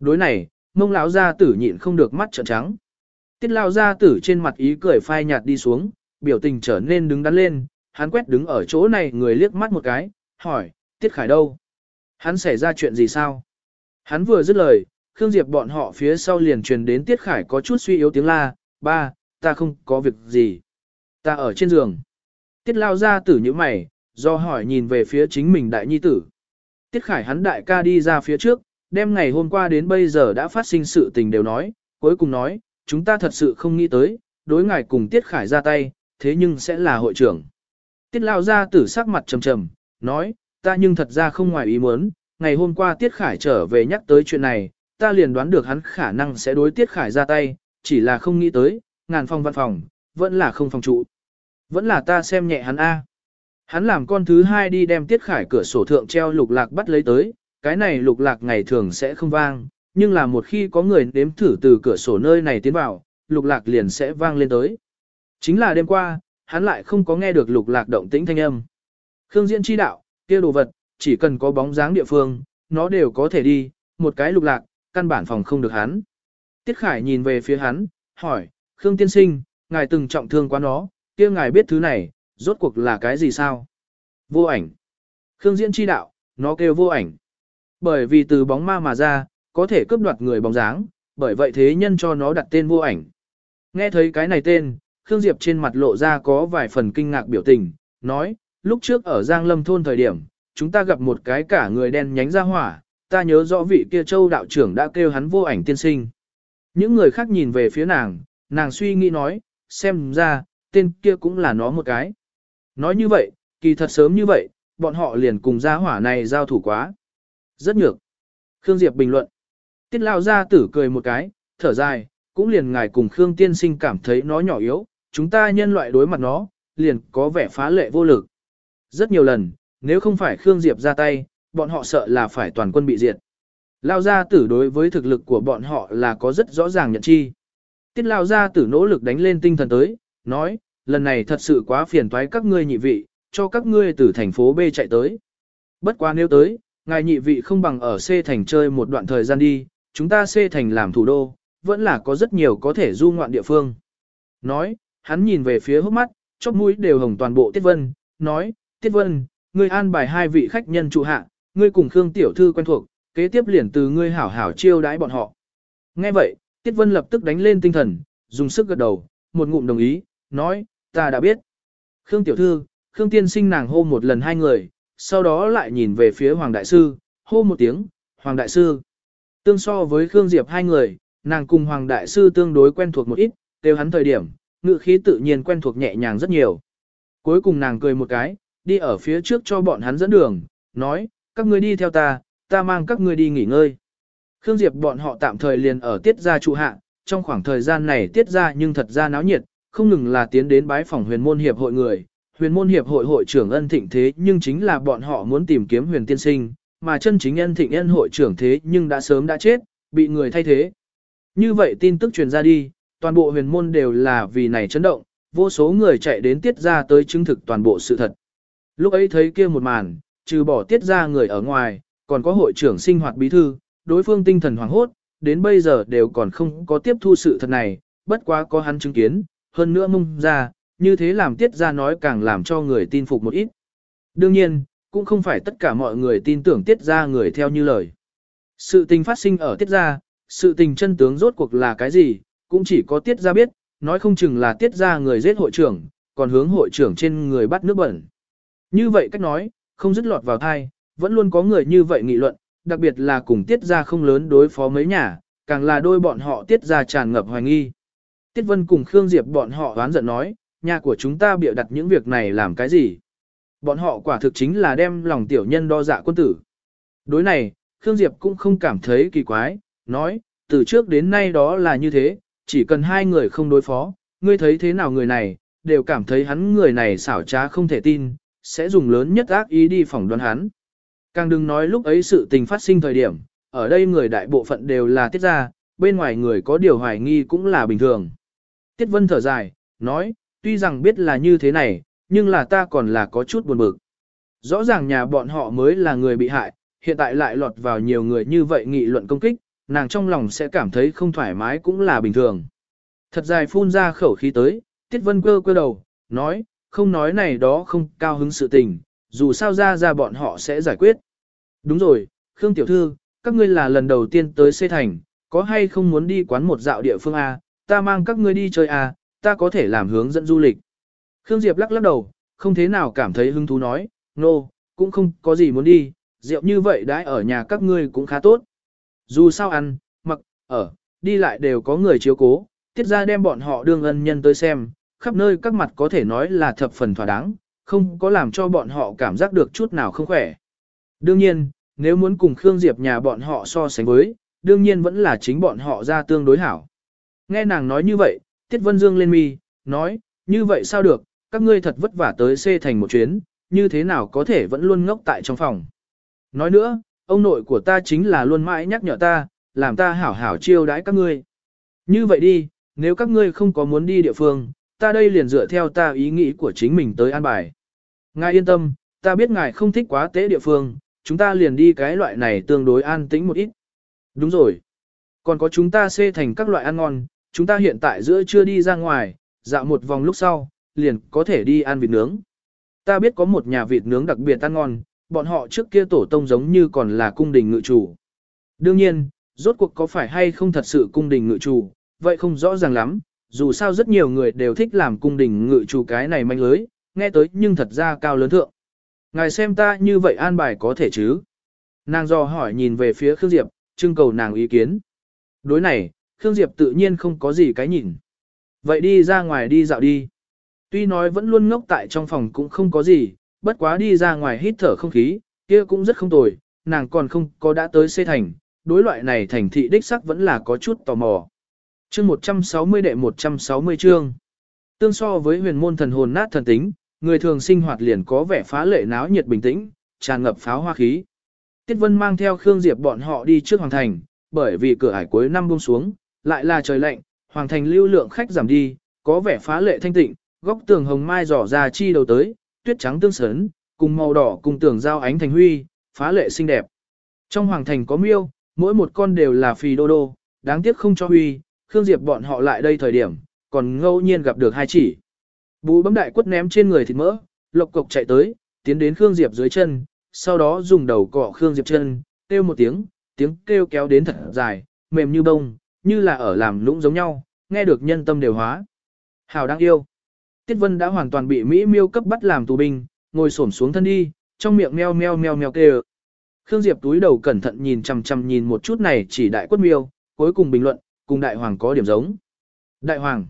[SPEAKER 1] Đối này, mông lão gia tử nhịn không được mắt trợn trắng. Tiết lao gia tử trên mặt ý cười phai nhạt đi xuống, biểu tình trở nên đứng đắn lên, hắn quét đứng ở chỗ này người liếc mắt một cái, hỏi, Tiết Khải đâu? Hắn xảy ra chuyện gì sao? Hắn vừa dứt lời, Khương Diệp bọn họ phía sau liền truyền đến Tiết Khải có chút suy yếu tiếng la, ba, ta không có việc gì. Ta ở trên giường. Tiết lao ra tử như mày, do hỏi nhìn về phía chính mình đại nhi tử. Tiết Khải hắn đại ca đi ra phía trước, đem ngày hôm qua đến bây giờ đã phát sinh sự tình đều nói, cuối cùng nói, chúng ta thật sự không nghĩ tới, đối ngài cùng Tiết Khải ra tay, thế nhưng sẽ là hội trưởng. Tiết lao ra tử sắc mặt trầm trầm, nói, ta nhưng thật ra không ngoài ý muốn, ngày hôm qua Tiết Khải trở về nhắc tới chuyện này, ta liền đoán được hắn khả năng sẽ đối Tiết Khải ra tay, chỉ là không nghĩ tới, ngàn phong văn phòng, vẫn là không phòng trụ. Vẫn là ta xem nhẹ hắn A. Hắn làm con thứ hai đi đem Tiết Khải cửa sổ thượng treo lục lạc bắt lấy tới, cái này lục lạc ngày thường sẽ không vang, nhưng là một khi có người nếm thử từ cửa sổ nơi này tiến vào, lục lạc liền sẽ vang lên tới. Chính là đêm qua, hắn lại không có nghe được lục lạc động tĩnh thanh âm. Khương Diễn chi đạo, kia đồ vật, chỉ cần có bóng dáng địa phương, nó đều có thể đi, một cái lục lạc, căn bản phòng không được hắn. Tiết Khải nhìn về phía hắn, hỏi, Khương Tiên Sinh, ngài từng trọng thương quá nó, kia ngài biết thứ này, rốt cuộc là cái gì sao? Vô ảnh. Khương Diễn chi đạo, nó kêu vô ảnh. Bởi vì từ bóng ma mà ra, có thể cướp đoạt người bóng dáng, bởi vậy thế nhân cho nó đặt tên vô ảnh. Nghe thấy cái này tên, Khương Diệp trên mặt lộ ra có vài phần kinh ngạc biểu tình, nói, lúc trước ở Giang Lâm thôn thời điểm, chúng ta gặp một cái cả người đen nhánh ra hỏa, ta nhớ rõ vị kia châu đạo trưởng đã kêu hắn vô ảnh tiên sinh. Những người khác nhìn về phía nàng, nàng suy nghĩ nói, xem ra, tên kia cũng là nó một cái. Nói như vậy, kỳ thật sớm như vậy, bọn họ liền cùng gia hỏa này giao thủ quá. Rất nhược. Khương Diệp bình luận. Tiết lao ra tử cười một cái, thở dài, cũng liền ngài cùng Khương tiên sinh cảm thấy nó nhỏ yếu, chúng ta nhân loại đối mặt nó, liền có vẻ phá lệ vô lực. Rất nhiều lần, nếu không phải Khương Diệp ra tay, bọn họ sợ là phải toàn quân bị diệt. Lao gia tử đối với thực lực của bọn họ là có rất rõ ràng nhận chi. Tiết Lao gia tử nỗ lực đánh lên tinh thần tới, nói, lần này thật sự quá phiền toái các ngươi nhị vị, cho các ngươi từ thành phố B chạy tới. Bất quá nếu tới, ngài nhị vị không bằng ở C thành chơi một đoạn thời gian đi, chúng ta C thành làm thủ đô, vẫn là có rất nhiều có thể du ngoạn địa phương. Nói, hắn nhìn về phía hốc mắt, chóp mũi đều hồng toàn bộ Tiết Vân, nói, Tiết Vân, ngươi an bài hai vị khách nhân trụ hạ, ngươi cùng Khương Tiểu Thư quen thuộc, kế tiếp liền từ ngươi hảo hảo chiêu đãi bọn họ. Nghe vậy, Tiết Vân lập tức đánh lên tinh thần, dùng sức gật đầu, một ngụm đồng ý, nói, ta đã biết. Khương Tiểu Thư, Khương Tiên sinh nàng hô một lần hai người, sau đó lại nhìn về phía Hoàng Đại Sư, hô một tiếng, Hoàng Đại Sư. Tương so với Khương Diệp hai người, nàng cùng Hoàng Đại Sư tương đối quen thuộc một ít, đều hắn thời điểm, ngự khí tự nhiên quen thuộc nhẹ nhàng rất nhiều. Cuối cùng nàng cười một cái, đi ở phía trước cho bọn hắn dẫn đường, nói, các ngươi đi theo ta, ta mang các ngươi đi nghỉ ngơi. Khương Diệp bọn họ tạm thời liền ở tiết gia trụ hạ, trong khoảng thời gian này tiết gia nhưng thật ra náo nhiệt, không ngừng là tiến đến bái phòng huyền môn hiệp hội người, huyền môn hiệp hội hội trưởng ân thịnh thế nhưng chính là bọn họ muốn tìm kiếm huyền tiên sinh, mà chân chính ân thịnh ân hội trưởng thế nhưng đã sớm đã chết, bị người thay thế. Như vậy tin tức truyền ra đi, toàn bộ huyền môn đều là vì này chấn động, vô số người chạy đến tiết ra tới chứng thực toàn bộ sự thật. Lúc ấy thấy kia một màn, trừ bỏ tiết ra người ở ngoài, còn có hội trưởng sinh hoạt bí thư, đối phương tinh thần hoảng hốt, đến bây giờ đều còn không có tiếp thu sự thật này, bất quá có hắn chứng kiến, hơn nữa mông ra, như thế làm tiết ra nói càng làm cho người tin phục một ít. Đương nhiên, cũng không phải tất cả mọi người tin tưởng tiết ra người theo như lời. Sự tình phát sinh ở tiết ra, sự tình chân tướng rốt cuộc là cái gì, cũng chỉ có tiết ra biết, nói không chừng là tiết ra người giết hội trưởng, còn hướng hội trưởng trên người bắt nước bẩn. Như vậy cách nói, không dứt lọt vào thai, vẫn luôn có người như vậy nghị luận, đặc biệt là cùng tiết ra không lớn đối phó mấy nhà, càng là đôi bọn họ tiết ra tràn ngập hoài nghi. Tiết Vân cùng Khương Diệp bọn họ oán giận nói, nhà của chúng ta bịa đặt những việc này làm cái gì? Bọn họ quả thực chính là đem lòng tiểu nhân đo dạ quân tử. Đối này, Khương Diệp cũng không cảm thấy kỳ quái, nói, từ trước đến nay đó là như thế, chỉ cần hai người không đối phó, ngươi thấy thế nào người này, đều cảm thấy hắn người này xảo trá không thể tin, sẽ dùng lớn nhất ác ý đi phỏng đoán hắn. Càng đừng nói lúc ấy sự tình phát sinh thời điểm, ở đây người đại bộ phận đều là tiết ra, bên ngoài người có điều hoài nghi cũng là bình thường. Tiết Vân thở dài, nói, tuy rằng biết là như thế này, nhưng là ta còn là có chút buồn bực. Rõ ràng nhà bọn họ mới là người bị hại, hiện tại lại lọt vào nhiều người như vậy nghị luận công kích, nàng trong lòng sẽ cảm thấy không thoải mái cũng là bình thường. Thật dài phun ra khẩu khí tới, Tiết Vân cơ cơ đầu, nói, không nói này đó không cao hứng sự tình, dù sao ra ra bọn họ sẽ giải quyết. Đúng rồi, Khương Tiểu Thư, các ngươi là lần đầu tiên tới xây thành, có hay không muốn đi quán một dạo địa phương A, ta mang các ngươi đi chơi A, ta có thể làm hướng dẫn du lịch. Khương Diệp lắc lắc đầu, không thế nào cảm thấy hứng thú nói, nô, no, cũng không có gì muốn đi, rượu như vậy đãi ở nhà các ngươi cũng khá tốt. Dù sao ăn, mặc, ở, đi lại đều có người chiếu cố, tiết ra đem bọn họ đương ân nhân tới xem, khắp nơi các mặt có thể nói là thập phần thỏa đáng, không có làm cho bọn họ cảm giác được chút nào không khỏe. Đương nhiên, nếu muốn cùng Khương Diệp nhà bọn họ so sánh với, đương nhiên vẫn là chính bọn họ ra tương đối hảo. Nghe nàng nói như vậy, Tiết Vân Dương lên mi, nói, như vậy sao được, các ngươi thật vất vả tới xê thành một chuyến, như thế nào có thể vẫn luôn ngốc tại trong phòng. Nói nữa, ông nội của ta chính là luôn mãi nhắc nhở ta, làm ta hảo hảo chiêu đãi các ngươi. Như vậy đi, nếu các ngươi không có muốn đi địa phương, ta đây liền dựa theo ta ý nghĩ của chính mình tới an bài. Ngài yên tâm, ta biết ngài không thích quá tế địa phương, chúng ta liền đi cái loại này tương đối an tĩnh một ít. Đúng rồi. Còn có chúng ta xê thành các loại ăn ngon, chúng ta hiện tại giữa chưa đi ra ngoài, dạo một vòng lúc sau, liền có thể đi ăn vịt nướng. Ta biết có một nhà vịt nướng đặc biệt ăn ngon, bọn họ trước kia tổ tông giống như còn là cung đình ngự chủ. Đương nhiên, rốt cuộc có phải hay không thật sự cung đình ngự chủ, vậy không rõ ràng lắm, dù sao rất nhiều người đều thích làm cung đình ngự chủ cái này manh lưới, nghe tới nhưng thật ra cao lớn thượng. Ngài xem ta như vậy an bài có thể chứ? Nàng do hỏi nhìn về phía Khương Diệp, trưng cầu nàng ý kiến. Đối này, Khương Diệp tự nhiên không có gì cái nhìn. Vậy đi ra ngoài đi dạo đi. Tuy nói vẫn luôn ngốc tại trong phòng cũng không có gì, bất quá đi ra ngoài hít thở không khí, kia cũng rất không tồi, nàng còn không có đã tới xây thành, đối loại này thành thị đích sắc vẫn là có chút tò mò. Chương 160 đệ 160 chương. Tương so với huyền môn thần hồn nát thần tính, người thường sinh hoạt liền có vẻ phá lệ náo nhiệt bình tĩnh, tràn ngập pháo hoa khí. Tiết Vân mang theo Khương Diệp bọn họ đi trước hoàng thành, bởi vì cửa ải cuối năm buông xuống, lại là trời lạnh, hoàng thành lưu lượng khách giảm đi, có vẻ phá lệ thanh tịnh, góc tường hồng mai dò ra chi đầu tới, tuyết trắng tương sớn, cùng màu đỏ cùng tường giao ánh thành huy, phá lệ xinh đẹp. Trong hoàng thành có miêu, mỗi một con đều là phì đô đô, đáng tiếc không cho huy, Khương Diệp bọn họ lại đây thời điểm, còn ngẫu nhiên gặp được hai chỉ. Bú bấm đại quất ném trên người thịt mỡ, lộc cộc chạy tới, tiến đến Khương Diệp dưới chân, sau đó dùng đầu cọ Khương Diệp chân, kêu một tiếng, tiếng kêu kéo đến thật dài, mềm như bông, như là ở làm lũng giống nhau, nghe được nhân tâm đều hóa. Hào đang yêu. Tiết Vân đã hoàn toàn bị Mỹ miêu cấp bắt làm tù binh, ngồi xổm xuống thân đi, trong miệng meo meo meo meo kêu. Khương Diệp túi đầu cẩn thận nhìn chằm chằm nhìn một chút này chỉ đại quất miêu, cuối cùng bình luận, cùng đại hoàng có điểm giống. Đại hoàng.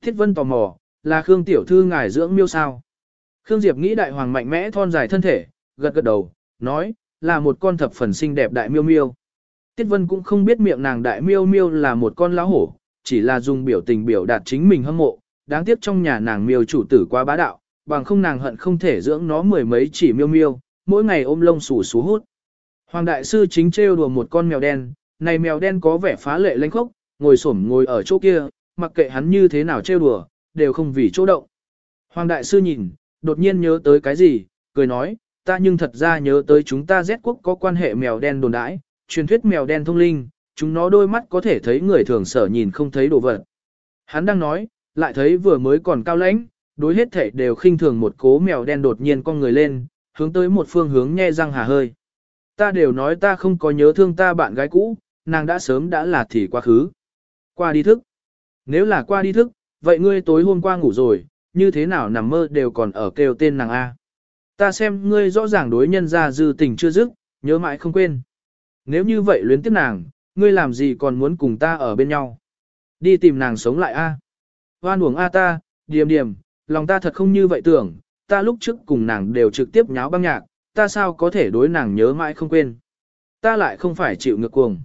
[SPEAKER 1] Thiết Vân tò mò, là Khương tiểu thư ngài dưỡng miêu sao? Khương Diệp nghĩ đại hoàng mạnh mẽ thon dài thân thể, gật gật đầu, nói, là một con thập phần xinh đẹp đại miêu miêu. Tiết Vân cũng không biết miệng nàng đại miêu miêu là một con lão hổ, chỉ là dùng biểu tình biểu đạt chính mình hâm mộ, đáng tiếc trong nhà nàng miêu chủ tử quá bá đạo, bằng không nàng hận không thể dưỡng nó mười mấy chỉ miêu miêu, mỗi ngày ôm lông xù xú hút. Hoàng đại sư chính trêu đùa một con mèo đen, này mèo đen có vẻ phá lệ lanh khốc, ngồi xổm ngồi ở chỗ kia, mặc kệ hắn như thế nào trêu đùa, đều không vì chỗ động. Hoàng đại sư nhìn, đột nhiên nhớ tới cái gì, cười nói, ta nhưng thật ra nhớ tới chúng ta Z quốc có quan hệ mèo đen đồn đãi, truyền thuyết mèo đen thông linh, chúng nó đôi mắt có thể thấy người thường sở nhìn không thấy đồ vật. Hắn đang nói, lại thấy vừa mới còn cao lãnh, đối hết thể đều khinh thường một cố mèo đen đột nhiên con người lên, hướng tới một phương hướng nhe răng hà hơi. Ta đều nói ta không có nhớ thương ta bạn gái cũ, nàng đã sớm đã là thì quá khứ. Qua đi thức. Nếu là qua đi thức, vậy ngươi tối hôm qua ngủ rồi, như thế nào nằm mơ đều còn ở kêu tên nàng A. Ta xem ngươi rõ ràng đối nhân ra dư tình chưa dứt, nhớ mãi không quên. Nếu như vậy luyến tiếp nàng, ngươi làm gì còn muốn cùng ta ở bên nhau. Đi tìm nàng sống lại A. Hoan uổng A ta, điềm điềm, lòng ta thật không như vậy tưởng, ta lúc trước cùng nàng đều trực tiếp nháo băng nhạc, ta sao có thể đối nàng nhớ mãi không quên. Ta lại không phải chịu ngược cuồng.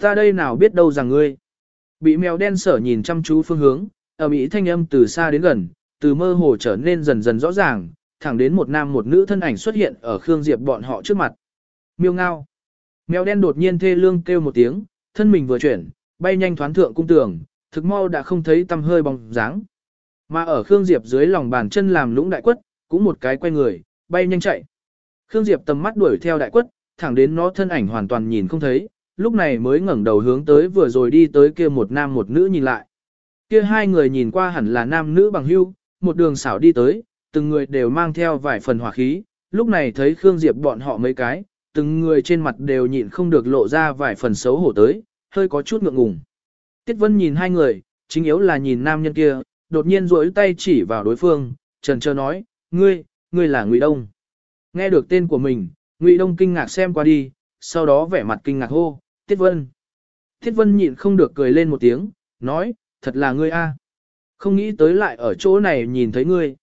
[SPEAKER 1] Ta đây nào biết đâu rằng ngươi. Bị mèo đen sở nhìn chăm chú phương hướng, ở Mỹ thanh âm từ xa đến gần, từ mơ hồ trở nên dần dần rõ ràng, thẳng đến một nam một nữ thân ảnh xuất hiện ở Khương Diệp bọn họ trước mặt. Miêu ngao. Mèo đen đột nhiên thê lương kêu một tiếng, thân mình vừa chuyển, bay nhanh thoán thượng cung tường, thực mau đã không thấy tăm hơi bóng dáng. Mà ở Khương Diệp dưới lòng bàn chân làm lũng đại quất, cũng một cái quay người, bay nhanh chạy. Khương Diệp tầm mắt đuổi theo đại quất, thẳng đến nó thân ảnh hoàn toàn nhìn không thấy, lúc này mới ngẩng đầu hướng tới vừa rồi đi tới kia một nam một nữ nhìn lại. Kia hai người nhìn qua hẳn là nam nữ bằng hưu, một đường xảo đi tới, từng người đều mang theo vài phần hỏa khí, lúc này thấy Khương Diệp bọn họ mấy cái, từng người trên mặt đều nhịn không được lộ ra vài phần xấu hổ tới, hơi có chút ngượng ngùng. Tiết Vân nhìn hai người, chính yếu là nhìn nam nhân kia, đột nhiên duỗi tay chỉ vào đối phương, trần trơ nói, ngươi, ngươi là Ngụy Đông. Nghe được tên của mình, Ngụy Đông kinh ngạc xem qua đi, sau đó vẻ mặt kinh ngạc hô, Tiết Vân. Tiết Vân nhịn không được cười lên một tiếng, nói, thật là ngươi a. Không nghĩ tới lại ở chỗ này nhìn thấy ngươi.